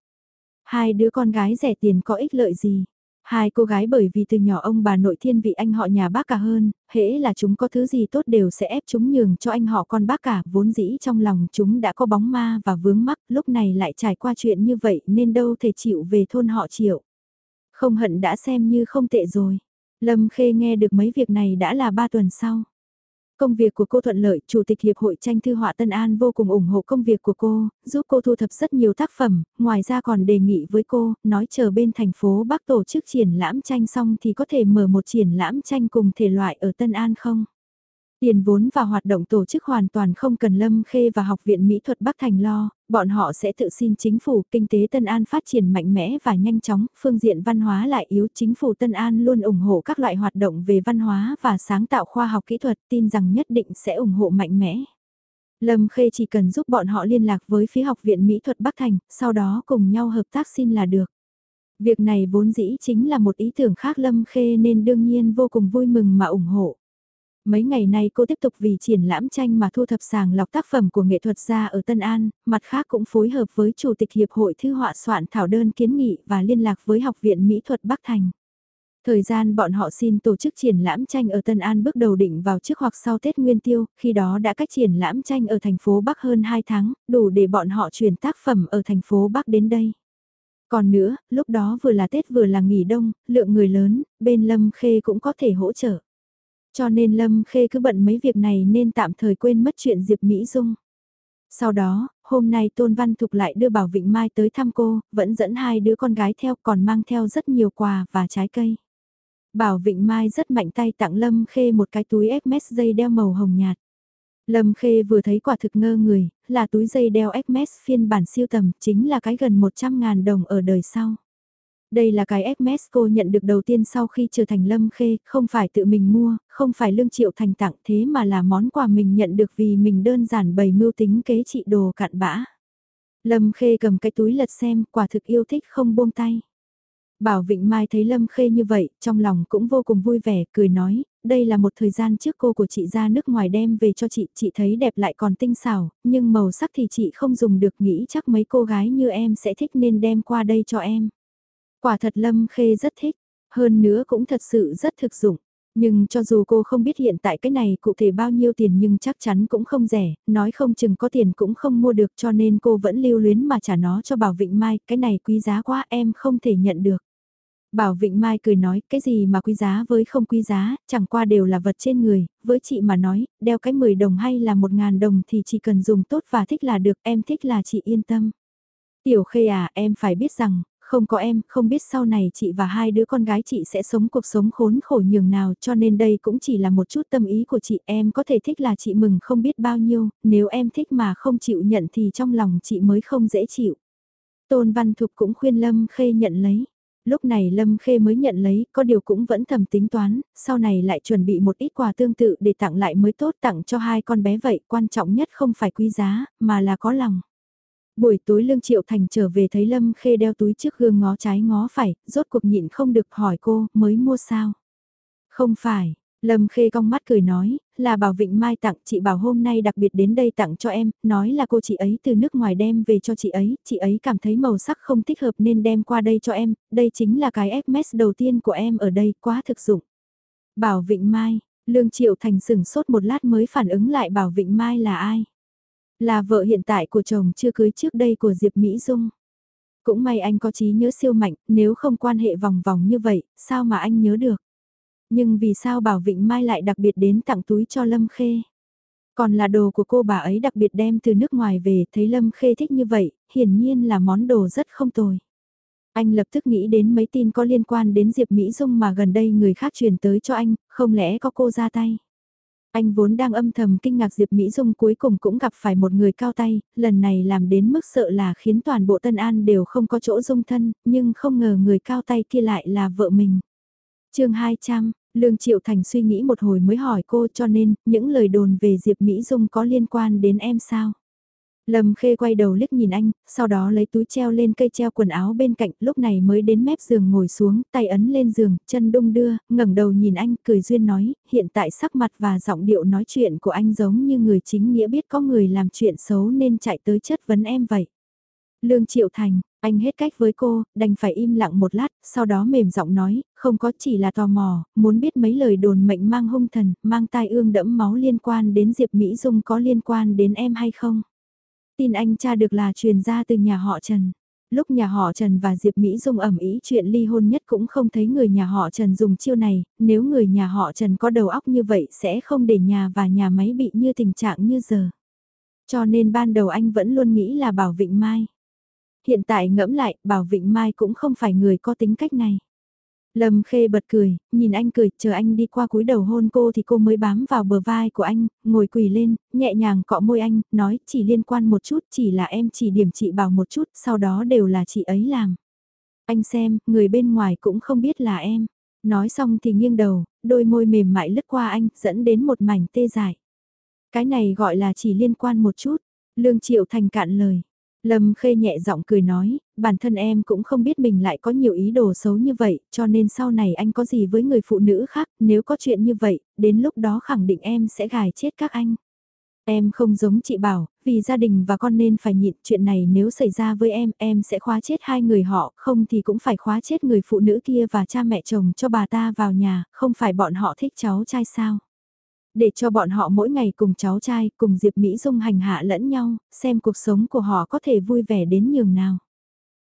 Hai đứa con gái rẻ tiền có ích lợi gì? Hai cô gái bởi vì từ nhỏ ông bà nội thiên vị anh họ nhà bác cả hơn, hễ là chúng có thứ gì tốt đều sẽ ép chúng nhường cho anh họ con bác cả, vốn dĩ trong lòng chúng đã có bóng ma và vướng mắc, lúc này lại trải qua chuyện như vậy nên đâu thể chịu về thôn họ chịu. Không hận đã xem như không tệ rồi. Lâm Khê nghe được mấy việc này đã là ba tuần sau. Công việc của cô thuận lợi, Chủ tịch Hiệp hội tranh thư họa Tân An vô cùng ủng hộ công việc của cô, giúp cô thu thập rất nhiều tác phẩm, ngoài ra còn đề nghị với cô, nói chờ bên thành phố Bắc tổ chức triển lãm tranh xong thì có thể mở một triển lãm tranh cùng thể loại ở Tân An không? Tiền vốn và hoạt động tổ chức hoàn toàn không cần Lâm Khê và Học viện Mỹ thuật Bắc Thành lo, bọn họ sẽ tự xin chính phủ kinh tế Tân An phát triển mạnh mẽ và nhanh chóng, phương diện văn hóa lại yếu. Chính phủ Tân An luôn ủng hộ các loại hoạt động về văn hóa và sáng tạo khoa học kỹ thuật tin rằng nhất định sẽ ủng hộ mạnh mẽ. Lâm Khê chỉ cần giúp bọn họ liên lạc với phía Học viện Mỹ thuật Bắc Thành, sau đó cùng nhau hợp tác xin là được. Việc này vốn dĩ chính là một ý tưởng khác Lâm Khê nên đương nhiên vô cùng vui mừng mà ủng hộ. Mấy ngày nay cô tiếp tục vì triển lãm tranh mà thu thập sàng lọc tác phẩm của nghệ thuật gia ở Tân An, mặt khác cũng phối hợp với Chủ tịch Hiệp hội Thư họa soạn thảo đơn kiến nghị và liên lạc với Học viện Mỹ thuật Bắc Thành. Thời gian bọn họ xin tổ chức triển lãm tranh ở Tân An bước đầu định vào trước hoặc sau Tết Nguyên Tiêu, khi đó đã cách triển lãm tranh ở thành phố Bắc hơn 2 tháng, đủ để bọn họ chuyển tác phẩm ở thành phố Bắc đến đây. Còn nữa, lúc đó vừa là Tết vừa là nghỉ đông, lượng người lớn, bên Lâm Khê cũng có thể hỗ trợ. Cho nên Lâm Khê cứ bận mấy việc này nên tạm thời quên mất chuyện Diệp Mỹ Dung. Sau đó, hôm nay Tôn Văn Thục lại đưa Bảo Vịnh Mai tới thăm cô, vẫn dẫn hai đứa con gái theo còn mang theo rất nhiều quà và trái cây. Bảo Vịnh Mai rất mạnh tay tặng Lâm Khê một cái túi Hermes dây đeo màu hồng nhạt. Lâm Khê vừa thấy quả thực ngơ người, là túi dây đeo Hermes phiên bản siêu tầm, chính là cái gần 100.000 đồng ở đời sau. Đây là cái SMS cô nhận được đầu tiên sau khi trở thành Lâm Khê, không phải tự mình mua, không phải lương triệu thành tặng thế mà là món quà mình nhận được vì mình đơn giản bày mưu tính kế trị đồ cạn bã. Lâm Khê cầm cái túi lật xem, quả thực yêu thích không buông tay. Bảo Vịnh Mai thấy Lâm Khê như vậy, trong lòng cũng vô cùng vui vẻ, cười nói, đây là một thời gian trước cô của chị ra nước ngoài đem về cho chị, chị thấy đẹp lại còn tinh xảo, nhưng màu sắc thì chị không dùng được nghĩ chắc mấy cô gái như em sẽ thích nên đem qua đây cho em. Quả thật Lâm Khê rất thích, hơn nữa cũng thật sự rất thực dụng. Nhưng cho dù cô không biết hiện tại cái này cụ thể bao nhiêu tiền nhưng chắc chắn cũng không rẻ, nói không chừng có tiền cũng không mua được cho nên cô vẫn lưu luyến mà trả nó cho Bảo Vịnh Mai, cái này quý giá quá em không thể nhận được. Bảo Vịnh Mai cười nói, cái gì mà quý giá với không quý giá, chẳng qua đều là vật trên người, với chị mà nói, đeo cái 10 đồng hay là 1 ngàn đồng thì chỉ cần dùng tốt và thích là được, em thích là chị yên tâm. Tiểu Khê à, em phải biết rằng, không có em, không biết sau này chị và hai đứa con gái chị sẽ sống cuộc sống khốn khổ nhường nào cho nên đây cũng chỉ là một chút tâm ý của chị em có thể thích là chị mừng không biết bao nhiêu, nếu em thích mà không chịu nhận thì trong lòng chị mới không dễ chịu. Tôn Văn Thục cũng khuyên Lâm Khê nhận lấy. Lúc này Lâm Khê mới nhận lấy, có điều cũng vẫn thầm tính toán, sau này lại chuẩn bị một ít quà tương tự để tặng lại mới tốt tặng cho hai con bé vậy, quan trọng nhất không phải quý giá, mà là có lòng. Buổi tối Lương Triệu Thành trở về thấy Lâm Khê đeo túi trước gương ngó trái ngó phải, rốt cuộc nhịn không được hỏi cô, mới mua sao? Không phải, Lâm Khê cong mắt cười nói, là Bảo Vịnh Mai tặng, chị bảo hôm nay đặc biệt đến đây tặng cho em, nói là cô chị ấy từ nước ngoài đem về cho chị ấy, chị ấy cảm thấy màu sắc không thích hợp nên đem qua đây cho em, đây chính là cái FMS đầu tiên của em ở đây, quá thực dụng. Bảo Vịnh Mai, Lương Triệu Thành sửng sốt một lát mới phản ứng lại Bảo Vịnh Mai là ai? Là vợ hiện tại của chồng chưa cưới trước đây của Diệp Mỹ Dung. Cũng may anh có trí nhớ siêu mạnh, nếu không quan hệ vòng vòng như vậy, sao mà anh nhớ được. Nhưng vì sao Bảo Vịnh Mai lại đặc biệt đến tặng túi cho Lâm Khê? Còn là đồ của cô bà ấy đặc biệt đem từ nước ngoài về, thấy Lâm Khê thích như vậy, hiển nhiên là món đồ rất không tồi. Anh lập tức nghĩ đến mấy tin có liên quan đến Diệp Mỹ Dung mà gần đây người khác truyền tới cho anh, không lẽ có cô ra tay. Anh vốn đang âm thầm kinh ngạc Diệp Mỹ Dung cuối cùng cũng gặp phải một người cao tay, lần này làm đến mức sợ là khiến toàn bộ Tân An đều không có chỗ dung thân, nhưng không ngờ người cao tay kia lại là vợ mình. chương 200, Lương Triệu Thành suy nghĩ một hồi mới hỏi cô cho nên, những lời đồn về Diệp Mỹ Dung có liên quan đến em sao? Lâm Khê quay đầu liếc nhìn anh, sau đó lấy túi treo lên cây treo quần áo bên cạnh, lúc này mới đến mép giường ngồi xuống, tay ấn lên giường, chân đung đưa, ngẩng đầu nhìn anh, cười duyên nói, hiện tại sắc mặt và giọng điệu nói chuyện của anh giống như người chính nghĩa biết có người làm chuyện xấu nên chạy tới chất vấn em vậy. Lương Triệu Thành, anh hết cách với cô, đành phải im lặng một lát, sau đó mềm giọng nói, không có chỉ là tò mò, muốn biết mấy lời đồn mệnh mang hung thần, mang tai ương đẫm máu liên quan đến Diệp Mỹ Dung có liên quan đến em hay không? Tin anh cha được là truyền ra từ nhà họ Trần. Lúc nhà họ Trần và Diệp Mỹ Dung ẩm ý chuyện ly hôn nhất cũng không thấy người nhà họ Trần dùng chiêu này, nếu người nhà họ Trần có đầu óc như vậy sẽ không để nhà và nhà máy bị như tình trạng như giờ. Cho nên ban đầu anh vẫn luôn nghĩ là Bảo Vịnh Mai. Hiện tại ngẫm lại, Bảo Vịnh Mai cũng không phải người có tính cách này. Lâm Khê bật cười, nhìn anh cười, chờ anh đi qua cúi đầu hôn cô thì cô mới bám vào bờ vai của anh, ngồi quỳ lên, nhẹ nhàng cọ môi anh, nói chỉ liên quan một chút, chỉ là em chỉ điểm chị bảo một chút, sau đó đều là chị ấy làm. Anh xem, người bên ngoài cũng không biết là em. Nói xong thì nghiêng đầu, đôi môi mềm mại lướt qua anh, dẫn đến một mảnh tê dại. Cái này gọi là chỉ liên quan một chút. Lương Triệu Thành cạn lời. Lâm Khê nhẹ giọng cười nói, bản thân em cũng không biết mình lại có nhiều ý đồ xấu như vậy, cho nên sau này anh có gì với người phụ nữ khác, nếu có chuyện như vậy, đến lúc đó khẳng định em sẽ gài chết các anh. Em không giống chị bảo, vì gia đình và con nên phải nhịn chuyện này nếu xảy ra với em, em sẽ khóa chết hai người họ, không thì cũng phải khóa chết người phụ nữ kia và cha mẹ chồng cho bà ta vào nhà, không phải bọn họ thích cháu trai sao để cho bọn họ mỗi ngày cùng cháu trai, cùng Diệp Mỹ Dung hành hạ lẫn nhau, xem cuộc sống của họ có thể vui vẻ đến nhường nào.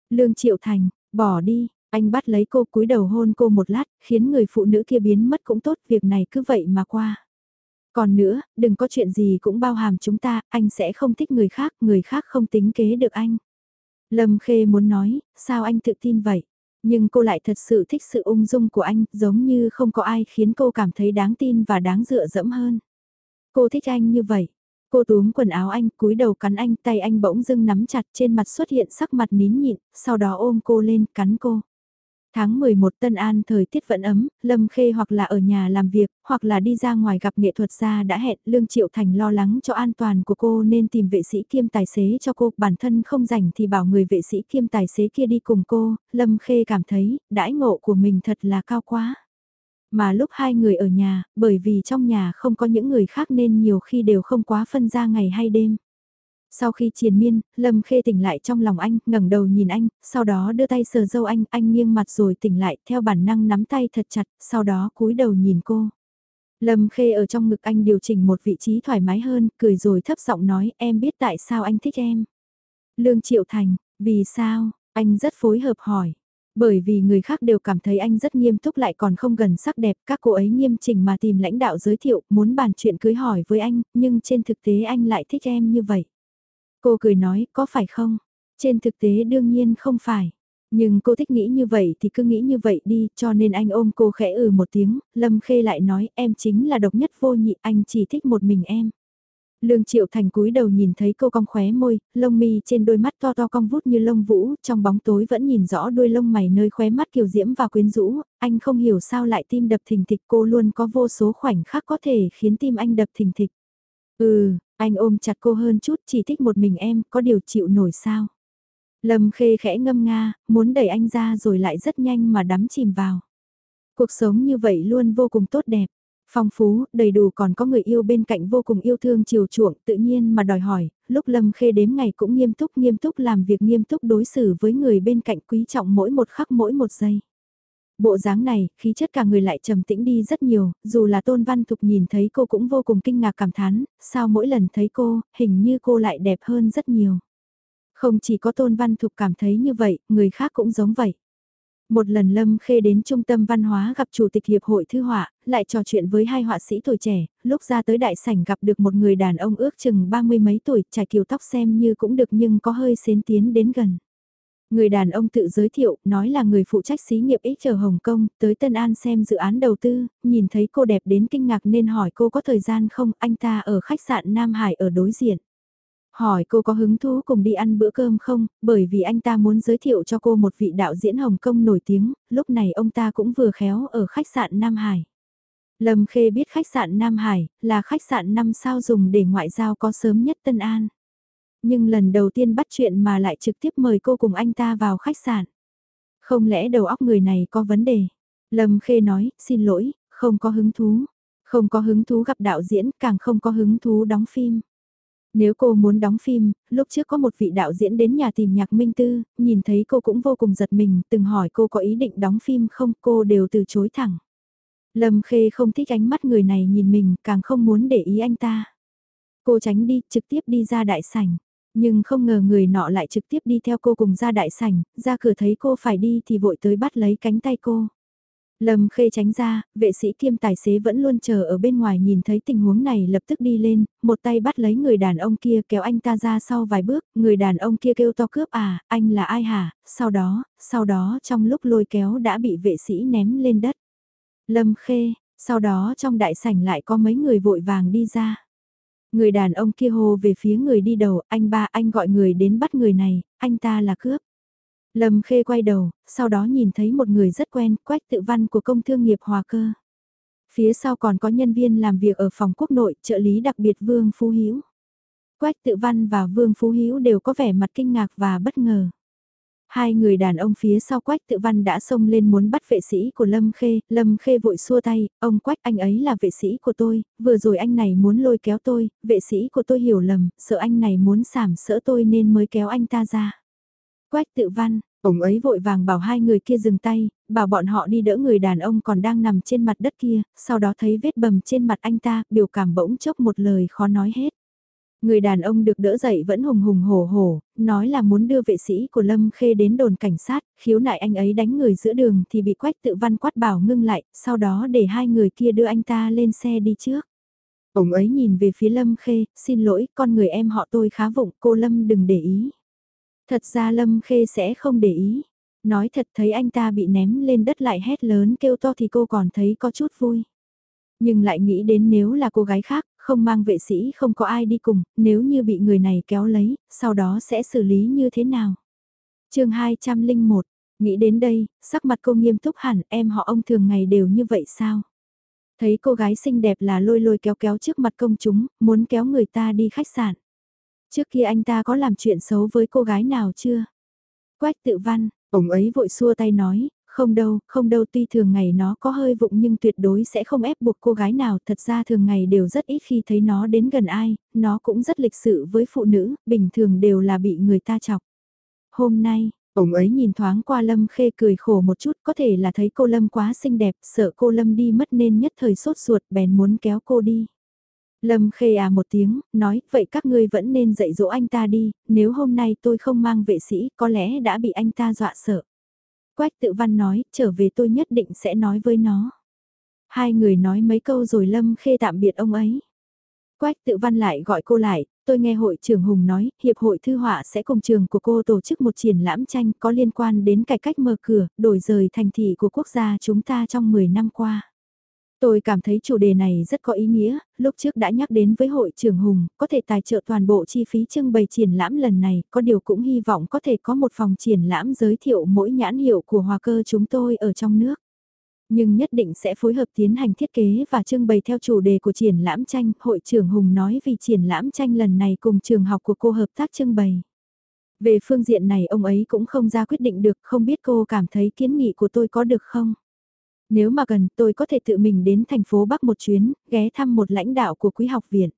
Lương Triệu Thành, bỏ đi, Anh bắt lấy cô cúi đầu hôn cô một lát, khiến người phụ nữ kia biến mất cũng tốt, việc này cứ vậy mà qua. Còn nữa, đừng có chuyện gì cũng bao hàm chúng ta, anh sẽ không thích người khác, người khác không tính kế được anh. Lâm Khê muốn nói, sao anh tự tin vậy? Nhưng cô lại thật sự thích sự ung dung của anh, giống như không có ai khiến cô cảm thấy đáng tin và đáng dựa dẫm hơn. Cô thích anh như vậy. Cô túm quần áo anh, cúi đầu cắn anh, tay anh bỗng dưng nắm chặt trên mặt xuất hiện sắc mặt nín nhịn, sau đó ôm cô lên, cắn cô. Tháng 11 Tân An thời tiết vẫn ấm, Lâm Khê hoặc là ở nhà làm việc, hoặc là đi ra ngoài gặp nghệ thuật gia đã hẹn Lương Triệu Thành lo lắng cho an toàn của cô nên tìm vệ sĩ kiêm tài xế cho cô, bản thân không rảnh thì bảo người vệ sĩ kiêm tài xế kia đi cùng cô, Lâm Khê cảm thấy, đãi ngộ của mình thật là cao quá. Mà lúc hai người ở nhà, bởi vì trong nhà không có những người khác nên nhiều khi đều không quá phân ra ngày hay đêm. Sau khi triền miên, Lâm Khê tỉnh lại trong lòng anh, ngẩng đầu nhìn anh, sau đó đưa tay sờ dâu anh, anh nghiêng mặt rồi tỉnh lại, theo bản năng nắm tay thật chặt, sau đó cúi đầu nhìn cô. Lâm Khê ở trong ngực anh điều chỉnh một vị trí thoải mái hơn, cười rồi thấp giọng nói, em biết tại sao anh thích em. Lương Triệu Thành, vì sao, anh rất phối hợp hỏi. Bởi vì người khác đều cảm thấy anh rất nghiêm túc lại còn không gần sắc đẹp, các cô ấy nghiêm chỉnh mà tìm lãnh đạo giới thiệu, muốn bàn chuyện cưới hỏi với anh, nhưng trên thực tế anh lại thích em như vậy. Cô cười nói, có phải không? Trên thực tế đương nhiên không phải. Nhưng cô thích nghĩ như vậy thì cứ nghĩ như vậy đi, cho nên anh ôm cô khẽ ừ một tiếng, Lâm Khê lại nói em chính là độc nhất vô nhị, anh chỉ thích một mình em. Lương Triệu Thành cúi đầu nhìn thấy cô cong khóe môi, lông mi trên đôi mắt to to cong vút như lông vũ, trong bóng tối vẫn nhìn rõ đuôi lông mày nơi khóe mắt kiều diễm và quyến rũ, anh không hiểu sao lại tim đập thình thịch cô luôn có vô số khoảnh khắc có thể khiến tim anh đập thình thịch. Ừ, anh ôm chặt cô hơn chút chỉ thích một mình em, có điều chịu nổi sao? Lâm khê khẽ ngâm nga, muốn đẩy anh ra rồi lại rất nhanh mà đắm chìm vào. Cuộc sống như vậy luôn vô cùng tốt đẹp, phong phú, đầy đủ còn có người yêu bên cạnh vô cùng yêu thương chiều chuộng tự nhiên mà đòi hỏi, lúc Lâm Khê đếm ngày cũng nghiêm túc nghiêm túc làm việc nghiêm túc đối xử với người bên cạnh quý trọng mỗi một khắc mỗi một giây. Bộ dáng này, khí chất cả người lại trầm tĩnh đi rất nhiều, dù là Tôn Văn Thục nhìn thấy cô cũng vô cùng kinh ngạc cảm thán, sao mỗi lần thấy cô, hình như cô lại đẹp hơn rất nhiều. Không chỉ có Tôn Văn Thục cảm thấy như vậy, người khác cũng giống vậy. Một lần Lâm Khê đến trung tâm văn hóa gặp chủ tịch hiệp hội thư họa, lại trò chuyện với hai họa sĩ tuổi trẻ, lúc ra tới đại sảnh gặp được một người đàn ông ước chừng ba mươi mấy tuổi, trải kiều tóc xem như cũng được nhưng có hơi xến tiến đến gần. Người đàn ông tự giới thiệu, nói là người phụ trách xí nghiệp ích ở Hồng Kông, tới Tân An xem dự án đầu tư, nhìn thấy cô đẹp đến kinh ngạc nên hỏi cô có thời gian không, anh ta ở khách sạn Nam Hải ở đối diện. Hỏi cô có hứng thú cùng đi ăn bữa cơm không, bởi vì anh ta muốn giới thiệu cho cô một vị đạo diễn Hồng Kông nổi tiếng, lúc này ông ta cũng vừa khéo ở khách sạn Nam Hải. Lâm Khê biết khách sạn Nam Hải, là khách sạn 5 sao dùng để ngoại giao có sớm nhất Tân An nhưng lần đầu tiên bắt chuyện mà lại trực tiếp mời cô cùng anh ta vào khách sạn. Không lẽ đầu óc người này có vấn đề? Lâm Khê nói, xin lỗi, không có hứng thú. Không có hứng thú gặp đạo diễn, càng không có hứng thú đóng phim. Nếu cô muốn đóng phim, lúc trước có một vị đạo diễn đến nhà tìm nhạc minh tư, nhìn thấy cô cũng vô cùng giật mình, từng hỏi cô có ý định đóng phim không, cô đều từ chối thẳng. Lâm Khê không thích ánh mắt người này nhìn mình, càng không muốn để ý anh ta. Cô tránh đi, trực tiếp đi ra đại sảnh. Nhưng không ngờ người nọ lại trực tiếp đi theo cô cùng ra đại sảnh, ra cửa thấy cô phải đi thì vội tới bắt lấy cánh tay cô. Lâm khê tránh ra, vệ sĩ kiêm tài xế vẫn luôn chờ ở bên ngoài nhìn thấy tình huống này lập tức đi lên, một tay bắt lấy người đàn ông kia kéo anh ta ra sau vài bước, người đàn ông kia kêu to cướp à, anh là ai hả, sau đó, sau đó trong lúc lôi kéo đã bị vệ sĩ ném lên đất. Lâm khê, sau đó trong đại sảnh lại có mấy người vội vàng đi ra. Người đàn ông kia hô về phía người đi đầu, anh ba anh gọi người đến bắt người này, anh ta là cướp. Lâm Khê quay đầu, sau đó nhìn thấy một người rất quen, quách tự văn của công thương nghiệp hòa cơ. Phía sau còn có nhân viên làm việc ở phòng quốc nội, trợ lý đặc biệt Vương Phú Hiếu. Quách tự văn và Vương Phú Hiếu đều có vẻ mặt kinh ngạc và bất ngờ. Hai người đàn ông phía sau Quách tự văn đã xông lên muốn bắt vệ sĩ của Lâm Khê, Lâm Khê vội xua tay, ông Quách anh ấy là vệ sĩ của tôi, vừa rồi anh này muốn lôi kéo tôi, vệ sĩ của tôi hiểu lầm, sợ anh này muốn sảm sỡ tôi nên mới kéo anh ta ra. Quách tự văn, ông ấy vội vàng bảo hai người kia dừng tay, bảo bọn họ đi đỡ người đàn ông còn đang nằm trên mặt đất kia, sau đó thấy vết bầm trên mặt anh ta, biểu cảm bỗng chốc một lời khó nói hết. Người đàn ông được đỡ dậy vẫn hùng hùng hổ hổ, nói là muốn đưa vệ sĩ của Lâm Khê đến đồn cảnh sát, khiếu nại anh ấy đánh người giữa đường thì bị quách tự văn quát bảo ngưng lại, sau đó để hai người kia đưa anh ta lên xe đi trước. Ông ấy nhìn về phía Lâm Khê, xin lỗi, con người em họ tôi khá vụng, cô Lâm đừng để ý. Thật ra Lâm Khê sẽ không để ý. Nói thật thấy anh ta bị ném lên đất lại hét lớn kêu to thì cô còn thấy có chút vui. Nhưng lại nghĩ đến nếu là cô gái khác, không mang vệ sĩ không có ai đi cùng, nếu như bị người này kéo lấy, sau đó sẽ xử lý như thế nào? chương 201, nghĩ đến đây, sắc mặt cô nghiêm túc hẳn, em họ ông thường ngày đều như vậy sao? Thấy cô gái xinh đẹp là lôi lôi kéo kéo trước mặt công chúng, muốn kéo người ta đi khách sạn. Trước kia anh ta có làm chuyện xấu với cô gái nào chưa? Quách tự văn, ông ấy vội xua tay nói, không đâu, không đâu tuy thường ngày nó có hơi vụng nhưng tuyệt đối sẽ không ép buộc cô gái nào, thật ra thường ngày đều rất ít khi thấy nó đến gần ai, nó cũng rất lịch sự với phụ nữ, bình thường đều là bị người ta chọc. Hôm nay, ông ấy nhìn thoáng qua Lâm Khê cười khổ một chút, có thể là thấy cô Lâm quá xinh đẹp, sợ cô Lâm đi mất nên nhất thời sốt ruột bèn muốn kéo cô đi. Lâm Khê à một tiếng, nói, vậy các ngươi vẫn nên dạy dỗ anh ta đi, nếu hôm nay tôi không mang vệ sĩ, có lẽ đã bị anh ta dọa sợ. Quách tự văn nói, trở về tôi nhất định sẽ nói với nó. Hai người nói mấy câu rồi Lâm Khê tạm biệt ông ấy. Quách tự văn lại gọi cô lại, tôi nghe hội trưởng Hùng nói, Hiệp hội Thư họa sẽ cùng trường của cô tổ chức một triển lãm tranh có liên quan đến cải cách mở cửa, đổi rời thành thị của quốc gia chúng ta trong 10 năm qua. Tôi cảm thấy chủ đề này rất có ý nghĩa, lúc trước đã nhắc đến với hội trưởng Hùng, có thể tài trợ toàn bộ chi phí trưng bày triển lãm lần này, có điều cũng hy vọng có thể có một phòng triển lãm giới thiệu mỗi nhãn hiệu của hòa cơ chúng tôi ở trong nước. Nhưng nhất định sẽ phối hợp tiến hành thiết kế và trưng bày theo chủ đề của triển lãm tranh, hội trưởng Hùng nói vì triển lãm tranh lần này cùng trường học của cô hợp tác trưng bày. Về phương diện này ông ấy cũng không ra quyết định được, không biết cô cảm thấy kiến nghị của tôi có được không? Nếu mà cần tôi có thể tự mình đến thành phố Bắc một chuyến, ghé thăm một lãnh đạo của quý học viện.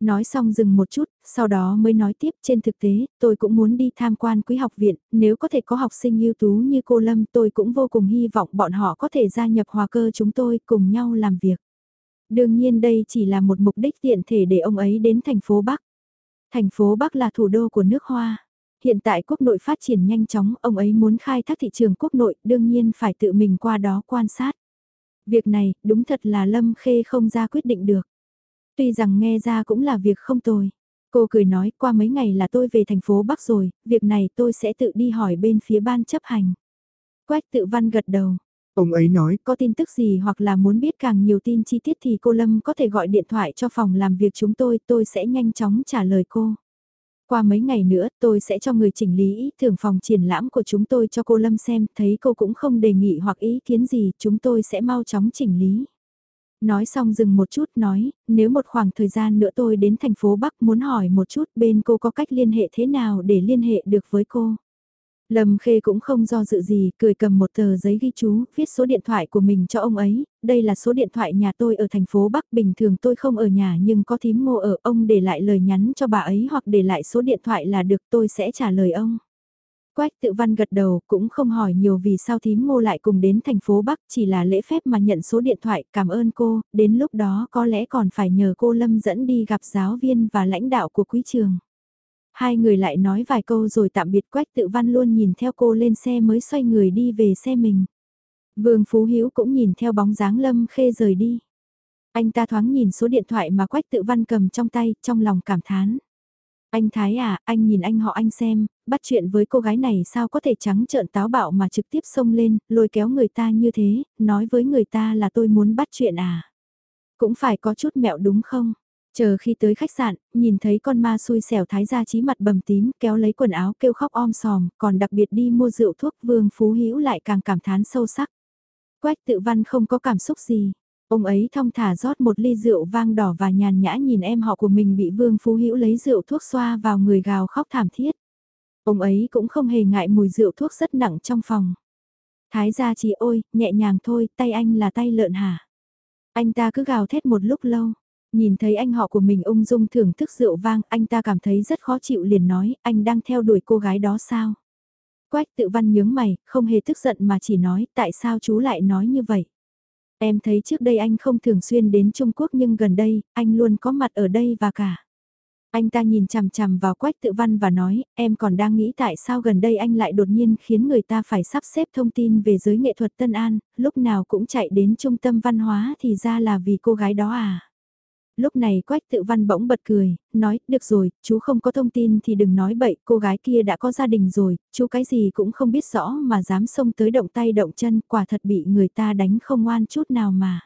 Nói xong dừng một chút, sau đó mới nói tiếp trên thực tế, tôi cũng muốn đi tham quan quý học viện, nếu có thể có học sinh ưu tú như cô Lâm tôi cũng vô cùng hy vọng bọn họ có thể gia nhập hòa cơ chúng tôi cùng nhau làm việc. Đương nhiên đây chỉ là một mục đích tiện thể để ông ấy đến thành phố Bắc. Thành phố Bắc là thủ đô của nước Hoa hiện tại quốc nội phát triển nhanh chóng, ông ấy muốn khai thác thị trường quốc nội, đương nhiên phải tự mình qua đó quan sát. Việc này, đúng thật là Lâm Khê không ra quyết định được. Tuy rằng nghe ra cũng là việc không tồi. Cô cười nói, qua mấy ngày là tôi về thành phố Bắc rồi, việc này tôi sẽ tự đi hỏi bên phía ban chấp hành. Quách tự văn gật đầu. Ông ấy nói, có tin tức gì hoặc là muốn biết càng nhiều tin chi tiết thì cô Lâm có thể gọi điện thoại cho phòng làm việc chúng tôi, tôi sẽ nhanh chóng trả lời cô. Qua mấy ngày nữa tôi sẽ cho người chỉnh lý thưởng phòng triển lãm của chúng tôi cho cô Lâm xem, thấy cô cũng không đề nghị hoặc ý kiến gì, chúng tôi sẽ mau chóng chỉnh lý. Nói xong dừng một chút nói, nếu một khoảng thời gian nữa tôi đến thành phố Bắc muốn hỏi một chút bên cô có cách liên hệ thế nào để liên hệ được với cô. Lâm Khê cũng không do dự gì, cười cầm một tờ giấy ghi chú, viết số điện thoại của mình cho ông ấy, đây là số điện thoại nhà tôi ở thành phố Bắc, bình thường tôi không ở nhà nhưng có thím ngô ở, ông để lại lời nhắn cho bà ấy hoặc để lại số điện thoại là được tôi sẽ trả lời ông. Quách tự văn gật đầu, cũng không hỏi nhiều vì sao thím ngô lại cùng đến thành phố Bắc, chỉ là lễ phép mà nhận số điện thoại, cảm ơn cô, đến lúc đó có lẽ còn phải nhờ cô Lâm dẫn đi gặp giáo viên và lãnh đạo của quý trường. Hai người lại nói vài câu rồi tạm biệt Quách tự văn luôn nhìn theo cô lên xe mới xoay người đi về xe mình. Vương Phú Hữu cũng nhìn theo bóng dáng Lâm Khê rời đi. Anh ta thoáng nhìn số điện thoại mà Quách tự văn cầm trong tay, trong lòng cảm thán. Anh Thái à, anh nhìn anh họ anh xem, bắt chuyện với cô gái này sao có thể trắng trợn táo bạo mà trực tiếp xông lên, lôi kéo người ta như thế, nói với người ta là tôi muốn bắt chuyện à. Cũng phải có chút mẹo đúng không? Chờ khi tới khách sạn, nhìn thấy con ma xui xẻo thái gia trí mặt bầm tím, kéo lấy quần áo kêu khóc om sòm, còn đặc biệt đi mua rượu thuốc vương phú hữu lại càng cảm thán sâu sắc. Quách tự văn không có cảm xúc gì. Ông ấy thong thả rót một ly rượu vang đỏ và nhàn nhã nhìn em họ của mình bị vương phú hữu lấy rượu thuốc xoa vào người gào khóc thảm thiết. Ông ấy cũng không hề ngại mùi rượu thuốc rất nặng trong phòng. Thái gia chỉ ôi, nhẹ nhàng thôi, tay anh là tay lợn hả? Anh ta cứ gào thét một lúc lâu. Nhìn thấy anh họ của mình ung dung thưởng thức rượu vang, anh ta cảm thấy rất khó chịu liền nói, anh đang theo đuổi cô gái đó sao? Quách tự văn nhướng mày, không hề tức giận mà chỉ nói, tại sao chú lại nói như vậy? Em thấy trước đây anh không thường xuyên đến Trung Quốc nhưng gần đây, anh luôn có mặt ở đây và cả. Anh ta nhìn chằm chằm vào quách tự văn và nói, em còn đang nghĩ tại sao gần đây anh lại đột nhiên khiến người ta phải sắp xếp thông tin về giới nghệ thuật Tân An, lúc nào cũng chạy đến trung tâm văn hóa thì ra là vì cô gái đó à. Lúc này quách tự văn bỗng bật cười, nói, được rồi, chú không có thông tin thì đừng nói bậy, cô gái kia đã có gia đình rồi, chú cái gì cũng không biết rõ mà dám xông tới động tay động chân, quả thật bị người ta đánh không ngoan chút nào mà.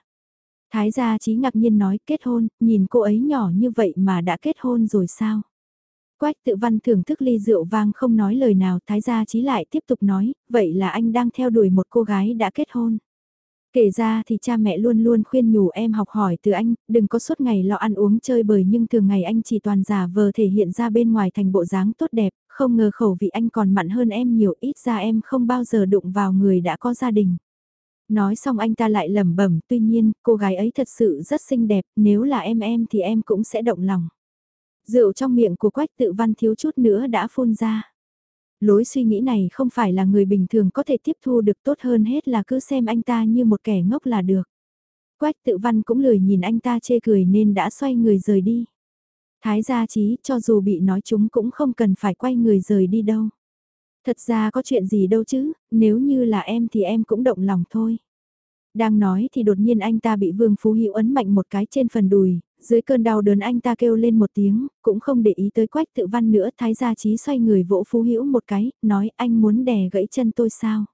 Thái gia trí ngạc nhiên nói kết hôn, nhìn cô ấy nhỏ như vậy mà đã kết hôn rồi sao? Quách tự văn thưởng thức ly rượu vang không nói lời nào, thái gia trí lại tiếp tục nói, vậy là anh đang theo đuổi một cô gái đã kết hôn. Kể ra thì cha mẹ luôn luôn khuyên nhủ em học hỏi từ anh, đừng có suốt ngày lo ăn uống chơi bời nhưng thường ngày anh chỉ toàn giả vờ thể hiện ra bên ngoài thành bộ dáng tốt đẹp, không ngờ khẩu vị anh còn mặn hơn em nhiều ít ra em không bao giờ đụng vào người đã có gia đình. Nói xong anh ta lại lẩm bẩm, tuy nhiên, cô gái ấy thật sự rất xinh đẹp, nếu là em em thì em cũng sẽ động lòng. Rượu trong miệng của quách tự văn thiếu chút nữa đã phun ra. Lối suy nghĩ này không phải là người bình thường có thể tiếp thu được tốt hơn hết là cứ xem anh ta như một kẻ ngốc là được. Quách tự văn cũng lười nhìn anh ta chê cười nên đã xoay người rời đi. Thái gia trí cho dù bị nói chúng cũng không cần phải quay người rời đi đâu. Thật ra có chuyện gì đâu chứ, nếu như là em thì em cũng động lòng thôi. Đang nói thì đột nhiên anh ta bị Vương Phú Hữu ấn mạnh một cái trên phần đùi, dưới cơn đau đớn anh ta kêu lên một tiếng, cũng không để ý tới quách tự văn nữa, thái gia trí xoay người vỗ Phú Hữu một cái, nói anh muốn đè gãy chân tôi sao.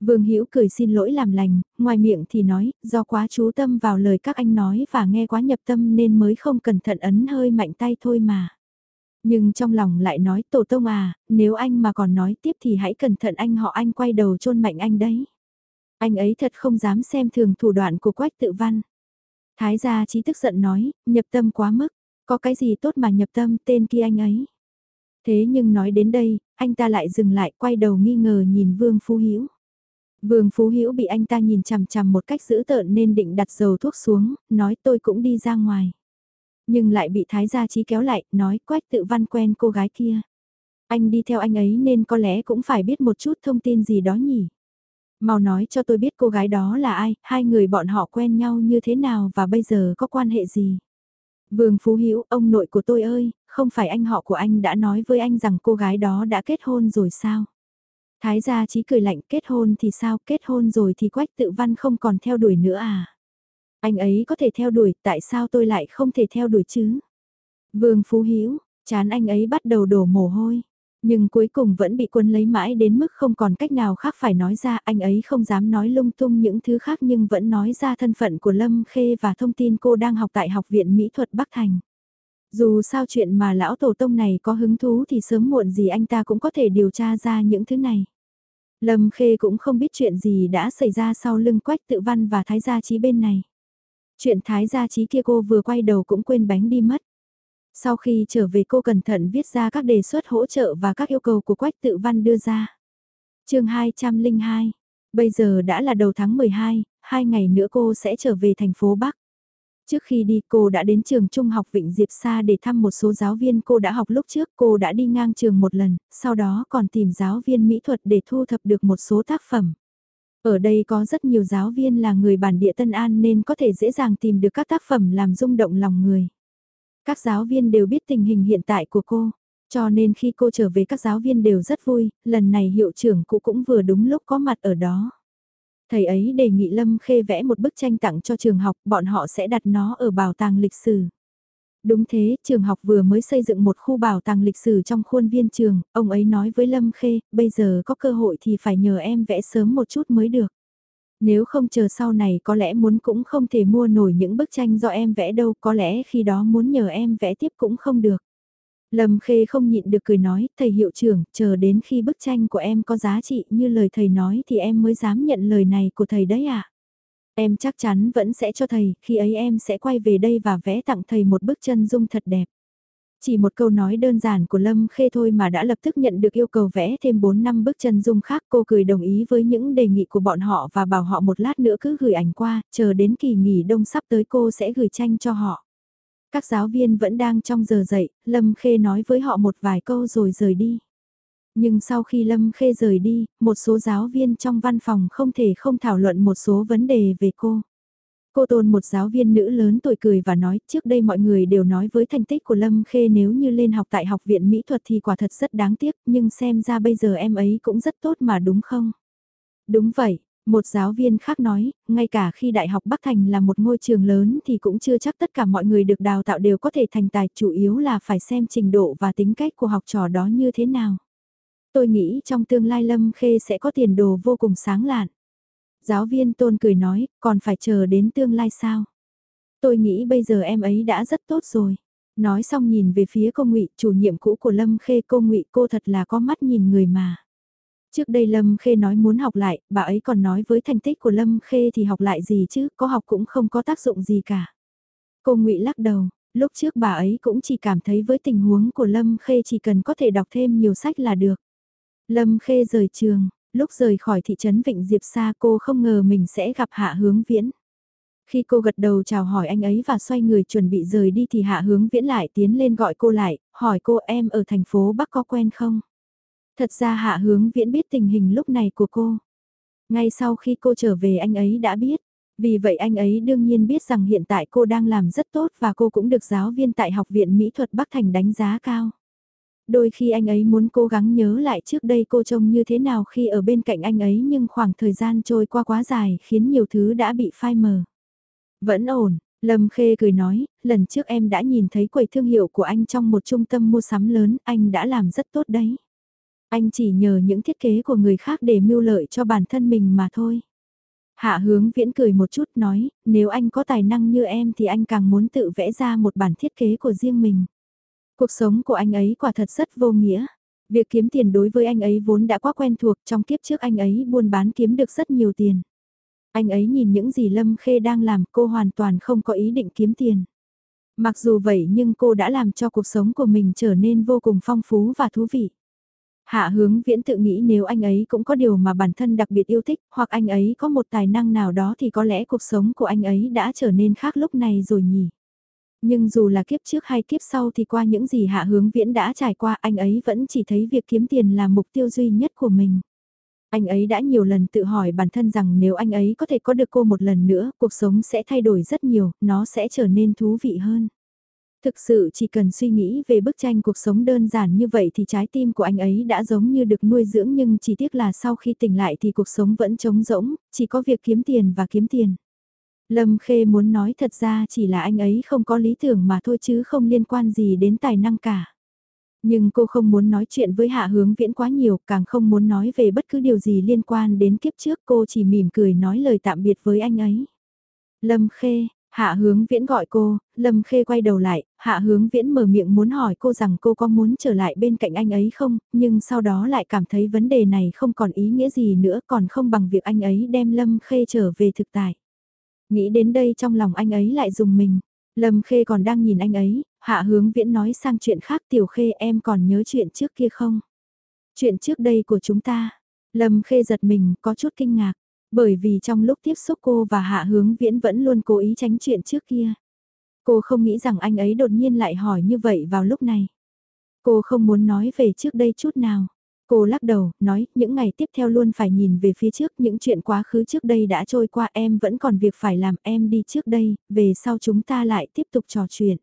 Vương Hữu cười xin lỗi làm lành, ngoài miệng thì nói, do quá chú tâm vào lời các anh nói và nghe quá nhập tâm nên mới không cẩn thận ấn hơi mạnh tay thôi mà. Nhưng trong lòng lại nói tổ tông à, nếu anh mà còn nói tiếp thì hãy cẩn thận anh họ anh quay đầu chôn mạnh anh đấy. Anh ấy thật không dám xem thường thủ đoạn của quách tự văn. Thái gia trí tức giận nói, nhập tâm quá mức, có cái gì tốt mà nhập tâm tên kia anh ấy. Thế nhưng nói đến đây, anh ta lại dừng lại quay đầu nghi ngờ nhìn Vương Phú Hữu. Vương Phú Hữu bị anh ta nhìn chằm chằm một cách dữ tợn nên định đặt dầu thuốc xuống, nói tôi cũng đi ra ngoài. Nhưng lại bị Thái Gia Trí kéo lại, nói quách tự văn quen cô gái kia. Anh đi theo anh ấy nên có lẽ cũng phải biết một chút thông tin gì đó nhỉ. Mau nói cho tôi biết cô gái đó là ai, hai người bọn họ quen nhau như thế nào và bây giờ có quan hệ gì. Vương Phú Hữu ông nội của tôi ơi, không phải anh họ của anh đã nói với anh rằng cô gái đó đã kết hôn rồi sao? Thái gia trí cười lạnh kết hôn thì sao, kết hôn rồi thì quách tự văn không còn theo đuổi nữa à? Anh ấy có thể theo đuổi, tại sao tôi lại không thể theo đuổi chứ? Vương Phú Hữu chán anh ấy bắt đầu đổ mồ hôi. Nhưng cuối cùng vẫn bị quân lấy mãi đến mức không còn cách nào khác phải nói ra, anh ấy không dám nói lung tung những thứ khác nhưng vẫn nói ra thân phận của Lâm Khê và thông tin cô đang học tại Học viện Mỹ thuật Bắc Thành. Dù sao chuyện mà lão tổ tông này có hứng thú thì sớm muộn gì anh ta cũng có thể điều tra ra những thứ này. Lâm Khê cũng không biết chuyện gì đã xảy ra sau lưng quách tự văn và thái gia trí bên này. Chuyện thái gia trí kia cô vừa quay đầu cũng quên bánh đi mất. Sau khi trở về cô cẩn thận viết ra các đề xuất hỗ trợ và các yêu cầu của Quách Tự Văn đưa ra. chương 202, bây giờ đã là đầu tháng 12, hai ngày nữa cô sẽ trở về thành phố Bắc. Trước khi đi cô đã đến trường trung học Vịnh Diệp Sa để thăm một số giáo viên cô đã học lúc trước cô đã đi ngang trường một lần, sau đó còn tìm giáo viên mỹ thuật để thu thập được một số tác phẩm. Ở đây có rất nhiều giáo viên là người bản địa Tân An nên có thể dễ dàng tìm được các tác phẩm làm rung động lòng người. Các giáo viên đều biết tình hình hiện tại của cô, cho nên khi cô trở về các giáo viên đều rất vui, lần này hiệu trưởng cụ cũng vừa đúng lúc có mặt ở đó. Thầy ấy đề nghị Lâm Khê vẽ một bức tranh tặng cho trường học, bọn họ sẽ đặt nó ở bảo tàng lịch sử. Đúng thế, trường học vừa mới xây dựng một khu bảo tàng lịch sử trong khuôn viên trường, ông ấy nói với Lâm Khê, bây giờ có cơ hội thì phải nhờ em vẽ sớm một chút mới được. Nếu không chờ sau này có lẽ muốn cũng không thể mua nổi những bức tranh do em vẽ đâu, có lẽ khi đó muốn nhờ em vẽ tiếp cũng không được. Lâm Khê không nhịn được cười nói, thầy hiệu trưởng, chờ đến khi bức tranh của em có giá trị như lời thầy nói thì em mới dám nhận lời này của thầy đấy ạ. À? Em chắc chắn vẫn sẽ cho thầy, khi ấy em sẽ quay về đây và vẽ tặng thầy một bức chân dung thật đẹp. Chỉ một câu nói đơn giản của Lâm Khê thôi mà đã lập tức nhận được yêu cầu vẽ thêm 4 năm bức chân dung khác cô cười đồng ý với những đề nghị của bọn họ và bảo họ một lát nữa cứ gửi ảnh qua, chờ đến kỳ nghỉ đông sắp tới cô sẽ gửi tranh cho họ. Các giáo viên vẫn đang trong giờ dậy, Lâm Khê nói với họ một vài câu rồi rời đi. Nhưng sau khi Lâm Khê rời đi, một số giáo viên trong văn phòng không thể không thảo luận một số vấn đề về cô. Cô tôn một giáo viên nữ lớn tuổi cười và nói trước đây mọi người đều nói với thành tích của Lâm Khê nếu như lên học tại học viện mỹ thuật thì quả thật rất đáng tiếc nhưng xem ra bây giờ em ấy cũng rất tốt mà đúng không? Đúng vậy, một giáo viên khác nói, ngay cả khi Đại học Bắc Thành là một ngôi trường lớn thì cũng chưa chắc tất cả mọi người được đào tạo đều có thể thành tài, chủ yếu là phải xem trình độ và tính cách của học trò đó như thế nào. Tôi nghĩ trong tương lai Lâm Khê sẽ có tiền đồ vô cùng sáng lạn. Giáo viên Tôn cười nói, còn phải chờ đến tương lai sao? Tôi nghĩ bây giờ em ấy đã rất tốt rồi. Nói xong nhìn về phía cô Ngụy, chủ nhiệm cũ của Lâm Khê cô Ngụy cô thật là có mắt nhìn người mà. Trước đây Lâm Khê nói muốn học lại, bà ấy còn nói với thành tích của Lâm Khê thì học lại gì chứ, có học cũng không có tác dụng gì cả. Cô Ngụy lắc đầu, lúc trước bà ấy cũng chỉ cảm thấy với tình huống của Lâm Khê chỉ cần có thể đọc thêm nhiều sách là được. Lâm Khê rời trường, lúc rời khỏi thị trấn Vịnh Diệp Sa cô không ngờ mình sẽ gặp Hạ Hướng Viễn. Khi cô gật đầu chào hỏi anh ấy và xoay người chuẩn bị rời đi thì Hạ Hướng Viễn lại tiến lên gọi cô lại, hỏi cô em ở thành phố Bắc có quen không? Thật ra Hạ Hướng Viễn biết tình hình lúc này của cô. Ngay sau khi cô trở về anh ấy đã biết. Vì vậy anh ấy đương nhiên biết rằng hiện tại cô đang làm rất tốt và cô cũng được giáo viên tại Học viện Mỹ thuật Bắc Thành đánh giá cao. Đôi khi anh ấy muốn cố gắng nhớ lại trước đây cô trông như thế nào khi ở bên cạnh anh ấy nhưng khoảng thời gian trôi qua quá dài khiến nhiều thứ đã bị phai mờ. Vẫn ổn, Lâm Khê cười nói, lần trước em đã nhìn thấy quầy thương hiệu của anh trong một trung tâm mua sắm lớn, anh đã làm rất tốt đấy. Anh chỉ nhờ những thiết kế của người khác để mưu lợi cho bản thân mình mà thôi. Hạ hướng viễn cười một chút nói, nếu anh có tài năng như em thì anh càng muốn tự vẽ ra một bản thiết kế của riêng mình. Cuộc sống của anh ấy quả thật rất vô nghĩa. Việc kiếm tiền đối với anh ấy vốn đã quá quen thuộc trong kiếp trước anh ấy buôn bán kiếm được rất nhiều tiền. Anh ấy nhìn những gì Lâm Khê đang làm cô hoàn toàn không có ý định kiếm tiền. Mặc dù vậy nhưng cô đã làm cho cuộc sống của mình trở nên vô cùng phong phú và thú vị. Hạ hướng viễn tự nghĩ nếu anh ấy cũng có điều mà bản thân đặc biệt yêu thích, hoặc anh ấy có một tài năng nào đó thì có lẽ cuộc sống của anh ấy đã trở nên khác lúc này rồi nhỉ. Nhưng dù là kiếp trước hay kiếp sau thì qua những gì hạ hướng viễn đã trải qua anh ấy vẫn chỉ thấy việc kiếm tiền là mục tiêu duy nhất của mình. Anh ấy đã nhiều lần tự hỏi bản thân rằng nếu anh ấy có thể có được cô một lần nữa, cuộc sống sẽ thay đổi rất nhiều, nó sẽ trở nên thú vị hơn. Thực sự chỉ cần suy nghĩ về bức tranh cuộc sống đơn giản như vậy thì trái tim của anh ấy đã giống như được nuôi dưỡng nhưng chỉ tiếc là sau khi tỉnh lại thì cuộc sống vẫn trống rỗng, chỉ có việc kiếm tiền và kiếm tiền. Lâm Khê muốn nói thật ra chỉ là anh ấy không có lý tưởng mà thôi chứ không liên quan gì đến tài năng cả. Nhưng cô không muốn nói chuyện với Hạ Hướng Viễn quá nhiều, càng không muốn nói về bất cứ điều gì liên quan đến kiếp trước cô chỉ mỉm cười nói lời tạm biệt với anh ấy. Lâm Khê, Hạ hướng viễn gọi cô, Lâm Khê quay đầu lại, hạ hướng viễn mở miệng muốn hỏi cô rằng cô có muốn trở lại bên cạnh anh ấy không, nhưng sau đó lại cảm thấy vấn đề này không còn ý nghĩa gì nữa còn không bằng việc anh ấy đem Lâm Khê trở về thực tại. Nghĩ đến đây trong lòng anh ấy lại dùng mình, Lâm Khê còn đang nhìn anh ấy, hạ hướng viễn nói sang chuyện khác tiểu Khê em còn nhớ chuyện trước kia không? Chuyện trước đây của chúng ta, Lâm Khê giật mình có chút kinh ngạc. Bởi vì trong lúc tiếp xúc cô và Hạ Hướng Viễn vẫn luôn cố ý tránh chuyện trước kia. Cô không nghĩ rằng anh ấy đột nhiên lại hỏi như vậy vào lúc này. Cô không muốn nói về trước đây chút nào. Cô lắc đầu, nói, những ngày tiếp theo luôn phải nhìn về phía trước, những chuyện quá khứ trước đây đã trôi qua em vẫn còn việc phải làm em đi trước đây, về sau chúng ta lại tiếp tục trò chuyện.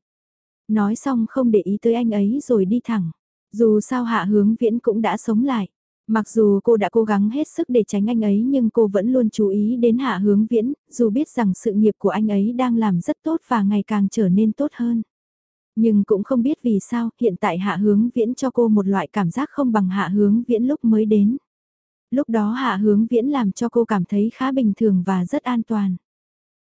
Nói xong không để ý tới anh ấy rồi đi thẳng. Dù sao hạ hướng viễn cũng đã sống lại. Mặc dù cô đã cố gắng hết sức để tránh anh ấy nhưng cô vẫn luôn chú ý đến hạ hướng viễn, dù biết rằng sự nghiệp của anh ấy đang làm rất tốt và ngày càng trở nên tốt hơn. Nhưng cũng không biết vì sao hiện tại hạ hướng viễn cho cô một loại cảm giác không bằng hạ hướng viễn lúc mới đến. Lúc đó hạ hướng viễn làm cho cô cảm thấy khá bình thường và rất an toàn.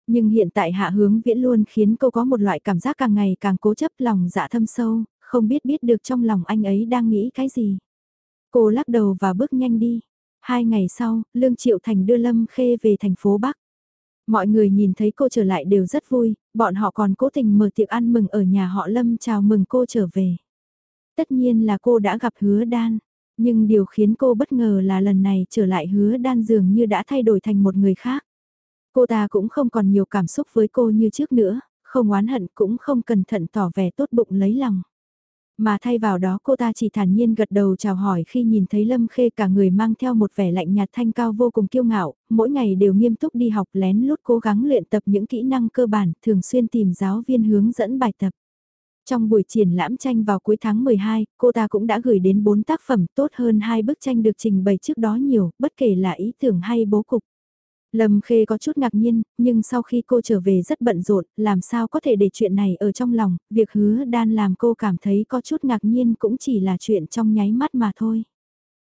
Nhưng hiện tại hạ hướng viễn luôn khiến cô có một loại cảm giác càng ngày càng cố chấp lòng dạ thâm sâu, không biết biết được trong lòng anh ấy đang nghĩ cái gì. Cô lắc đầu và bước nhanh đi. Hai ngày sau, Lương Triệu Thành đưa Lâm Khê về thành phố Bắc. Mọi người nhìn thấy cô trở lại đều rất vui, bọn họ còn cố tình mở tiệc ăn mừng ở nhà họ Lâm chào mừng cô trở về. Tất nhiên là cô đã gặp hứa đan, nhưng điều khiến cô bất ngờ là lần này trở lại hứa đan dường như đã thay đổi thành một người khác. Cô ta cũng không còn nhiều cảm xúc với cô như trước nữa, không oán hận cũng không cẩn thận tỏ vẻ tốt bụng lấy lòng. Mà thay vào đó cô ta chỉ thản nhiên gật đầu chào hỏi khi nhìn thấy Lâm Khê cả người mang theo một vẻ lạnh nhạt thanh cao vô cùng kiêu ngạo, mỗi ngày đều nghiêm túc đi học lén lút cố gắng luyện tập những kỹ năng cơ bản, thường xuyên tìm giáo viên hướng dẫn bài tập. Trong buổi triển lãm tranh vào cuối tháng 12, cô ta cũng đã gửi đến 4 tác phẩm tốt hơn hai bức tranh được trình bày trước đó nhiều, bất kể là ý tưởng hay bố cục. Lâm Khê có chút ngạc nhiên, nhưng sau khi cô trở về rất bận rộn, làm sao có thể để chuyện này ở trong lòng, việc hứa đan làm cô cảm thấy có chút ngạc nhiên cũng chỉ là chuyện trong nháy mắt mà thôi.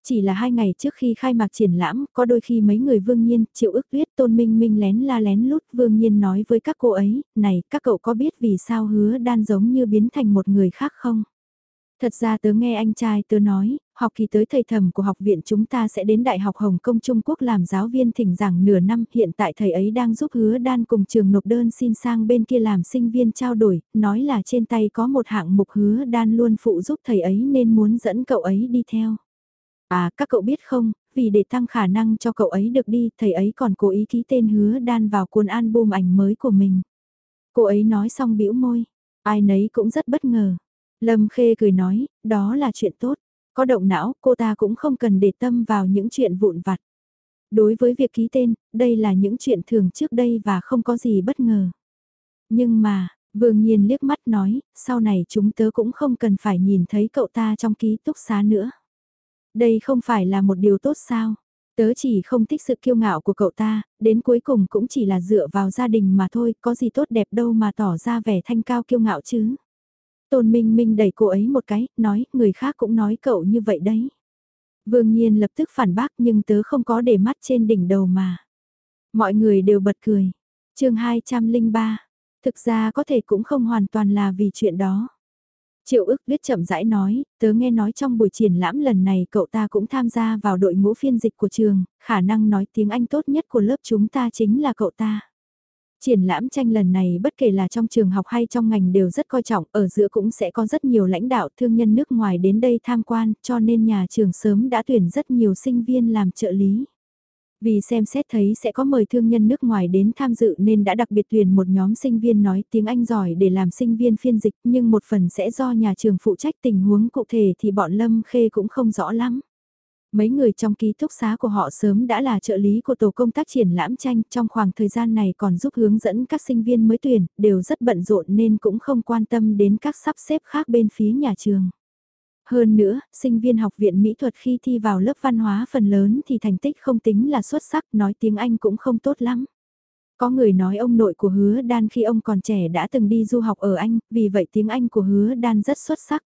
Chỉ là hai ngày trước khi khai mạc triển lãm, có đôi khi mấy người Vương Nhiên, Triệu ước tuyết, Tôn Minh Minh lén la lén lút Vương Nhiên nói với các cô ấy, này, các cậu có biết vì sao hứa đan giống như biến thành một người khác không? Thật ra tớ nghe anh trai tớ nói, học kỳ tới thầy thầm của học viện chúng ta sẽ đến Đại học Hồng Kông Trung Quốc làm giáo viên thỉnh giảng nửa năm. Hiện tại thầy ấy đang giúp hứa đan cùng trường nộp đơn xin sang bên kia làm sinh viên trao đổi, nói là trên tay có một hạng mục hứa đan luôn phụ giúp thầy ấy nên muốn dẫn cậu ấy đi theo. À, các cậu biết không, vì để tăng khả năng cho cậu ấy được đi, thầy ấy còn cố ý ký tên hứa đan vào cuốn album ảnh mới của mình. Cô ấy nói xong bĩu môi, ai nấy cũng rất bất ngờ. Lâm Khê cười nói, đó là chuyện tốt. Có động não, cô ta cũng không cần để tâm vào những chuyện vụn vặt. Đối với việc ký tên, đây là những chuyện thường trước đây và không có gì bất ngờ. Nhưng mà, Vương Nhiên liếc mắt nói, sau này chúng tớ cũng không cần phải nhìn thấy cậu ta trong ký túc xá nữa. Đây không phải là một điều tốt sao? Tớ chỉ không thích sự kiêu ngạo của cậu ta, đến cuối cùng cũng chỉ là dựa vào gia đình mà thôi, có gì tốt đẹp đâu mà tỏ ra vẻ thanh cao kiêu ngạo chứ. Tôn Minh Minh đẩy cô ấy một cái, nói, người khác cũng nói cậu như vậy đấy. Vương Nhiên lập tức phản bác nhưng tớ không có để mắt trên đỉnh đầu mà. Mọi người đều bật cười. chương 203, thực ra có thể cũng không hoàn toàn là vì chuyện đó. Triệu ức biết chậm rãi nói, tớ nghe nói trong buổi triển lãm lần này cậu ta cũng tham gia vào đội ngũ phiên dịch của trường, khả năng nói tiếng Anh tốt nhất của lớp chúng ta chính là cậu ta. Triển lãm tranh lần này bất kể là trong trường học hay trong ngành đều rất coi trọng, ở giữa cũng sẽ có rất nhiều lãnh đạo thương nhân nước ngoài đến đây tham quan, cho nên nhà trường sớm đã tuyển rất nhiều sinh viên làm trợ lý. Vì xem xét thấy sẽ có mời thương nhân nước ngoài đến tham dự nên đã đặc biệt tuyển một nhóm sinh viên nói tiếng Anh giỏi để làm sinh viên phiên dịch nhưng một phần sẽ do nhà trường phụ trách tình huống cụ thể thì bọn Lâm Khê cũng không rõ lắm. Mấy người trong ký túc xá của họ sớm đã là trợ lý của tổ công tác triển lãm tranh trong khoảng thời gian này còn giúp hướng dẫn các sinh viên mới tuyển, đều rất bận rộn nên cũng không quan tâm đến các sắp xếp khác bên phía nhà trường. Hơn nữa, sinh viên học viện mỹ thuật khi thi vào lớp văn hóa phần lớn thì thành tích không tính là xuất sắc, nói tiếng Anh cũng không tốt lắm. Có người nói ông nội của hứa đan khi ông còn trẻ đã từng đi du học ở Anh, vì vậy tiếng Anh của hứa đan rất xuất sắc.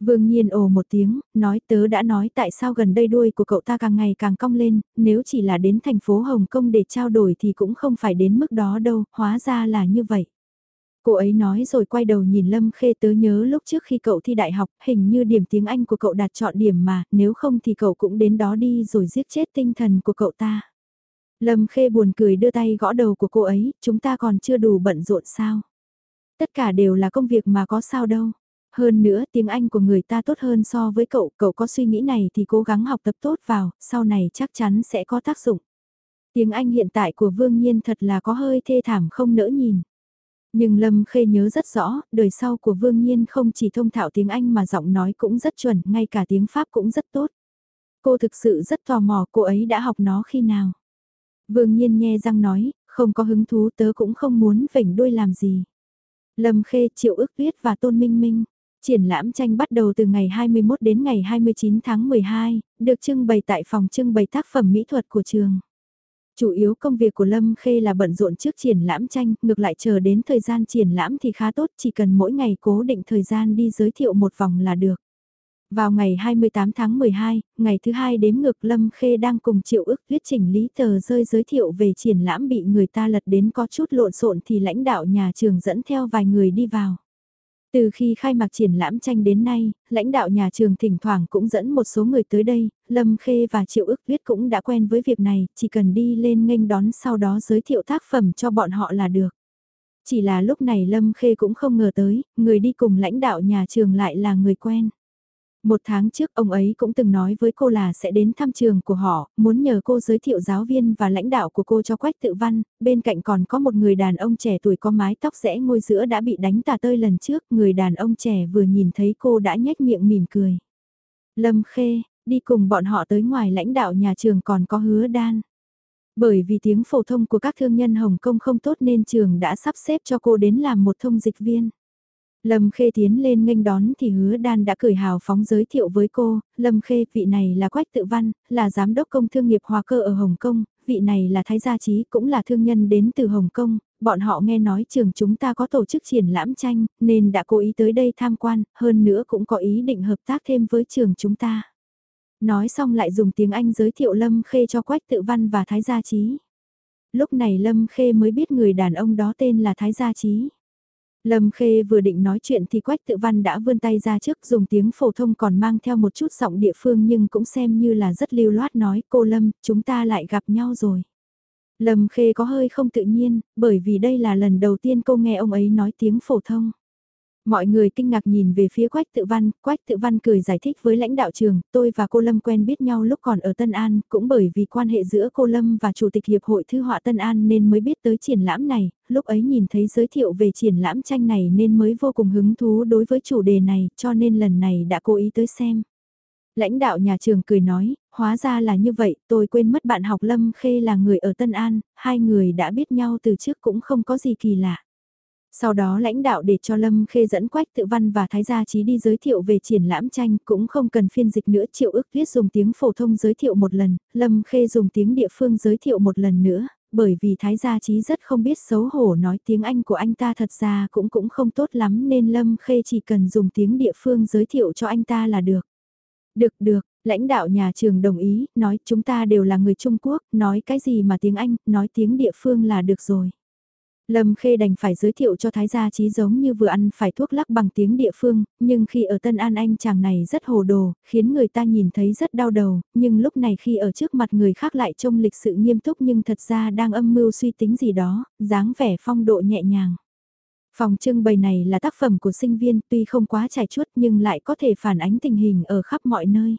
Vương Nhiên ồ một tiếng, nói tớ đã nói tại sao gần đây đuôi của cậu ta càng ngày càng cong lên, nếu chỉ là đến thành phố Hồng Kông để trao đổi thì cũng không phải đến mức đó đâu, hóa ra là như vậy. Cô ấy nói rồi quay đầu nhìn Lâm Khê tớ nhớ lúc trước khi cậu thi đại học, hình như điểm tiếng Anh của cậu đạt chọn điểm mà, nếu không thì cậu cũng đến đó đi rồi giết chết tinh thần của cậu ta. Lâm Khê buồn cười đưa tay gõ đầu của cô ấy, chúng ta còn chưa đủ bận rộn sao. Tất cả đều là công việc mà có sao đâu. Hơn nữa tiếng Anh của người ta tốt hơn so với cậu, cậu có suy nghĩ này thì cố gắng học tập tốt vào, sau này chắc chắn sẽ có tác dụng. Tiếng Anh hiện tại của Vương Nhiên thật là có hơi thê thảm không nỡ nhìn. Nhưng Lâm Khê nhớ rất rõ, đời sau của Vương Nhiên không chỉ thông thạo tiếng Anh mà giọng nói cũng rất chuẩn, ngay cả tiếng Pháp cũng rất tốt. Cô thực sự rất tò mò cô ấy đã học nó khi nào. Vương Nhiên nghe răng nói, không có hứng thú tớ cũng không muốn vểnh đuôi làm gì. Lâm Khê, Triệu ước tuyết và Tôn Minh Minh. Triển lãm tranh bắt đầu từ ngày 21 đến ngày 29 tháng 12, được trưng bày tại phòng trưng bày tác phẩm mỹ thuật của trường. Chủ yếu công việc của Lâm Khê là bận rộn trước triển lãm tranh, ngược lại chờ đến thời gian triển lãm thì khá tốt, chỉ cần mỗi ngày cố định thời gian đi giới thiệu một vòng là được. Vào ngày 28 tháng 12, ngày thứ hai đếm ngược Lâm Khê đang cùng triệu ức viết chỉnh lý tờ rơi giới thiệu về triển lãm bị người ta lật đến có chút lộn xộn thì lãnh đạo nhà trường dẫn theo vài người đi vào. Từ khi khai mạc triển lãm tranh đến nay, lãnh đạo nhà trường thỉnh thoảng cũng dẫn một số người tới đây, Lâm Khê và Triệu ức viết cũng đã quen với việc này, chỉ cần đi lên nghênh đón sau đó giới thiệu tác phẩm cho bọn họ là được. Chỉ là lúc này Lâm Khê cũng không ngờ tới, người đi cùng lãnh đạo nhà trường lại là người quen. Một tháng trước ông ấy cũng từng nói với cô là sẽ đến thăm trường của họ, muốn nhờ cô giới thiệu giáo viên và lãnh đạo của cô cho Quách Tự Văn, bên cạnh còn có một người đàn ông trẻ tuổi có mái tóc rẽ ngôi giữa đã bị đánh tà tơi lần trước, người đàn ông trẻ vừa nhìn thấy cô đã nhếch miệng mỉm cười. Lâm Khê, đi cùng bọn họ tới ngoài lãnh đạo nhà trường còn có hứa đan. Bởi vì tiếng phổ thông của các thương nhân Hồng Kông không tốt nên trường đã sắp xếp cho cô đến làm một thông dịch viên. Lâm Khê tiến lên nghênh đón thì hứa đan đã cười hào phóng giới thiệu với cô, Lâm Khê vị này là Quách Tự Văn, là giám đốc công thương nghiệp hòa cơ ở Hồng Kông, vị này là Thái Gia Trí cũng là thương nhân đến từ Hồng Kông, bọn họ nghe nói trường chúng ta có tổ chức triển lãm tranh nên đã cố ý tới đây tham quan, hơn nữa cũng có ý định hợp tác thêm với trường chúng ta. Nói xong lại dùng tiếng Anh giới thiệu Lâm Khê cho Quách Tự Văn và Thái Gia Trí. Lúc này Lâm Khê mới biết người đàn ông đó tên là Thái Gia Trí. Lâm Khê vừa định nói chuyện thì Quách Tự Văn đã vươn tay ra trước dùng tiếng phổ thông còn mang theo một chút giọng địa phương nhưng cũng xem như là rất lưu loát nói cô Lâm, chúng ta lại gặp nhau rồi. Lâm Khê có hơi không tự nhiên, bởi vì đây là lần đầu tiên cô nghe ông ấy nói tiếng phổ thông. Mọi người kinh ngạc nhìn về phía Quách Tự Văn, Quách Tự Văn cười giải thích với lãnh đạo trường, tôi và cô Lâm quen biết nhau lúc còn ở Tân An, cũng bởi vì quan hệ giữa cô Lâm và Chủ tịch Hiệp hội Thư họa Tân An nên mới biết tới triển lãm này, lúc ấy nhìn thấy giới thiệu về triển lãm tranh này nên mới vô cùng hứng thú đối với chủ đề này, cho nên lần này đã cố ý tới xem. Lãnh đạo nhà trường cười nói, hóa ra là như vậy, tôi quên mất bạn học Lâm Khê là người ở Tân An, hai người đã biết nhau từ trước cũng không có gì kỳ lạ. Sau đó lãnh đạo để cho Lâm Khê dẫn Quách Tự Văn và Thái Gia Chí đi giới thiệu về triển lãm tranh cũng không cần phiên dịch nữa triệu ước viết dùng tiếng phổ thông giới thiệu một lần, Lâm Khê dùng tiếng địa phương giới thiệu một lần nữa, bởi vì Thái Gia Chí rất không biết xấu hổ nói tiếng Anh của anh ta thật ra cũng cũng không tốt lắm nên Lâm Khê chỉ cần dùng tiếng địa phương giới thiệu cho anh ta là được. Được được, lãnh đạo nhà trường đồng ý, nói chúng ta đều là người Trung Quốc, nói cái gì mà tiếng Anh, nói tiếng địa phương là được rồi. Lâm Khê đành phải giới thiệu cho Thái gia trí giống như vừa ăn phải thuốc lắc bằng tiếng địa phương, nhưng khi ở Tân An Anh chàng này rất hồ đồ, khiến người ta nhìn thấy rất đau đầu, nhưng lúc này khi ở trước mặt người khác lại trông lịch sự nghiêm túc nhưng thật ra đang âm mưu suy tính gì đó, dáng vẻ phong độ nhẹ nhàng. Phòng trưng bày này là tác phẩm của sinh viên tuy không quá trải chuốt nhưng lại có thể phản ánh tình hình ở khắp mọi nơi.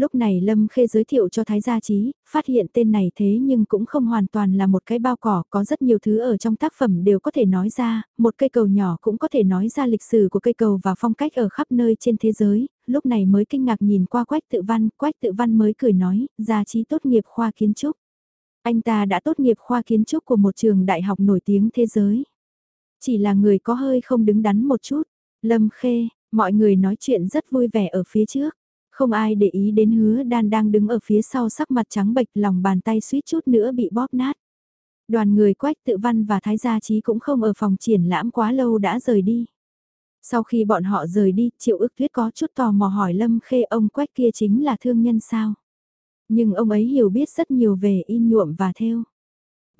Lúc này Lâm Khê giới thiệu cho Thái Gia Trí, phát hiện tên này thế nhưng cũng không hoàn toàn là một cái bao cỏ, có rất nhiều thứ ở trong tác phẩm đều có thể nói ra, một cây cầu nhỏ cũng có thể nói ra lịch sử của cây cầu và phong cách ở khắp nơi trên thế giới, lúc này mới kinh ngạc nhìn qua Quách Tự Văn, Quách Tự Văn mới cười nói, Gia Trí tốt nghiệp khoa kiến trúc. Anh ta đã tốt nghiệp khoa kiến trúc của một trường đại học nổi tiếng thế giới. Chỉ là người có hơi không đứng đắn một chút, Lâm Khê, mọi người nói chuyện rất vui vẻ ở phía trước. Không ai để ý đến hứa đan đang đứng ở phía sau sắc mặt trắng bệch lòng bàn tay suýt chút nữa bị bóp nát. Đoàn người quách tự văn và thái gia trí cũng không ở phòng triển lãm quá lâu đã rời đi. Sau khi bọn họ rời đi, triệu ước tuyết có chút tò mò hỏi Lâm Khê ông quách kia chính là thương nhân sao. Nhưng ông ấy hiểu biết rất nhiều về in nhuộm và theo.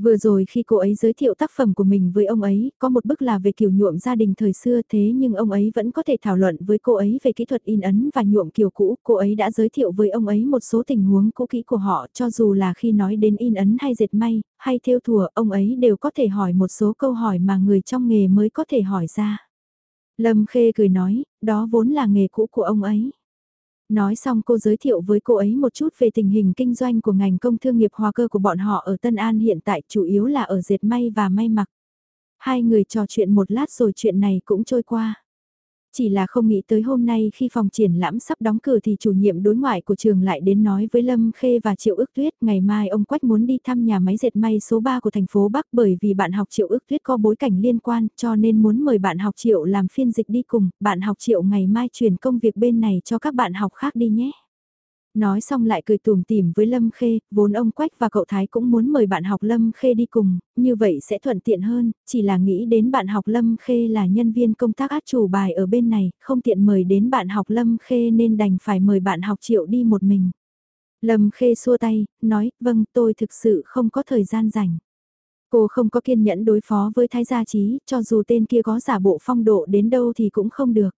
Vừa rồi khi cô ấy giới thiệu tác phẩm của mình với ông ấy, có một bức là về kiểu nhuộm gia đình thời xưa thế nhưng ông ấy vẫn có thể thảo luận với cô ấy về kỹ thuật in ấn và nhuộm kiểu cũ. Cô ấy đã giới thiệu với ông ấy một số tình huống cũ kỹ của họ cho dù là khi nói đến in ấn hay dệt may, hay thêu thùa, ông ấy đều có thể hỏi một số câu hỏi mà người trong nghề mới có thể hỏi ra. Lâm Khê cười nói, đó vốn là nghề cũ của ông ấy. Nói xong cô giới thiệu với cô ấy một chút về tình hình kinh doanh của ngành công thương nghiệp hòa cơ của bọn họ ở Tân An hiện tại, chủ yếu là ở dệt may và may mặc. Hai người trò chuyện một lát rồi chuyện này cũng trôi qua. Chỉ là không nghĩ tới hôm nay khi phòng triển lãm sắp đóng cửa thì chủ nhiệm đối ngoại của trường lại đến nói với Lâm Khê và Triệu ước tuyết ngày mai ông Quách muốn đi thăm nhà máy dệt may số 3 của thành phố Bắc bởi vì bạn học Triệu ước tuyết có bối cảnh liên quan cho nên muốn mời bạn học Triệu làm phiên dịch đi cùng, bạn học Triệu ngày mai chuyển công việc bên này cho các bạn học khác đi nhé. Nói xong lại cười tùm tìm với Lâm Khê, vốn ông Quách và cậu Thái cũng muốn mời bạn học Lâm Khê đi cùng, như vậy sẽ thuận tiện hơn, chỉ là nghĩ đến bạn học Lâm Khê là nhân viên công tác át chủ bài ở bên này, không tiện mời đến bạn học Lâm Khê nên đành phải mời bạn học Triệu đi một mình. Lâm Khê xua tay, nói, vâng tôi thực sự không có thời gian rảnh. Cô không có kiên nhẫn đối phó với Thái Gia Trí, cho dù tên kia có giả bộ phong độ đến đâu thì cũng không được.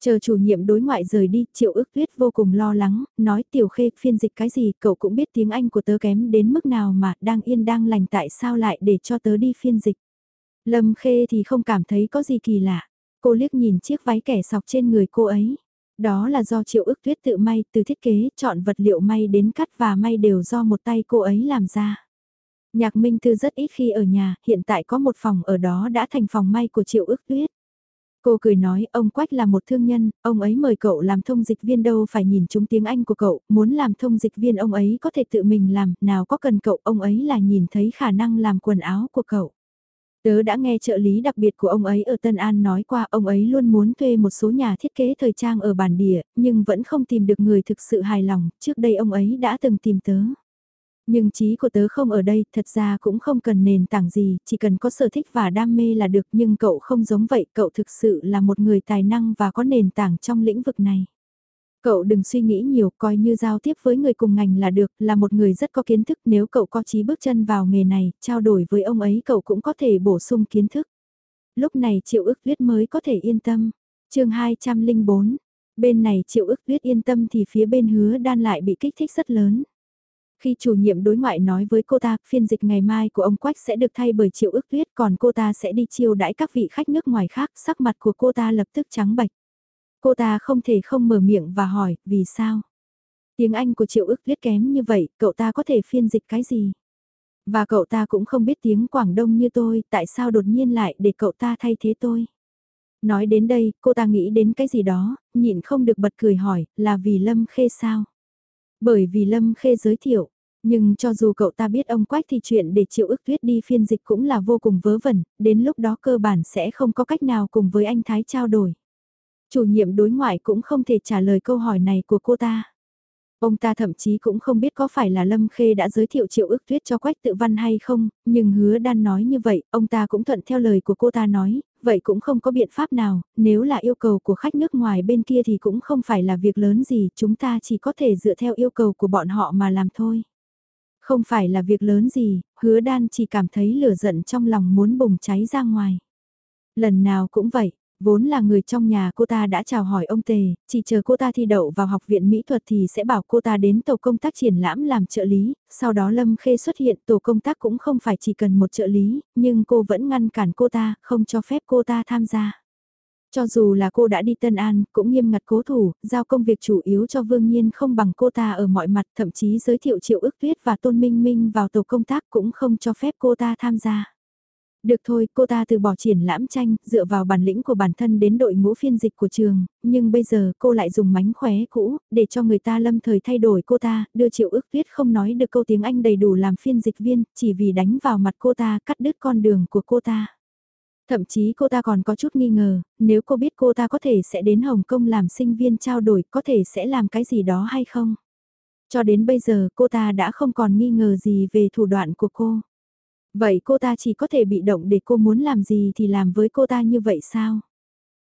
Chờ chủ nhiệm đối ngoại rời đi, triệu ước tuyết vô cùng lo lắng, nói tiểu khê phiên dịch cái gì, cậu cũng biết tiếng Anh của tớ kém đến mức nào mà đang yên đang lành tại sao lại để cho tớ đi phiên dịch. Lâm khê thì không cảm thấy có gì kỳ lạ, cô liếc nhìn chiếc váy kẻ sọc trên người cô ấy. Đó là do triệu ước tuyết tự may từ thiết kế, chọn vật liệu may đến cắt và may đều do một tay cô ấy làm ra. Nhạc Minh Tư rất ít khi ở nhà, hiện tại có một phòng ở đó đã thành phòng may của triệu ước tuyết. Cô cười nói, ông Quách là một thương nhân, ông ấy mời cậu làm thông dịch viên đâu phải nhìn chúng tiếng Anh của cậu, muốn làm thông dịch viên ông ấy có thể tự mình làm, nào có cần cậu, ông ấy là nhìn thấy khả năng làm quần áo của cậu. Tớ đã nghe trợ lý đặc biệt của ông ấy ở Tân An nói qua ông ấy luôn muốn thuê một số nhà thiết kế thời trang ở bản địa, nhưng vẫn không tìm được người thực sự hài lòng, trước đây ông ấy đã từng tìm tớ. Nhưng trí của tớ không ở đây, thật ra cũng không cần nền tảng gì, chỉ cần có sở thích và đam mê là được nhưng cậu không giống vậy, cậu thực sự là một người tài năng và có nền tảng trong lĩnh vực này. Cậu đừng suy nghĩ nhiều, coi như giao tiếp với người cùng ngành là được, là một người rất có kiến thức nếu cậu có chí bước chân vào nghề này, trao đổi với ông ấy cậu cũng có thể bổ sung kiến thức. Lúc này Triệu ước tuyết mới có thể yên tâm. chương 204, bên này Triệu ước tuyết yên tâm thì phía bên hứa đan lại bị kích thích rất lớn. Khi chủ nhiệm đối ngoại nói với cô ta, phiên dịch ngày mai của ông Quách sẽ được thay bởi Triệu ước tuyết còn cô ta sẽ đi chiêu đãi các vị khách nước ngoài khác, sắc mặt của cô ta lập tức trắng bệch. Cô ta không thể không mở miệng và hỏi, vì sao? Tiếng Anh của Triệu ước tuyết kém như vậy, cậu ta có thể phiên dịch cái gì? Và cậu ta cũng không biết tiếng Quảng Đông như tôi, tại sao đột nhiên lại để cậu ta thay thế tôi? Nói đến đây, cô ta nghĩ đến cái gì đó, nhịn không được bật cười hỏi, là vì Lâm Khê sao? Bởi vì Lâm Khê giới thiệu, nhưng cho dù cậu ta biết ông Quách thì chuyện để Triệu ước tuyết đi phiên dịch cũng là vô cùng vớ vẩn, đến lúc đó cơ bản sẽ không có cách nào cùng với anh Thái trao đổi. Chủ nhiệm đối ngoại cũng không thể trả lời câu hỏi này của cô ta. Ông ta thậm chí cũng không biết có phải là Lâm Khê đã giới thiệu triệu ước tuyết cho Quách tự văn hay không, nhưng hứa đan nói như vậy, ông ta cũng thuận theo lời của cô ta nói, vậy cũng không có biện pháp nào, nếu là yêu cầu của khách nước ngoài bên kia thì cũng không phải là việc lớn gì, chúng ta chỉ có thể dựa theo yêu cầu của bọn họ mà làm thôi. Không phải là việc lớn gì, hứa đan chỉ cảm thấy lửa giận trong lòng muốn bùng cháy ra ngoài. Lần nào cũng vậy, Vốn là người trong nhà cô ta đã chào hỏi ông Tề, chỉ chờ cô ta thi đậu vào học viện mỹ thuật thì sẽ bảo cô ta đến tổ công tác triển lãm làm trợ lý, sau đó Lâm Khê xuất hiện tổ công tác cũng không phải chỉ cần một trợ lý, nhưng cô vẫn ngăn cản cô ta, không cho phép cô ta tham gia. Cho dù là cô đã đi Tân An, cũng nghiêm ngặt cố thủ, giao công việc chủ yếu cho Vương Nhiên không bằng cô ta ở mọi mặt, thậm chí giới thiệu Triệu ước tuyết và Tôn Minh Minh vào tổ công tác cũng không cho phép cô ta tham gia. Được thôi, cô ta từ bỏ triển lãm tranh, dựa vào bản lĩnh của bản thân đến đội ngũ phiên dịch của trường, nhưng bây giờ cô lại dùng mánh khóe cũ, để cho người ta lâm thời thay đổi cô ta, đưa triệu ước viết không nói được câu tiếng Anh đầy đủ làm phiên dịch viên, chỉ vì đánh vào mặt cô ta, cắt đứt con đường của cô ta. Thậm chí cô ta còn có chút nghi ngờ, nếu cô biết cô ta có thể sẽ đến Hồng Kông làm sinh viên trao đổi, có thể sẽ làm cái gì đó hay không? Cho đến bây giờ cô ta đã không còn nghi ngờ gì về thủ đoạn của cô. Vậy cô ta chỉ có thể bị động để cô muốn làm gì thì làm với cô ta như vậy sao?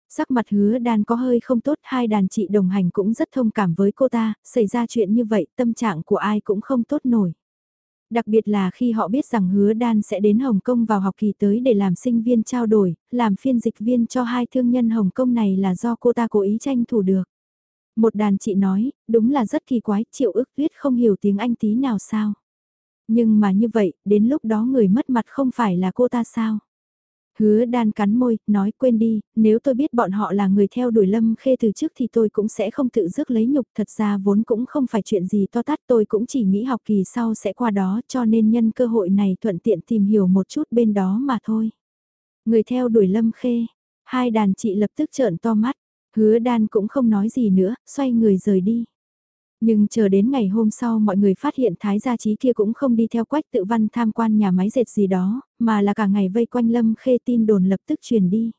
Sắc mặt hứa đàn có hơi không tốt, hai đàn chị đồng hành cũng rất thông cảm với cô ta, xảy ra chuyện như vậy tâm trạng của ai cũng không tốt nổi. Đặc biệt là khi họ biết rằng hứa đan sẽ đến Hồng Kông vào học kỳ tới để làm sinh viên trao đổi, làm phiên dịch viên cho hai thương nhân Hồng Kông này là do cô ta cố ý tranh thủ được. Một đàn chị nói, đúng là rất kỳ quái, triệu ước tuyết không hiểu tiếng Anh tí nào sao. Nhưng mà như vậy, đến lúc đó người mất mặt không phải là cô ta sao? Hứa đan cắn môi, nói quên đi, nếu tôi biết bọn họ là người theo đuổi lâm khê từ trước thì tôi cũng sẽ không tự dứt lấy nhục, thật ra vốn cũng không phải chuyện gì to tát tôi cũng chỉ nghĩ học kỳ sau sẽ qua đó cho nên nhân cơ hội này thuận tiện tìm hiểu một chút bên đó mà thôi. Người theo đuổi lâm khê, hai đàn chị lập tức trợn to mắt, hứa đan cũng không nói gì nữa, xoay người rời đi. Nhưng chờ đến ngày hôm sau mọi người phát hiện Thái gia trí kia cũng không đi theo quách tự văn tham quan nhà máy dệt gì đó, mà là cả ngày vây quanh Lâm Khê tin đồn lập tức truyền đi.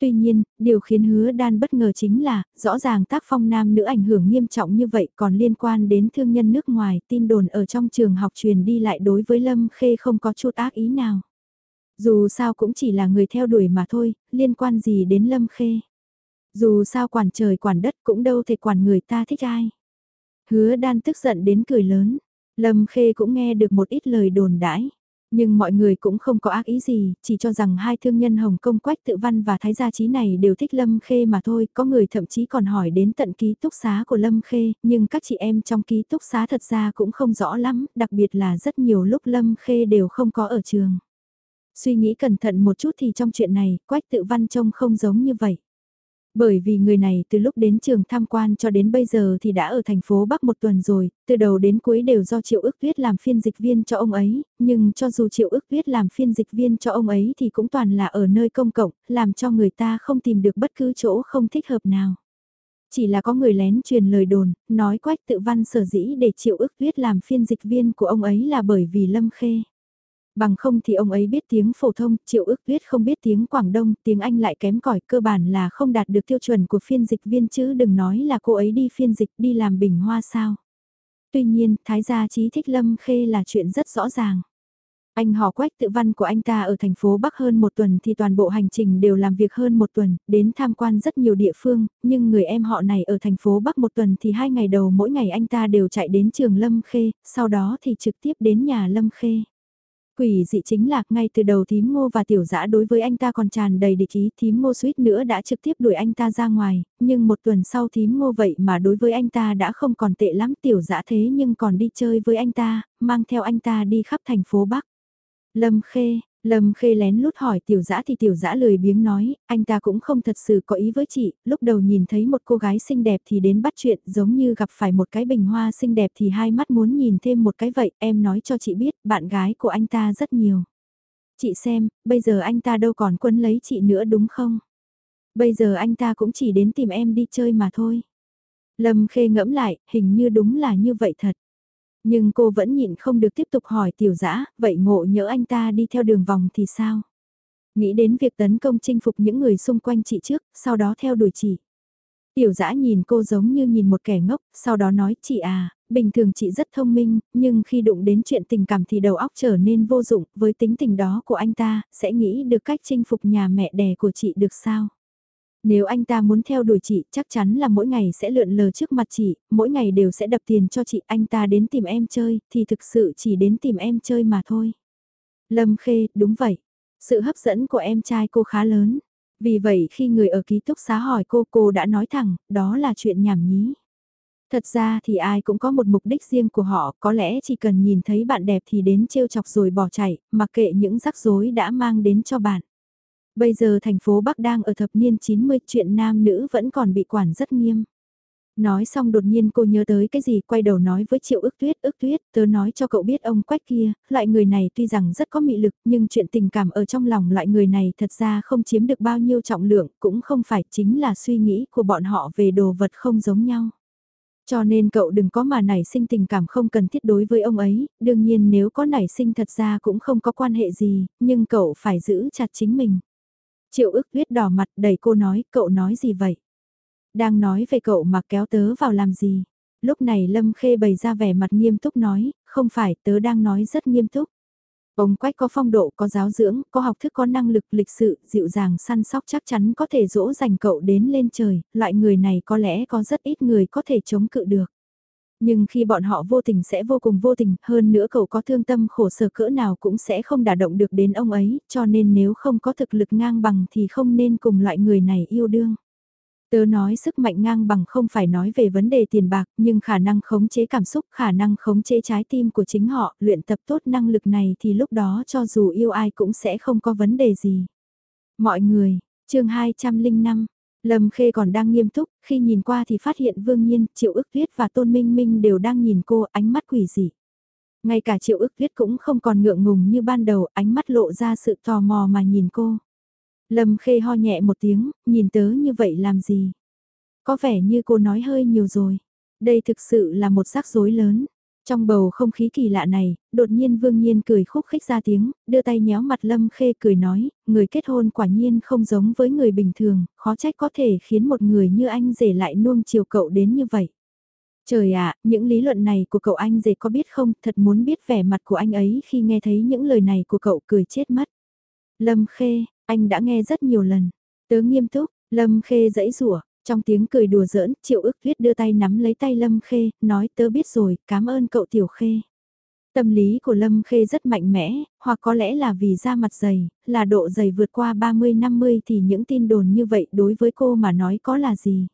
Tuy nhiên, điều khiến hứa đan bất ngờ chính là, rõ ràng tác phong nam nữ ảnh hưởng nghiêm trọng như vậy còn liên quan đến thương nhân nước ngoài, tin đồn ở trong trường học truyền đi lại đối với Lâm Khê không có chút ác ý nào. Dù sao cũng chỉ là người theo đuổi mà thôi, liên quan gì đến Lâm Khê. Dù sao quản trời quản đất cũng đâu thể quản người ta thích ai. Hứa đan tức giận đến cười lớn. Lâm Khê cũng nghe được một ít lời đồn đãi. Nhưng mọi người cũng không có ác ý gì, chỉ cho rằng hai thương nhân Hồng Kông Quách Tự Văn và Thái Gia Trí này đều thích Lâm Khê mà thôi, có người thậm chí còn hỏi đến tận ký túc xá của Lâm Khê, nhưng các chị em trong ký túc xá thật ra cũng không rõ lắm, đặc biệt là rất nhiều lúc Lâm Khê đều không có ở trường. Suy nghĩ cẩn thận một chút thì trong chuyện này, Quách Tự Văn trông không giống như vậy. Bởi vì người này từ lúc đến trường tham quan cho đến bây giờ thì đã ở thành phố Bắc một tuần rồi, từ đầu đến cuối đều do Triệu ước tuyết làm phiên dịch viên cho ông ấy, nhưng cho dù Triệu ước tuyết làm phiên dịch viên cho ông ấy thì cũng toàn là ở nơi công cộng, làm cho người ta không tìm được bất cứ chỗ không thích hợp nào. Chỉ là có người lén truyền lời đồn, nói quách tự văn sở dĩ để Triệu ước tuyết làm phiên dịch viên của ông ấy là bởi vì Lâm Khê. Bằng không thì ông ấy biết tiếng phổ thông, triệu ước tuyết không biết tiếng Quảng Đông, tiếng Anh lại kém cỏi cơ bản là không đạt được tiêu chuẩn của phiên dịch viên chứ đừng nói là cô ấy đi phiên dịch đi làm bình hoa sao. Tuy nhiên, Thái gia trí thích Lâm Khê là chuyện rất rõ ràng. Anh họ quách tự văn của anh ta ở thành phố Bắc hơn một tuần thì toàn bộ hành trình đều làm việc hơn một tuần, đến tham quan rất nhiều địa phương, nhưng người em họ này ở thành phố Bắc một tuần thì hai ngày đầu mỗi ngày anh ta đều chạy đến trường Lâm Khê, sau đó thì trực tiếp đến nhà Lâm Khê. Quỷ dị chính là ngay từ đầu thím ngô và tiểu dã đối với anh ta còn tràn đầy địch ý thím ngô suýt nữa đã trực tiếp đuổi anh ta ra ngoài, nhưng một tuần sau thím ngô vậy mà đối với anh ta đã không còn tệ lắm tiểu dã thế nhưng còn đi chơi với anh ta, mang theo anh ta đi khắp thành phố Bắc. Lâm Khê, Lâm Khê lén lút hỏi tiểu dã thì tiểu dã lười biếng nói, anh ta cũng không thật sự có ý với chị, lúc đầu nhìn thấy một cô gái xinh đẹp thì đến bắt chuyện giống như gặp phải một cái bình hoa xinh đẹp thì hai mắt muốn nhìn thêm một cái vậy, em nói cho chị biết, bạn gái của anh ta rất nhiều. Chị xem, bây giờ anh ta đâu còn quân lấy chị nữa đúng không? Bây giờ anh ta cũng chỉ đến tìm em đi chơi mà thôi. Lâm Khê ngẫm lại, hình như đúng là như vậy thật. Nhưng cô vẫn nhịn không được tiếp tục hỏi tiểu dã vậy ngộ nhỡ anh ta đi theo đường vòng thì sao? Nghĩ đến việc tấn công chinh phục những người xung quanh chị trước, sau đó theo đuổi chị. Tiểu dã nhìn cô giống như nhìn một kẻ ngốc, sau đó nói chị à, bình thường chị rất thông minh, nhưng khi đụng đến chuyện tình cảm thì đầu óc trở nên vô dụng, với tính tình đó của anh ta, sẽ nghĩ được cách chinh phục nhà mẹ đẻ của chị được sao? Nếu anh ta muốn theo đuổi chị, chắc chắn là mỗi ngày sẽ lượn lờ trước mặt chị, mỗi ngày đều sẽ đập tiền cho chị, anh ta đến tìm em chơi, thì thực sự chỉ đến tìm em chơi mà thôi. Lâm Khê, đúng vậy. Sự hấp dẫn của em trai cô khá lớn. Vì vậy khi người ở ký túc xá hỏi cô, cô đã nói thẳng, đó là chuyện nhảm nhí. Thật ra thì ai cũng có một mục đích riêng của họ, có lẽ chỉ cần nhìn thấy bạn đẹp thì đến trêu chọc rồi bỏ chạy, mặc kệ những rắc rối đã mang đến cho bạn. Bây giờ thành phố Bắc đang ở thập niên 90 chuyện nam nữ vẫn còn bị quản rất nghiêm. Nói xong đột nhiên cô nhớ tới cái gì quay đầu nói với triệu ước tuyết ước tuyết tớ nói cho cậu biết ông quách kia, loại người này tuy rằng rất có mị lực nhưng chuyện tình cảm ở trong lòng loại người này thật ra không chiếm được bao nhiêu trọng lượng cũng không phải chính là suy nghĩ của bọn họ về đồ vật không giống nhau. Cho nên cậu đừng có mà nảy sinh tình cảm không cần thiết đối với ông ấy, đương nhiên nếu có nảy sinh thật ra cũng không có quan hệ gì, nhưng cậu phải giữ chặt chính mình. Triệu ước tuyết đỏ mặt đẩy cô nói, cậu nói gì vậy? Đang nói về cậu mà kéo tớ vào làm gì? Lúc này Lâm Khê bày ra vẻ mặt nghiêm túc nói, không phải tớ đang nói rất nghiêm túc. Ông Quách có phong độ, có giáo dưỡng, có học thức có năng lực lịch sự, dịu dàng săn sóc chắc chắn có thể dỗ dành cậu đến lên trời, loại người này có lẽ có rất ít người có thể chống cự được. Nhưng khi bọn họ vô tình sẽ vô cùng vô tình, hơn nữa cậu có thương tâm khổ sở cỡ nào cũng sẽ không đả động được đến ông ấy, cho nên nếu không có thực lực ngang bằng thì không nên cùng loại người này yêu đương. Tớ nói sức mạnh ngang bằng không phải nói về vấn đề tiền bạc, nhưng khả năng khống chế cảm xúc, khả năng khống chế trái tim của chính họ, luyện tập tốt năng lực này thì lúc đó cho dù yêu ai cũng sẽ không có vấn đề gì. Mọi người, chương 205, Lâm Khê còn đang nghiêm túc, khi nhìn qua thì phát hiện Vương Nhiên, Triệu ức tuyết và Tôn Minh Minh đều đang nhìn cô ánh mắt quỷ dị. Ngay cả Triệu ức tuyết cũng không còn ngượng ngùng như ban đầu, ánh mắt lộ ra sự tò mò mà nhìn cô. Lâm Khê ho nhẹ một tiếng, nhìn tớ như vậy làm gì? Có vẻ như cô nói hơi nhiều rồi. Đây thực sự là một rắc rối lớn. Trong bầu không khí kỳ lạ này, đột nhiên Vương Nhiên cười khúc khích ra tiếng, đưa tay nhéo mặt Lâm Khê cười nói, người kết hôn quả nhiên không giống với người bình thường, khó trách có thể khiến một người như anh rể lại nuông chiều cậu đến như vậy. Trời ạ, những lý luận này của cậu anh rể có biết không, thật muốn biết vẻ mặt của anh ấy khi nghe thấy những lời này của cậu cười chết mất. Lâm Khê, anh đã nghe rất nhiều lần. Tớ nghiêm túc, Lâm Khê dãy rủa trong tiếng cười đùa giỡn, Triệu ước tuyết đưa tay nắm lấy tay Lâm Khê, nói tớ biết rồi, cảm ơn cậu Tiểu Khê. Tâm lý của Lâm Khê rất mạnh mẽ, hoặc có lẽ là vì da mặt dày, là độ dày vượt qua 30-50 thì những tin đồn như vậy đối với cô mà nói có là gì.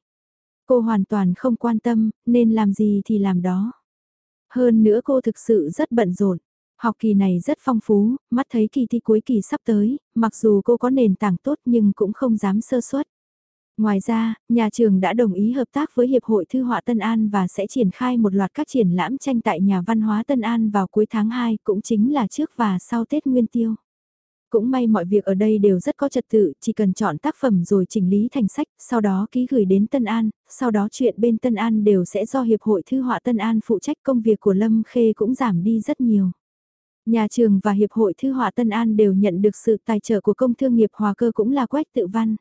Cô hoàn toàn không quan tâm, nên làm gì thì làm đó. Hơn nữa cô thực sự rất bận rộn. Học kỳ này rất phong phú, mắt thấy kỳ thi cuối kỳ sắp tới, mặc dù cô có nền tảng tốt nhưng cũng không dám sơ suất. Ngoài ra, nhà trường đã đồng ý hợp tác với Hiệp hội Thư họa Tân An và sẽ triển khai một loạt các triển lãm tranh tại nhà văn hóa Tân An vào cuối tháng 2 cũng chính là trước và sau Tết Nguyên Tiêu. Cũng may mọi việc ở đây đều rất có trật tự, chỉ cần chọn tác phẩm rồi chỉnh lý thành sách, sau đó ký gửi đến Tân An, sau đó chuyện bên Tân An đều sẽ do Hiệp hội Thư họa Tân An phụ trách công việc của Lâm Khê cũng giảm đi rất nhiều. Nhà trường và Hiệp hội Thư họa Tân An đều nhận được sự tài trợ của công thương nghiệp hòa cơ cũng là quách tự văn.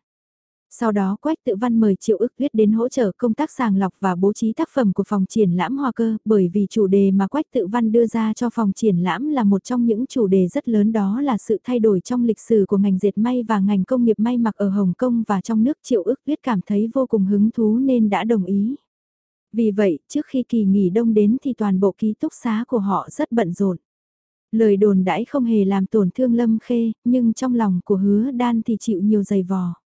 Sau đó Quách Tự Văn mời Triệu ức viết đến hỗ trợ công tác sàng lọc và bố trí tác phẩm của phòng triển lãm Hoa Cơ, bởi vì chủ đề mà Quách Tự Văn đưa ra cho phòng triển lãm là một trong những chủ đề rất lớn đó là sự thay đổi trong lịch sử của ngành dệt may và ngành công nghiệp may mặc ở Hồng Kông và trong nước Triệu ức viết cảm thấy vô cùng hứng thú nên đã đồng ý. Vì vậy, trước khi kỳ nghỉ đông đến thì toàn bộ ký túc xá của họ rất bận rộn. Lời đồn đãi không hề làm tổn thương Lâm Khê, nhưng trong lòng của hứa đan thì chịu nhiều giày vò.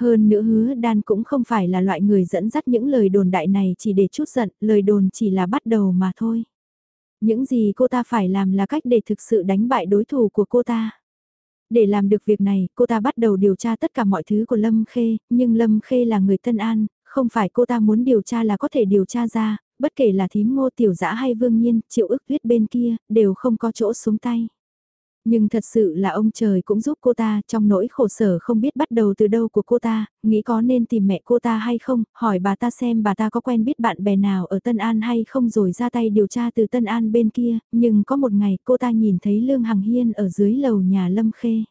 Hơn nữa hứa đan cũng không phải là loại người dẫn dắt những lời đồn đại này chỉ để chút giận, lời đồn chỉ là bắt đầu mà thôi. Những gì cô ta phải làm là cách để thực sự đánh bại đối thủ của cô ta. Để làm được việc này, cô ta bắt đầu điều tra tất cả mọi thứ của Lâm Khê, nhưng Lâm Khê là người Tân An, không phải cô ta muốn điều tra là có thể điều tra ra, bất kể là thím ngô tiểu dã hay vương nhiên, triệu ức huyết bên kia, đều không có chỗ xuống tay. Nhưng thật sự là ông trời cũng giúp cô ta trong nỗi khổ sở không biết bắt đầu từ đâu của cô ta, nghĩ có nên tìm mẹ cô ta hay không, hỏi bà ta xem bà ta có quen biết bạn bè nào ở Tân An hay không rồi ra tay điều tra từ Tân An bên kia, nhưng có một ngày cô ta nhìn thấy Lương Hằng Hiên ở dưới lầu nhà Lâm Khê.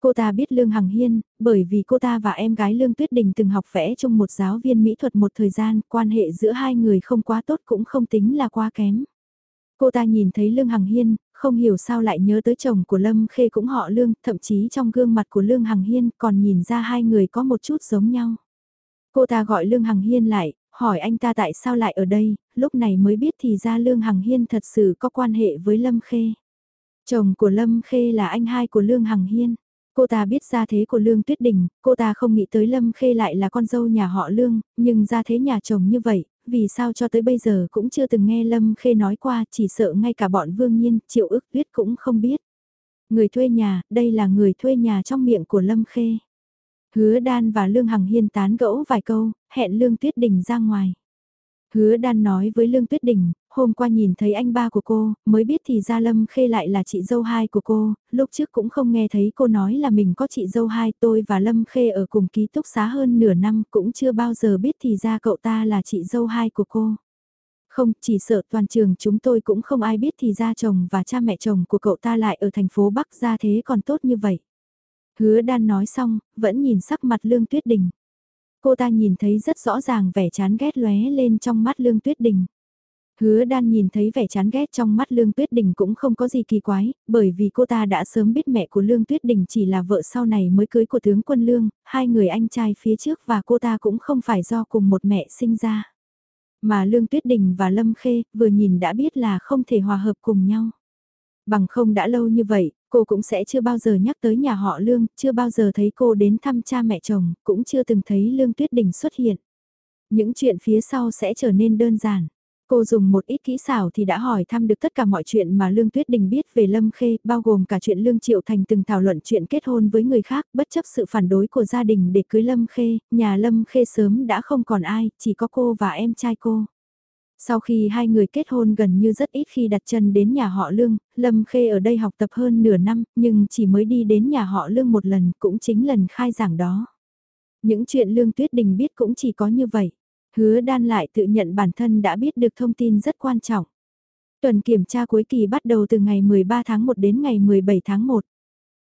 Cô ta biết Lương Hằng Hiên, bởi vì cô ta và em gái Lương Tuyết Đình từng học vẽ chung một giáo viên mỹ thuật một thời gian, quan hệ giữa hai người không quá tốt cũng không tính là quá kém. Cô ta nhìn thấy Lương Hằng Hiên, không hiểu sao lại nhớ tới chồng của Lâm Khê cũng họ Lương, thậm chí trong gương mặt của Lương Hằng Hiên còn nhìn ra hai người có một chút giống nhau. Cô ta gọi Lương Hằng Hiên lại, hỏi anh ta tại sao lại ở đây, lúc này mới biết thì ra Lương Hằng Hiên thật sự có quan hệ với Lâm Khê. Chồng của Lâm Khê là anh hai của Lương Hằng Hiên. Cô ta biết gia thế của Lương Tuyết Đình, cô ta không nghĩ tới Lâm Khê lại là con dâu nhà họ Lương, nhưng gia thế nhà chồng như vậy, vì sao cho tới bây giờ cũng chưa từng nghe Lâm Khê nói qua, chỉ sợ ngay cả bọn Vương Nhiên, Triệu ức tuyết cũng không biết. Người thuê nhà, đây là người thuê nhà trong miệng của Lâm Khê. Hứa Đan và Lương Hằng Hiên tán gẫu vài câu, hẹn Lương Tuyết Đình ra ngoài. Hứa Đan nói với Lương Tuyết Đình, hôm qua nhìn thấy anh ba của cô, mới biết thì ra Lâm Khê lại là chị dâu hai của cô, lúc trước cũng không nghe thấy cô nói là mình có chị dâu hai tôi và Lâm Khê ở cùng ký túc xá hơn nửa năm cũng chưa bao giờ biết thì ra cậu ta là chị dâu hai của cô. Không, chỉ sợ toàn trường chúng tôi cũng không ai biết thì ra chồng và cha mẹ chồng của cậu ta lại ở thành phố Bắc ra thế còn tốt như vậy. Hứa đan nói xong, vẫn nhìn sắc mặt Lương Tuyết Đình. Cô ta nhìn thấy rất rõ ràng vẻ chán ghét lóe lên trong mắt Lương Tuyết Đình. Hứa đan nhìn thấy vẻ chán ghét trong mắt Lương Tuyết Đình cũng không có gì kỳ quái, bởi vì cô ta đã sớm biết mẹ của Lương Tuyết Đình chỉ là vợ sau này mới cưới của tướng quân Lương, hai người anh trai phía trước và cô ta cũng không phải do cùng một mẹ sinh ra. Mà Lương Tuyết Đình và Lâm Khê vừa nhìn đã biết là không thể hòa hợp cùng nhau. Bằng không đã lâu như vậy, cô cũng sẽ chưa bao giờ nhắc tới nhà họ Lương, chưa bao giờ thấy cô đến thăm cha mẹ chồng, cũng chưa từng thấy Lương Tuyết Đình xuất hiện. Những chuyện phía sau sẽ trở nên đơn giản. Cô dùng một ít kỹ xảo thì đã hỏi thăm được tất cả mọi chuyện mà Lương Tuyết Đình biết về Lâm Khê, bao gồm cả chuyện Lương Triệu Thành từng thảo luận chuyện kết hôn với người khác, bất chấp sự phản đối của gia đình để cưới Lâm Khê, nhà Lâm Khê sớm đã không còn ai, chỉ có cô và em trai cô. Sau khi hai người kết hôn gần như rất ít khi đặt chân đến nhà họ Lương, Lâm Khê ở đây học tập hơn nửa năm, nhưng chỉ mới đi đến nhà họ Lương một lần, cũng chính lần khai giảng đó. Những chuyện Lương Tuyết Đình biết cũng chỉ có như vậy. Hứa đan lại tự nhận bản thân đã biết được thông tin rất quan trọng. Tuần kiểm tra cuối kỳ bắt đầu từ ngày 13 tháng 1 đến ngày 17 tháng 1.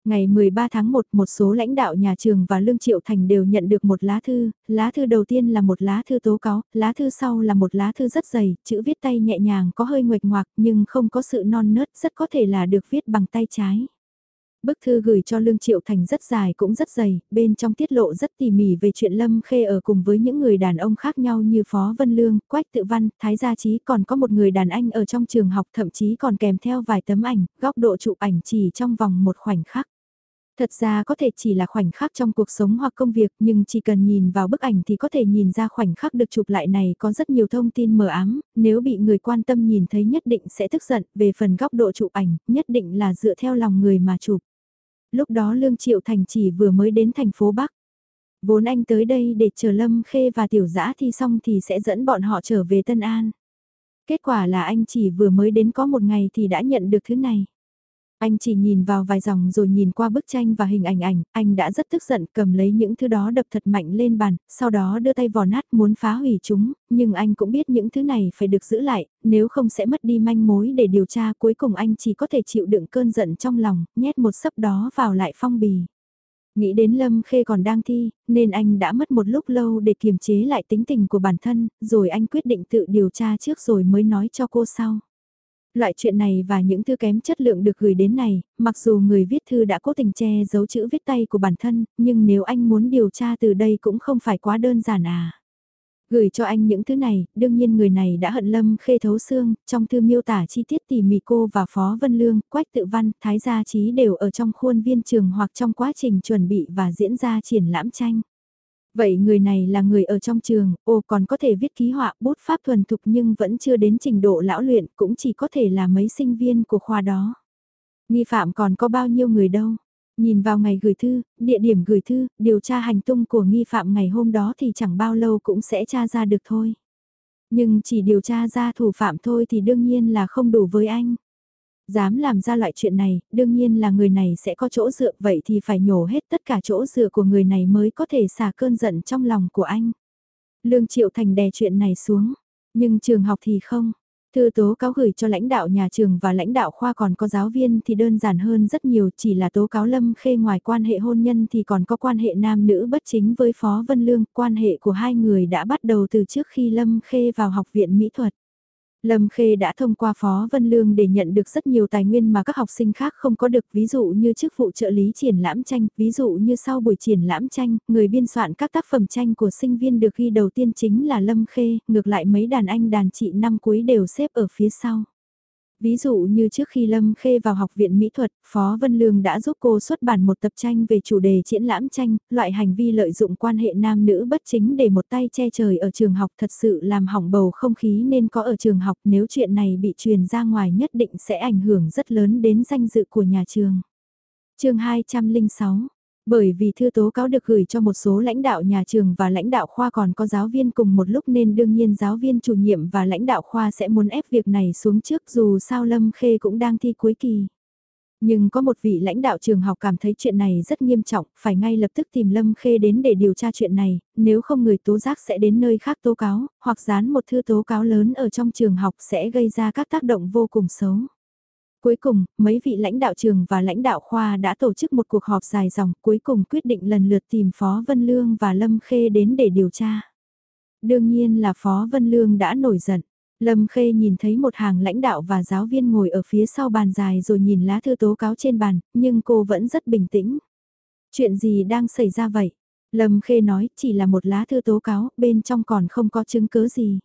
Ngày 13 tháng 1, một số lãnh đạo nhà trường và Lương Triệu Thành đều nhận được một lá thư, lá thư đầu tiên là một lá thư tố cáo, lá thư sau là một lá thư rất dày, chữ viết tay nhẹ nhàng có hơi nguệch ngoạc nhưng không có sự non nớt, rất có thể là được viết bằng tay trái. Bức thư gửi cho Lương Triệu Thành rất dài cũng rất dày, bên trong tiết lộ rất tỉ mỉ về chuyện Lâm Khê ở cùng với những người đàn ông khác nhau như Phó Vân Lương, Quách Tự Văn, Thái Gia Trí còn có một người đàn anh ở trong trường học thậm chí còn kèm theo vài tấm ảnh, góc độ chụp ảnh chỉ trong vòng một khoảnh khắc. Thật ra có thể chỉ là khoảnh khắc trong cuộc sống hoặc công việc nhưng chỉ cần nhìn vào bức ảnh thì có thể nhìn ra khoảnh khắc được chụp lại này có rất nhiều thông tin mờ ám, nếu bị người quan tâm nhìn thấy nhất định sẽ tức giận về phần góc độ chụp ảnh, nhất định là dựa theo lòng người mà chụp. Lúc đó Lương Triệu Thành chỉ vừa mới đến thành phố Bắc. Vốn anh tới đây để chờ Lâm Khê và Tiểu giã thi xong thì sẽ dẫn bọn họ trở về Tân An. Kết quả là anh chỉ vừa mới đến có một ngày thì đã nhận được thứ này. Anh chỉ nhìn vào vài dòng rồi nhìn qua bức tranh và hình ảnh ảnh, anh đã rất tức giận cầm lấy những thứ đó đập thật mạnh lên bàn, sau đó đưa tay vò nát muốn phá hủy chúng, nhưng anh cũng biết những thứ này phải được giữ lại, nếu không sẽ mất đi manh mối để điều tra cuối cùng anh chỉ có thể chịu đựng cơn giận trong lòng, nhét một sấp đó vào lại phong bì. Nghĩ đến Lâm Khê còn đang thi, nên anh đã mất một lúc lâu để kiềm chế lại tính tình của bản thân, rồi anh quyết định tự điều tra trước rồi mới nói cho cô sau. Loại chuyện này và những thư kém chất lượng được gửi đến này, mặc dù người viết thư đã cố tình che giấu chữ viết tay của bản thân, nhưng nếu anh muốn điều tra từ đây cũng không phải quá đơn giản à. Gửi cho anh những thứ này, đương nhiên người này đã hận Lâm Khê thấu xương, trong thư miêu tả chi tiết tỉ mỉ cô và Phó Vân Lương, Quách Tự Văn, Thái Gia Trí đều ở trong khuôn viên trường hoặc trong quá trình chuẩn bị và diễn ra triển lãm tranh. Vậy người này là người ở trong trường, ô còn có thể viết ký họa bút pháp thuần thục nhưng vẫn chưa đến trình độ lão luyện, cũng chỉ có thể là mấy sinh viên của khoa đó. Nghi phạm còn có bao nhiêu người đâu. Nhìn vào ngày gửi thư, địa điểm gửi thư, điều tra hành tung của nghi phạm ngày hôm đó thì chẳng bao lâu cũng sẽ tra ra được thôi. Nhưng chỉ điều tra ra thủ phạm thôi thì đương nhiên là không đủ với anh. Dám làm ra loại chuyện này, đương nhiên là người này sẽ có chỗ dựa vậy thì phải nhổ hết tất cả chỗ dựa của người này mới có thể xả cơn giận trong lòng của anh. Lương Triệu Thành đè chuyện này xuống, nhưng trường học thì không. Thư tố cáo gửi cho lãnh đạo nhà trường và lãnh đạo khoa còn có giáo viên thì đơn giản hơn rất nhiều chỉ là tố cáo Lâm Khê ngoài quan hệ hôn nhân thì còn có quan hệ nam nữ bất chính với Phó Vân Lương. Quan hệ của hai người đã bắt đầu từ trước khi Lâm Khê vào học viện mỹ thuật. Lâm Khê đã thông qua Phó Vân Lương để nhận được rất nhiều tài nguyên mà các học sinh khác không có được, ví dụ như chức vụ trợ lý triển lãm tranh, ví dụ như sau buổi triển lãm tranh, người biên soạn các tác phẩm tranh của sinh viên được ghi đầu tiên chính là Lâm Khê, ngược lại mấy đàn anh đàn chị năm cuối đều xếp ở phía sau. Ví dụ như trước khi Lâm Khê vào học viện mỹ thuật, Phó Vân Lương đã giúp cô xuất bản một tập tranh về chủ đề triển lãm tranh, loại hành vi lợi dụng quan hệ nam nữ bất chính để một tay che trời ở trường học thật sự làm hỏng bầu không khí nên có ở trường học nếu chuyện này bị truyền ra ngoài nhất định sẽ ảnh hưởng rất lớn đến danh dự của nhà trường. chương 206 bởi vì thư tố cáo được gửi cho một số lãnh đạo nhà trường và lãnh đạo khoa còn có giáo viên cùng một lúc nên đương nhiên giáo viên chủ nhiệm và lãnh đạo khoa sẽ muốn ép việc này xuống trước dù sao Lâm Khê cũng đang thi cuối kỳ. Nhưng có một vị lãnh đạo trường học cảm thấy chuyện này rất nghiêm trọng, phải ngay lập tức tìm Lâm Khê đến để điều tra chuyện này, nếu không người tố giác sẽ đến nơi khác tố cáo, hoặc dán một thư tố cáo lớn ở trong trường học sẽ gây ra các tác động vô cùng xấu. Cuối cùng, mấy vị lãnh đạo trường và lãnh đạo khoa đã tổ chức một cuộc họp dài dòng cuối cùng quyết định lần lượt tìm Phó Vân Lương và Lâm Khê đến để điều tra. Đương nhiên là Phó Vân Lương đã nổi giận. Lâm Khê nhìn thấy một hàng lãnh đạo và giáo viên ngồi ở phía sau bàn dài rồi nhìn lá thư tố cáo trên bàn, nhưng cô vẫn rất bình tĩnh. Chuyện gì đang xảy ra vậy? Lâm Khê nói chỉ là một lá thư tố cáo, bên trong còn không có chứng cứ gì.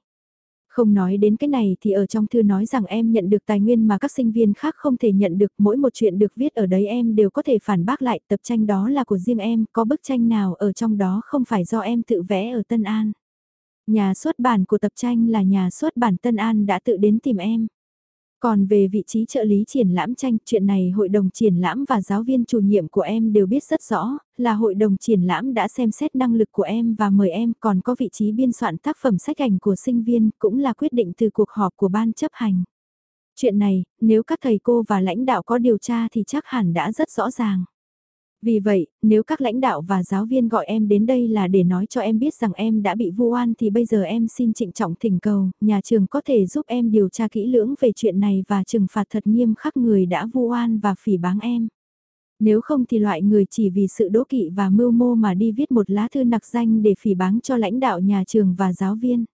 Không nói đến cái này thì ở trong thư nói rằng em nhận được tài nguyên mà các sinh viên khác không thể nhận được, mỗi một chuyện được viết ở đấy em đều có thể phản bác lại, tập tranh đó là của riêng em, có bức tranh nào ở trong đó không phải do em tự vẽ ở Tân An. Nhà xuất bản của tập tranh là nhà xuất bản Tân An đã tự đến tìm em. Còn về vị trí trợ lý triển lãm tranh, chuyện này hội đồng triển lãm và giáo viên chủ nhiệm của em đều biết rất rõ, là hội đồng triển lãm đã xem xét năng lực của em và mời em còn có vị trí biên soạn tác phẩm sách ảnh của sinh viên cũng là quyết định từ cuộc họp của ban chấp hành. Chuyện này, nếu các thầy cô và lãnh đạo có điều tra thì chắc hẳn đã rất rõ ràng. Vì vậy, nếu các lãnh đạo và giáo viên gọi em đến đây là để nói cho em biết rằng em đã bị vu oan thì bây giờ em xin trịnh trọng thỉnh cầu, nhà trường có thể giúp em điều tra kỹ lưỡng về chuyện này và trừng phạt thật nghiêm khắc người đã vu oan và phỉ báng em. Nếu không thì loại người chỉ vì sự đố kỵ và mưu mô mà đi viết một lá thư nặc danh để phỉ báng cho lãnh đạo nhà trường và giáo viên.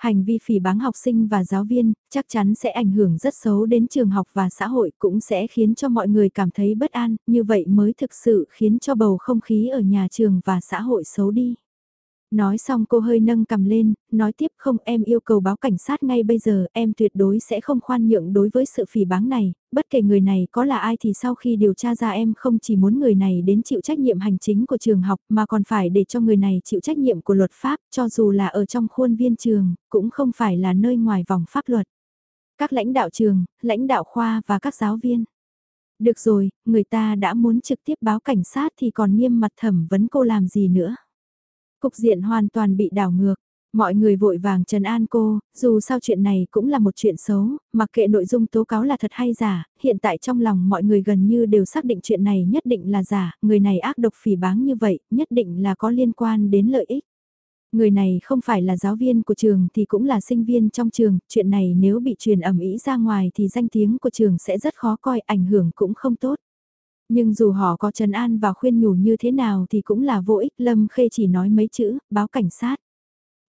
Hành vi phỉ báng học sinh và giáo viên chắc chắn sẽ ảnh hưởng rất xấu đến trường học và xã hội cũng sẽ khiến cho mọi người cảm thấy bất an, như vậy mới thực sự khiến cho bầu không khí ở nhà trường và xã hội xấu đi. Nói xong cô hơi nâng cầm lên, nói tiếp không em yêu cầu báo cảnh sát ngay bây giờ, em tuyệt đối sẽ không khoan nhượng đối với sự phỉ báng này, bất kể người này có là ai thì sau khi điều tra ra em không chỉ muốn người này đến chịu trách nhiệm hành chính của trường học mà còn phải để cho người này chịu trách nhiệm của luật pháp cho dù là ở trong khuôn viên trường, cũng không phải là nơi ngoài vòng pháp luật. Các lãnh đạo trường, lãnh đạo khoa và các giáo viên. Được rồi, người ta đã muốn trực tiếp báo cảnh sát thì còn nghiêm mặt thẩm vấn cô làm gì nữa. Cục diện hoàn toàn bị đảo ngược. Mọi người vội vàng trần an cô, dù sao chuyện này cũng là một chuyện xấu, mặc kệ nội dung tố cáo là thật hay giả, hiện tại trong lòng mọi người gần như đều xác định chuyện này nhất định là giả, người này ác độc phỉ báng như vậy, nhất định là có liên quan đến lợi ích. Người này không phải là giáo viên của trường thì cũng là sinh viên trong trường, chuyện này nếu bị truyền ẩm ý ra ngoài thì danh tiếng của trường sẽ rất khó coi, ảnh hưởng cũng không tốt. Nhưng dù họ có trấn an và khuyên nhủ như thế nào thì cũng là vô ích, Lâm Khê chỉ nói mấy chữ, báo cảnh sát.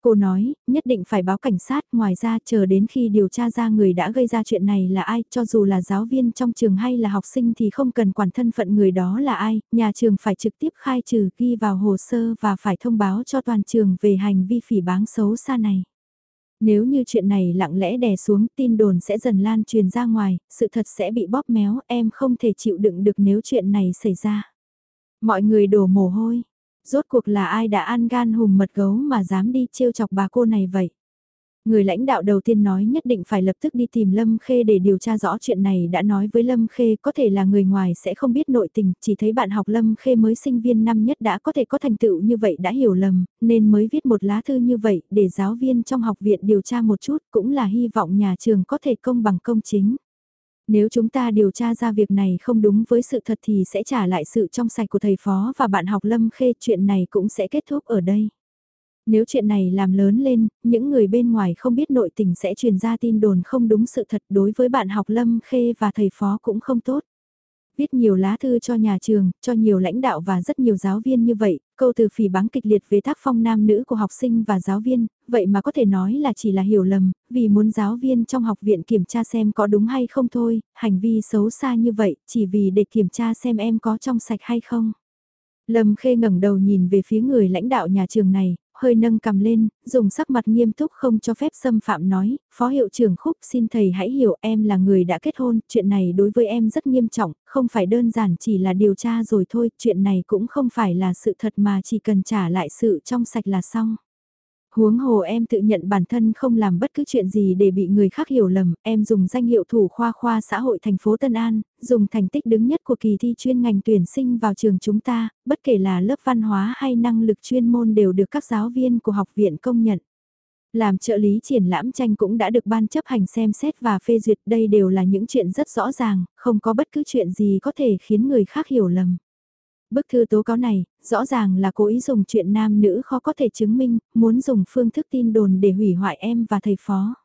Cô nói, nhất định phải báo cảnh sát, ngoài ra chờ đến khi điều tra ra người đã gây ra chuyện này là ai, cho dù là giáo viên trong trường hay là học sinh thì không cần quản thân phận người đó là ai, nhà trường phải trực tiếp khai trừ ghi vào hồ sơ và phải thông báo cho toàn trường về hành vi phỉ báng xấu xa này. Nếu như chuyện này lặng lẽ đè xuống tin đồn sẽ dần lan truyền ra ngoài, sự thật sẽ bị bóp méo, em không thể chịu đựng được nếu chuyện này xảy ra. Mọi người đổ mồ hôi, Rốt cuộc là ai đã ăn gan hùm mật gấu mà dám đi trêu chọc bà cô này vậy? Người lãnh đạo đầu tiên nói nhất định phải lập tức đi tìm Lâm Khê để điều tra rõ chuyện này đã nói với Lâm Khê có thể là người ngoài sẽ không biết nội tình, chỉ thấy bạn học Lâm Khê mới sinh viên năm nhất đã có thể có thành tựu như vậy đã hiểu lầm, nên mới viết một lá thư như vậy để giáo viên trong học viện điều tra một chút cũng là hy vọng nhà trường có thể công bằng công chính. Nếu chúng ta điều tra ra việc này không đúng với sự thật thì sẽ trả lại sự trong sạch của thầy phó và bạn học Lâm Khê chuyện này cũng sẽ kết thúc ở đây. Nếu chuyện này làm lớn lên, những người bên ngoài không biết nội tình sẽ truyền ra tin đồn không đúng sự thật đối với bạn học Lâm Khê và thầy phó cũng không tốt viết nhiều lá thư cho nhà trường, cho nhiều lãnh đạo và rất nhiều giáo viên như vậy, câu từ phỉ báng kịch liệt về tác phong nam nữ của học sinh và giáo viên, vậy mà có thể nói là chỉ là hiểu lầm, vì muốn giáo viên trong học viện kiểm tra xem có đúng hay không thôi, hành vi xấu xa như vậy, chỉ vì để kiểm tra xem em có trong sạch hay không. Lâm Khê ngẩng đầu nhìn về phía người lãnh đạo nhà trường này, hơi nâng cầm lên, dùng sắc mặt nghiêm túc không cho phép xâm phạm nói, Phó Hiệu trưởng Khúc xin thầy hãy hiểu em là người đã kết hôn, chuyện này đối với em rất nghiêm trọng, không phải đơn giản chỉ là điều tra rồi thôi, chuyện này cũng không phải là sự thật mà chỉ cần trả lại sự trong sạch là xong. Huống hồ em tự nhận bản thân không làm bất cứ chuyện gì để bị người khác hiểu lầm, em dùng danh hiệu thủ khoa khoa xã hội thành phố Tân An, dùng thành tích đứng nhất của kỳ thi chuyên ngành tuyển sinh vào trường chúng ta, bất kể là lớp văn hóa hay năng lực chuyên môn đều được các giáo viên của học viện công nhận. Làm trợ lý triển lãm tranh cũng đã được ban chấp hành xem xét và phê duyệt đây đều là những chuyện rất rõ ràng, không có bất cứ chuyện gì có thể khiến người khác hiểu lầm. Bức thư tố cáo này, rõ ràng là cố ý dùng chuyện nam nữ khó có thể chứng minh, muốn dùng phương thức tin đồn để hủy hoại em và thầy phó.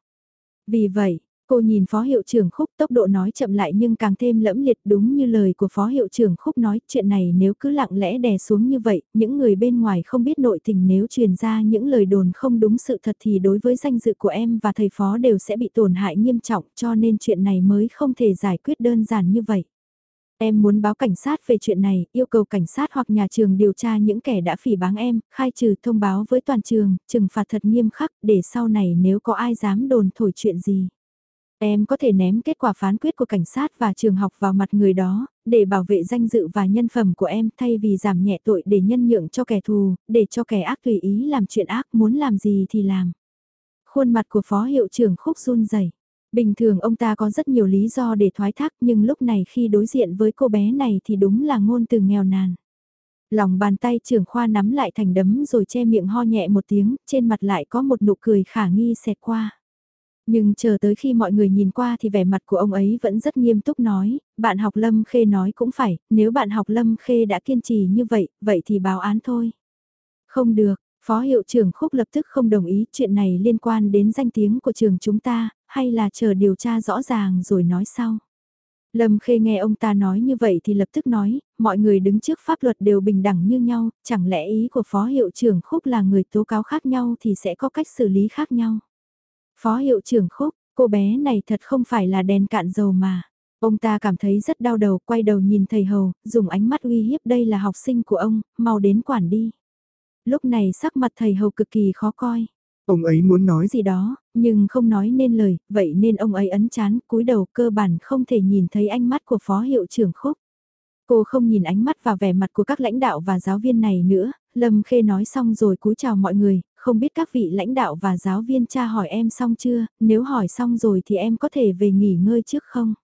Vì vậy, cô nhìn phó hiệu trưởng Khúc tốc độ nói chậm lại nhưng càng thêm lẫm liệt đúng như lời của phó hiệu trưởng Khúc nói chuyện này nếu cứ lặng lẽ đè xuống như vậy, những người bên ngoài không biết nội tình nếu truyền ra những lời đồn không đúng sự thật thì đối với danh dự của em và thầy phó đều sẽ bị tổn hại nghiêm trọng cho nên chuyện này mới không thể giải quyết đơn giản như vậy. Em muốn báo cảnh sát về chuyện này, yêu cầu cảnh sát hoặc nhà trường điều tra những kẻ đã phỉ báng em, khai trừ thông báo với toàn trường, trừng phạt thật nghiêm khắc để sau này nếu có ai dám đồn thổi chuyện gì. Em có thể ném kết quả phán quyết của cảnh sát và trường học vào mặt người đó, để bảo vệ danh dự và nhân phẩm của em thay vì giảm nhẹ tội để nhân nhượng cho kẻ thù, để cho kẻ ác tùy ý làm chuyện ác muốn làm gì thì làm. Khuôn mặt của phó hiệu trưởng khúc run rẩy Bình thường ông ta có rất nhiều lý do để thoái thác nhưng lúc này khi đối diện với cô bé này thì đúng là ngôn từ nghèo nàn. Lòng bàn tay trưởng khoa nắm lại thành đấm rồi che miệng ho nhẹ một tiếng, trên mặt lại có một nụ cười khả nghi xẹt qua. Nhưng chờ tới khi mọi người nhìn qua thì vẻ mặt của ông ấy vẫn rất nghiêm túc nói, bạn học Lâm Khê nói cũng phải, nếu bạn học Lâm Khê đã kiên trì như vậy, vậy thì báo án thôi. Không được, Phó hiệu trưởng Khúc lập tức không đồng ý chuyện này liên quan đến danh tiếng của trường chúng ta, hay là chờ điều tra rõ ràng rồi nói sau. Lâm Khê nghe ông ta nói như vậy thì lập tức nói, mọi người đứng trước pháp luật đều bình đẳng như nhau, chẳng lẽ ý của Phó Hiệu trưởng Khúc là người tố cáo khác nhau thì sẽ có cách xử lý khác nhau. Phó Hiệu trưởng Khúc, cô bé này thật không phải là đèn cạn dầu mà. Ông ta cảm thấy rất đau đầu, quay đầu nhìn thầy hầu, dùng ánh mắt uy hiếp đây là học sinh của ông, mau đến quản đi. Lúc này sắc mặt thầy hầu cực kỳ khó coi. Ông ấy muốn nói gì đó, nhưng không nói nên lời, vậy nên ông ấy ấn chán, cúi đầu cơ bản không thể nhìn thấy ánh mắt của phó hiệu trưởng khúc. Cô không nhìn ánh mắt và vẻ mặt của các lãnh đạo và giáo viên này nữa, Lâm Khê nói xong rồi cúi chào mọi người, không biết các vị lãnh đạo và giáo viên cha hỏi em xong chưa, nếu hỏi xong rồi thì em có thể về nghỉ ngơi trước không?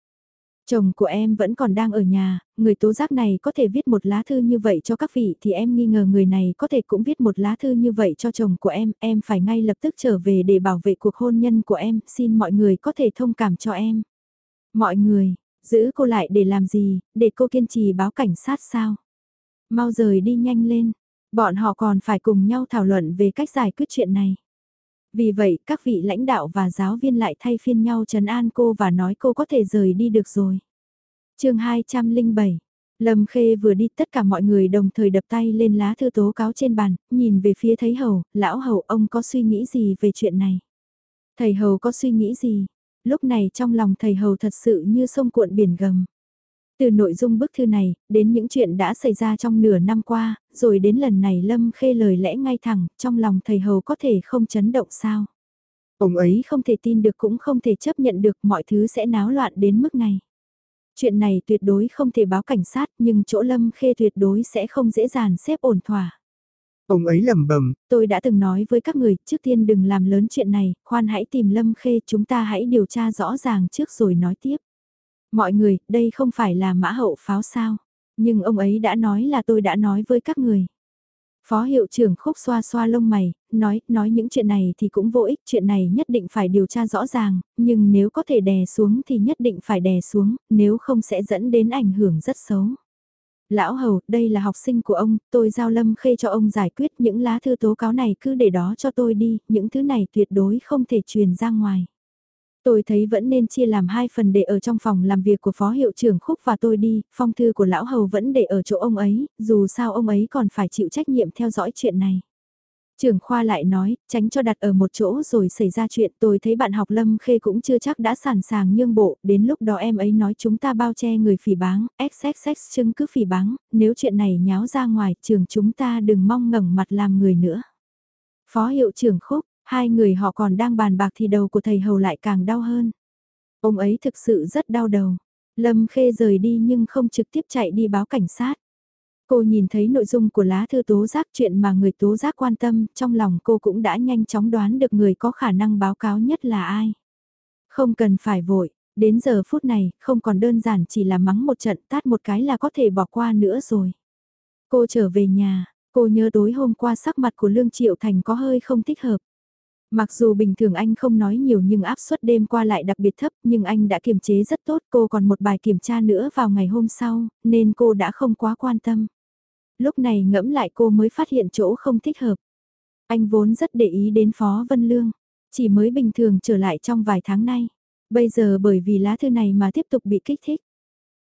Chồng của em vẫn còn đang ở nhà, người tố giác này có thể viết một lá thư như vậy cho các vị thì em nghi ngờ người này có thể cũng viết một lá thư như vậy cho chồng của em, em phải ngay lập tức trở về để bảo vệ cuộc hôn nhân của em, xin mọi người có thể thông cảm cho em. Mọi người, giữ cô lại để làm gì, để cô kiên trì báo cảnh sát sao? Mau rời đi nhanh lên, bọn họ còn phải cùng nhau thảo luận về cách giải quyết chuyện này. Vì vậy, các vị lãnh đạo và giáo viên lại thay phiên nhau trấn an cô và nói cô có thể rời đi được rồi. chương 207 Lâm Khê vừa đi tất cả mọi người đồng thời đập tay lên lá thư tố cáo trên bàn, nhìn về phía thấy hầu, lão hầu ông có suy nghĩ gì về chuyện này? Thầy hầu có suy nghĩ gì? Lúc này trong lòng thầy hầu thật sự như sông cuộn biển gầm. Từ nội dung bức thư này, đến những chuyện đã xảy ra trong nửa năm qua, rồi đến lần này Lâm Khê lời lẽ ngay thẳng, trong lòng thầy hầu có thể không chấn động sao. Ông ấy không thể tin được cũng không thể chấp nhận được mọi thứ sẽ náo loạn đến mức này. Chuyện này tuyệt đối không thể báo cảnh sát nhưng chỗ Lâm Khê tuyệt đối sẽ không dễ dàng xếp ổn thỏa. Ông ấy lầm bầm. Tôi đã từng nói với các người, trước tiên đừng làm lớn chuyện này, khoan hãy tìm Lâm Khê, chúng ta hãy điều tra rõ ràng trước rồi nói tiếp. Mọi người, đây không phải là mã hậu pháo sao. Nhưng ông ấy đã nói là tôi đã nói với các người. Phó hiệu trưởng khúc xoa xoa lông mày, nói, nói những chuyện này thì cũng vô ích, chuyện này nhất định phải điều tra rõ ràng, nhưng nếu có thể đè xuống thì nhất định phải đè xuống, nếu không sẽ dẫn đến ảnh hưởng rất xấu. Lão Hầu, đây là học sinh của ông, tôi giao lâm khê cho ông giải quyết những lá thư tố cáo này cứ để đó cho tôi đi, những thứ này tuyệt đối không thể truyền ra ngoài. Tôi thấy vẫn nên chia làm hai phần để ở trong phòng làm việc của phó hiệu trưởng Khúc và tôi đi, phong thư của lão hầu vẫn để ở chỗ ông ấy, dù sao ông ấy còn phải chịu trách nhiệm theo dõi chuyện này. Trưởng khoa lại nói, tránh cho đặt ở một chỗ rồi xảy ra chuyện tôi thấy bạn học Lâm Khê cũng chưa chắc đã sẵn sàng nhương bộ, đến lúc đó em ấy nói chúng ta bao che người phỉ báng, xxx chứng cứ phỉ báng, nếu chuyện này nháo ra ngoài trường chúng ta đừng mong ngẩng mặt làm người nữa. Phó hiệu trưởng Khúc, Hai người họ còn đang bàn bạc thì đầu của thầy hầu lại càng đau hơn. Ông ấy thực sự rất đau đầu. Lâm Khê rời đi nhưng không trực tiếp chạy đi báo cảnh sát. Cô nhìn thấy nội dung của lá thư tố giác chuyện mà người tố giác quan tâm, trong lòng cô cũng đã nhanh chóng đoán được người có khả năng báo cáo nhất là ai. Không cần phải vội, đến giờ phút này, không còn đơn giản chỉ là mắng một trận tát một cái là có thể bỏ qua nữa rồi. Cô trở về nhà, cô nhớ tối hôm qua sắc mặt của Lương Triệu Thành có hơi không thích hợp. Mặc dù bình thường anh không nói nhiều nhưng áp suất đêm qua lại đặc biệt thấp nhưng anh đã kiềm chế rất tốt cô còn một bài kiểm tra nữa vào ngày hôm sau nên cô đã không quá quan tâm. Lúc này ngẫm lại cô mới phát hiện chỗ không thích hợp. Anh vốn rất để ý đến Phó Vân Lương, chỉ mới bình thường trở lại trong vài tháng nay. Bây giờ bởi vì lá thư này mà tiếp tục bị kích thích.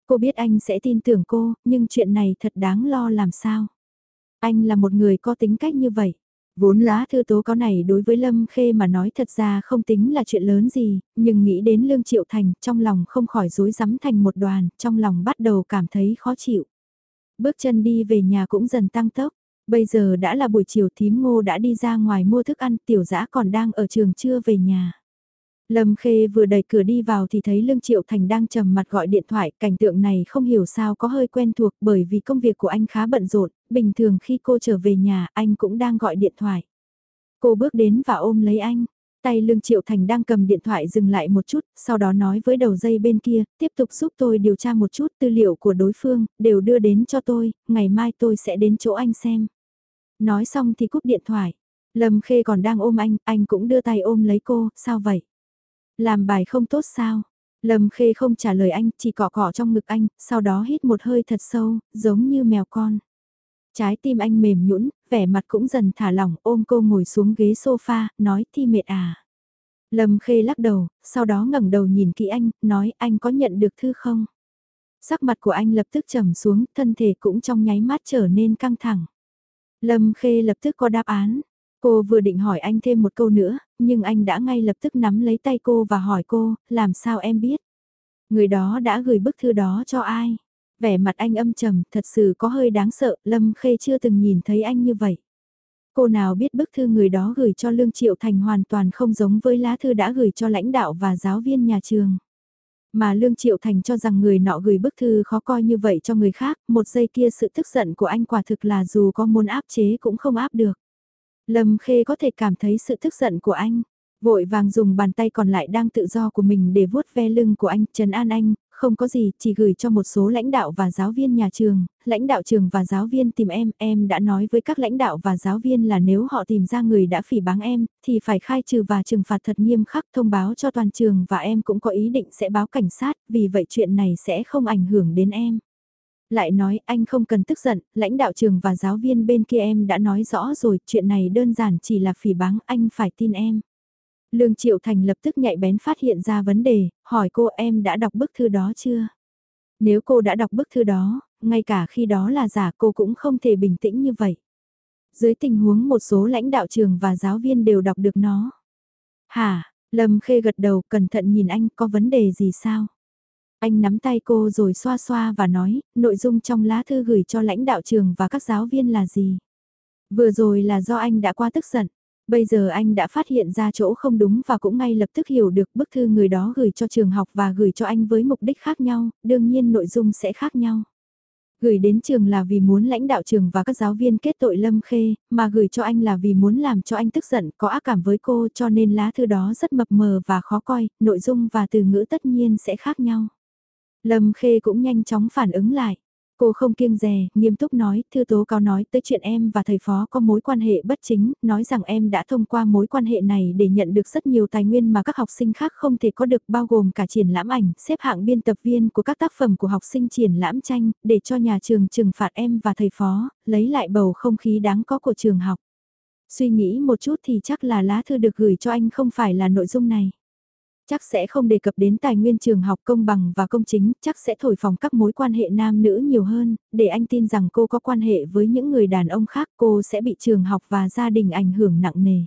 Cô biết anh sẽ tin tưởng cô, nhưng chuyện này thật đáng lo làm sao. Anh là một người có tính cách như vậy. Vốn lá thư tố cáo này đối với Lâm Khê mà nói thật ra không tính là chuyện lớn gì, nhưng nghĩ đến Lương Triệu Thành, trong lòng không khỏi rối rắm thành một đoàn, trong lòng bắt đầu cảm thấy khó chịu. Bước chân đi về nhà cũng dần tăng tốc, bây giờ đã là buổi chiều thím ngô đã đi ra ngoài mua thức ăn, tiểu dã còn đang ở trường chưa về nhà. Lâm Khê vừa đẩy cửa đi vào thì thấy Lương Triệu Thành đang trầm mặt gọi điện thoại, cảnh tượng này không hiểu sao có hơi quen thuộc bởi vì công việc của anh khá bận rộn, bình thường khi cô trở về nhà anh cũng đang gọi điện thoại. Cô bước đến và ôm lấy anh, tay Lương Triệu Thành đang cầm điện thoại dừng lại một chút, sau đó nói với đầu dây bên kia, tiếp tục giúp tôi điều tra một chút tư liệu của đối phương, đều đưa đến cho tôi, ngày mai tôi sẽ đến chỗ anh xem. Nói xong thì cúp điện thoại. Lâm Khê còn đang ôm anh, anh cũng đưa tay ôm lấy cô, sao vậy? Làm bài không tốt sao? Lâm Khê không trả lời anh, chỉ cọ cọ trong ngực anh, sau đó hít một hơi thật sâu, giống như mèo con. Trái tim anh mềm nhũn, vẻ mặt cũng dần thả lỏng, ôm cô ngồi xuống ghế sofa, nói thi mệt à. Lâm Khê lắc đầu, sau đó ngẩng đầu nhìn kỹ anh, nói anh có nhận được thư không? Sắc mặt của anh lập tức trầm xuống, thân thể cũng trong nháy mắt trở nên căng thẳng. Lâm Khê lập tức có đáp án, Cô vừa định hỏi anh thêm một câu nữa, nhưng anh đã ngay lập tức nắm lấy tay cô và hỏi cô, làm sao em biết? Người đó đã gửi bức thư đó cho ai? Vẻ mặt anh âm trầm, thật sự có hơi đáng sợ, Lâm Khê chưa từng nhìn thấy anh như vậy. Cô nào biết bức thư người đó gửi cho Lương Triệu Thành hoàn toàn không giống với lá thư đã gửi cho lãnh đạo và giáo viên nhà trường. Mà Lương Triệu Thành cho rằng người nọ gửi bức thư khó coi như vậy cho người khác, một giây kia sự tức giận của anh quả thực là dù có muốn áp chế cũng không áp được. Lâm Khê có thể cảm thấy sự tức giận của anh. Vội vàng dùng bàn tay còn lại đang tự do của mình để vuốt ve lưng của anh, trấn an anh, không có gì, chỉ gửi cho một số lãnh đạo và giáo viên nhà trường, lãnh đạo trường và giáo viên tìm em, em đã nói với các lãnh đạo và giáo viên là nếu họ tìm ra người đã phỉ báng em, thì phải khai trừ và trừng phạt thật nghiêm khắc thông báo cho toàn trường và em cũng có ý định sẽ báo cảnh sát, vì vậy chuyện này sẽ không ảnh hưởng đến em. Lại nói anh không cần tức giận, lãnh đạo trường và giáo viên bên kia em đã nói rõ rồi, chuyện này đơn giản chỉ là phỉ báng, anh phải tin em. Lương Triệu Thành lập tức nhạy bén phát hiện ra vấn đề, hỏi cô em đã đọc bức thư đó chưa? Nếu cô đã đọc bức thư đó, ngay cả khi đó là giả cô cũng không thể bình tĩnh như vậy. Dưới tình huống một số lãnh đạo trường và giáo viên đều đọc được nó. Hả, Lâm Khê gật đầu cẩn thận nhìn anh có vấn đề gì sao? Anh nắm tay cô rồi xoa xoa và nói, nội dung trong lá thư gửi cho lãnh đạo trường và các giáo viên là gì? Vừa rồi là do anh đã qua tức giận. Bây giờ anh đã phát hiện ra chỗ không đúng và cũng ngay lập tức hiểu được bức thư người đó gửi cho trường học và gửi cho anh với mục đích khác nhau, đương nhiên nội dung sẽ khác nhau. Gửi đến trường là vì muốn lãnh đạo trường và các giáo viên kết tội Lâm Khê, mà gửi cho anh là vì muốn làm cho anh tức giận, có ác cảm với cô cho nên lá thư đó rất mập mờ và khó coi, nội dung và từ ngữ tất nhiên sẽ khác nhau. Lâm Khê cũng nhanh chóng phản ứng lại. Cô không kiêng dè, nghiêm túc nói, thư tố cáo nói tới chuyện em và thầy phó có mối quan hệ bất chính, nói rằng em đã thông qua mối quan hệ này để nhận được rất nhiều tài nguyên mà các học sinh khác không thể có được bao gồm cả triển lãm ảnh, xếp hạng biên tập viên của các tác phẩm của học sinh triển lãm tranh, để cho nhà trường trừng phạt em và thầy phó, lấy lại bầu không khí đáng có của trường học. Suy nghĩ một chút thì chắc là lá thư được gửi cho anh không phải là nội dung này. Chắc sẽ không đề cập đến tài nguyên trường học công bằng và công chính, chắc sẽ thổi phồng các mối quan hệ nam nữ nhiều hơn, để anh tin rằng cô có quan hệ với những người đàn ông khác cô sẽ bị trường học và gia đình ảnh hưởng nặng nề.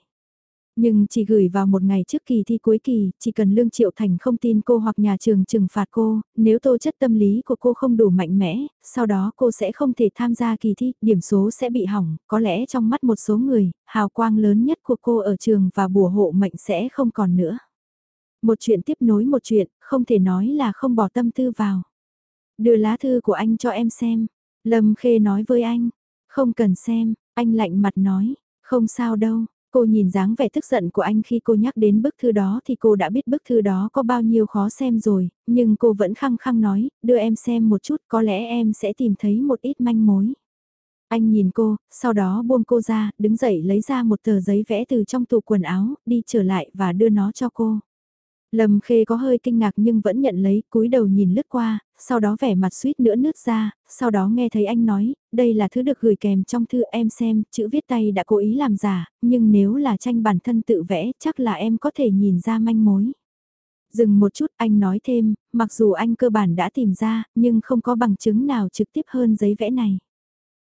Nhưng chỉ gửi vào một ngày trước kỳ thi cuối kỳ, chỉ cần Lương Triệu Thành không tin cô hoặc nhà trường trừng phạt cô, nếu tô chất tâm lý của cô không đủ mạnh mẽ, sau đó cô sẽ không thể tham gia kỳ thi, điểm số sẽ bị hỏng, có lẽ trong mắt một số người, hào quang lớn nhất của cô ở trường và bùa hộ mệnh sẽ không còn nữa. Một chuyện tiếp nối một chuyện, không thể nói là không bỏ tâm tư vào. Đưa lá thư của anh cho em xem. Lâm Khê nói với anh. Không cần xem, anh lạnh mặt nói. Không sao đâu. Cô nhìn dáng vẻ tức giận của anh khi cô nhắc đến bức thư đó thì cô đã biết bức thư đó có bao nhiêu khó xem rồi, nhưng cô vẫn khăng khăng nói, đưa em xem một chút có lẽ em sẽ tìm thấy một ít manh mối. Anh nhìn cô, sau đó buông cô ra, đứng dậy lấy ra một tờ giấy vẽ từ trong tủ quần áo, đi trở lại và đưa nó cho cô. Lâm Khê có hơi kinh ngạc nhưng vẫn nhận lấy, cúi đầu nhìn lướt qua, sau đó vẻ mặt suýt nữa nứt ra, sau đó nghe thấy anh nói, đây là thứ được gửi kèm trong thư em xem, chữ viết tay đã cố ý làm giả, nhưng nếu là tranh bản thân tự vẽ, chắc là em có thể nhìn ra manh mối. Dừng một chút anh nói thêm, mặc dù anh cơ bản đã tìm ra, nhưng không có bằng chứng nào trực tiếp hơn giấy vẽ này.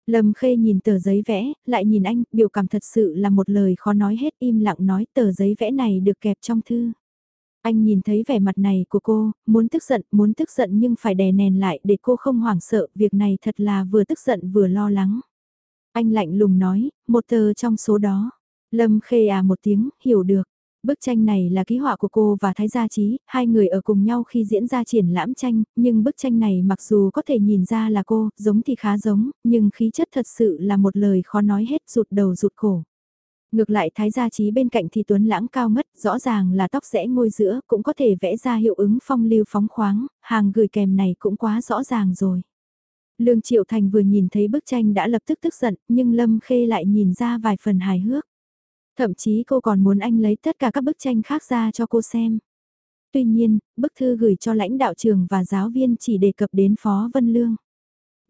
Lâm Khê nhìn tờ giấy vẽ, lại nhìn anh, biểu cảm thật sự là một lời khó nói hết im lặng nói tờ giấy vẽ này được kẹp trong thư. Anh nhìn thấy vẻ mặt này của cô, muốn tức giận, muốn tức giận nhưng phải đè nén lại để cô không hoảng sợ, việc này thật là vừa tức giận vừa lo lắng. Anh lạnh lùng nói, một tờ trong số đó. Lâm khê à một tiếng, hiểu được. Bức tranh này là ký họa của cô và Thái Gia Trí, hai người ở cùng nhau khi diễn ra triển lãm tranh, nhưng bức tranh này mặc dù có thể nhìn ra là cô, giống thì khá giống, nhưng khí chất thật sự là một lời khó nói hết rụt đầu rụt cổ. Ngược lại thái gia trí bên cạnh thì tuấn lãng cao ngất, rõ ràng là tóc rẽ ngôi giữa, cũng có thể vẽ ra hiệu ứng phong lưu phóng khoáng, hàng gửi kèm này cũng quá rõ ràng rồi. Lương Triệu Thành vừa nhìn thấy bức tranh đã lập tức tức giận, nhưng Lâm Khê lại nhìn ra vài phần hài hước. Thậm chí cô còn muốn anh lấy tất cả các bức tranh khác ra cho cô xem. Tuy nhiên, bức thư gửi cho lãnh đạo trường và giáo viên chỉ đề cập đến Phó Vân Lương.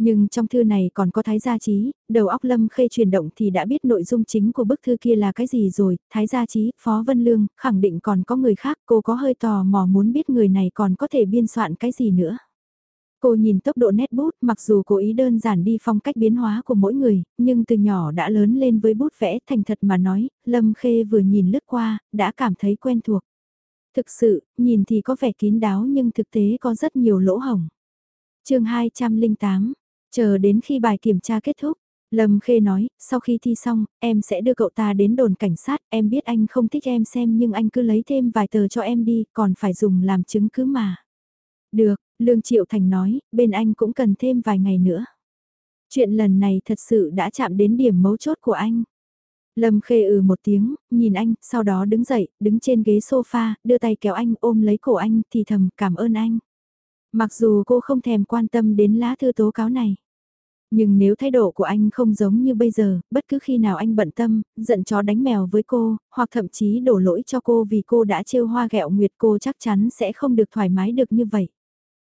Nhưng trong thư này còn có Thái Gia Trí, đầu óc Lâm Khê chuyển động thì đã biết nội dung chính của bức thư kia là cái gì rồi, Thái Gia Trí, Phó Vân Lương, khẳng định còn có người khác, cô có hơi tò mò muốn biết người này còn có thể biên soạn cái gì nữa. Cô nhìn tốc độ nét bút, mặc dù cố ý đơn giản đi phong cách biến hóa của mỗi người, nhưng từ nhỏ đã lớn lên với bút vẽ thành thật mà nói, Lâm Khê vừa nhìn lướt qua, đã cảm thấy quen thuộc. Thực sự, nhìn thì có vẻ kín đáo nhưng thực tế có rất nhiều lỗ hổng. chương 208 Chờ đến khi bài kiểm tra kết thúc, Lâm Khê nói, sau khi thi xong, em sẽ đưa cậu ta đến đồn cảnh sát, em biết anh không thích em xem nhưng anh cứ lấy thêm vài tờ cho em đi, còn phải dùng làm chứng cứ mà. Được, Lương Triệu Thành nói, bên anh cũng cần thêm vài ngày nữa. Chuyện lần này thật sự đã chạm đến điểm mấu chốt của anh. Lâm Khê ừ một tiếng, nhìn anh, sau đó đứng dậy, đứng trên ghế sofa, đưa tay kéo anh ôm lấy cổ anh thì thầm cảm ơn anh. Mặc dù cô không thèm quan tâm đến lá thư tố cáo này. Nhưng nếu thái độ của anh không giống như bây giờ, bất cứ khi nào anh bận tâm, giận chó đánh mèo với cô, hoặc thậm chí đổ lỗi cho cô vì cô đã trêu hoa gẹo nguyệt cô chắc chắn sẽ không được thoải mái được như vậy.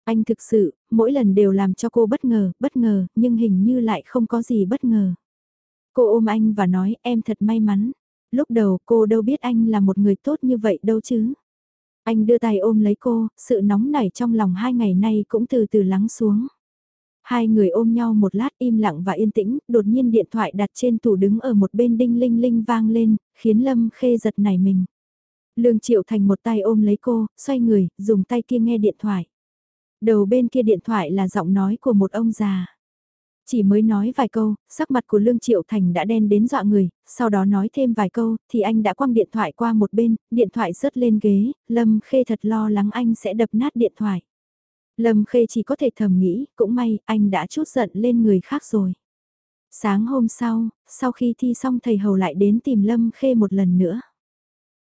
Anh thực sự, mỗi lần đều làm cho cô bất ngờ, bất ngờ, nhưng hình như lại không có gì bất ngờ. Cô ôm anh và nói em thật may mắn. Lúc đầu cô đâu biết anh là một người tốt như vậy đâu chứ. Anh đưa tay ôm lấy cô, sự nóng nảy trong lòng hai ngày nay cũng từ từ lắng xuống. Hai người ôm nhau một lát im lặng và yên tĩnh, đột nhiên điện thoại đặt trên tủ đứng ở một bên đinh linh linh vang lên, khiến Lâm Khê giật nảy mình. Lương Triệu Thành một tay ôm lấy cô, xoay người, dùng tay kia nghe điện thoại. Đầu bên kia điện thoại là giọng nói của một ông già. Chỉ mới nói vài câu, sắc mặt của Lương Triệu Thành đã đen đến dọa người, sau đó nói thêm vài câu, thì anh đã quăng điện thoại qua một bên, điện thoại rớt lên ghế, Lâm Khê thật lo lắng anh sẽ đập nát điện thoại. Lâm Khê chỉ có thể thầm nghĩ, cũng may, anh đã chút giận lên người khác rồi. Sáng hôm sau, sau khi thi xong thầy hầu lại đến tìm Lâm Khê một lần nữa.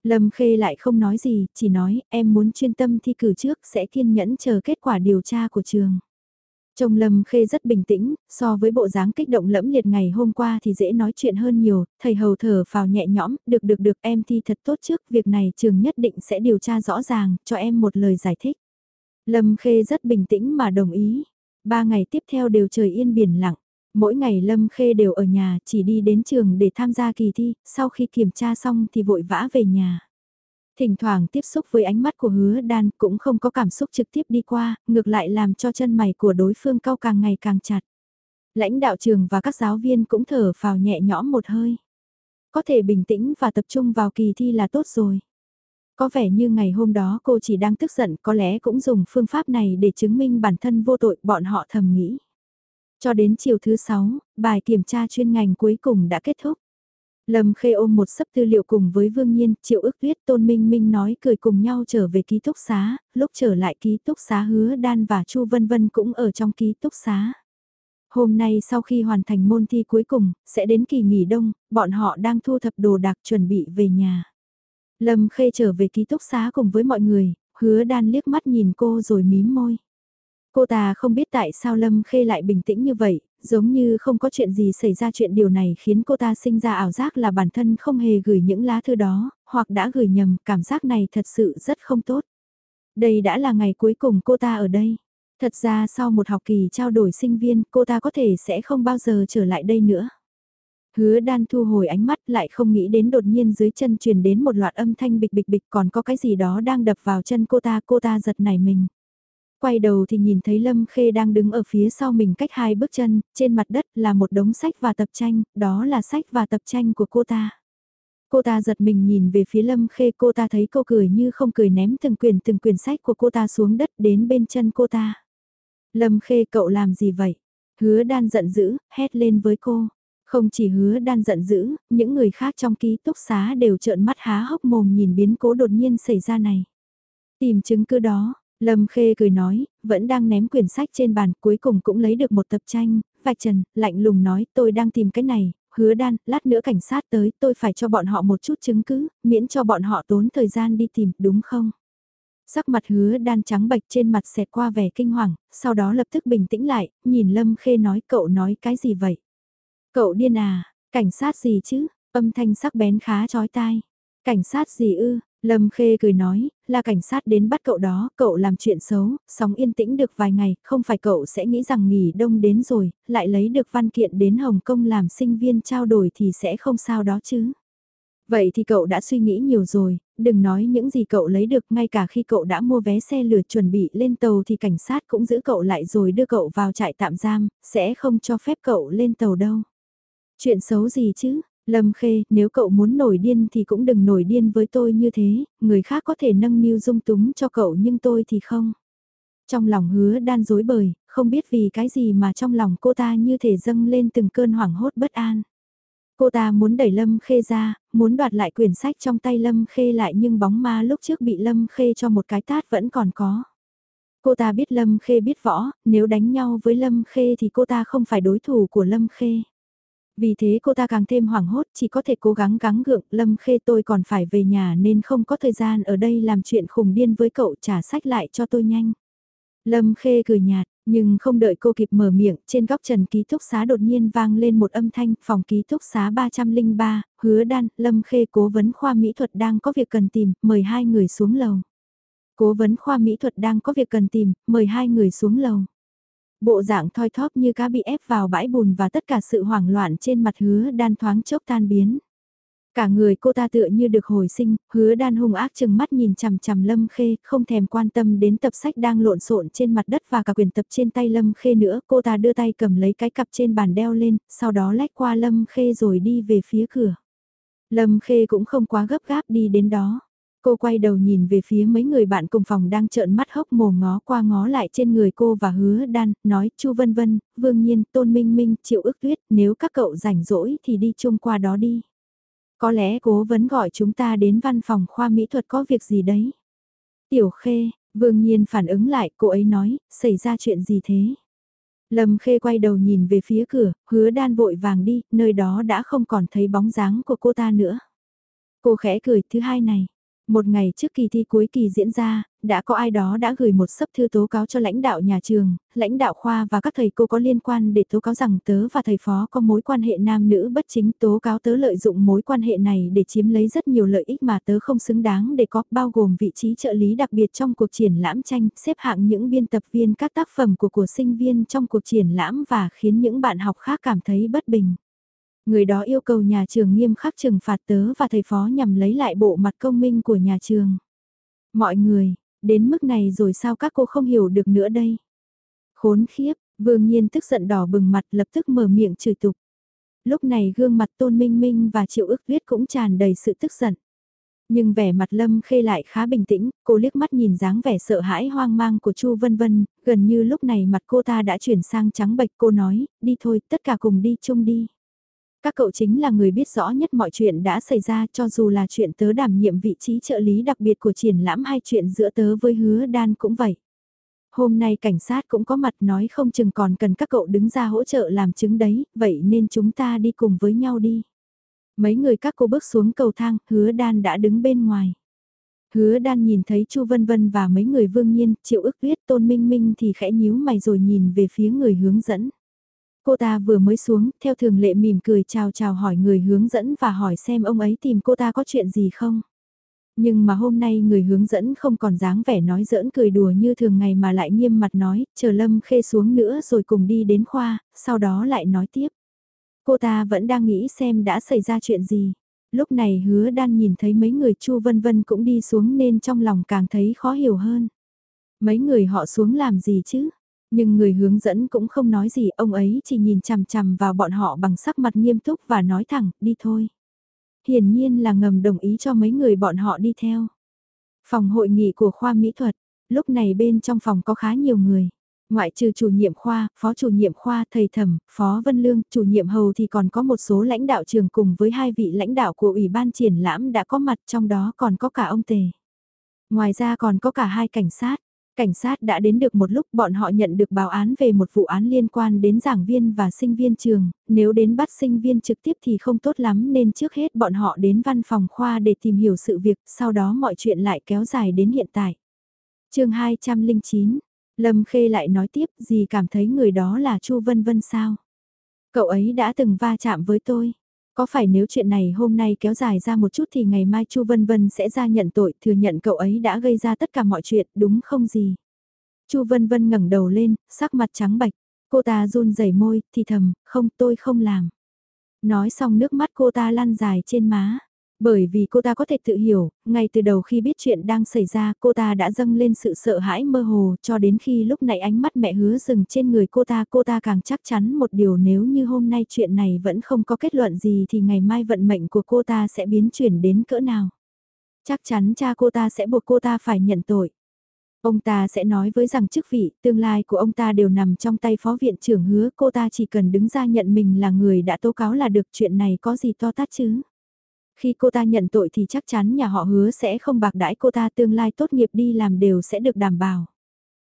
Lâm Khê lại không nói gì, chỉ nói em muốn chuyên tâm thi cử trước sẽ kiên nhẫn chờ kết quả điều tra của trường. Trông Lâm Khê rất bình tĩnh, so với bộ dáng kích động lẫm liệt ngày hôm qua thì dễ nói chuyện hơn nhiều, thầy hầu thở vào nhẹ nhõm, được được được em thi thật tốt trước, việc này trường nhất định sẽ điều tra rõ ràng, cho em một lời giải thích. Lâm Khê rất bình tĩnh mà đồng ý. Ba ngày tiếp theo đều trời yên biển lặng. Mỗi ngày Lâm Khê đều ở nhà chỉ đi đến trường để tham gia kỳ thi, sau khi kiểm tra xong thì vội vã về nhà. Thỉnh thoảng tiếp xúc với ánh mắt của hứa đan cũng không có cảm xúc trực tiếp đi qua, ngược lại làm cho chân mày của đối phương cao càng ngày càng chặt. Lãnh đạo trường và các giáo viên cũng thở vào nhẹ nhõm một hơi. Có thể bình tĩnh và tập trung vào kỳ thi là tốt rồi. Có vẻ như ngày hôm đó cô chỉ đang tức giận có lẽ cũng dùng phương pháp này để chứng minh bản thân vô tội bọn họ thầm nghĩ. Cho đến chiều thứ 6, bài kiểm tra chuyên ngành cuối cùng đã kết thúc. Lâm Khê ôm một sấp tư liệu cùng với Vương Nhiên, Triệu ước tuyết Tôn Minh Minh nói cười cùng nhau trở về ký túc xá, lúc trở lại ký túc xá hứa đan và Chu Vân Vân cũng ở trong ký túc xá. Hôm nay sau khi hoàn thành môn thi cuối cùng, sẽ đến kỳ nghỉ đông, bọn họ đang thu thập đồ đạc chuẩn bị về nhà. Lâm Khê trở về ký túc xá cùng với mọi người, hứa đan liếc mắt nhìn cô rồi mím môi. Cô ta không biết tại sao Lâm Khê lại bình tĩnh như vậy, giống như không có chuyện gì xảy ra chuyện điều này khiến cô ta sinh ra ảo giác là bản thân không hề gửi những lá thư đó, hoặc đã gửi nhầm, cảm giác này thật sự rất không tốt. Đây đã là ngày cuối cùng cô ta ở đây. Thật ra sau một học kỳ trao đổi sinh viên cô ta có thể sẽ không bao giờ trở lại đây nữa. Hứa đan thu hồi ánh mắt lại không nghĩ đến đột nhiên dưới chân truyền đến một loạt âm thanh bịch bịch bịch còn có cái gì đó đang đập vào chân cô ta cô ta giật nảy mình. Quay đầu thì nhìn thấy Lâm Khê đang đứng ở phía sau mình cách hai bước chân, trên mặt đất là một đống sách và tập tranh, đó là sách và tập tranh của cô ta. Cô ta giật mình nhìn về phía Lâm Khê cô ta thấy cô cười như không cười ném từng quyển từng quyển sách của cô ta xuống đất đến bên chân cô ta. Lâm Khê cậu làm gì vậy? Hứa đan giận dữ, hét lên với cô. Không chỉ hứa đan giận dữ, những người khác trong ký túc xá đều trợn mắt há hốc mồm nhìn biến cố đột nhiên xảy ra này. Tìm chứng cứ đó, Lâm Khê cười nói, vẫn đang ném quyển sách trên bàn, cuối cùng cũng lấy được một tập tranh, vạch trần, lạnh lùng nói, tôi đang tìm cái này, hứa đan, lát nữa cảnh sát tới, tôi phải cho bọn họ một chút chứng cứ, miễn cho bọn họ tốn thời gian đi tìm, đúng không? Sắc mặt hứa đan trắng bạch trên mặt xẹt qua vẻ kinh hoàng, sau đó lập tức bình tĩnh lại, nhìn Lâm Khê nói cậu nói cái gì vậy? Cậu điên à, cảnh sát gì chứ, âm thanh sắc bén khá chói tai. Cảnh sát gì ư, Lâm Khê cười nói, là cảnh sát đến bắt cậu đó, cậu làm chuyện xấu, sóng yên tĩnh được vài ngày, không phải cậu sẽ nghĩ rằng nghỉ đông đến rồi, lại lấy được văn kiện đến Hồng Kông làm sinh viên trao đổi thì sẽ không sao đó chứ. Vậy thì cậu đã suy nghĩ nhiều rồi, đừng nói những gì cậu lấy được ngay cả khi cậu đã mua vé xe lửa chuẩn bị lên tàu thì cảnh sát cũng giữ cậu lại rồi đưa cậu vào trại tạm giam, sẽ không cho phép cậu lên tàu đâu. Chuyện xấu gì chứ, Lâm Khê, nếu cậu muốn nổi điên thì cũng đừng nổi điên với tôi như thế, người khác có thể nâng niu dung túng cho cậu nhưng tôi thì không. Trong lòng hứa đan dối bời, không biết vì cái gì mà trong lòng cô ta như thể dâng lên từng cơn hoảng hốt bất an. Cô ta muốn đẩy Lâm Khê ra, muốn đoạt lại quyển sách trong tay Lâm Khê lại nhưng bóng ma lúc trước bị Lâm Khê cho một cái tát vẫn còn có. Cô ta biết Lâm Khê biết võ, nếu đánh nhau với Lâm Khê thì cô ta không phải đối thủ của Lâm Khê. Vì thế cô ta càng thêm hoảng hốt chỉ có thể cố gắng gắng gượng Lâm Khê tôi còn phải về nhà nên không có thời gian ở đây làm chuyện khủng điên với cậu trả sách lại cho tôi nhanh. Lâm Khê cười nhạt, nhưng không đợi cô kịp mở miệng, trên góc trần ký túc xá đột nhiên vang lên một âm thanh, phòng ký túc xá 303, hứa đan, Lâm Khê cố vấn khoa mỹ thuật đang có việc cần tìm, mời hai người xuống lầu. Cố vấn khoa mỹ thuật đang có việc cần tìm, mời hai người xuống lầu. Bộ dạng thoi thóp như cá bị ép vào bãi bùn và tất cả sự hoảng loạn trên mặt hứa đan thoáng chốc tan biến. Cả người cô ta tựa như được hồi sinh, hứa đan hung ác chừng mắt nhìn chằm chằm Lâm Khê, không thèm quan tâm đến tập sách đang lộn xộn trên mặt đất và cả quyền tập trên tay Lâm Khê nữa. Cô ta đưa tay cầm lấy cái cặp trên bàn đeo lên, sau đó lách qua Lâm Khê rồi đi về phía cửa. Lâm Khê cũng không quá gấp gáp đi đến đó. Cô quay đầu nhìn về phía mấy người bạn cùng phòng đang trợn mắt hốc mồm ngó qua ngó lại trên người cô và hứa đan, nói Chu Vân Vân, Vương Nhiên, Tôn Minh Minh, Triệu ước tuyết, nếu các cậu rảnh rỗi thì đi chung qua đó đi. Có lẽ cố vấn gọi chúng ta đến văn phòng khoa mỹ thuật có việc gì đấy. Tiểu Khê, Vương Nhiên phản ứng lại, cô ấy nói, xảy ra chuyện gì thế? Lâm Khê quay đầu nhìn về phía cửa, hứa đan vội vàng đi, nơi đó đã không còn thấy bóng dáng của cô ta nữa. Cô khẽ cười, thứ hai này, một ngày trước kỳ thi cuối kỳ diễn ra, đã có ai đó đã gửi một sấp thư tố cáo cho lãnh đạo nhà trường, lãnh đạo khoa và các thầy cô có liên quan để tố cáo rằng tớ và thầy phó có mối quan hệ nam nữ bất chính tố cáo tớ lợi dụng mối quan hệ này để chiếm lấy rất nhiều lợi ích mà tớ không xứng đáng để có, bao gồm vị trí trợ lý đặc biệt trong cuộc triển lãm tranh, xếp hạng những biên tập viên các tác phẩm của của sinh viên trong cuộc triển lãm và khiến những bạn học khác cảm thấy bất bình. Người đó yêu cầu nhà trường nghiêm khắc trừng phạt tớ và thầy phó nhằm lấy lại bộ mặt công minh của nhà trường. Mọi người, đến mức này rồi sao các cô không hiểu được nữa đây? Khốn khiếp, vương nhiên tức giận đỏ bừng mặt lập tức mở miệng chửi tục. Lúc này gương mặt tôn minh minh và triệu ức viết cũng tràn đầy sự tức giận. Nhưng vẻ mặt Lâm Khê lại khá bình tĩnh, cô liếc mắt nhìn dáng vẻ sợ hãi hoang mang của Chu Vân Vân, gần như lúc này mặt cô ta đã chuyển sang trắng bệch cô nói, đi thôi, tất cả cùng đi chung đi. Các cậu chính là người biết rõ nhất mọi chuyện đã xảy ra cho dù là chuyện tớ đảm nhiệm vị trí trợ lý đặc biệt của triển lãm hay chuyện giữa tớ với hứa đan cũng vậy. Hôm nay cảnh sát cũng có mặt nói không chừng còn cần các cậu đứng ra hỗ trợ làm chứng đấy, vậy nên chúng ta đi cùng với nhau đi. Mấy người các cô bước xuống cầu thang, hứa đan đã đứng bên ngoài. Hứa đan nhìn thấy Chu Vân Vân và mấy người vương nhiên, triệu ức tuyết tôn minh minh thì khẽ nhíu mày rồi nhìn về phía người hướng dẫn. Cô ta vừa mới xuống, theo thường lệ mỉm cười chào chào hỏi người hướng dẫn và hỏi xem ông ấy tìm cô ta có chuyện gì không. Nhưng mà hôm nay người hướng dẫn không còn dáng vẻ nói giỡn cười đùa như thường ngày mà lại nghiêm mặt nói, chờ Lâm Khê xuống nữa rồi cùng đi đến khoa, sau đó lại nói tiếp. Cô ta vẫn đang nghĩ xem đã xảy ra chuyện gì. Lúc này hứa đan nhìn thấy mấy người Chu Vân Vân cũng đi xuống nên trong lòng càng thấy khó hiểu hơn. Mấy người họ xuống làm gì chứ? Nhưng người hướng dẫn cũng không nói gì, ông ấy chỉ nhìn chằm chằm vào bọn họ bằng sắc mặt nghiêm túc và nói thẳng, đi thôi. Hiển nhiên là ngầm đồng ý cho mấy người bọn họ đi theo. Phòng hội nghị của khoa mỹ thuật, lúc này bên trong phòng có khá nhiều người. Ngoại trừ chủ nhiệm khoa, phó chủ nhiệm khoa, thầy thẩm, phó Vân Lương, chủ nhiệm hầu thì còn có một số lãnh đạo trường cùng với hai vị lãnh đạo của Ủy ban triển lãm đã có mặt trong đó còn có cả ông Tề. Ngoài ra còn có cả hai cảnh sát. Cảnh sát đã đến được một lúc bọn họ nhận được báo án về một vụ án liên quan đến giảng viên và sinh viên trường, nếu đến bắt sinh viên trực tiếp thì không tốt lắm nên trước hết bọn họ đến văn phòng khoa để tìm hiểu sự việc, sau đó mọi chuyện lại kéo dài đến hiện tại. chương 209, Lâm Khê lại nói tiếp gì cảm thấy người đó là Chu Vân Vân sao? Cậu ấy đã từng va chạm với tôi. Có phải nếu chuyện này hôm nay kéo dài ra một chút thì ngày mai Chu Vân Vân sẽ ra nhận tội, thừa nhận cậu ấy đã gây ra tất cả mọi chuyện, đúng không gì? Chu Vân Vân ngẩng đầu lên, sắc mặt trắng bạch, cô ta run rẩy môi, thì thầm, không tôi không làm. Nói xong nước mắt cô ta lăn dài trên má. Bởi vì cô ta có thể tự hiểu, ngay từ đầu khi biết chuyện đang xảy ra cô ta đã dâng lên sự sợ hãi mơ hồ cho đến khi lúc này ánh mắt mẹ hứa dừng trên người cô ta cô ta càng chắc chắn một điều nếu như hôm nay chuyện này vẫn không có kết luận gì thì ngày mai vận mệnh của cô ta sẽ biến chuyển đến cỡ nào. Chắc chắn cha cô ta sẽ buộc cô ta phải nhận tội. Ông ta sẽ nói với rằng chức vị, tương lai của ông ta đều nằm trong tay phó viện trưởng hứa cô ta chỉ cần đứng ra nhận mình là người đã tố cáo là được chuyện này có gì to tát chứ. Khi cô ta nhận tội thì chắc chắn nhà họ hứa sẽ không bạc đãi cô ta tương lai tốt nghiệp đi làm đều sẽ được đảm bảo.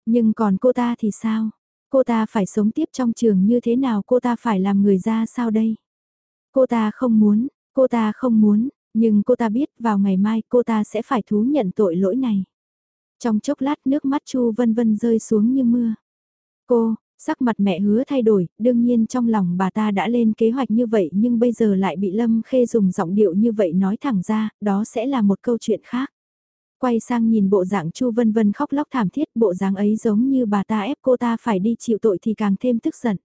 Nhưng còn cô ta thì sao? Cô ta phải sống tiếp trong trường như thế nào cô ta phải làm người ra sao đây? Cô ta không muốn, cô ta không muốn, nhưng cô ta biết vào ngày mai cô ta sẽ phải thú nhận tội lỗi này. Trong chốc lát nước mắt Chu Vân Vân rơi xuống như mưa. Cô, sắc mặt mẹ hứa thay đổi, đương nhiên trong lòng bà ta đã lên kế hoạch như vậy nhưng bây giờ lại bị Lâm Khê dùng giọng điệu như vậy nói thẳng ra, đó sẽ là một câu chuyện khác. Quay sang nhìn bộ dạng Chu Vân Vân khóc lóc thảm thiết, bộ dáng ấy giống như bà ta ép cô ta phải đi chịu tội thì càng thêm tức giận.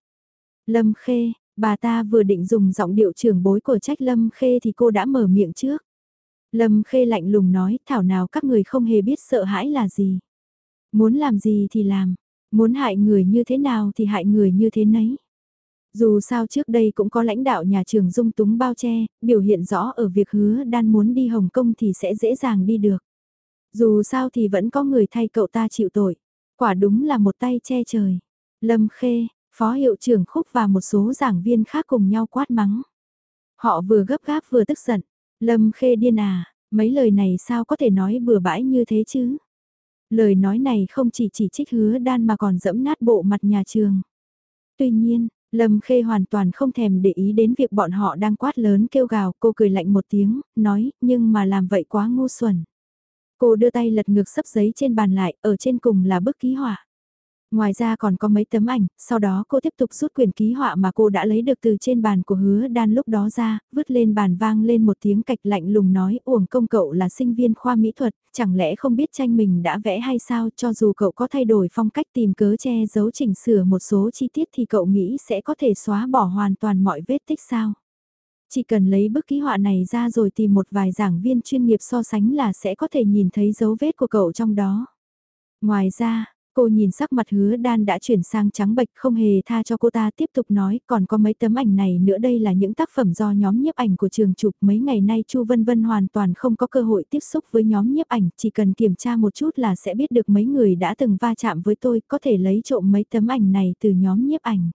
Lâm Khê, bà ta vừa định dùng giọng điệu trưởng bối của trách Lâm Khê thì cô đã mở miệng trước. Lâm Khê lạnh lùng nói, thảo nào các người không hề biết sợ hãi là gì. Muốn làm gì thì làm, muốn hại người như thế nào thì hại người như thế nấy. Dù sao trước đây cũng có lãnh đạo nhà trường dung túng bao che, biểu hiện rõ ở việc hứa đan muốn đi Hồng Kông thì sẽ dễ dàng đi được. Dù sao thì vẫn có người thay cậu ta chịu tội. Quả đúng là một tay che trời. Lâm Khê, Phó hiệu trưởng Khúc và một số giảng viên khác cùng nhau quát mắng. Họ vừa gấp gáp vừa tức giận. Lâm Khê điên à, mấy lời này sao có thể nói bừa bãi như thế chứ? Lời nói này không chỉ chỉ trích hứa đan mà còn dẫm nát bộ mặt nhà trường. Tuy nhiên, Lâm Khê hoàn toàn không thèm để ý đến việc bọn họ đang quát lớn kêu gào, cô cười lạnh một tiếng, nói, nhưng mà làm vậy quá ngu xuẩn. Cô đưa tay lật ngược sấp giấy trên bàn lại, ở trên cùng là bức ký họa. Ngoài ra còn có mấy tấm ảnh, sau đó cô tiếp tục rút quyền ký họa mà cô đã lấy được từ trên bàn của hứa đan lúc đó ra, vứt lên bàn vang lên một tiếng cạch lạnh lùng nói uổng công cậu là sinh viên khoa mỹ thuật, chẳng lẽ không biết tranh mình đã vẽ hay sao cho dù cậu có thay đổi phong cách tìm cớ che giấu chỉnh sửa một số chi tiết thì cậu nghĩ sẽ có thể xóa bỏ hoàn toàn mọi vết tích sao? Chỉ cần lấy bức ký họa này ra rồi tìm một vài giảng viên chuyên nghiệp so sánh là sẽ có thể nhìn thấy dấu vết của cậu trong đó. Ngoài ra, Cô nhìn sắc mặt hứa đan đã chuyển sang trắng bệch không hề tha cho cô ta tiếp tục nói còn có mấy tấm ảnh này nữa đây là những tác phẩm do nhóm nhiếp ảnh của trường chụp mấy ngày nay Chu Vân Vân hoàn toàn không có cơ hội tiếp xúc với nhóm nhiếp ảnh chỉ cần kiểm tra một chút là sẽ biết được mấy người đã từng va chạm với tôi có thể lấy trộm mấy tấm ảnh này từ nhóm nhiếp ảnh.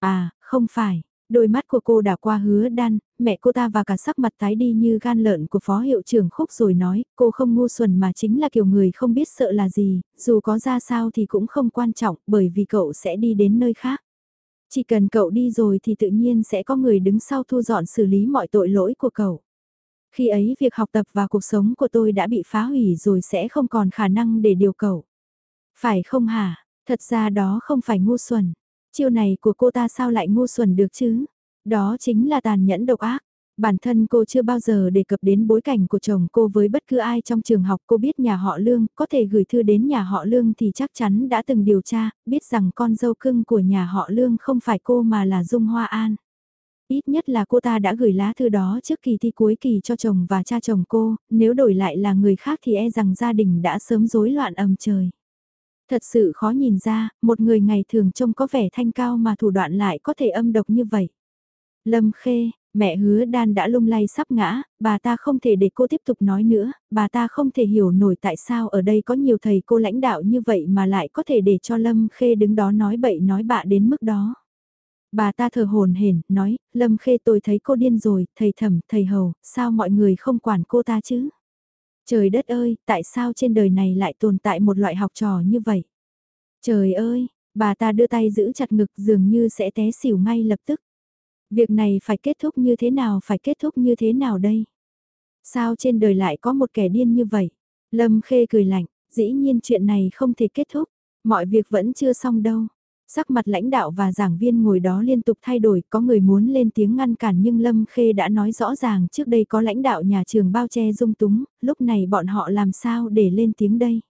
À, không phải, Đôi mắt của cô đã qua hứa đan, mẹ cô ta và cả sắc mặt tái đi như gan lợn của phó hiệu trưởng khúc rồi nói, cô không ngu xuẩn mà chính là kiểu người không biết sợ là gì, dù có ra sao thì cũng không quan trọng bởi vì cậu sẽ đi đến nơi khác. Chỉ cần cậu đi rồi thì tự nhiên sẽ có người đứng sau thu dọn xử lý mọi tội lỗi của cậu. Khi ấy việc học tập và cuộc sống của tôi đã bị phá hủy rồi sẽ không còn khả năng để điều cậu. Phải không hả? Thật ra đó không phải ngu xuẩn. Chiêu này của cô ta sao lại ngu xuẩn được chứ? Đó chính là tàn nhẫn độc ác. Bản thân cô chưa bao giờ đề cập đến bối cảnh của chồng cô với bất cứ ai trong trường học cô biết nhà họ Lương, có thể gửi thư đến nhà họ Lương thì chắc chắn đã từng điều tra, biết rằng con dâu cưng của nhà họ Lương không phải cô mà là Dung Hoa An. Ít nhất là cô ta đã gửi lá thư đó trước kỳ thi cuối kỳ cho chồng và cha chồng cô, nếu đổi lại là người khác thì e rằng gia đình đã sớm rối loạn ầm trời. Thật sự khó nhìn ra, một người ngày thường trông có vẻ thanh cao mà thủ đoạn lại có thể âm độc như vậy. Lâm Khê, mẹ hứa đan đã lung lay sắp ngã, bà ta không thể để cô tiếp tục nói nữa, bà ta không thể hiểu nổi tại sao ở đây có nhiều thầy cô lãnh đạo như vậy mà lại có thể để cho Lâm Khê đứng đó nói bậy nói bạ đến mức đó. Bà ta thở hồn hển nói, Lâm Khê tôi thấy cô điên rồi, thầy thẩm, thầy hầu, sao mọi người không quản cô ta chứ? Trời đất ơi, tại sao trên đời này lại tồn tại một loại học trò như vậy? Trời ơi, bà ta đưa tay giữ chặt ngực dường như sẽ té xỉu ngay lập tức. Việc này phải kết thúc như thế nào phải kết thúc như thế nào đây? Sao trên đời lại có một kẻ điên như vậy? Lâm Khê cười lạnh, dĩ nhiên chuyện này không thể kết thúc, mọi việc vẫn chưa xong đâu. Sắc mặt lãnh đạo và giảng viên ngồi đó liên tục thay đổi, có người muốn lên tiếng ngăn cản nhưng Lâm Khê đã nói rõ ràng trước đây có lãnh đạo nhà trường bao che dung túng, lúc này bọn họ làm sao để lên tiếng đây.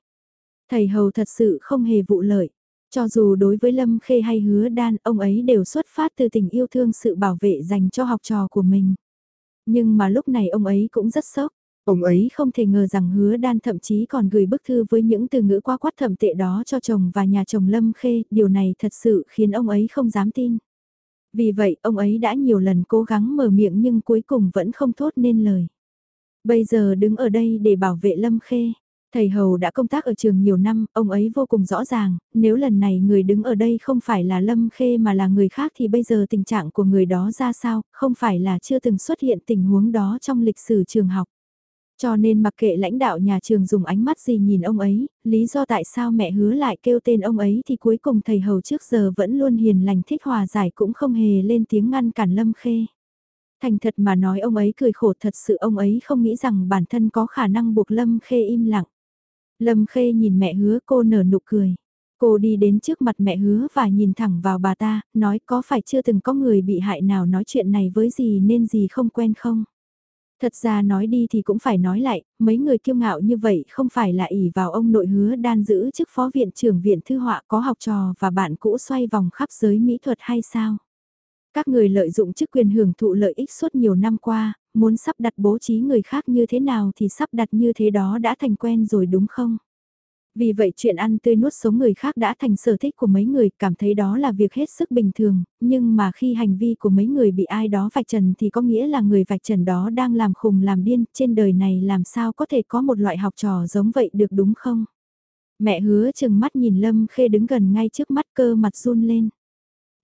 Thầy Hầu thật sự không hề vụ lợi, cho dù đối với Lâm Khê hay Hứa Đan, ông ấy đều xuất phát từ tình yêu thương sự bảo vệ dành cho học trò của mình. Nhưng mà lúc này ông ấy cũng rất sốc. Ông ấy không thể ngờ rằng hứa đan thậm chí còn gửi bức thư với những từ ngữ quá quát thậm tệ đó cho chồng và nhà chồng Lâm Khê, điều này thật sự khiến ông ấy không dám tin. Vì vậy ông ấy đã nhiều lần cố gắng mở miệng nhưng cuối cùng vẫn không thốt nên lời. Bây giờ đứng ở đây để bảo vệ Lâm Khê, Thầy Hầu đã công tác ở trường nhiều năm, ông ấy vô cùng rõ ràng, nếu lần này người đứng ở đây không phải là Lâm Khê mà là người khác thì bây giờ tình trạng của người đó ra sao, không phải là chưa từng xuất hiện tình huống đó trong lịch sử trường học. Cho nên mặc kệ lãnh đạo nhà trường dùng ánh mắt gì nhìn ông ấy, lý do tại sao mẹ hứa lại kêu tên ông ấy thì cuối cùng thầy hầu trước giờ vẫn luôn hiền lành thích hòa giải cũng không hề lên tiếng ngăn cản Lâm Khê. Thành thật mà nói ông ấy cười khổ thật sự ông ấy không nghĩ rằng bản thân có khả năng buộc Lâm Khê im lặng. Lâm Khê nhìn mẹ hứa cô nở nụ cười. Cô đi đến trước mặt mẹ hứa và nhìn thẳng vào bà ta, nói có phải chưa từng có người bị hại nào nói chuyện này với gì nên gì không quen không? Thật ra nói đi thì cũng phải nói lại, mấy người kiêu ngạo như vậy không phải là ỷ vào ông nội hứa đan giữ chức phó viện trưởng viện thư họa có học trò và bạn cũ xoay vòng khắp giới mỹ thuật hay sao? Các người lợi dụng chức quyền hưởng thụ lợi ích suốt nhiều năm qua, muốn sắp đặt bố trí người khác như thế nào thì sắp đặt như thế đó đã thành quen rồi đúng không? Vì vậy chuyện ăn tươi nuốt sống người khác đã thành sở thích của mấy người cảm thấy đó là việc hết sức bình thường, nhưng mà khi hành vi của mấy người bị ai đó vạch trần thì có nghĩa là người vạch trần đó đang làm khùng làm điên, trên đời này làm sao có thể có một loại học trò giống vậy được đúng không? Mẹ hứa chừng mắt nhìn Lâm Khê đứng gần ngay trước mắt cơ mặt run lên.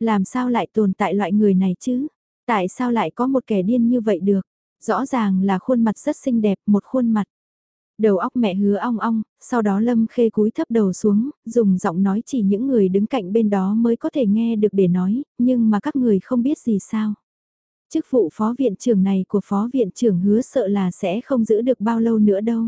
Làm sao lại tồn tại loại người này chứ? Tại sao lại có một kẻ điên như vậy được? Rõ ràng là khuôn mặt rất xinh đẹp, một khuôn mặt. Đầu óc mẹ hứa ong ong, sau đó Lâm Khê cúi thấp đầu xuống, dùng giọng nói chỉ những người đứng cạnh bên đó mới có thể nghe được để nói, nhưng mà các người không biết gì sao. Chức vụ phó viện trưởng này của phó viện trưởng hứa sợ là sẽ không giữ được bao lâu nữa đâu.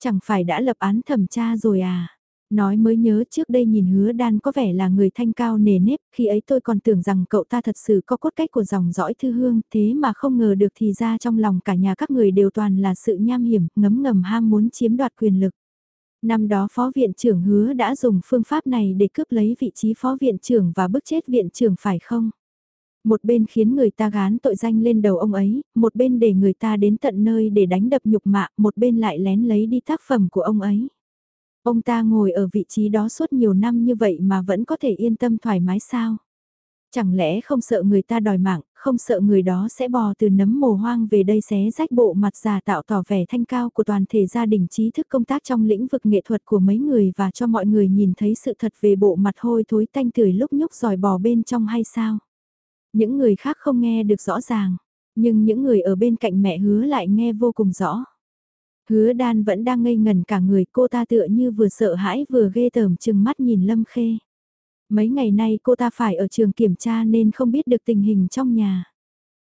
Chẳng phải đã lập án thẩm tra rồi à? Nói mới nhớ trước đây nhìn hứa đan có vẻ là người thanh cao nề nếp, khi ấy tôi còn tưởng rằng cậu ta thật sự có cốt cách của dòng dõi thư hương, thế mà không ngờ được thì ra trong lòng cả nhà các người đều toàn là sự nham hiểm, ngấm ngầm ham muốn chiếm đoạt quyền lực. Năm đó phó viện trưởng hứa đã dùng phương pháp này để cướp lấy vị trí phó viện trưởng và bức chết viện trưởng phải không? Một bên khiến người ta gán tội danh lên đầu ông ấy, một bên để người ta đến tận nơi để đánh đập nhục mạ, một bên lại lén lấy đi tác phẩm của ông ấy. Ông ta ngồi ở vị trí đó suốt nhiều năm như vậy mà vẫn có thể yên tâm thoải mái sao? Chẳng lẽ không sợ người ta đòi mạng, không sợ người đó sẽ bò từ nấm mồ hoang về đây xé rách bộ mặt giả tạo tỏ vẻ thanh cao của toàn thể gia đình trí thức công tác trong lĩnh vực nghệ thuật của mấy người và cho mọi người nhìn thấy sự thật về bộ mặt hôi thối tanh tưởi lúc nhúc giỏi bò bên trong hay sao? Những người khác không nghe được rõ ràng, nhưng những người ở bên cạnh mẹ hứa lại nghe vô cùng rõ. Hứa đan vẫn đang ngây ngần cả người cô ta tựa như vừa sợ hãi vừa ghê tởm chừng mắt nhìn Lâm Khê. Mấy ngày nay cô ta phải ở trường kiểm tra nên không biết được tình hình trong nhà.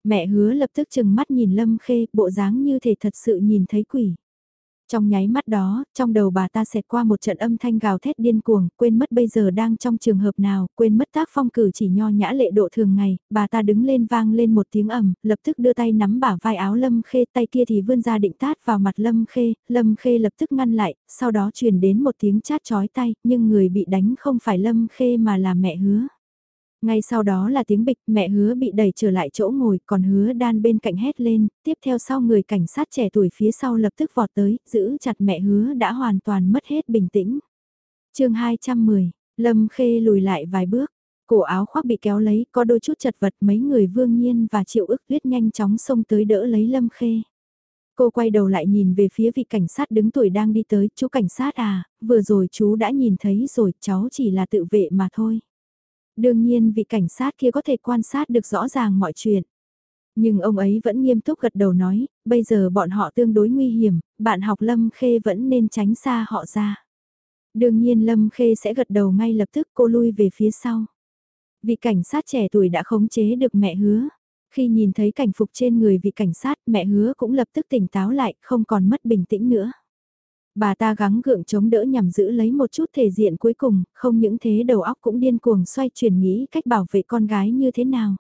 Mẹ hứa lập tức chừng mắt nhìn Lâm Khê, bộ dáng như thể thật sự nhìn thấy quỷ. Trong nháy mắt đó, trong đầu bà ta xẹt qua một trận âm thanh gào thét điên cuồng, quên mất bây giờ đang trong trường hợp nào, quên mất tác phong cử chỉ nho nhã lệ độ thường ngày, bà ta đứng lên vang lên một tiếng ầm, lập tức đưa tay nắm bả vai áo Lâm Khê, tay kia thì vươn ra định tát vào mặt Lâm Khê, Lâm Khê lập tức ngăn lại, sau đó truyền đến một tiếng chát chói tay, nhưng người bị đánh không phải Lâm Khê mà là mẹ hứa. Ngay sau đó là tiếng bịch, mẹ hứa bị đẩy trở lại chỗ ngồi, còn hứa đan bên cạnh hét lên, tiếp theo sau người cảnh sát trẻ tuổi phía sau lập tức vọt tới, giữ chặt mẹ hứa đã hoàn toàn mất hết bình tĩnh. chương 210, Lâm Khê lùi lại vài bước, cổ áo khoác bị kéo lấy, có đôi chút chật vật mấy người vương nhiên và triệu ức tuyết nhanh chóng xông tới đỡ lấy Lâm Khê. Cô quay đầu lại nhìn về phía vị cảnh sát đứng tuổi đang đi tới, chú cảnh sát à, vừa rồi chú đã nhìn thấy rồi, cháu chỉ là tự vệ mà thôi. Đương nhiên vị cảnh sát kia có thể quan sát được rõ ràng mọi chuyện. Nhưng ông ấy vẫn nghiêm túc gật đầu nói, bây giờ bọn họ tương đối nguy hiểm, bạn học Lâm Khê vẫn nên tránh xa họ ra. Đương nhiên Lâm Khê sẽ gật đầu ngay lập tức cô lui về phía sau. Vị cảnh sát trẻ tuổi đã khống chế được mẹ hứa. Khi nhìn thấy cảnh phục trên người vị cảnh sát mẹ hứa cũng lập tức tỉnh táo lại, không còn mất bình tĩnh nữa. Bà ta gắng gượng chống đỡ nhằm giữ lấy một chút thể diện cuối cùng, không những thế đầu óc cũng điên cuồng xoay chuyển nghĩ cách bảo vệ con gái như thế nào.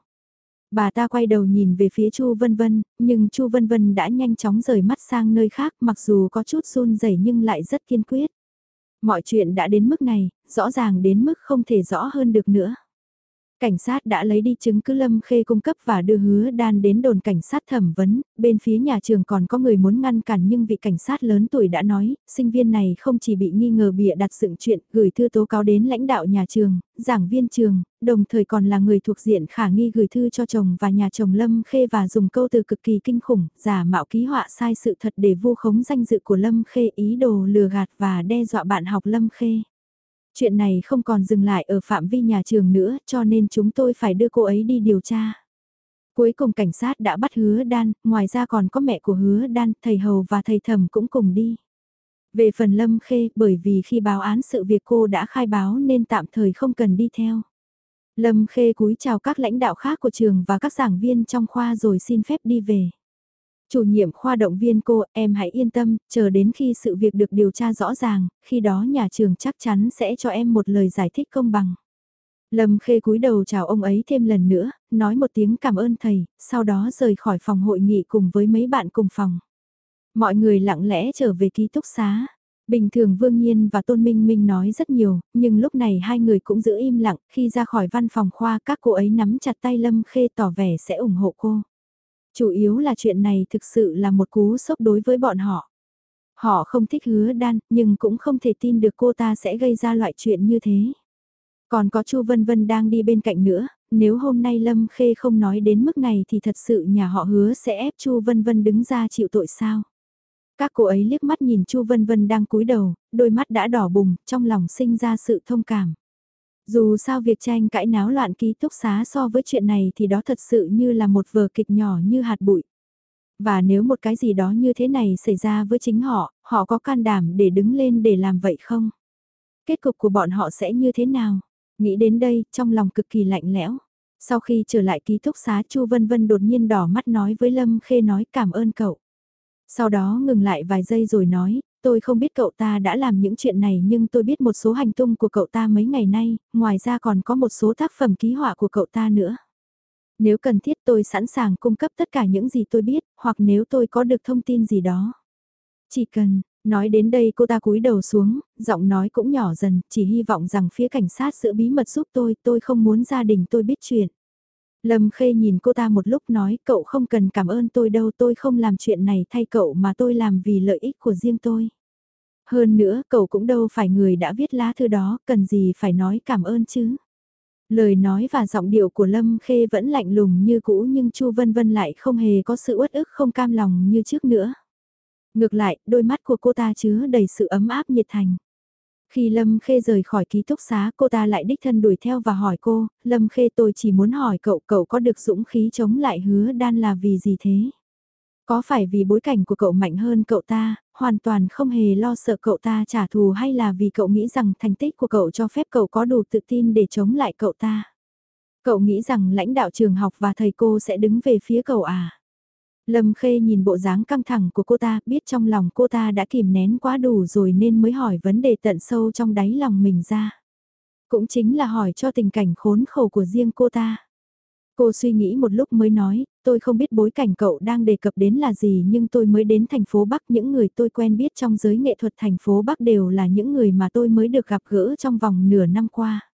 Bà ta quay đầu nhìn về phía Chu Vân Vân, nhưng Chu Vân Vân đã nhanh chóng rời mắt sang nơi khác mặc dù có chút run rẩy nhưng lại rất kiên quyết. Mọi chuyện đã đến mức này, rõ ràng đến mức không thể rõ hơn được nữa. Cảnh sát đã lấy đi chứng cứ Lâm Khê cung cấp và đưa hứa đan đến đồn cảnh sát thẩm vấn, bên phía nhà trường còn có người muốn ngăn cản nhưng vị cảnh sát lớn tuổi đã nói, sinh viên này không chỉ bị nghi ngờ bịa đặt dựng chuyện, gửi thư tố cáo đến lãnh đạo nhà trường, giảng viên trường, đồng thời còn là người thuộc diện khả nghi gửi thư cho chồng và nhà chồng Lâm Khê và dùng câu từ cực kỳ kinh khủng, giả mạo ký họa sai sự thật để vu khống danh dự của Lâm Khê ý đồ lừa gạt và đe dọa bạn học Lâm Khê. Chuyện này không còn dừng lại ở phạm vi nhà trường nữa cho nên chúng tôi phải đưa cô ấy đi điều tra. Cuối cùng cảnh sát đã bắt hứa đan, ngoài ra còn có mẹ của hứa đan, thầy hầu và thầy thẩm cũng cùng đi. Về phần Lâm Khê, bởi vì khi báo án sự việc cô đã khai báo nên tạm thời không cần đi theo. Lâm Khê cúi chào các lãnh đạo khác của trường và các giảng viên trong khoa rồi xin phép đi về. Chủ nhiệm khoa động viên cô, em hãy yên tâm, chờ đến khi sự việc được điều tra rõ ràng, khi đó nhà trường chắc chắn sẽ cho em một lời giải thích công bằng. Lâm Khê cúi đầu chào ông ấy thêm lần nữa, nói một tiếng cảm ơn thầy, sau đó rời khỏi phòng hội nghị cùng với mấy bạn cùng phòng. Mọi người lặng lẽ trở về ký túc xá. Bình thường Vương Nhiên và Tôn Minh Minh nói rất nhiều, nhưng lúc này hai người cũng giữ im lặng, khi ra khỏi văn phòng khoa các cô ấy nắm chặt tay Lâm Khê tỏ vẻ sẽ ủng hộ cô. Chủ yếu là chuyện này thực sự là một cú sốc đối với bọn họ. Họ không thích hứa đan, nhưng cũng không thể tin được cô ta sẽ gây ra loại chuyện như thế. Còn có Chu Vân Vân đang đi bên cạnh nữa, nếu hôm nay Lâm Khê không nói đến mức này thì thật sự nhà họ hứa sẽ ép Chu Vân Vân đứng ra chịu tội sao. Các cô ấy liếc mắt nhìn Chu Vân Vân đang cúi đầu, đôi mắt đã đỏ bùng, trong lòng sinh ra sự thông cảm. Dù sao việc tranh cãi náo loạn ký túc xá so với chuyện này thì đó thật sự như là một vở kịch nhỏ như hạt bụi. Và nếu một cái gì đó như thế này xảy ra với chính họ, họ có can đảm để đứng lên để làm vậy không? Kết cục của bọn họ sẽ như thế nào? Nghĩ đến đây, trong lòng cực kỳ lạnh lẽo. Sau khi trở lại ký túc xá Chu Vân Vân đột nhiên đỏ mắt nói với Lâm Khê nói cảm ơn cậu. Sau đó ngừng lại vài giây rồi nói, tôi không biết cậu ta đã làm những chuyện này nhưng tôi biết một số hành tung của cậu ta mấy ngày nay, ngoài ra còn có một số tác phẩm ký họa của cậu ta nữa. Nếu cần thiết tôi sẵn sàng cung cấp tất cả những gì tôi biết, hoặc nếu tôi có được thông tin gì đó. Chỉ cần, nói đến đây cô ta cúi đầu xuống, giọng nói cũng nhỏ dần, chỉ hy vọng rằng phía cảnh sát giữ bí mật giúp tôi, tôi không muốn gia đình tôi biết chuyện. Lâm Khê nhìn cô ta một lúc nói cậu không cần cảm ơn tôi đâu tôi không làm chuyện này thay cậu mà tôi làm vì lợi ích của riêng tôi. Hơn nữa cậu cũng đâu phải người đã viết lá thư đó cần gì phải nói cảm ơn chứ. Lời nói và giọng điệu của Lâm Khê vẫn lạnh lùng như cũ nhưng Chu Vân Vân lại không hề có sự uất ức không cam lòng như trước nữa. Ngược lại, đôi mắt của cô ta chứa đầy sự ấm áp nhiệt thành. Khi Lâm Khê rời khỏi ký túc xá cô ta lại đích thân đuổi theo và hỏi cô, Lâm Khê tôi chỉ muốn hỏi cậu, cậu có được dũng khí chống lại hứa đan là vì gì thế? Có phải vì bối cảnh của cậu mạnh hơn cậu ta, hoàn toàn không hề lo sợ cậu ta trả thù hay là vì cậu nghĩ rằng thành tích của cậu cho phép cậu có đủ tự tin để chống lại cậu ta? Cậu nghĩ rằng lãnh đạo trường học và thầy cô sẽ đứng về phía cậu à? Lâm Khê nhìn bộ dáng căng thẳng của cô ta, biết trong lòng cô ta đã kìm nén quá đủ rồi nên mới hỏi vấn đề tận sâu trong đáy lòng mình ra. Cũng chính là hỏi cho tình cảnh khốn khổ của riêng cô ta. Cô suy nghĩ một lúc mới nói, tôi không biết bối cảnh cậu đang đề cập đến là gì nhưng tôi mới đến thành phố Bắc những người tôi quen biết trong giới nghệ thuật thành phố Bắc đều là những người mà tôi mới được gặp gỡ trong vòng nửa năm qua.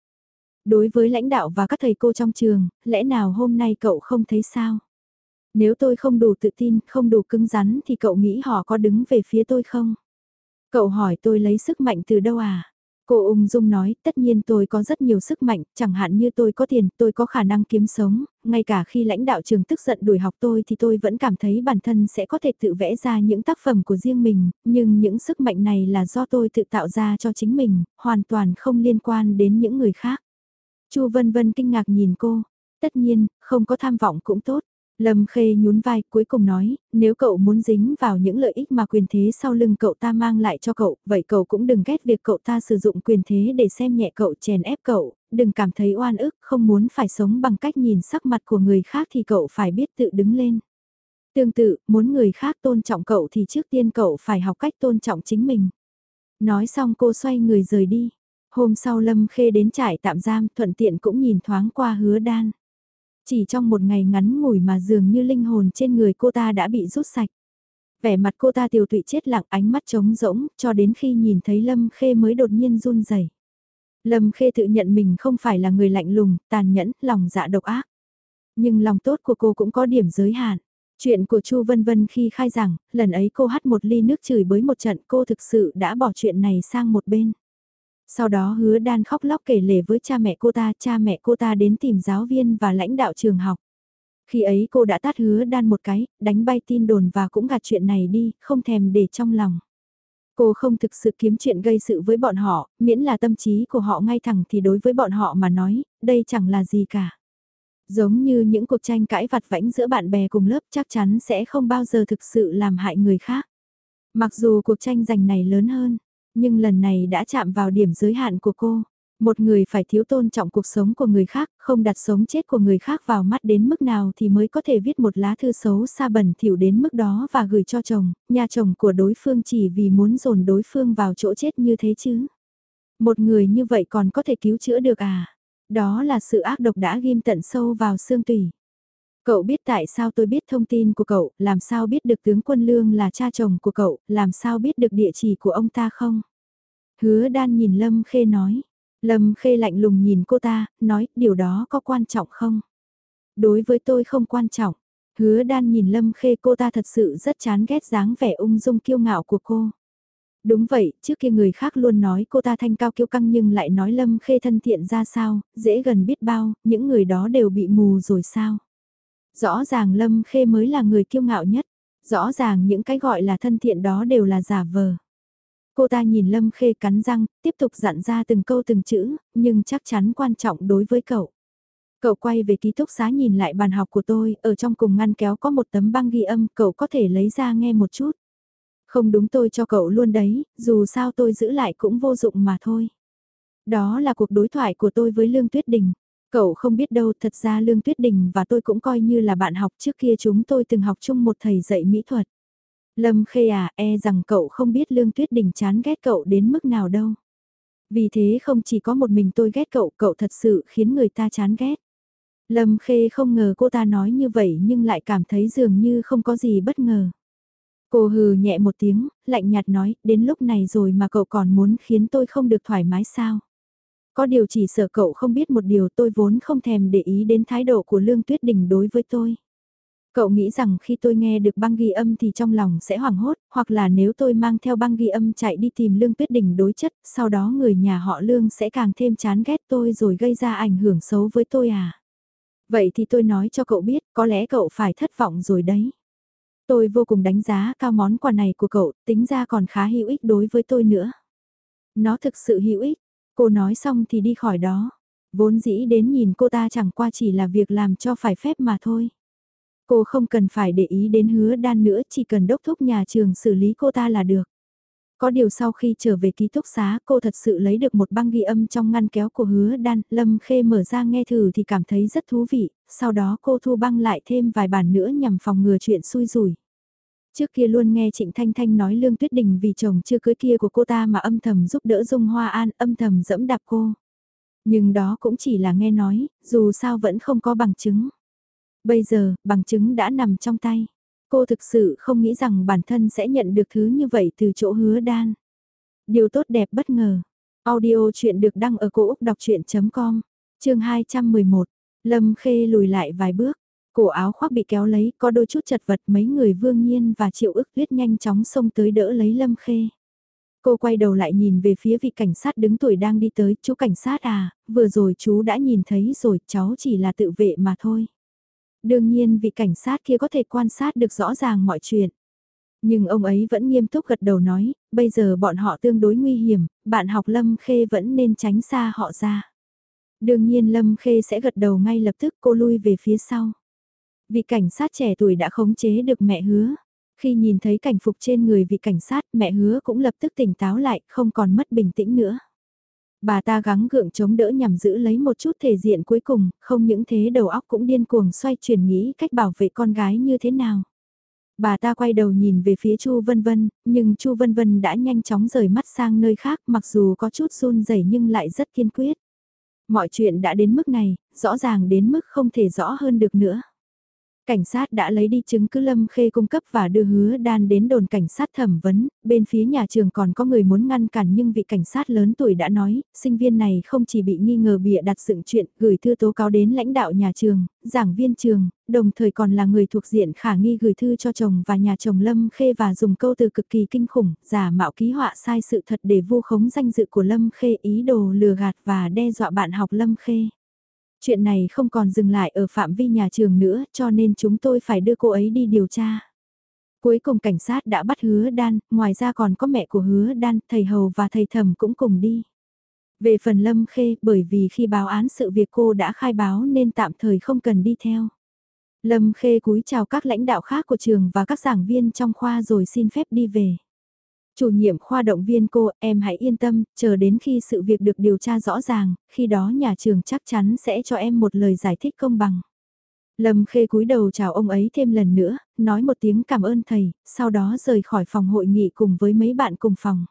Đối với lãnh đạo và các thầy cô trong trường, lẽ nào hôm nay cậu không thấy sao? Nếu tôi không đủ tự tin, không đủ cứng rắn thì cậu nghĩ họ có đứng về phía tôi không? Cậu hỏi tôi lấy sức mạnh từ đâu à? Cô ung dung nói, tất nhiên tôi có rất nhiều sức mạnh, chẳng hạn như tôi có tiền, tôi có khả năng kiếm sống, ngay cả khi lãnh đạo trường tức giận đuổi học tôi thì tôi vẫn cảm thấy bản thân sẽ có thể tự vẽ ra những tác phẩm của riêng mình, nhưng những sức mạnh này là do tôi tự tạo ra cho chính mình, hoàn toàn không liên quan đến những người khác. Chu Vân Vân kinh ngạc nhìn cô, tất nhiên, không có tham vọng cũng tốt. Lâm Khê nhún vai cuối cùng nói, nếu cậu muốn dính vào những lợi ích mà quyền thế sau lưng cậu ta mang lại cho cậu, vậy cậu cũng đừng ghét việc cậu ta sử dụng quyền thế để xem nhẹ cậu chèn ép cậu, đừng cảm thấy oan ức, không muốn phải sống bằng cách nhìn sắc mặt của người khác thì cậu phải biết tự đứng lên. Tương tự, muốn người khác tôn trọng cậu thì trước tiên cậu phải học cách tôn trọng chính mình. Nói xong cô xoay người rời đi. Hôm sau Lâm Khê đến trại tạm giam thuận tiện cũng nhìn thoáng qua hứa đan. Chỉ trong một ngày ngắn ngủi mà dường như linh hồn trên người cô ta đã bị rút sạch. Vẻ mặt cô ta tiều tụy chết lặng ánh mắt trống rỗng cho đến khi nhìn thấy Lâm Khê mới đột nhiên run rẩy. Lâm Khê tự nhận mình không phải là người lạnh lùng, tàn nhẫn, lòng dạ độc ác. Nhưng lòng tốt của cô cũng có điểm giới hạn. Chuyện của Chu Vân Vân khi khai giảng, lần ấy cô hắt một ly nước chửi bới một trận cô thực sự đã bỏ chuyện này sang một bên. Sau đó hứa đan khóc lóc kể lể với cha mẹ cô ta, cha mẹ cô ta đến tìm giáo viên và lãnh đạo trường học. Khi ấy cô đã tát hứa đan một cái, đánh bay tin đồn và cũng gạt chuyện này đi, không thèm để trong lòng. Cô không thực sự kiếm chuyện gây sự với bọn họ, miễn là tâm trí của họ ngay thẳng thì đối với bọn họ mà nói, đây chẳng là gì cả. Giống như những cuộc tranh cãi vặt vãnh giữa bạn bè cùng lớp chắc chắn sẽ không bao giờ thực sự làm hại người khác. Mặc dù cuộc tranh giành này lớn hơn, nhưng lần này đã chạm vào điểm giới hạn của cô. Một người phải thiếu tôn trọng cuộc sống của người khác, không đặt sống chết của người khác vào mắt đến mức nào thì mới có thể viết một lá thư xấu xa bẩn thỉu đến mức đó và gửi cho chồng, nhà chồng của đối phương chỉ vì muốn dồn đối phương vào chỗ chết như thế chứ. Một người như vậy còn có thể cứu chữa được à? Đó là sự ác độc đã ghim tận sâu vào xương tủy. Cậu biết tại sao tôi biết thông tin của cậu, làm sao biết được tướng quân lương là cha chồng của cậu, làm sao biết được địa chỉ của ông ta không? Hứa đan nhìn Lâm Khê nói. Lâm Khê lạnh lùng nhìn cô ta, nói, điều đó có quan trọng không? Đối với tôi không quan trọng. Hứa đan nhìn Lâm Khê cô ta thật sự rất chán ghét dáng vẻ ung dung kiêu ngạo của cô. Đúng vậy, trước kia người khác luôn nói cô ta thanh cao kiêu căng nhưng lại nói Lâm Khê thân thiện ra sao, dễ gần biết bao, những người đó đều bị mù rồi sao. Rõ ràng Lâm Khê mới là người kiêu ngạo nhất, rõ ràng những cái gọi là thân thiện đó đều là giả vờ. Cô ta nhìn Lâm Khê cắn răng, tiếp tục dặn ra từng câu từng chữ, nhưng chắc chắn quan trọng đối với cậu. Cậu quay về ký túc xá nhìn lại bàn học của tôi, ở trong cùng ngăn kéo có một tấm băng ghi âm, cậu có thể lấy ra nghe một chút. Không đúng tôi cho cậu luôn đấy, dù sao tôi giữ lại cũng vô dụng mà thôi. Đó là cuộc đối thoại của tôi với Lương Tuyết Đình. Cậu không biết đâu, thật ra Lương Tuyết Đình và tôi cũng coi như là bạn học trước kia chúng tôi từng học chung một thầy dạy mỹ thuật. Lâm Khê à, e rằng cậu không biết Lương Tuyết Đình chán ghét cậu đến mức nào đâu. Vì thế không chỉ có một mình tôi ghét cậu, cậu thật sự khiến người ta chán ghét. Lâm Khê không ngờ cô ta nói như vậy nhưng lại cảm thấy dường như không có gì bất ngờ. Cô hừ nhẹ một tiếng, lạnh nhạt nói, đến lúc này rồi mà cậu còn muốn khiến tôi không được thoải mái sao? Có điều chỉ sợ cậu không biết một điều tôi vốn không thèm để ý đến thái độ của Lương Tuyết Đình đối với tôi. Cậu nghĩ rằng khi tôi nghe được băng ghi âm thì trong lòng sẽ hoảng hốt, hoặc là nếu tôi mang theo băng ghi âm chạy đi tìm Lương Tuyết Đình đối chất, sau đó người nhà họ Lương sẽ càng thêm chán ghét tôi rồi gây ra ảnh hưởng xấu với tôi à? Vậy thì tôi nói cho cậu biết, có lẽ cậu phải thất vọng rồi đấy. Tôi vô cùng đánh giá cao món quà này của cậu, tính ra còn khá hữu ích đối với tôi nữa. Nó thực sự hữu ích, cô nói xong thì đi khỏi đó. Vốn dĩ đến nhìn cô ta chẳng qua chỉ là việc làm cho phải phép mà thôi. Cô không cần phải để ý đến hứa đan nữa chỉ cần đốc thúc nhà trường xử lý cô ta là được. Có điều sau khi trở về ký túc xá cô thật sự lấy được một băng ghi âm trong ngăn kéo của hứa đan, Lâm Khê mở ra nghe thử thì cảm thấy rất thú vị, sau đó cô thu băng lại thêm vài bản nữa nhằm phòng ngừa chuyện xui rủi. Trước kia luôn nghe Trịnh Thanh Thanh nói Lương Tuyết Đình vì chồng chưa cưới kia của cô ta mà âm thầm giúp đỡ Dung Hoa An, âm thầm dẫm đạp cô. Nhưng đó cũng chỉ là nghe nói, dù sao vẫn không có bằng chứng. Bây giờ, bằng chứng đã nằm trong tay. Cô thực sự không nghĩ rằng bản thân sẽ nhận được thứ như vậy từ chỗ hứa đan. Điều tốt đẹp bất ngờ. Audio chuyện được đăng ở cổ Úc đọc chuyện.com, chương 211. Lâm Khê lùi lại vài bước, cổ áo khoác bị kéo lấy, có đôi chút chật vật mấy người vương nhiên và triệu ức tuyết nhanh chóng xông tới đỡ lấy Lâm Khê. Cô quay đầu lại nhìn về phía vị cảnh sát đứng tuổi đang đi tới, chú cảnh sát à, vừa rồi chú đã nhìn thấy rồi, cháu chỉ là tự vệ mà thôi. Đương nhiên vị cảnh sát kia có thể quan sát được rõ ràng mọi chuyện. Nhưng ông ấy vẫn nghiêm túc gật đầu nói, bây giờ bọn họ tương đối nguy hiểm, bạn học Lâm Khê vẫn nên tránh xa họ ra. Đương nhiên Lâm Khê sẽ gật đầu ngay lập tức cô lui về phía sau. Vị cảnh sát trẻ tuổi đã khống chế được mẹ hứa. Khi nhìn thấy cảnh phục trên người vị cảnh sát, mẹ hứa cũng lập tức tỉnh táo lại, không còn mất bình tĩnh nữa. Bà ta gắng gượng chống đỡ nhằm giữ lấy một chút thể diện cuối cùng, không những thế đầu óc cũng điên cuồng xoay chuyển nghĩ cách bảo vệ con gái như thế nào. Bà ta quay đầu nhìn về phía Chu Vân Vân, nhưng Chu Vân Vân đã nhanh chóng rời mắt sang nơi khác mặc dù có chút run rẩy nhưng lại rất kiên quyết. Mọi chuyện đã đến mức này, rõ ràng đến mức không thể rõ hơn được nữa. Cảnh sát đã lấy đi chứng cứ Lâm Khê cung cấp và đưa hứa đan đến đồn cảnh sát thẩm vấn, bên phía nhà trường còn có người muốn ngăn cản nhưng vị cảnh sát lớn tuổi đã nói, sinh viên này không chỉ bị nghi ngờ bịa đặt dựng chuyện, gửi thư tố cáo đến lãnh đạo nhà trường, giảng viên trường, đồng thời còn là người thuộc diện khả nghi gửi thư cho chồng và nhà chồng Lâm Khê và dùng câu từ cực kỳ kinh khủng, giả mạo ký họa sai sự thật để vu khống danh dự của Lâm Khê ý đồ lừa gạt và đe dọa bạn học Lâm Khê. Chuyện này không còn dừng lại ở phạm vi nhà trường nữa cho nên chúng tôi phải đưa cô ấy đi điều tra. Cuối cùng cảnh sát đã bắt hứa đan, ngoài ra còn có mẹ của hứa đan, thầy hầu và thầy thẩm cũng cùng đi. Về phần Lâm Khê, bởi vì khi báo án sự việc cô đã khai báo nên tạm thời không cần đi theo. Lâm Khê cúi chào các lãnh đạo khác của trường và các giảng viên trong khoa rồi xin phép đi về. Chủ nhiệm khoa động viên cô, em hãy yên tâm, chờ đến khi sự việc được điều tra rõ ràng, khi đó nhà trường chắc chắn sẽ cho em một lời giải thích công bằng. Lâm Khê cúi đầu chào ông ấy thêm lần nữa, nói một tiếng cảm ơn thầy, sau đó rời khỏi phòng hội nghị cùng với mấy bạn cùng phòng.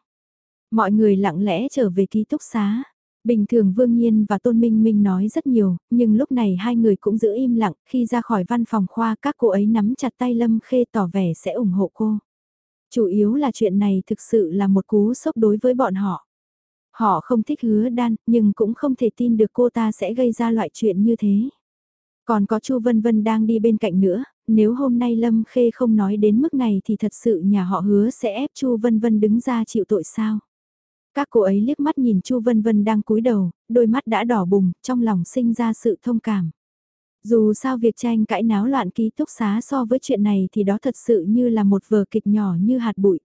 Mọi người lặng lẽ trở về ký túc xá. Bình thường Vương Nhiên và Tôn Minh Minh nói rất nhiều, nhưng lúc này hai người cũng giữ im lặng, khi ra khỏi văn phòng khoa các cô ấy nắm chặt tay Lâm Khê tỏ vẻ sẽ ủng hộ cô. Chủ yếu là chuyện này thực sự là một cú sốc đối với bọn họ. Họ không thích hứa đan, nhưng cũng không thể tin được cô ta sẽ gây ra loại chuyện như thế. Còn có Chu Vân Vân đang đi bên cạnh nữa, nếu hôm nay Lâm Khê không nói đến mức này thì thật sự nhà họ hứa sẽ ép Chu Vân Vân đứng ra chịu tội sao. Các cô ấy liếc mắt nhìn Chu Vân Vân đang cúi đầu, đôi mắt đã đỏ bùng, trong lòng sinh ra sự thông cảm. Dù sao việc tranh cãi náo loạn ký túc xá so với chuyện này thì đó thật sự như là một vở kịch nhỏ như hạt bụi.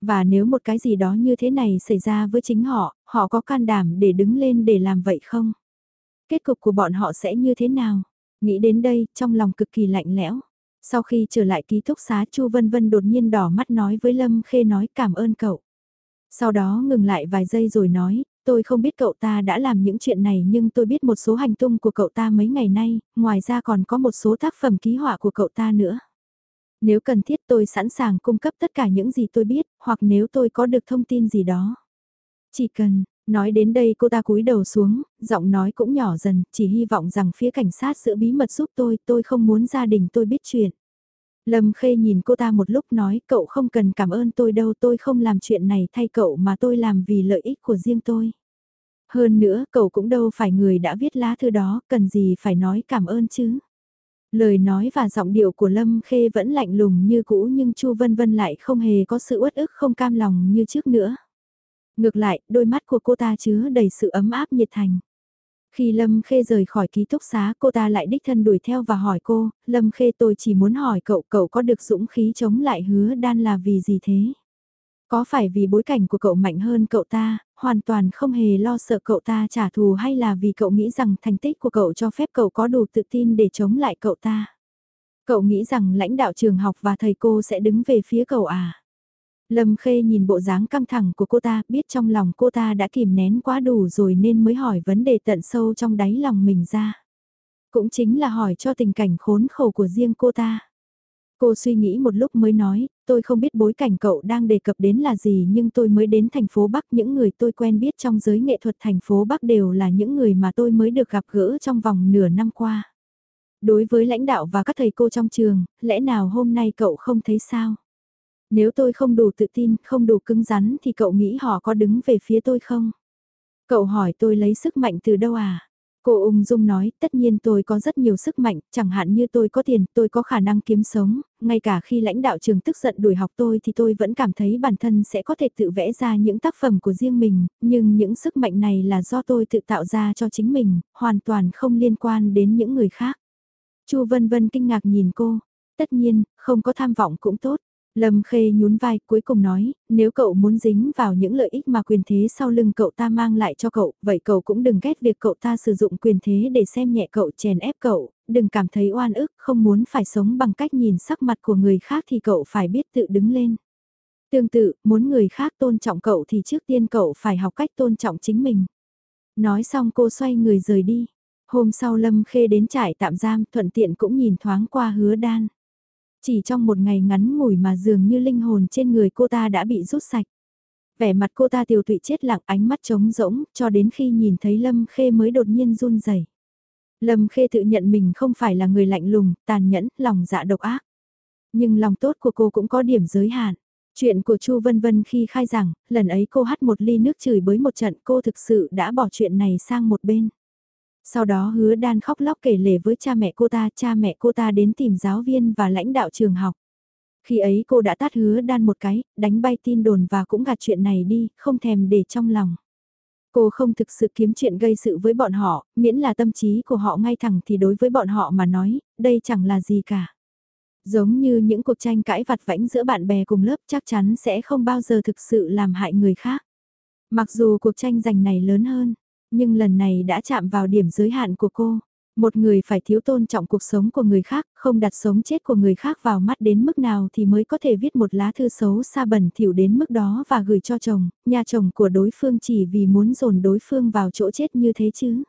Và nếu một cái gì đó như thế này xảy ra với chính họ, họ có can đảm để đứng lên để làm vậy không? Kết cục của bọn họ sẽ như thế nào? Nghĩ đến đây, trong lòng cực kỳ lạnh lẽo. Sau khi trở lại ký túc xá Chu Vân Vân đột nhiên đỏ mắt nói với Lâm Khê nói cảm ơn cậu. Sau đó ngừng lại vài giây rồi nói, tôi không biết cậu ta đã làm những chuyện này nhưng tôi biết một số hành tung của cậu ta mấy ngày nay, ngoài ra còn có một số tác phẩm ký họa của cậu ta nữa. Nếu cần thiết tôi sẵn sàng cung cấp tất cả những gì tôi biết, hoặc nếu tôi có được thông tin gì đó. Chỉ cần, nói đến đây cô ta cúi đầu xuống, giọng nói cũng nhỏ dần, chỉ hy vọng rằng phía cảnh sát giữ bí mật giúp tôi, tôi không muốn gia đình tôi biết chuyện. Lâm Khê nhìn cô ta một lúc nói cậu không cần cảm ơn tôi đâu tôi không làm chuyện này thay cậu mà tôi làm vì lợi ích của riêng tôi. Hơn nữa cậu cũng đâu phải người đã viết lá thư đó cần gì phải nói cảm ơn chứ. Lời nói và giọng điệu của Lâm Khê vẫn lạnh lùng như cũ nhưng Chu Vân Vân lại không hề có sự uất ức không cam lòng như trước nữa. Ngược lại, đôi mắt của cô ta chứa đầy sự ấm áp nhiệt thành. Khi Lâm Khê rời khỏi ký túc xá cô ta lại đích thân đuổi theo và hỏi cô, Lâm Khê tôi chỉ muốn hỏi cậu, cậu có được dũng khí chống lại hứa đan là vì gì thế? Có phải vì bối cảnh của cậu mạnh hơn cậu ta, hoàn toàn không hề lo sợ cậu ta trả thù hay là vì cậu nghĩ rằng thành tích của cậu cho phép cậu có đủ tự tin để chống lại cậu ta? Cậu nghĩ rằng lãnh đạo trường học và thầy cô sẽ đứng về phía cậu à? Lâm Khê nhìn bộ dáng căng thẳng của cô ta, biết trong lòng cô ta đã kìm nén quá đủ rồi nên mới hỏi vấn đề tận sâu trong đáy lòng mình ra. Cũng chính là hỏi cho tình cảnh khốn khổ của riêng cô ta. Cô suy nghĩ một lúc mới nói, tôi không biết bối cảnh cậu đang đề cập đến là gì nhưng tôi mới đến thành phố Bắc những người tôi quen biết trong giới nghệ thuật thành phố Bắc đều là những người mà tôi mới được gặp gỡ trong vòng nửa năm qua. Đối với lãnh đạo và các thầy cô trong trường, lẽ nào hôm nay cậu không thấy sao? Nếu tôi không đủ tự tin, không đủ cứng rắn thì cậu nghĩ họ có đứng về phía tôi không? Cậu hỏi tôi lấy sức mạnh từ đâu à? Cô ung dung nói, tất nhiên tôi có rất nhiều sức mạnh, chẳng hạn như tôi có tiền, tôi có khả năng kiếm sống, ngay cả khi lãnh đạo trường tức giận đuổi học tôi thì tôi vẫn cảm thấy bản thân sẽ có thể tự vẽ ra những tác phẩm của riêng mình, nhưng những sức mạnh này là do tôi tự tạo ra cho chính mình, hoàn toàn không liên quan đến những người khác. Chu Vân Vân kinh ngạc nhìn cô, tất nhiên, không có tham vọng cũng tốt. Lâm Khê nhún vai cuối cùng nói, nếu cậu muốn dính vào những lợi ích mà quyền thế sau lưng cậu ta mang lại cho cậu, vậy cậu cũng đừng ghét việc cậu ta sử dụng quyền thế để xem nhẹ cậu chèn ép cậu, đừng cảm thấy oan ức, không muốn phải sống bằng cách nhìn sắc mặt của người khác thì cậu phải biết tự đứng lên. Tương tự, muốn người khác tôn trọng cậu thì trước tiên cậu phải học cách tôn trọng chính mình. Nói xong cô xoay người rời đi. Hôm sau Lâm Khê đến trại tạm giam thuận tiện cũng nhìn thoáng qua hứa đan. Chỉ trong một ngày ngắn ngủi mà dường như linh hồn trên người cô ta đã bị rút sạch. Vẻ mặt cô ta tiều tụy chết lặng ánh mắt trống rỗng cho đến khi nhìn thấy Lâm Khê mới đột nhiên run rẩy. Lâm Khê tự nhận mình không phải là người lạnh lùng, tàn nhẫn, lòng dạ độc ác. Nhưng lòng tốt của cô cũng có điểm giới hạn. Chuyện của Chu Vân Vân khi khai giảng, lần ấy cô hắt một ly nước chửi bới một trận cô thực sự đã bỏ chuyện này sang một bên. Sau đó hứa đan khóc lóc kể lể với cha mẹ cô ta, cha mẹ cô ta đến tìm giáo viên và lãnh đạo trường học. Khi ấy cô đã tát hứa đan một cái, đánh bay tin đồn và cũng gạt chuyện này đi, không thèm để trong lòng. Cô không thực sự kiếm chuyện gây sự với bọn họ, miễn là tâm trí của họ ngay thẳng thì đối với bọn họ mà nói, đây chẳng là gì cả. Giống như những cuộc tranh cãi vặt vãnh giữa bạn bè cùng lớp chắc chắn sẽ không bao giờ thực sự làm hại người khác. Mặc dù cuộc tranh giành này lớn hơn, nhưng lần này đã chạm vào điểm giới hạn của cô. Một người phải thiếu tôn trọng cuộc sống của người khác, không đặt sống chết của người khác vào mắt đến mức nào thì mới có thể viết một lá thư xấu xa bẩn thỉu đến mức đó và gửi cho chồng, nhà chồng của đối phương chỉ vì muốn dồn đối phương vào chỗ chết như thế chứ.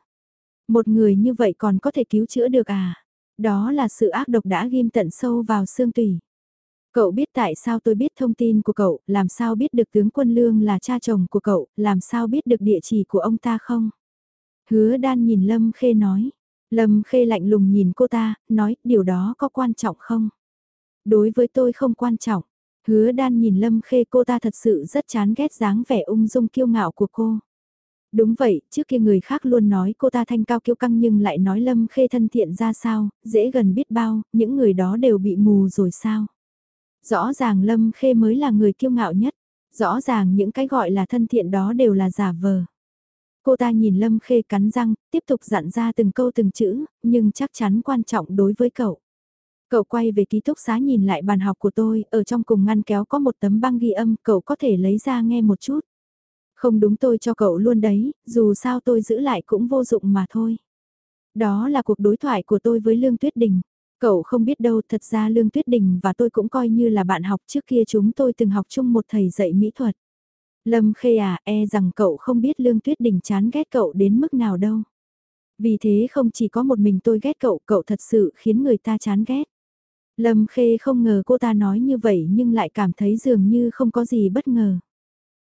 Một người như vậy còn có thể cứu chữa được à? Đó là sự ác độc đã ghim tận sâu vào xương tủy. Cậu biết tại sao tôi biết thông tin của cậu, làm sao biết được tướng quân lương là cha chồng của cậu, làm sao biết được địa chỉ của ông ta không? Hứa đan nhìn Lâm Khê nói. Lâm Khê lạnh lùng nhìn cô ta, nói, điều đó có quan trọng không? Đối với tôi không quan trọng. Hứa đan nhìn Lâm Khê cô ta thật sự rất chán ghét dáng vẻ ung dung kiêu ngạo của cô. Đúng vậy, trước kia người khác luôn nói cô ta thanh cao kiêu căng nhưng lại nói Lâm Khê thân thiện ra sao, dễ gần biết bao, những người đó đều bị mù rồi sao. Rõ ràng Lâm Khê mới là người kiêu ngạo nhất, rõ ràng những cái gọi là thân thiện đó đều là giả vờ. Cô ta nhìn Lâm Khê cắn răng, tiếp tục dặn ra từng câu từng chữ, nhưng chắc chắn quan trọng đối với cậu. Cậu quay về ký túc xá nhìn lại bàn học của tôi, ở trong cùng ngăn kéo có một tấm băng ghi âm, cậu có thể lấy ra nghe một chút. Không đúng tôi cho cậu luôn đấy, dù sao tôi giữ lại cũng vô dụng mà thôi. Đó là cuộc đối thoại của tôi với Lương Tuyết Đình. Cậu không biết đâu, thật ra Lương Tuyết Đình và tôi cũng coi như là bạn học trước kia chúng tôi từng học chung một thầy dạy mỹ thuật. Lâm Khê à, e rằng cậu không biết Lương Tuyết Đình chán ghét cậu đến mức nào đâu. Vì thế không chỉ có một mình tôi ghét cậu, cậu thật sự khiến người ta chán ghét. Lâm Khê không ngờ cô ta nói như vậy nhưng lại cảm thấy dường như không có gì bất ngờ.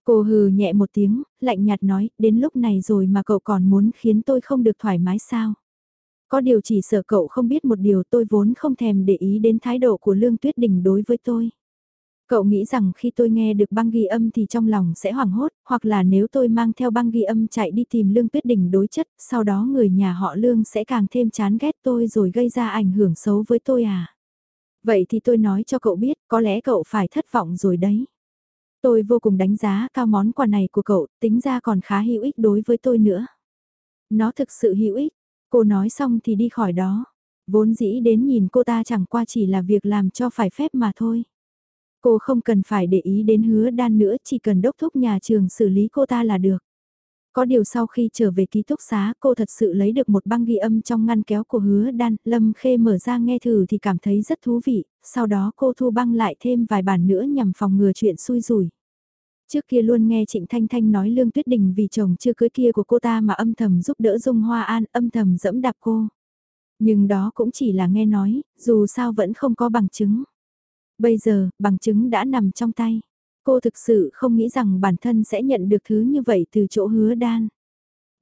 Cô hừ nhẹ một tiếng, lạnh nhạt nói, đến lúc này rồi mà cậu còn muốn khiến tôi không được thoải mái sao? Có điều chỉ sợ cậu không biết một điều tôi vốn không thèm để ý đến thái độ của Lương Tuyết Đình đối với tôi. Cậu nghĩ rằng khi tôi nghe được băng ghi âm thì trong lòng sẽ hoảng hốt, hoặc là nếu tôi mang theo băng ghi âm chạy đi tìm Lương Tuyết Đình đối chất, sau đó người nhà họ Lương sẽ càng thêm chán ghét tôi rồi gây ra ảnh hưởng xấu với tôi à? Vậy thì tôi nói cho cậu biết, có lẽ cậu phải thất vọng rồi đấy. Tôi vô cùng đánh giá cao món quà này của cậu, tính ra còn khá hữu ích đối với tôi nữa. Nó thực sự hữu ích, cô nói xong thì đi khỏi đó. Vốn dĩ đến nhìn cô ta chẳng qua chỉ là việc làm cho phải phép mà thôi. Cô không cần phải để ý đến hứa đan nữa chỉ cần đốc thúc nhà trường xử lý cô ta là được. Có điều sau khi trở về ký túc xá cô thật sự lấy được một băng ghi âm trong ngăn kéo của hứa đan, Lâm Khê mở ra nghe thử thì cảm thấy rất thú vị, sau đó cô thu băng lại thêm vài bản nữa nhằm phòng ngừa chuyện xui rủi. Trước kia luôn nghe Trịnh Thanh Thanh nói Lương Tuyết Đình vì chồng chưa cưới kia của cô ta mà âm thầm giúp đỡ Dung Hoa An, âm thầm dẫm đạp cô. Nhưng đó cũng chỉ là nghe nói, dù sao vẫn không có bằng chứng. Bây giờ, bằng chứng đã nằm trong tay. Cô thực sự không nghĩ rằng bản thân sẽ nhận được thứ như vậy từ chỗ hứa đan.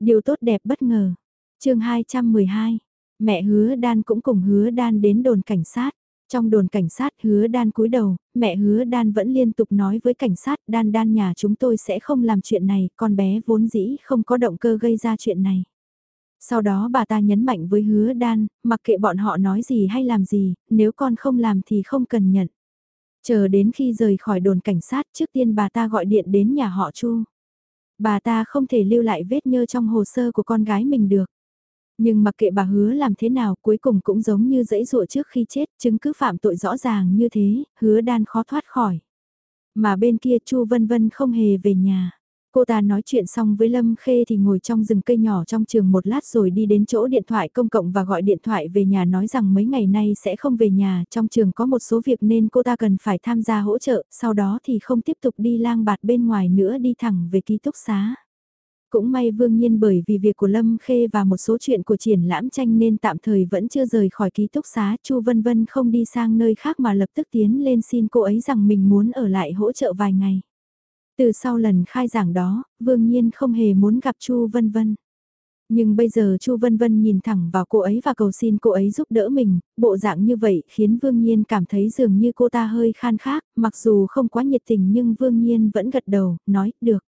Điều tốt đẹp bất ngờ. chương 212, mẹ hứa đan cũng cùng hứa đan đến đồn cảnh sát. Trong đồn cảnh sát hứa đan cúi đầu, mẹ hứa đan vẫn liên tục nói với cảnh sát đan đan nhà chúng tôi sẽ không làm chuyện này, con bé vốn dĩ không có động cơ gây ra chuyện này. Sau đó bà ta nhấn mạnh với hứa đan, mặc kệ bọn họ nói gì hay làm gì, nếu con không làm thì không cần nhận. Chờ đến khi rời khỏi đồn cảnh sát trước tiên bà ta gọi điện đến nhà họ Chu. Bà ta không thể lưu lại vết nhơ trong hồ sơ của con gái mình được. Nhưng mặc kệ bà hứa làm thế nào cuối cùng cũng giống như dãy rụa trước khi chết, chứng cứ phạm tội rõ ràng như thế, hứa đan khó thoát khỏi. Mà bên kia Chu Vân Vân không hề về nhà. Cô ta nói chuyện xong với Lâm Khê thì ngồi trong rừng cây nhỏ trong trường một lát rồi đi đến chỗ điện thoại công cộng và gọi điện thoại về nhà nói rằng mấy ngày nay sẽ không về nhà, trong trường có một số việc nên cô ta cần phải tham gia hỗ trợ, sau đó thì không tiếp tục đi lang bạt bên ngoài nữa đi thẳng về ký túc xá. Cũng may Vương Nhiên bởi vì việc của Lâm Khê và một số chuyện của triển lãm tranh nên tạm thời vẫn chưa rời khỏi ký túc xá, Chu Vân Vân không đi sang nơi khác mà lập tức tiến lên xin cô ấy rằng mình muốn ở lại hỗ trợ vài ngày. Từ sau lần khai giảng đó, Vương Nhiên không hề muốn gặp Chu Vân Vân. Nhưng bây giờ Chu Vân Vân nhìn thẳng vào cô ấy và cầu xin cô ấy giúp đỡ mình, bộ dạng như vậy khiến Vương Nhiên cảm thấy dường như cô ta hơi khan khác, mặc dù không quá nhiệt tình nhưng Vương Nhiên vẫn gật đầu, nói, được.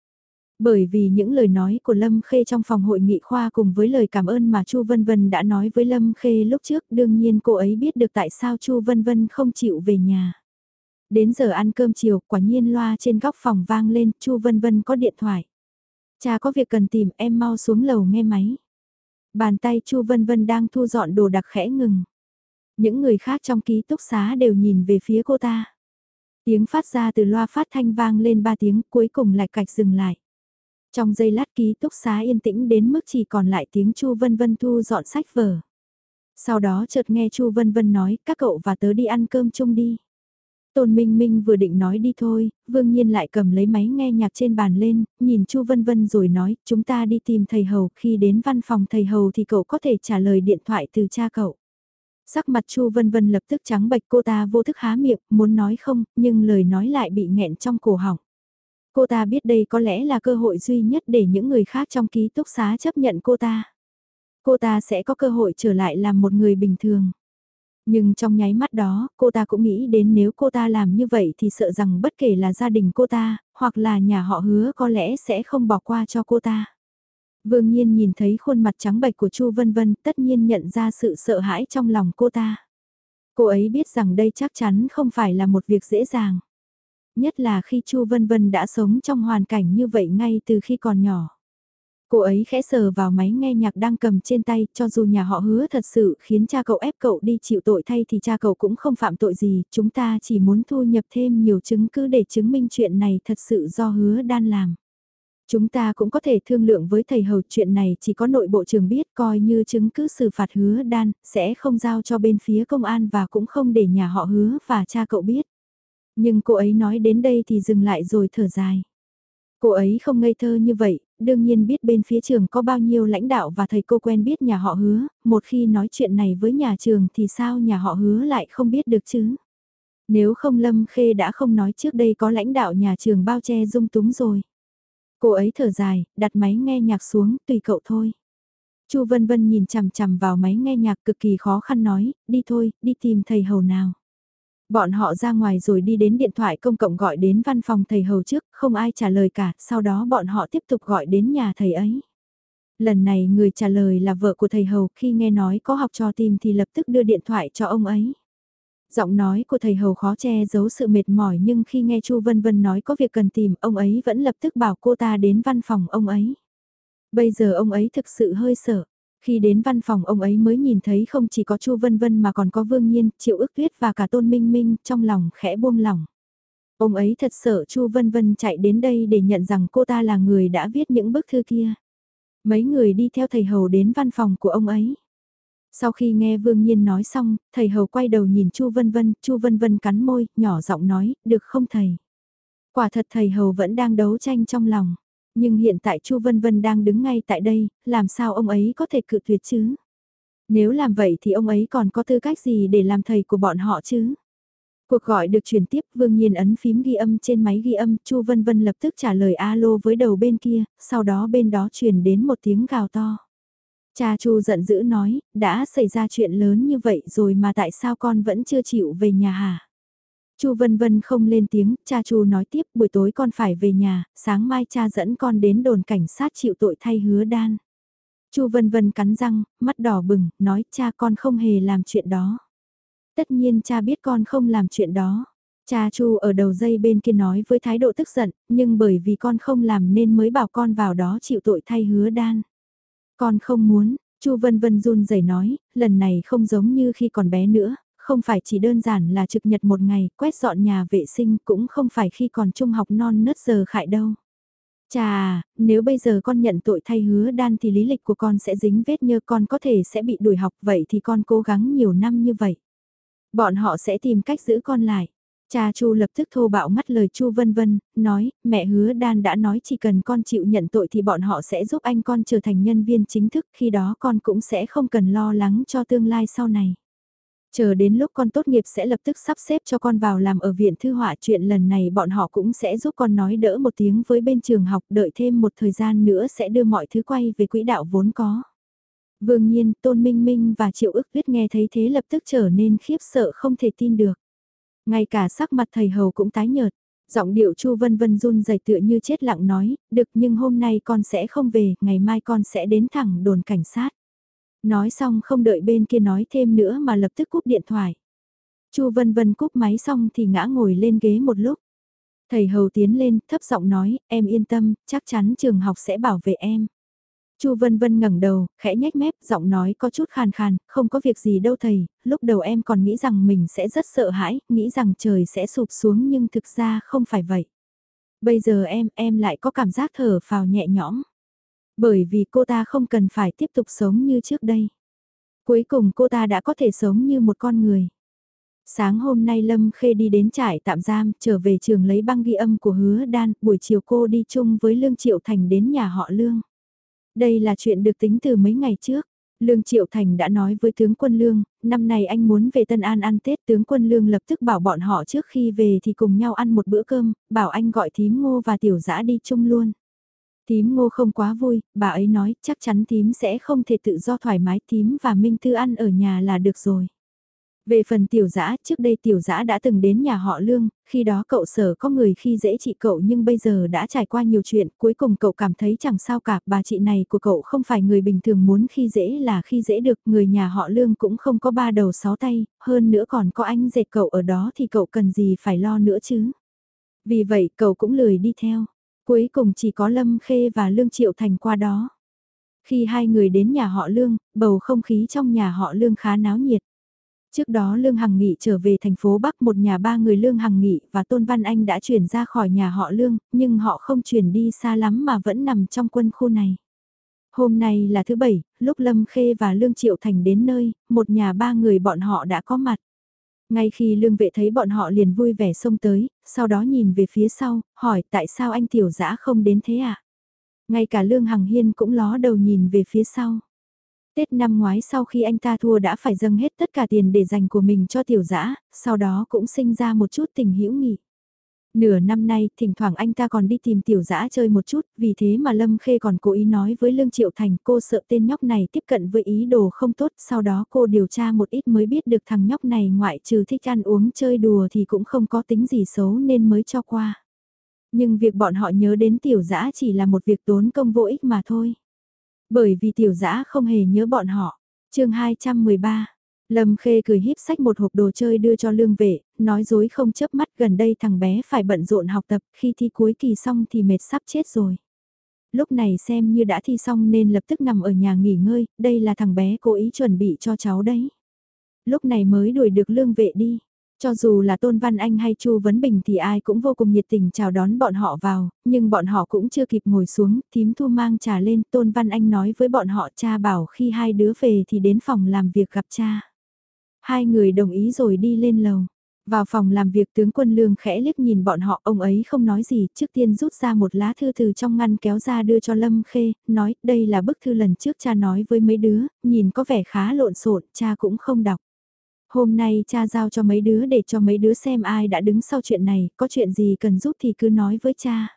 Bởi vì những lời nói của Lâm Khê trong phòng hội nghị khoa cùng với lời cảm ơn mà Chu Vân Vân đã nói với Lâm Khê lúc trước, đương nhiên cô ấy biết được tại sao Chu Vân Vân không chịu về nhà. Đến giờ ăn cơm chiều, quả nhiên loa trên góc phòng vang lên, Chu Vân Vân có điện thoại. Cha có việc cần tìm, em mau xuống lầu nghe máy. Bàn tay Chu Vân Vân đang thu dọn đồ đặc khẽ ngừng. Những người khác trong ký túc xá đều nhìn về phía cô ta. Tiếng phát ra từ loa phát thanh vang lên ba tiếng cuối cùng lại cạch dừng lại. Trong giây lát ký túc xá yên tĩnh đến mức chỉ còn lại tiếng Chu Vân Vân thu dọn sách vở. Sau đó chợt nghe Chu Vân Vân nói, các cậu và tớ đi ăn cơm chung đi. Tôn Minh Minh vừa định nói đi thôi, Vương Nhiên lại cầm lấy máy nghe nhạc trên bàn lên, nhìn Chu Vân Vân rồi nói, chúng ta đi tìm thầy Hầu, khi đến văn phòng thầy Hầu thì cậu có thể trả lời điện thoại từ cha cậu. Sắc mặt Chu Vân Vân lập tức trắng bệch cô ta vô thức há miệng, muốn nói không, nhưng lời nói lại bị nghẹn trong cổ họng. Cô ta biết đây có lẽ là cơ hội duy nhất để những người khác trong ký túc xá chấp nhận cô ta. Cô ta sẽ có cơ hội trở lại làm một người bình thường. Nhưng trong nháy mắt đó, cô ta cũng nghĩ đến nếu cô ta làm như vậy thì sợ rằng bất kể là gia đình cô ta, hoặc là nhà họ hứa có lẽ sẽ không bỏ qua cho cô ta. Vương Nhiên nhìn thấy khuôn mặt trắng bệch của Chu Vân Vân tất nhiên nhận ra sự sợ hãi trong lòng cô ta. Cô ấy biết rằng đây chắc chắn không phải là một việc dễ dàng. Nhất là khi Chu Vân Vân đã sống trong hoàn cảnh như vậy ngay từ khi còn nhỏ. Cô ấy khẽ sờ vào máy nghe nhạc đang cầm trên tay, cho dù nhà họ hứa thật sự khiến cha cậu ép cậu đi chịu tội thay thì cha cậu cũng không phạm tội gì, chúng ta chỉ muốn thu nhập thêm nhiều chứng cứ để chứng minh chuyện này thật sự do hứa đan làm. Chúng ta cũng có thể thương lượng với thầy hầu chuyện này chỉ có nội bộ trường biết coi như chứng cứ xử phạt hứa đan, sẽ không giao cho bên phía công an và cũng không để nhà họ hứa và cha cậu biết. Nhưng cô ấy nói đến đây thì dừng lại rồi thở dài. Cô ấy không ngây thơ như vậy, đương nhiên biết bên phía trường có bao nhiêu lãnh đạo và thầy cô quen biết nhà họ hứa, một khi nói chuyện này với nhà trường thì sao nhà họ hứa lại không biết được chứ? Nếu không Lâm Khê đã không nói trước đây có lãnh đạo nhà trường bao che dung túng rồi. Cô ấy thở dài, đặt máy nghe nhạc xuống, tùy cậu thôi. Chu Vân Vân nhìn chằm chằm vào máy nghe nhạc cực kỳ khó khăn nói, đi thôi, đi tìm thầy hầu nào. Bọn họ ra ngoài rồi đi đến điện thoại công cộng gọi đến văn phòng thầy hầu trước, không ai trả lời cả, sau đó bọn họ tiếp tục gọi đến nhà thầy ấy. Lần này người trả lời là vợ của thầy hầu, khi nghe nói có học trò tìm thì lập tức đưa điện thoại cho ông ấy. Giọng nói của thầy hầu khó che giấu sự mệt mỏi nhưng khi nghe Chu Vân Vân nói có việc cần tìm, ông ấy vẫn lập tức bảo cô ta đến văn phòng ông ấy. Bây giờ ông ấy thực sự hơi sợ. Khi đến văn phòng ông ấy mới nhìn thấy không chỉ có Chu Vân Vân mà còn có Vương Nhiên, Triệu Ước tuyết và cả Tôn Minh Minh trong lòng khẽ buông lỏng. Ông ấy thật sợ Chu Vân Vân chạy đến đây để nhận rằng cô ta là người đã viết những bức thư kia. Mấy người đi theo thầy hầu đến văn phòng của ông ấy. Sau khi nghe Vương Nhiên nói xong, thầy hầu quay đầu nhìn Chu Vân Vân, Chu Vân Vân cắn môi, nhỏ giọng nói, được không thầy? Quả thật thầy hầu vẫn đang đấu tranh trong lòng. Nhưng hiện tại Chu Vân Vân đang đứng ngay tại đây, làm sao ông ấy có thể cự tuyệt chứ? Nếu làm vậy thì ông ấy còn có tư cách gì để làm thầy của bọn họ chứ? Cuộc gọi được truyền tiếp, Vương Nhiên ấn phím ghi âm trên máy ghi âm, Chu Vân Vân lập tức trả lời alo với đầu bên kia, sau đó bên đó truyền đến một tiếng gào to. Cha Chu giận dữ nói, đã xảy ra chuyện lớn như vậy rồi mà tại sao con vẫn chưa chịu về nhà hả? Chu Vân Vân không lên tiếng, cha Chu nói tiếp buổi tối con phải về nhà, sáng mai cha dẫn con đến đồn cảnh sát chịu tội thay hứa đan. Chu Vân Vân cắn răng, mắt đỏ bừng, nói cha con không hề làm chuyện đó. Tất nhiên cha biết con không làm chuyện đó. Cha Chu ở đầu dây bên kia nói với thái độ tức giận, nhưng bởi vì con không làm nên mới bảo con vào đó chịu tội thay hứa đan. Con không muốn, Chu Vân Vân run rẩy nói, lần này không giống như khi còn bé nữa, không phải chỉ đơn giản là trực nhật một ngày, quét dọn nhà vệ sinh cũng không phải khi còn trung học non nớt giờ khải đâu. Chà, nếu bây giờ con nhận tội thay hứa đan thì lý lịch của con sẽ dính vết nhơ con có thể sẽ bị đuổi học vậy thì con cố gắng nhiều năm như vậy. Bọn họ sẽ tìm cách giữ con lại. Cha Chu lập tức thô bạo ngắt lời Chu Vân Vân, nói, mẹ hứa đan đã nói chỉ cần con chịu nhận tội thì bọn họ sẽ giúp anh con trở thành nhân viên chính thức, khi đó con cũng sẽ không cần lo lắng cho tương lai sau này. Chờ đến lúc con tốt nghiệp sẽ lập tức sắp xếp cho con vào làm ở viện thư họa chuyện lần này bọn họ cũng sẽ giúp con nói đỡ một tiếng với bên trường học đợi thêm một thời gian nữa sẽ đưa mọi thứ quay về quỹ đạo vốn có. Vương nhiên, Tôn Minh Minh và Triệu ức viết nghe thấy thế lập tức trở nên khiếp sợ không thể tin được. Ngay cả sắc mặt thầy hầu cũng tái nhợt, giọng điệu Chu Vân Vân run rẩy tựa như chết lặng nói, được nhưng hôm nay con sẽ không về, ngày mai con sẽ đến thẳng đồn cảnh sát. Nói xong không đợi bên kia nói thêm nữa mà lập tức cúp điện thoại. Chu Vân Vân cúp máy xong thì ngã ngồi lên ghế một lúc. Thầy hầu tiến lên, thấp giọng nói, em yên tâm, chắc chắn trường học sẽ bảo vệ em. Chu Vân Vân ngẩng đầu, khẽ nhếch mép, giọng nói có chút khàn khàn, không có việc gì đâu thầy, lúc đầu em còn nghĩ rằng mình sẽ rất sợ hãi, nghĩ rằng trời sẽ sụp xuống nhưng thực ra không phải vậy. Bây giờ em, em lại có cảm giác thở phào nhẹ nhõm. Bởi vì cô ta không cần phải tiếp tục sống như trước đây. Cuối cùng cô ta đã có thể sống như một con người. Sáng hôm nay Lâm Khê đi đến trại tạm giam, trở về trường lấy băng ghi âm của hứa đan, buổi chiều cô đi chung với Lương Triệu Thành đến nhà họ Lương. Đây là chuyện được tính từ mấy ngày trước. Lương Triệu Thành đã nói với tướng quân Lương, năm nay anh muốn về Tân An ăn Tết, tướng quân Lương lập tức bảo bọn họ trước khi về thì cùng nhau ăn một bữa cơm, bảo anh gọi thím ngô và tiểu dã đi chung luôn. Tím ngô không quá vui, bà ấy nói chắc chắn Tím sẽ không thể tự do thoải mái Tím và Minh Tư ăn ở nhà là được rồi. Về phần tiểu dã trước đây tiểu dã đã từng đến nhà họ Lương, khi đó cậu sở có người khi dễ chị cậu nhưng bây giờ đã trải qua nhiều chuyện, cuối cùng cậu cảm thấy chẳng sao cả, bà chị này của cậu không phải người bình thường muốn khi dễ là khi dễ được, người nhà họ Lương cũng không có ba đầu sáu tay, hơn nữa còn có anh dệt cậu ở đó thì cậu cần gì phải lo nữa chứ. Vì vậy cậu cũng lười đi theo, cuối cùng chỉ có Lâm Khê và Lương Triệu Thành qua đó. Khi hai người đến nhà họ Lương, bầu không khí trong nhà họ Lương khá náo nhiệt. Trước đó Lương Hằng Nghị trở về thành phố Bắc một nhà ba người Lương Hằng Nghị và Tôn Văn Anh đã chuyển ra khỏi nhà họ Lương, nhưng họ không chuyển đi xa lắm mà vẫn nằm trong quân khu này. Hôm nay là thứ bảy, lúc Lâm Khê và Lương Triệu Thành đến nơi, một nhà ba người bọn họ đã có mặt. Ngay khi Lương Vệ thấy bọn họ liền vui vẻ xông tới, sau đó nhìn về phía sau, hỏi tại sao anh Tiểu dã không đến thế ạ? À? Ngay cả Lương Hằng Hiên cũng ló đầu nhìn về phía sau. Tết năm ngoái sau khi anh ta thua đã phải dâng hết tất cả tiền để dành của mình cho tiểu dã, sau đó cũng sinh ra một chút tình hữu nghị. Nửa năm nay, thỉnh thoảng anh ta còn đi tìm tiểu dã chơi một chút, vì thế mà Lâm Khê còn cố ý nói với Lương Triệu Thành cô sợ tên nhóc này tiếp cận với ý đồ không tốt, sau đó cô điều tra một ít mới biết được thằng nhóc này ngoại trừ thích ăn uống chơi đùa thì cũng không có tính gì xấu nên mới cho qua. Nhưng việc bọn họ nhớ đến tiểu dã chỉ là một việc tốn công vô ích mà thôi. Bởi vì tiểu dã không hề nhớ bọn họ. chương 213 Lâm Khê cười híp sách một hộp đồ chơi đưa cho lương vệ, nói dối không chớp mắt gần đây thằng bé phải bận rộn học tập, khi thi cuối kỳ xong thì mệt sắp chết rồi. Lúc này xem như đã thi xong nên lập tức nằm ở nhà nghỉ ngơi, đây là thằng bé cố ý chuẩn bị cho cháu đấy. Lúc này mới đuổi được lương vệ đi. Cho dù là Tôn Văn Anh hay Chu Vấn Bình thì ai cũng vô cùng nhiệt tình chào đón bọn họ vào, nhưng bọn họ cũng chưa kịp ngồi xuống, thím thu mang trà lên, Tôn Văn Anh nói với bọn họ cha bảo khi hai đứa về thì đến phòng làm việc gặp cha. Hai người đồng ý rồi đi lên lầu. Vào phòng làm việc tướng quân lương khẽ liếc nhìn bọn họ, ông ấy không nói gì, trước tiên rút ra một lá thư từ trong ngăn kéo ra đưa cho Lâm Khê, nói đây là bức thư lần trước cha nói với mấy đứa, nhìn có vẻ khá lộn xộn, cha cũng không đọc. Hôm nay cha giao cho mấy đứa để cho mấy đứa xem ai đã đứng sau chuyện này, có chuyện gì cần giúp thì cứ nói với cha.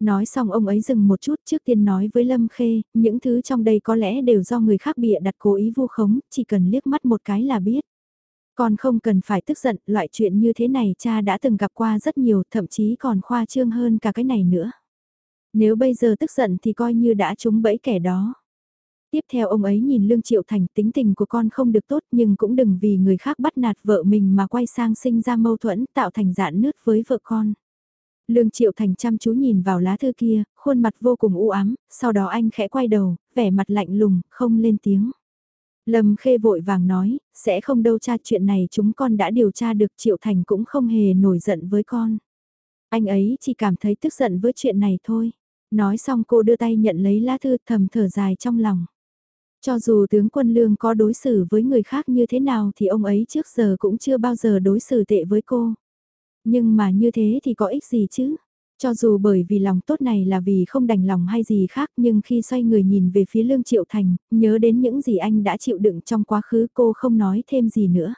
Nói xong ông ấy dừng một chút trước tiên nói với Lâm Khê, những thứ trong đây có lẽ đều do người khác bịa đặt cố ý vu khống, chỉ cần liếc mắt một cái là biết con không cần phải tức giận, loại chuyện như thế này cha đã từng gặp qua rất nhiều, thậm chí còn khoa trương hơn cả cái này nữa. Nếu bây giờ tức giận thì coi như đã trúng bẫy kẻ đó. Tiếp theo ông ấy nhìn Lương Triệu Thành tính tình của con không được tốt nhưng cũng đừng vì người khác bắt nạt vợ mình mà quay sang sinh ra mâu thuẫn tạo thành dạn nứt với vợ con. Lương Triệu Thành chăm chú nhìn vào lá thư kia, khuôn mặt vô cùng u ám, sau đó anh khẽ quay đầu, vẻ mặt lạnh lùng, không lên tiếng. Lâm Khê vội vàng nói, sẽ không đâu cha chuyện này chúng con đã điều tra được Triệu Thành cũng không hề nổi giận với con. Anh ấy chỉ cảm thấy tức giận với chuyện này thôi. Nói xong cô đưa tay nhận lấy lá thư thầm thở dài trong lòng. Cho dù tướng quân lương có đối xử với người khác như thế nào thì ông ấy trước giờ cũng chưa bao giờ đối xử tệ với cô. Nhưng mà như thế thì có ích gì chứ? Cho dù bởi vì lòng tốt này là vì không đành lòng hay gì khác nhưng khi xoay người nhìn về phía Lương Triệu Thành, nhớ đến những gì anh đã chịu đựng trong quá khứ cô không nói thêm gì nữa.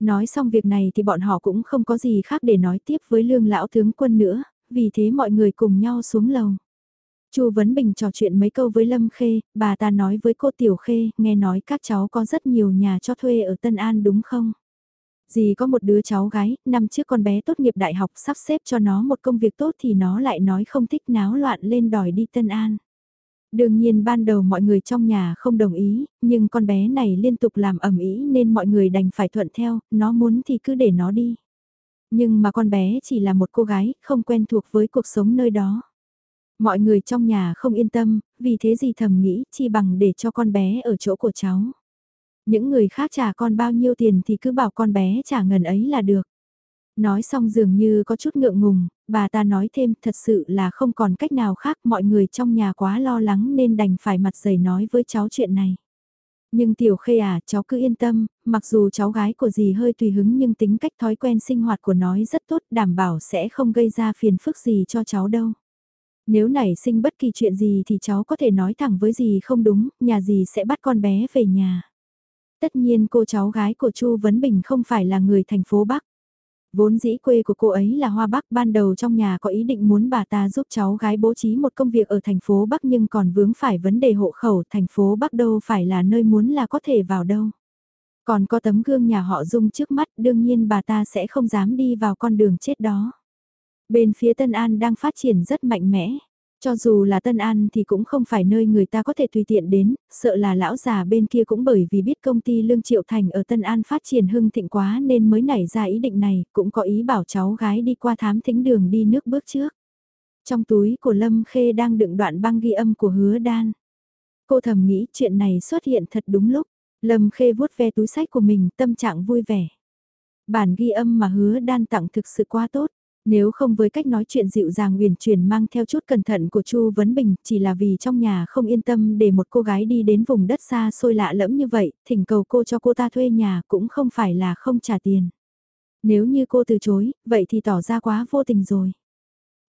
Nói xong việc này thì bọn họ cũng không có gì khác để nói tiếp với Lương Lão Tướng Quân nữa, vì thế mọi người cùng nhau xuống lầu. Chu Vấn Bình trò chuyện mấy câu với Lâm Khê, bà ta nói với cô Tiểu Khê, nghe nói các cháu có rất nhiều nhà cho thuê ở Tân An đúng không? Dì có một đứa cháu gái, năm trước con bé tốt nghiệp đại học sắp xếp cho nó một công việc tốt thì nó lại nói không thích náo loạn lên đòi đi Tân An. Đương nhiên ban đầu mọi người trong nhà không đồng ý, nhưng con bé này liên tục làm ẩm ý nên mọi người đành phải thuận theo, nó muốn thì cứ để nó đi. Nhưng mà con bé chỉ là một cô gái, không quen thuộc với cuộc sống nơi đó. Mọi người trong nhà không yên tâm, vì thế gì thầm nghĩ chi bằng để cho con bé ở chỗ của cháu. Những người khác trả con bao nhiêu tiền thì cứ bảo con bé trả ngần ấy là được. Nói xong dường như có chút ngượng ngùng, bà ta nói thêm thật sự là không còn cách nào khác mọi người trong nhà quá lo lắng nên đành phải mặt dày nói với cháu chuyện này. Nhưng tiểu khê à, cháu cứ yên tâm, mặc dù cháu gái của dì hơi tùy hứng nhưng tính cách thói quen sinh hoạt của nói rất tốt, đảm bảo sẽ không gây ra phiền phức gì cho cháu đâu. Nếu nảy sinh bất kỳ chuyện gì thì cháu có thể nói thẳng với dì không đúng, nhà dì sẽ bắt con bé về nhà. Tất nhiên cô cháu gái của Chu Vấn Bình không phải là người thành phố Bắc. Vốn dĩ quê của cô ấy là Hoa Bắc, ban đầu trong nhà có ý định muốn bà ta giúp cháu gái bố trí một công việc ở thành phố Bắc nhưng còn vướng phải vấn đề hộ khẩu, thành phố Bắc đâu phải là nơi muốn là có thể vào đâu. Còn có tấm gương nhà họ Dung trước mắt, đương nhiên bà ta sẽ không dám đi vào con đường chết đó. Bên phía Tân An đang phát triển rất mạnh mẽ. Cho dù là Tân An thì cũng không phải nơi người ta có thể tùy tiện đến, sợ là lão già bên kia cũng bởi vì biết công ty Lương Triệu Thành ở Tân An phát triển hưng thịnh quá nên mới nảy ra ý định này, cũng có ý bảo cháu gái đi qua thám thính đường đi nước bước trước. Trong túi của Lâm Khê đang đựng đoạn băng ghi âm của hứa đan. Cô thầm nghĩ chuyện này xuất hiện thật đúng lúc, Lâm Khê vuốt ve túi sách của mình tâm trạng vui vẻ. Bản ghi âm mà hứa đan tặng thực sự quá tốt, nếu không với cách nói chuyện dịu dàng uyển chuyển mang theo chút cẩn thận của Chu Vấn Bình, chỉ là vì trong nhà không yên tâm để một cô gái đi đến vùng đất xa xôi lạ lẫm như vậy, thỉnh cầu cô cho cô ta thuê nhà cũng không phải là không trả tiền. Nếu như cô từ chối, vậy thì tỏ ra quá vô tình rồi.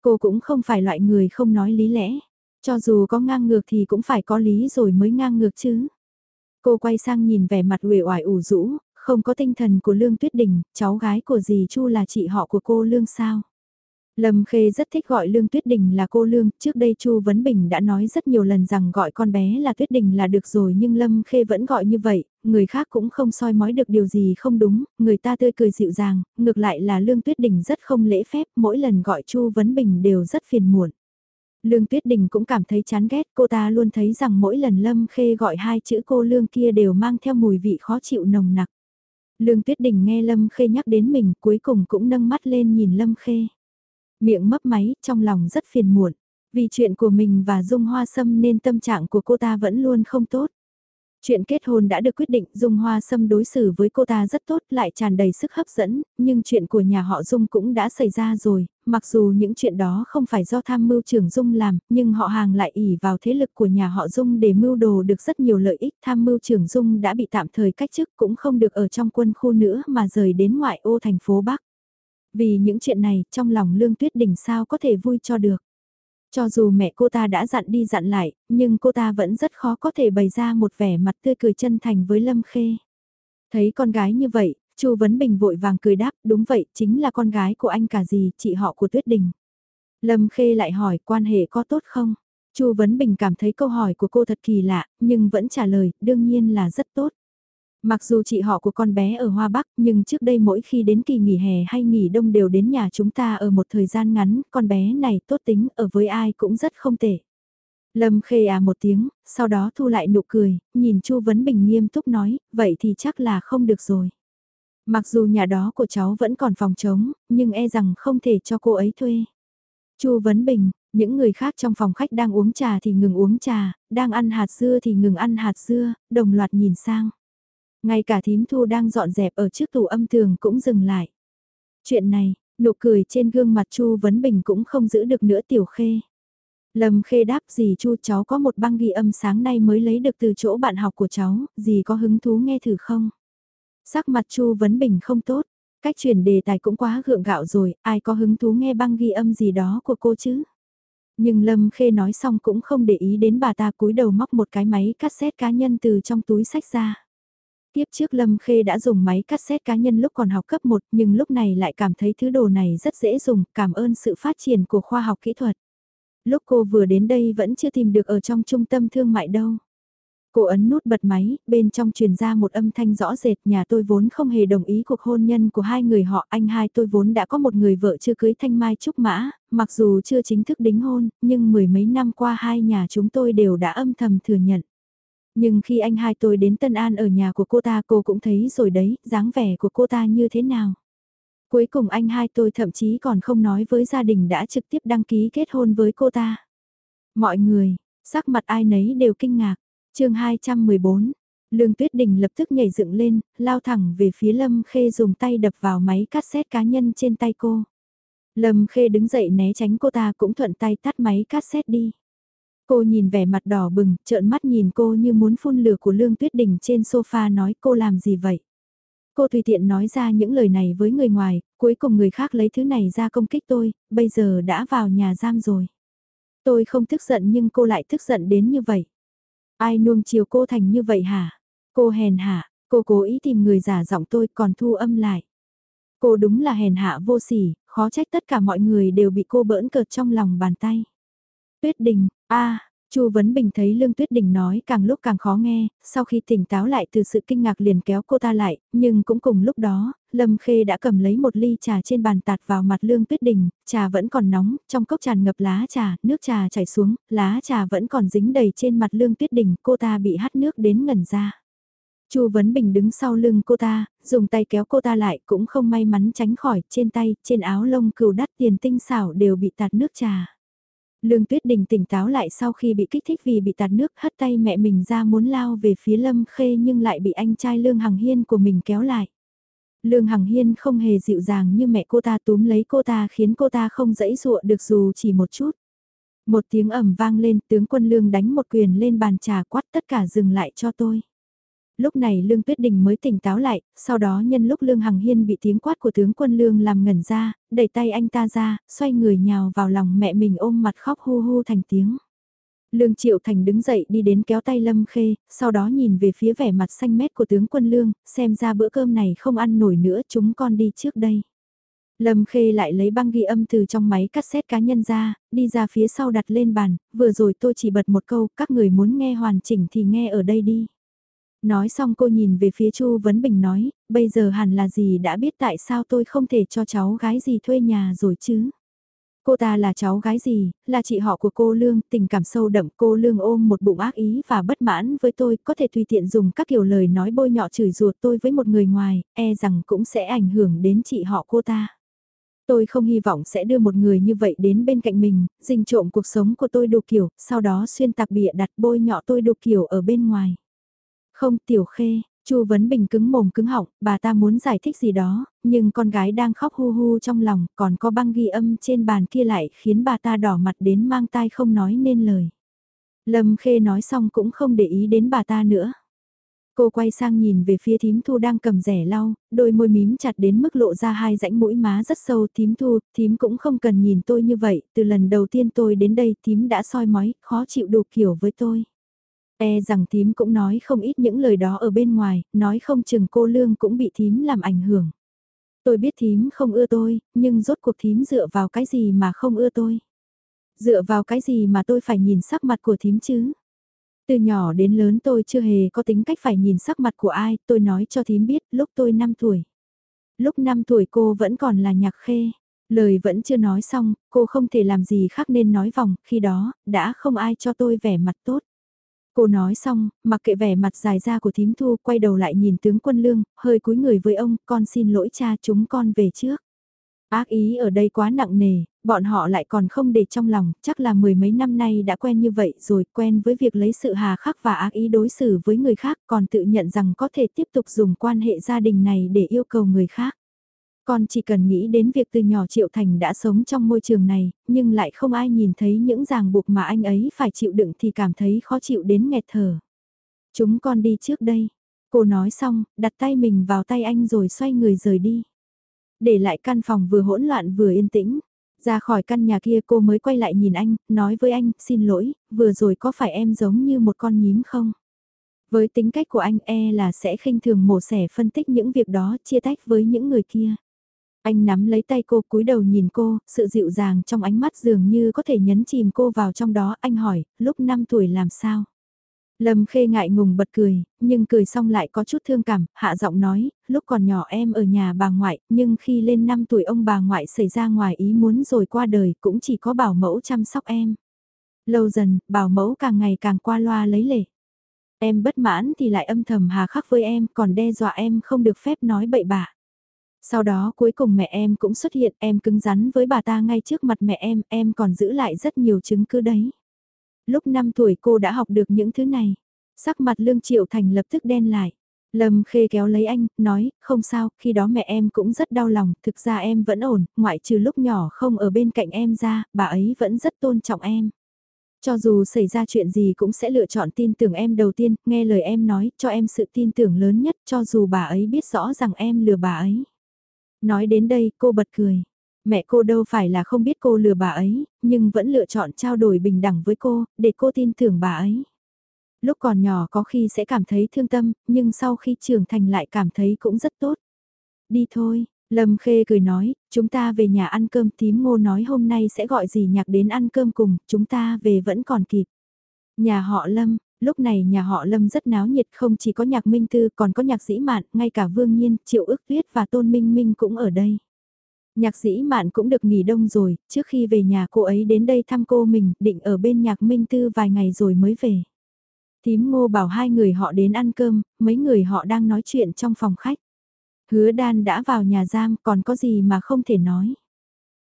Cô cũng không phải loại người không nói lý lẽ, cho dù có ngang ngược thì cũng phải có lý rồi mới ngang ngược chứ. Cô quay sang nhìn vẻ mặt uể oải ủ rũ, không có tinh thần của Lương Tuyết Đình, cháu gái của dì Chu là chị họ của cô Lương sao? Lâm Khê rất thích gọi Lương Tuyết Đình là cô Lương, trước đây Chu Vấn Bình đã nói rất nhiều lần rằng gọi con bé là Tuyết Đình là được rồi nhưng Lâm Khê vẫn gọi như vậy, người khác cũng không soi mói được điều gì không đúng, người ta tươi cười dịu dàng, ngược lại là Lương Tuyết Đình rất không lễ phép, mỗi lần gọi Chu Vấn Bình đều rất phiền muộn. Lương Tuyết Đình cũng cảm thấy chán ghét, cô ta luôn thấy rằng mỗi lần Lâm Khê gọi hai chữ cô Lương kia đều mang theo mùi vị khó chịu nồng nặc. Lương Tuyết Đình nghe Lâm Khê nhắc đến mình cuối cùng cũng nâng mắt lên nhìn Lâm Khê. Miệng mấp máy, trong lòng rất phiền muộn. Vì chuyện của mình và Dung Hoa Sâm nên tâm trạng của cô ta vẫn luôn không tốt. Chuyện kết hôn đã được quyết định, Dung Hoa Sâm đối xử với cô ta rất tốt, lại tràn đầy sức hấp dẫn, nhưng chuyện của nhà họ Dung cũng đã xảy ra rồi, mặc dù những chuyện đó không phải do tham mưu trưởng Dung làm, nhưng họ hàng lại ỉ vào thế lực của nhà họ Dung để mưu đồ được rất nhiều lợi ích. Tham mưu trưởng Dung đã bị tạm thời cách chức cũng không được ở trong quân khu nữa mà rời đến ngoại ô thành phố Bắc. Vì những chuyện này, trong lòng Lương Tuyết Đình sao có thể vui cho được. Cho dù mẹ cô ta đã dặn đi dặn lại, nhưng cô ta vẫn rất khó có thể bày ra một vẻ mặt tươi cười chân thành với Lâm Khê. Thấy con gái như vậy, Chu Vấn Bình vội vàng cười đáp, đúng vậy, chính là con gái của anh cả gì, chị họ của Tuyết Đình. Lâm Khê lại hỏi quan hệ có tốt không? Chu Vấn Bình cảm thấy câu hỏi của cô thật kỳ lạ, nhưng vẫn trả lời, đương nhiên là rất tốt. Mặc dù chị họ của con bé ở Hoa Bắc nhưng trước đây mỗi khi đến kỳ nghỉ hè hay nghỉ đông đều đến nhà chúng ta ở một thời gian ngắn, con bé này tốt tính ở với ai cũng rất không tệ. Lâm khê à một tiếng, sau đó thu lại nụ cười, nhìn Chu Vấn Bình nghiêm túc nói, vậy thì chắc là không được rồi. Mặc dù nhà đó của cháu vẫn còn phòng trống, nhưng e rằng không thể cho cô ấy thuê. Chu Vấn Bình, những người khác trong phòng khách đang uống trà thì ngừng uống trà, đang ăn hạt dưa thì ngừng ăn hạt dưa, đồng loạt nhìn sang. Ngay cả thím thu đang dọn dẹp ở trước tủ âm tường cũng dừng lại. Chuyện này, nụ cười trên gương mặt Chu Vấn Bình cũng không giữ được nữa tiểu khê. Lâm khê đáp gì Chu cháu có một băng ghi âm sáng nay mới lấy được từ chỗ bạn học của cháu, gì có hứng thú nghe thử không? Sắc mặt Chu Vấn Bình không tốt, cách chuyển đề tài cũng quá gượng gạo rồi, ai có hứng thú nghe băng ghi âm gì đó của cô chứ? Nhưng Lâm Khê nói xong cũng không để ý đến bà ta cúi đầu móc một cái máy cassette cá nhân từ trong túi sách ra. Tiếp trước Lâm Khê đã dùng máy cassette cá nhân lúc còn học cấp 1 nhưng lúc này lại cảm thấy thứ đồ này rất dễ dùng, cảm ơn sự phát triển của khoa học kỹ thuật. Lúc cô vừa đến đây vẫn chưa tìm được ở trong trung tâm thương mại đâu. Cô ấn nút bật máy, bên trong truyền ra một âm thanh rõ rệt nhà tôi vốn không hề đồng ý cuộc hôn nhân của hai người họ. Anh hai tôi vốn đã có một người vợ chưa cưới thanh mai trúc mã, mặc dù chưa chính thức đính hôn, nhưng mười mấy năm qua hai nhà chúng tôi đều đã âm thầm thừa nhận. Nhưng khi anh hai tôi đến Tân An ở nhà của cô ta cô cũng thấy rồi đấy, dáng vẻ của cô ta như thế nào. Cuối cùng anh hai tôi thậm chí còn không nói với gia đình đã trực tiếp đăng ký kết hôn với cô ta. Mọi người, sắc mặt ai nấy đều kinh ngạc. chương 214, Lương Tuyết Đình lập tức nhảy dựng lên, lao thẳng về phía Lâm Khê dùng tay đập vào máy cassette cá nhân trên tay cô. Lâm Khê đứng dậy né tránh cô ta cũng thuận tay tắt máy cassette đi. Cô nhìn vẻ mặt đỏ bừng, trợn mắt nhìn cô như muốn phun lửa của Lương Tuyết Đình trên sofa nói cô làm gì vậy. Cô tùy tiện nói ra những lời này với người ngoài, cuối cùng người khác lấy thứ này ra công kích tôi, bây giờ đã vào nhà giam rồi. Tôi không tức giận nhưng cô lại tức giận đến như vậy. Ai nuông chiều cô thành như vậy hả? Cô hèn hạ, cô cố ý tìm người giả giọng tôi còn thu âm lại. Cô đúng là hèn hạ vô sỉ, khó trách tất cả mọi người đều bị cô bỡn cợt trong lòng bàn tay. Tuyết đình, a Chu Vấn Bình thấy Lương Tuyết Đình nói càng lúc càng khó nghe, sau khi tỉnh táo lại từ sự kinh ngạc liền kéo cô ta lại, nhưng cũng cùng lúc đó, Lâm Khê đã cầm lấy một ly trà trên bàn tạt vào mặt Lương Tuyết Đình, trà vẫn còn nóng, trong cốc tràn ngập lá trà, nước trà chảy xuống, lá trà vẫn còn dính đầy trên mặt Lương Tuyết Đình, cô ta bị hắt nước đến ngẩn ra. Chu Vấn Bình đứng sau lưng cô ta, dùng tay kéo cô ta lại cũng không may mắn tránh khỏi, trên tay, trên áo lông cừu đắt tiền tinh xảo đều bị tạt nước trà. Lương Tuyết Đình tỉnh táo lại sau khi bị kích thích vì bị tạt nước, hất tay mẹ mình ra muốn lao về phía Lâm Khê nhưng lại bị anh trai Lương Hằng Hiên của mình kéo lại. Lương Hằng Hiên không hề dịu dàng như mẹ cô ta túm lấy cô ta khiến cô ta không dẫy dụa được dù chỉ một chút. Một tiếng ầm vang lên, tướng quân Lương đánh một quyền lên bàn trà quát, tất cả dừng lại cho tôi lúc này Lương Tuyết Đình mới tỉnh táo lại, sau đó nhân lúc Lương Hằng Hiên bị tiếng quát của tướng quân Lương làm ngẩn ra, đẩy tay anh ta ra, xoay người nhào vào lòng mẹ mình ôm mặt khóc hu hu thành tiếng. Lương Triệu Thành đứng dậy đi đến kéo tay Lâm Khê, sau đó nhìn về phía vẻ mặt xanh mét của tướng quân Lương, xem ra bữa cơm này không ăn nổi nữa chúng con đi trước đây. Lâm Khê lại lấy băng ghi âm từ trong máy cassette cá nhân ra, đi ra phía sau đặt lên bàn, vừa rồi tôi chỉ bật một câu, các người muốn nghe hoàn chỉnh thì nghe ở đây đi. Nói xong cô nhìn về phía Chu Vấn Bình nói, bây giờ hẳn là gì đã biết tại sao tôi không thể cho cháu gái gì thuê nhà rồi chứ. Cô ta là cháu gái gì, là chị họ của cô Lương, tình cảm sâu đậm cô Lương ôm một bụng ác ý và bất mãn với tôi, có thể tùy tiện dùng các kiểu lời nói bôi nhọ chửi ruột tôi với một người ngoài, e rằng cũng sẽ ảnh hưởng đến chị họ cô ta. Tôi không hy vọng sẽ đưa một người như vậy đến bên cạnh mình, dình trộm cuộc sống của tôi đủ kiểu, sau đó xuyên tạc bịa đặt bôi nhọ tôi đủ kiểu ở bên ngoài. Không tiểu khê, Chu Vấn Bình cứng mồm cứng họng, bà ta muốn giải thích gì đó, nhưng con gái đang khóc hu hu trong lòng, còn có băng ghi âm trên bàn kia lại khiến bà ta đỏ mặt đến mang tai không nói nên lời. Lâm Khê nói xong cũng không để ý đến bà ta nữa. Cô quay sang nhìn về phía thím thu đang cầm rẻ lau, đôi môi mím chặt đến mức lộ ra hai rãnh mũi má rất sâu thím thu, thím cũng không cần nhìn tôi như vậy, từ lần đầu tiên tôi đến đây thím đã soi mói, khó chịu đủ kiểu với tôi. E rằng thím cũng nói không ít những lời đó ở bên ngoài, nói không chừng cô Lương cũng bị thím làm ảnh hưởng. Tôi biết thím không ưa tôi, nhưng rốt cuộc thím dựa vào cái gì mà không ưa tôi. Dựa vào cái gì mà tôi phải nhìn sắc mặt của thím chứ? Từ nhỏ đến lớn tôi chưa hề có tính cách phải nhìn sắc mặt của ai, tôi nói cho thím biết lúc tôi 5 tuổi. Lúc 5 tuổi cô vẫn còn là nhạc khê. Lời vẫn chưa nói xong, cô không thể làm gì khác nên nói vòng, khi đó, đã không ai cho tôi vẻ mặt tốt. Cô nói xong, mặc kệ vẻ mặt dài ra của thím thu quay đầu lại nhìn tướng quân lương, hơi cúi người với ông, con xin lỗi cha chúng con về trước. Ác ý ở đây quá nặng nề, bọn họ lại còn không để trong lòng, chắc là mười mấy năm nay đã quen như vậy rồi, quen với việc lấy sự hà khắc và ác ý đối xử với người khác, còn tự nhận rằng có thể tiếp tục dùng quan hệ gia đình này để yêu cầu người khác. Con chỉ cần nghĩ đến việc từ nhỏ Triệu Thành đã sống trong môi trường này, nhưng lại không ai nhìn thấy những ràng buộc mà anh ấy phải chịu đựng thì cảm thấy khó chịu đến nghẹt thở. Chúng con đi trước đây. Cô nói xong, đặt tay mình vào tay anh rồi xoay người rời đi. Để lại căn phòng vừa hỗn loạn vừa yên tĩnh. Ra khỏi căn nhà kia cô mới quay lại nhìn anh, nói với anh, xin lỗi, vừa rồi có phải em giống như một con nhím không? Với tính cách của anh e là sẽ khinh thường mổ xẻ phân tích những việc đó chia tách với những người kia. Anh nắm lấy tay cô cúi đầu nhìn cô, sự dịu dàng trong ánh mắt dường như có thể nhấn chìm cô vào trong đó. Anh hỏi, lúc 5 tuổi làm sao? Lâm khê ngại ngùng bật cười, nhưng cười xong lại có chút thương cảm, hạ giọng nói, lúc còn nhỏ em ở nhà bà ngoại, nhưng khi lên 5 tuổi ông bà ngoại xảy ra ngoài ý muốn rồi qua đời cũng chỉ có bảo mẫu chăm sóc em. Lâu dần, bảo mẫu càng ngày càng qua loa lấy lệ. Em bất mãn thì lại âm thầm hà khắc với em, còn đe dọa em không được phép nói bậy bạ. Sau đó cuối cùng mẹ em cũng xuất hiện, em cứng rắn với bà ta ngay trước mặt mẹ em, em còn giữ lại rất nhiều chứng cứ đấy. Lúc 5 tuổi cô đã học được những thứ này. Sắc mặt Lương Triệu Thành lập tức đen lại. Lâm Khê kéo lấy anh, nói, không sao, khi đó mẹ em cũng rất đau lòng, thực ra em vẫn ổn, ngoại trừ lúc nhỏ không ở bên cạnh em ra, bà ấy vẫn rất tôn trọng em. Cho dù xảy ra chuyện gì cũng sẽ lựa chọn tin tưởng em đầu tiên, nghe lời em nói, cho em sự tin tưởng lớn nhất cho dù bà ấy biết rõ rằng em lừa bà ấy. Nói đến đây cô bật cười. Mẹ cô đâu phải là không biết cô lừa bà ấy, nhưng vẫn lựa chọn trao đổi bình đẳng với cô, để cô tin tưởng bà ấy. Lúc còn nhỏ có khi sẽ cảm thấy thương tâm, nhưng sau khi trưởng thành lại cảm thấy cũng rất tốt. Đi thôi, Lâm Khê cười nói, chúng ta về nhà ăn cơm tím ngô nói hôm nay sẽ gọi gì nhạc đến ăn cơm cùng, chúng ta về vẫn còn kịp. Nhà họ Lâm, lúc này nhà họ Lâm rất náo nhiệt không chỉ có nhạc Minh Tư còn có nhạc sĩ mạn, ngay cả Vương Nhiên, Triệu ước tuyết và Tôn Minh Minh cũng ở đây. Nhạc sĩ mạn cũng được nghỉ đông rồi, trước khi về nhà cô ấy đến đây thăm cô mình, định ở bên nhạc Minh Tư vài ngày rồi mới về. Tím ngô bảo hai người họ đến ăn cơm, mấy người họ đang nói chuyện trong phòng khách. Hứa đan đã vào nhà giam còn có gì mà không thể nói.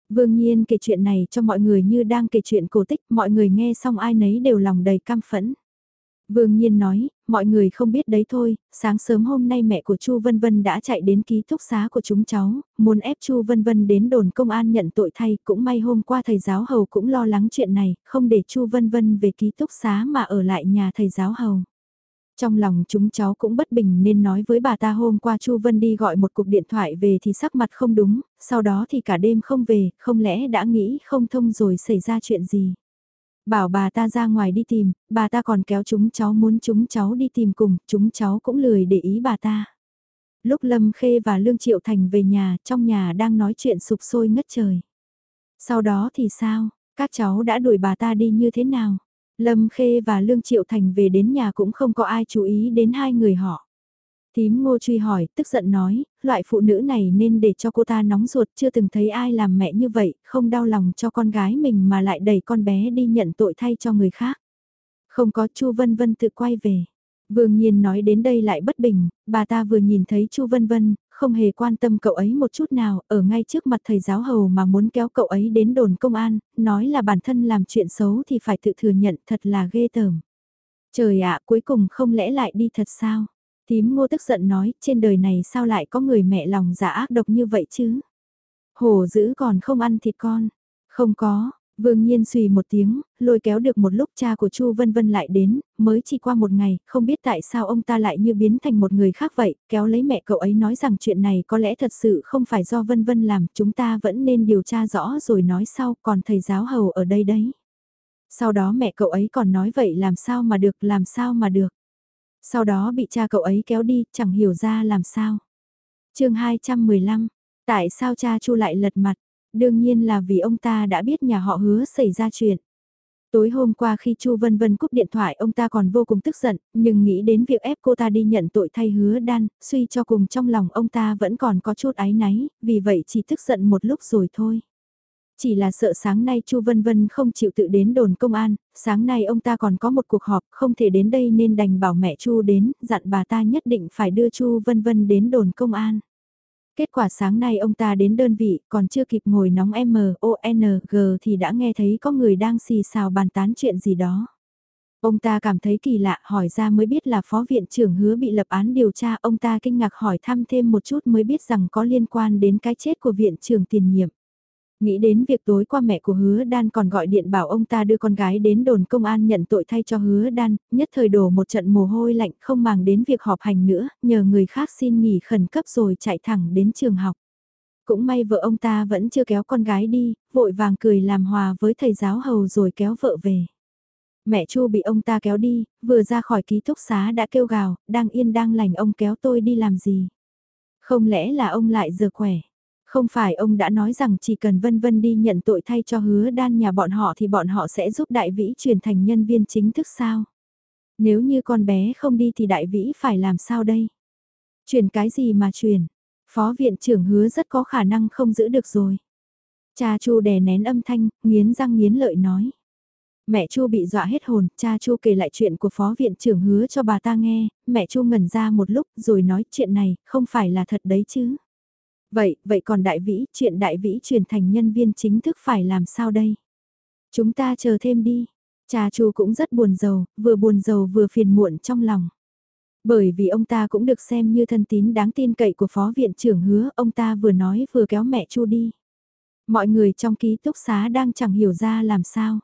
Vương Nhiên kể chuyện này cho mọi người như đang kể chuyện cổ tích, mọi người nghe xong ai nấy đều lòng đầy cam phẫn. Vương Nhiên nói, mọi người không biết đấy thôi, sáng sớm hôm nay mẹ của Chu Vân Vân đã chạy đến ký túc xá của chúng cháu, muốn ép Chu Vân Vân đến đồn công an nhận tội thay, cũng may hôm qua thầy giáo hầu cũng lo lắng chuyện này, không để Chu Vân Vân về ký túc xá mà ở lại nhà thầy giáo hầu. Trong lòng chúng cháu cũng bất bình nên nói với bà ta hôm qua Chu Vân đi gọi một cuộc điện thoại về thì sắc mặt không đúng, sau đó thì cả đêm không về, không lẽ đã nghĩ không thông rồi xảy ra chuyện gì. Bảo bà ta ra ngoài đi tìm, bà ta còn kéo chúng cháu muốn chúng cháu đi tìm cùng, chúng cháu cũng lười để ý bà ta. Lúc Lâm Khê và Lương Triệu Thành về nhà, trong nhà đang nói chuyện sụp sôi ngất trời. Sau đó thì sao, các cháu đã đuổi bà ta đi như thế nào? Lâm Khê và Lương Triệu Thành về đến nhà cũng không có ai chú ý đến hai người họ. Tím ngô truy hỏi, tức giận nói, loại phụ nữ này nên để cho cô ta nóng ruột chưa từng thấy ai làm mẹ như vậy, không đau lòng cho con gái mình mà lại đẩy con bé đi nhận tội thay cho người khác. Không có Chu Vân Vân tự quay về. Vương Nhiên nói đến đây lại bất bình, bà ta vừa nhìn thấy Chu Vân Vân, không hề quan tâm cậu ấy một chút nào, ở ngay trước mặt thầy giáo hầu mà muốn kéo cậu ấy đến đồn công an, nói là bản thân làm chuyện xấu thì phải tự thừa nhận thật là ghê tởm. Trời ạ, cuối cùng không lẽ lại đi thật sao? Tím ngô tức giận nói, trên đời này sao lại có người mẹ lòng giả ác độc như vậy chứ? Hổ dữ còn không ăn thịt con. Không có, Vương Nhiên suy một tiếng, lôi kéo được một lúc cha của Chu Vân Vân lại đến, mới chỉ qua một ngày, không biết tại sao ông ta lại như biến thành một người khác vậy, kéo lấy mẹ cậu ấy nói rằng chuyện này có lẽ thật sự không phải do Vân Vân làm, chúng ta vẫn nên điều tra rõ rồi nói sau, còn thầy giáo hầu ở đây đấy. Sau đó mẹ cậu ấy còn nói vậy làm sao mà được, làm sao mà được. Sau đó bị cha cậu ấy kéo đi, chẳng hiểu ra làm sao. chương 215, tại sao cha Chu lại lật mặt? Đương nhiên là vì ông ta đã biết nhà họ hứa xảy ra chuyện. Tối hôm qua khi Chu Vân Vân cúp điện thoại ông ta còn vô cùng tức giận, nhưng nghĩ đến việc ép cô ta đi nhận tội thay hứa đan, suy cho cùng trong lòng ông ta vẫn còn có chút áy náy, vì vậy chỉ tức giận một lúc rồi thôi. Chỉ là sợ sáng nay Chu Vân Vân không chịu tự đến đồn công an, sáng nay ông ta còn có một cuộc họp không thể đến đây nên đành bảo mẹ Chu đến, dặn bà ta nhất định phải đưa Chu Vân Vân đến đồn công an. Kết quả sáng nay ông ta đến đơn vị còn chưa kịp ngồi nóng M, O, N, G thì đã nghe thấy có người đang xì xào bàn tán chuyện gì đó. Ông ta cảm thấy kỳ lạ hỏi ra mới biết là phó viện trưởng hứa bị lập án điều tra ông ta kinh ngạc hỏi thăm thêm một chút mới biết rằng có liên quan đến cái chết của viện trưởng tiền nhiệm. Nghĩ đến việc tối qua mẹ của hứa đan còn gọi điện bảo ông ta đưa con gái đến đồn công an nhận tội thay cho hứa đan, nhất thời đổ một trận mồ hôi lạnh không màng đến việc họp hành nữa, nhờ người khác xin nghỉ khẩn cấp rồi chạy thẳng đến trường học. Cũng may vợ ông ta vẫn chưa kéo con gái đi, vội vàng cười làm hòa với thầy giáo hầu rồi kéo vợ về. Mẹ Chu bị ông ta kéo đi, vừa ra khỏi ký túc xá đã kêu gào, đang yên đang lành ông kéo tôi đi làm gì. Không lẽ là ông lại giờ khỏe. Không phải ông đã nói rằng chỉ cần Vân Vân đi nhận tội thay cho hứa đan nhà bọn họ thì bọn họ sẽ giúp Đại Vĩ chuyển thành nhân viên chính thức sao? Nếu như con bé không đi thì Đại Vĩ phải làm sao đây? Chuyển cái gì mà chuyển? Phó viện trưởng hứa rất có khả năng không giữ được rồi. Cha Chu đè nén âm thanh, nghiến răng nghiến lợi nói. Mẹ Chu bị dọa hết hồn, cha Chu kể lại chuyện của phó viện trưởng hứa cho bà ta nghe, mẹ Chu ngẩn ra một lúc rồi nói chuyện này không phải là thật đấy chứ. Vậy, vậy còn đại vĩ, chuyện đại vĩ chuyển thành nhân viên chính thức phải làm sao đây? Chúng ta chờ thêm đi. Cha chu cũng rất buồn giàu, vừa buồn giàu vừa phiền muộn trong lòng. Bởi vì ông ta cũng được xem như thân tín đáng tin cậy của phó viện trưởng hứa, ông ta vừa nói vừa kéo mẹ chu đi. Mọi người trong ký túc xá đang chẳng hiểu ra làm sao.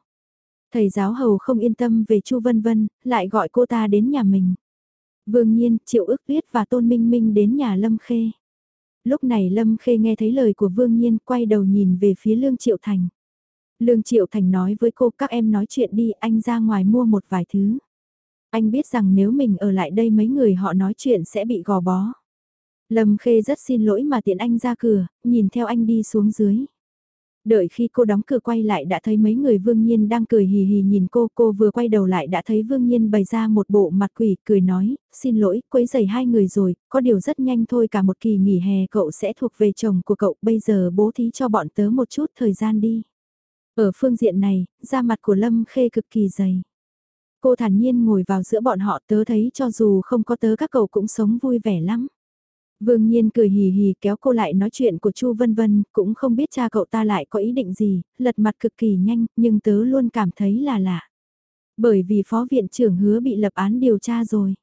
Thầy giáo hầu không yên tâm về Chu Vân Vân, lại gọi cô ta đến nhà mình. Vương Nhiên, Triệu ước tuyết và Tôn Minh Minh đến nhà Lâm Khê. Lúc này Lâm Khê nghe thấy lời của Vương Nhiên quay đầu nhìn về phía Lương Triệu Thành. Lương Triệu Thành nói với cô các em nói chuyện đi anh ra ngoài mua một vài thứ. Anh biết rằng nếu mình ở lại đây mấy người họ nói chuyện sẽ bị gò bó. Lâm Khê rất xin lỗi mà tiện anh ra cửa, nhìn theo anh đi xuống dưới. Đợi khi cô đóng cửa quay lại đã thấy mấy người Vương Nhiên đang cười hì hì nhìn cô, cô vừa quay đầu lại đã thấy Vương Nhiên bày ra một bộ mặt quỷ, cười nói, xin lỗi, quấy giày hai người rồi, có điều rất nhanh thôi cả một kỳ nghỉ hè cậu sẽ thuộc về chồng của cậu, bây giờ bố thí cho bọn tớ một chút thời gian đi. Ở phương diện này, da mặt của Lâm Khê cực kỳ dày. Cô thản nhiên ngồi vào giữa bọn họ tớ thấy cho dù không có tớ các cậu cũng sống vui vẻ lắm. Vương Nhiên cười hì hì kéo cô lại nói chuyện của Chu Vân Vân, cũng không biết cha cậu ta lại có ý định gì, lật mặt cực kỳ nhanh, nhưng tớ luôn cảm thấy là lạ. Bởi vì phó viện trưởng hứa bị lập án điều tra rồi.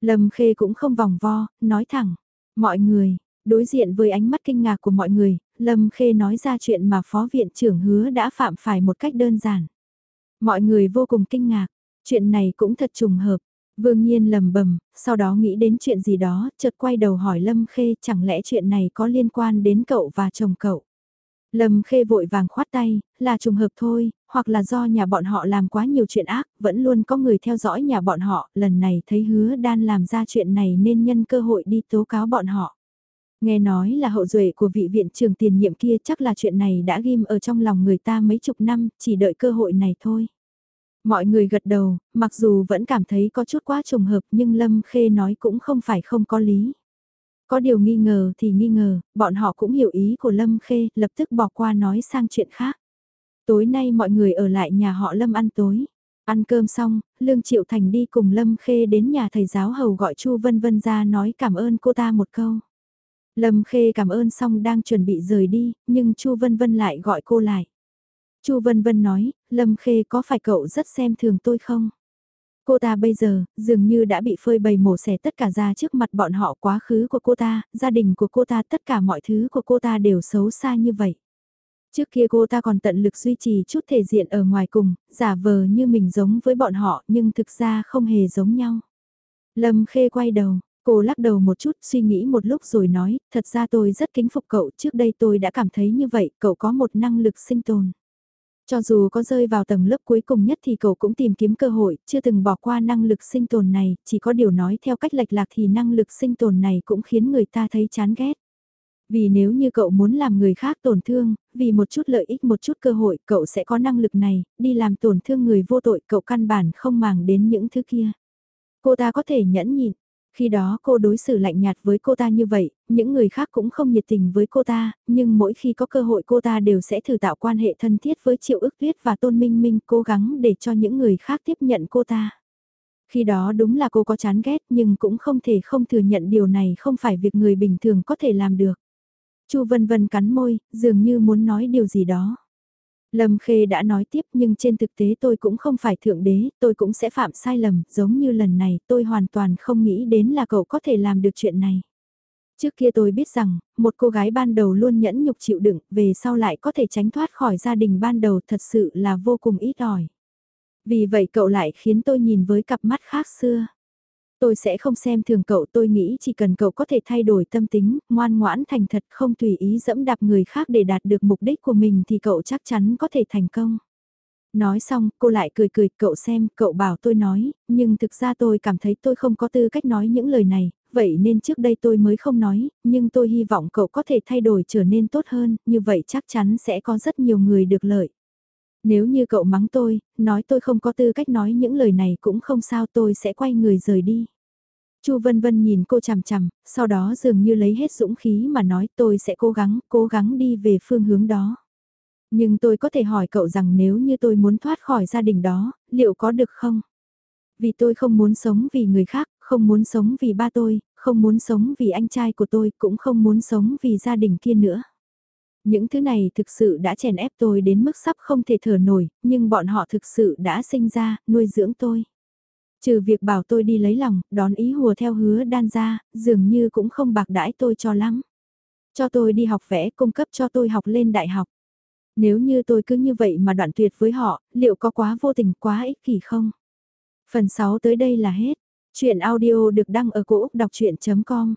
Lâm Khê cũng không vòng vo, nói thẳng, mọi người, đối diện với ánh mắt kinh ngạc của mọi người, Lâm Khê nói ra chuyện mà phó viện trưởng hứa đã phạm phải một cách đơn giản. Mọi người vô cùng kinh ngạc, chuyện này cũng thật trùng hợp, Vương Nhiên lầm bầm, sau đó nghĩ đến chuyện gì đó, chợt quay đầu hỏi Lâm Khê chẳng lẽ chuyện này có liên quan đến cậu và chồng cậu. Lâm Khê vội vàng khoát tay, là trùng hợp thôi, hoặc là do nhà bọn họ làm quá nhiều chuyện ác, vẫn luôn có người theo dõi nhà bọn họ, lần này thấy hứa đan làm ra chuyện này nên nhân cơ hội đi tố cáo bọn họ. Nghe nói là hậu duệ của vị viện trưởng tiền nhiệm kia chắc là chuyện này đã ghim ở trong lòng người ta mấy chục năm, chỉ đợi cơ hội này thôi. Mọi người gật đầu, mặc dù vẫn cảm thấy có chút quá trùng hợp nhưng Lâm Khê nói cũng không phải không có lý. Có điều nghi ngờ thì nghi ngờ, bọn họ cũng hiểu ý của Lâm Khê, lập tức bỏ qua nói sang chuyện khác. Tối nay mọi người ở lại nhà họ Lâm ăn tối. Ăn cơm xong, Lương Triệu Thành đi cùng Lâm Khê đến nhà thầy giáo hầu gọi Chu Vân Vân ra nói cảm ơn cô ta một câu. Lâm Khê cảm ơn xong đang chuẩn bị rời đi, nhưng Chu Vân Vân lại gọi cô lại. Chu Vân Vân nói, Lâm Khê có phải cậu rất xem thường tôi không? Cô ta bây giờ, dường như đã bị phơi bày mổ xẻ tất cả ra trước mặt bọn họ quá khứ của cô ta, gia đình của cô ta, tất cả mọi thứ của cô ta đều xấu xa như vậy. Trước kia cô ta còn tận lực duy trì chút thể diện ở ngoài cùng, giả vờ như mình giống với bọn họ nhưng thực ra không hề giống nhau. Lâm Khê quay đầu, cô lắc đầu một chút suy nghĩ một lúc rồi nói, thật ra tôi rất kính phục cậu, trước đây tôi đã cảm thấy như vậy, cậu có một năng lực sinh tồn. Cho dù có rơi vào tầng lớp cuối cùng nhất thì cậu cũng tìm kiếm cơ hội, chưa từng bỏ qua năng lực sinh tồn này, chỉ có điều nói theo cách lệch lạc thì năng lực sinh tồn này cũng khiến người ta thấy chán ghét. Vì nếu như cậu muốn làm người khác tổn thương, vì một chút lợi ích một chút cơ hội, cậu sẽ có năng lực này, đi làm tổn thương người vô tội, cậu căn bản không màng đến những thứ kia. Cô ta có thể nhẫn nhịn, khi đó cô đối xử lạnh nhạt với cô ta như vậy, những người khác cũng không nhiệt tình với cô ta, nhưng mỗi khi có cơ hội cô ta đều sẽ thử tạo quan hệ thân thiết với Triệu ước tuyết và Tôn Minh Minh cố gắng để cho những người khác tiếp nhận cô ta. Khi đó đúng là cô có chán ghét nhưng cũng không thể không thừa nhận điều này không phải việc người bình thường có thể làm được. Chu Vân Vân cắn môi, dường như muốn nói điều gì đó. Lâm Khê đã nói tiếp nhưng trên thực tế tôi cũng không phải thượng đế, tôi cũng sẽ phạm sai lầm, giống như lần này tôi hoàn toàn không nghĩ đến là cậu có thể làm được chuyện này. Trước kia tôi biết rằng, một cô gái ban đầu luôn nhẫn nhục chịu đựng, về sau lại có thể tránh thoát khỏi gia đình ban đầu thật sự là vô cùng ít ỏi. Vì vậy cậu lại khiến tôi nhìn với cặp mắt khác xưa. Tôi sẽ không xem thường cậu tôi nghĩ chỉ cần cậu có thể thay đổi tâm tính, ngoan ngoãn thành thật không tùy ý dẫm đạp người khác để đạt được mục đích của mình thì cậu chắc chắn có thể thành công. Nói xong, cô lại cười cười, cậu xem, cậu bảo tôi nói, nhưng thực ra tôi cảm thấy tôi không có tư cách nói những lời này, vậy nên trước đây tôi mới không nói, nhưng tôi hy vọng cậu có thể thay đổi trở nên tốt hơn, như vậy chắc chắn sẽ có rất nhiều người được lợi. Nếu như cậu mắng tôi, nói tôi không có tư cách nói những lời này cũng không sao tôi sẽ quay người rời đi. Chu Vân Vân nhìn cô chằm chằm, sau đó dường như lấy hết dũng khí mà nói tôi sẽ cố gắng, cố gắng đi về phương hướng đó. Nhưng tôi có thể hỏi cậu rằng nếu như tôi muốn thoát khỏi gia đình đó, liệu có được không? Vì tôi không muốn sống vì người khác, không muốn sống vì ba tôi, không muốn sống vì anh trai của tôi, cũng không muốn sống vì gia đình kia nữa. Những thứ này thực sự đã chèn ép tôi đến mức sắp không thể thở nổi, nhưng bọn họ thực sự đã sinh ra, nuôi dưỡng tôi. Trừ việc bảo tôi đi lấy lòng, đón ý hùa theo hứa đan ra, dường như cũng không bạc đãi tôi cho lắm. Cho tôi đi học vẽ cung cấp cho tôi học lên đại học. Nếu như tôi cứ như vậy mà đoạn tuyệt với họ, liệu có quá vô tình quá ích kỷ không? Phần 6 tới đây là hết. Chuyện audio được đăng ở cổ Úc đọc chuyện.com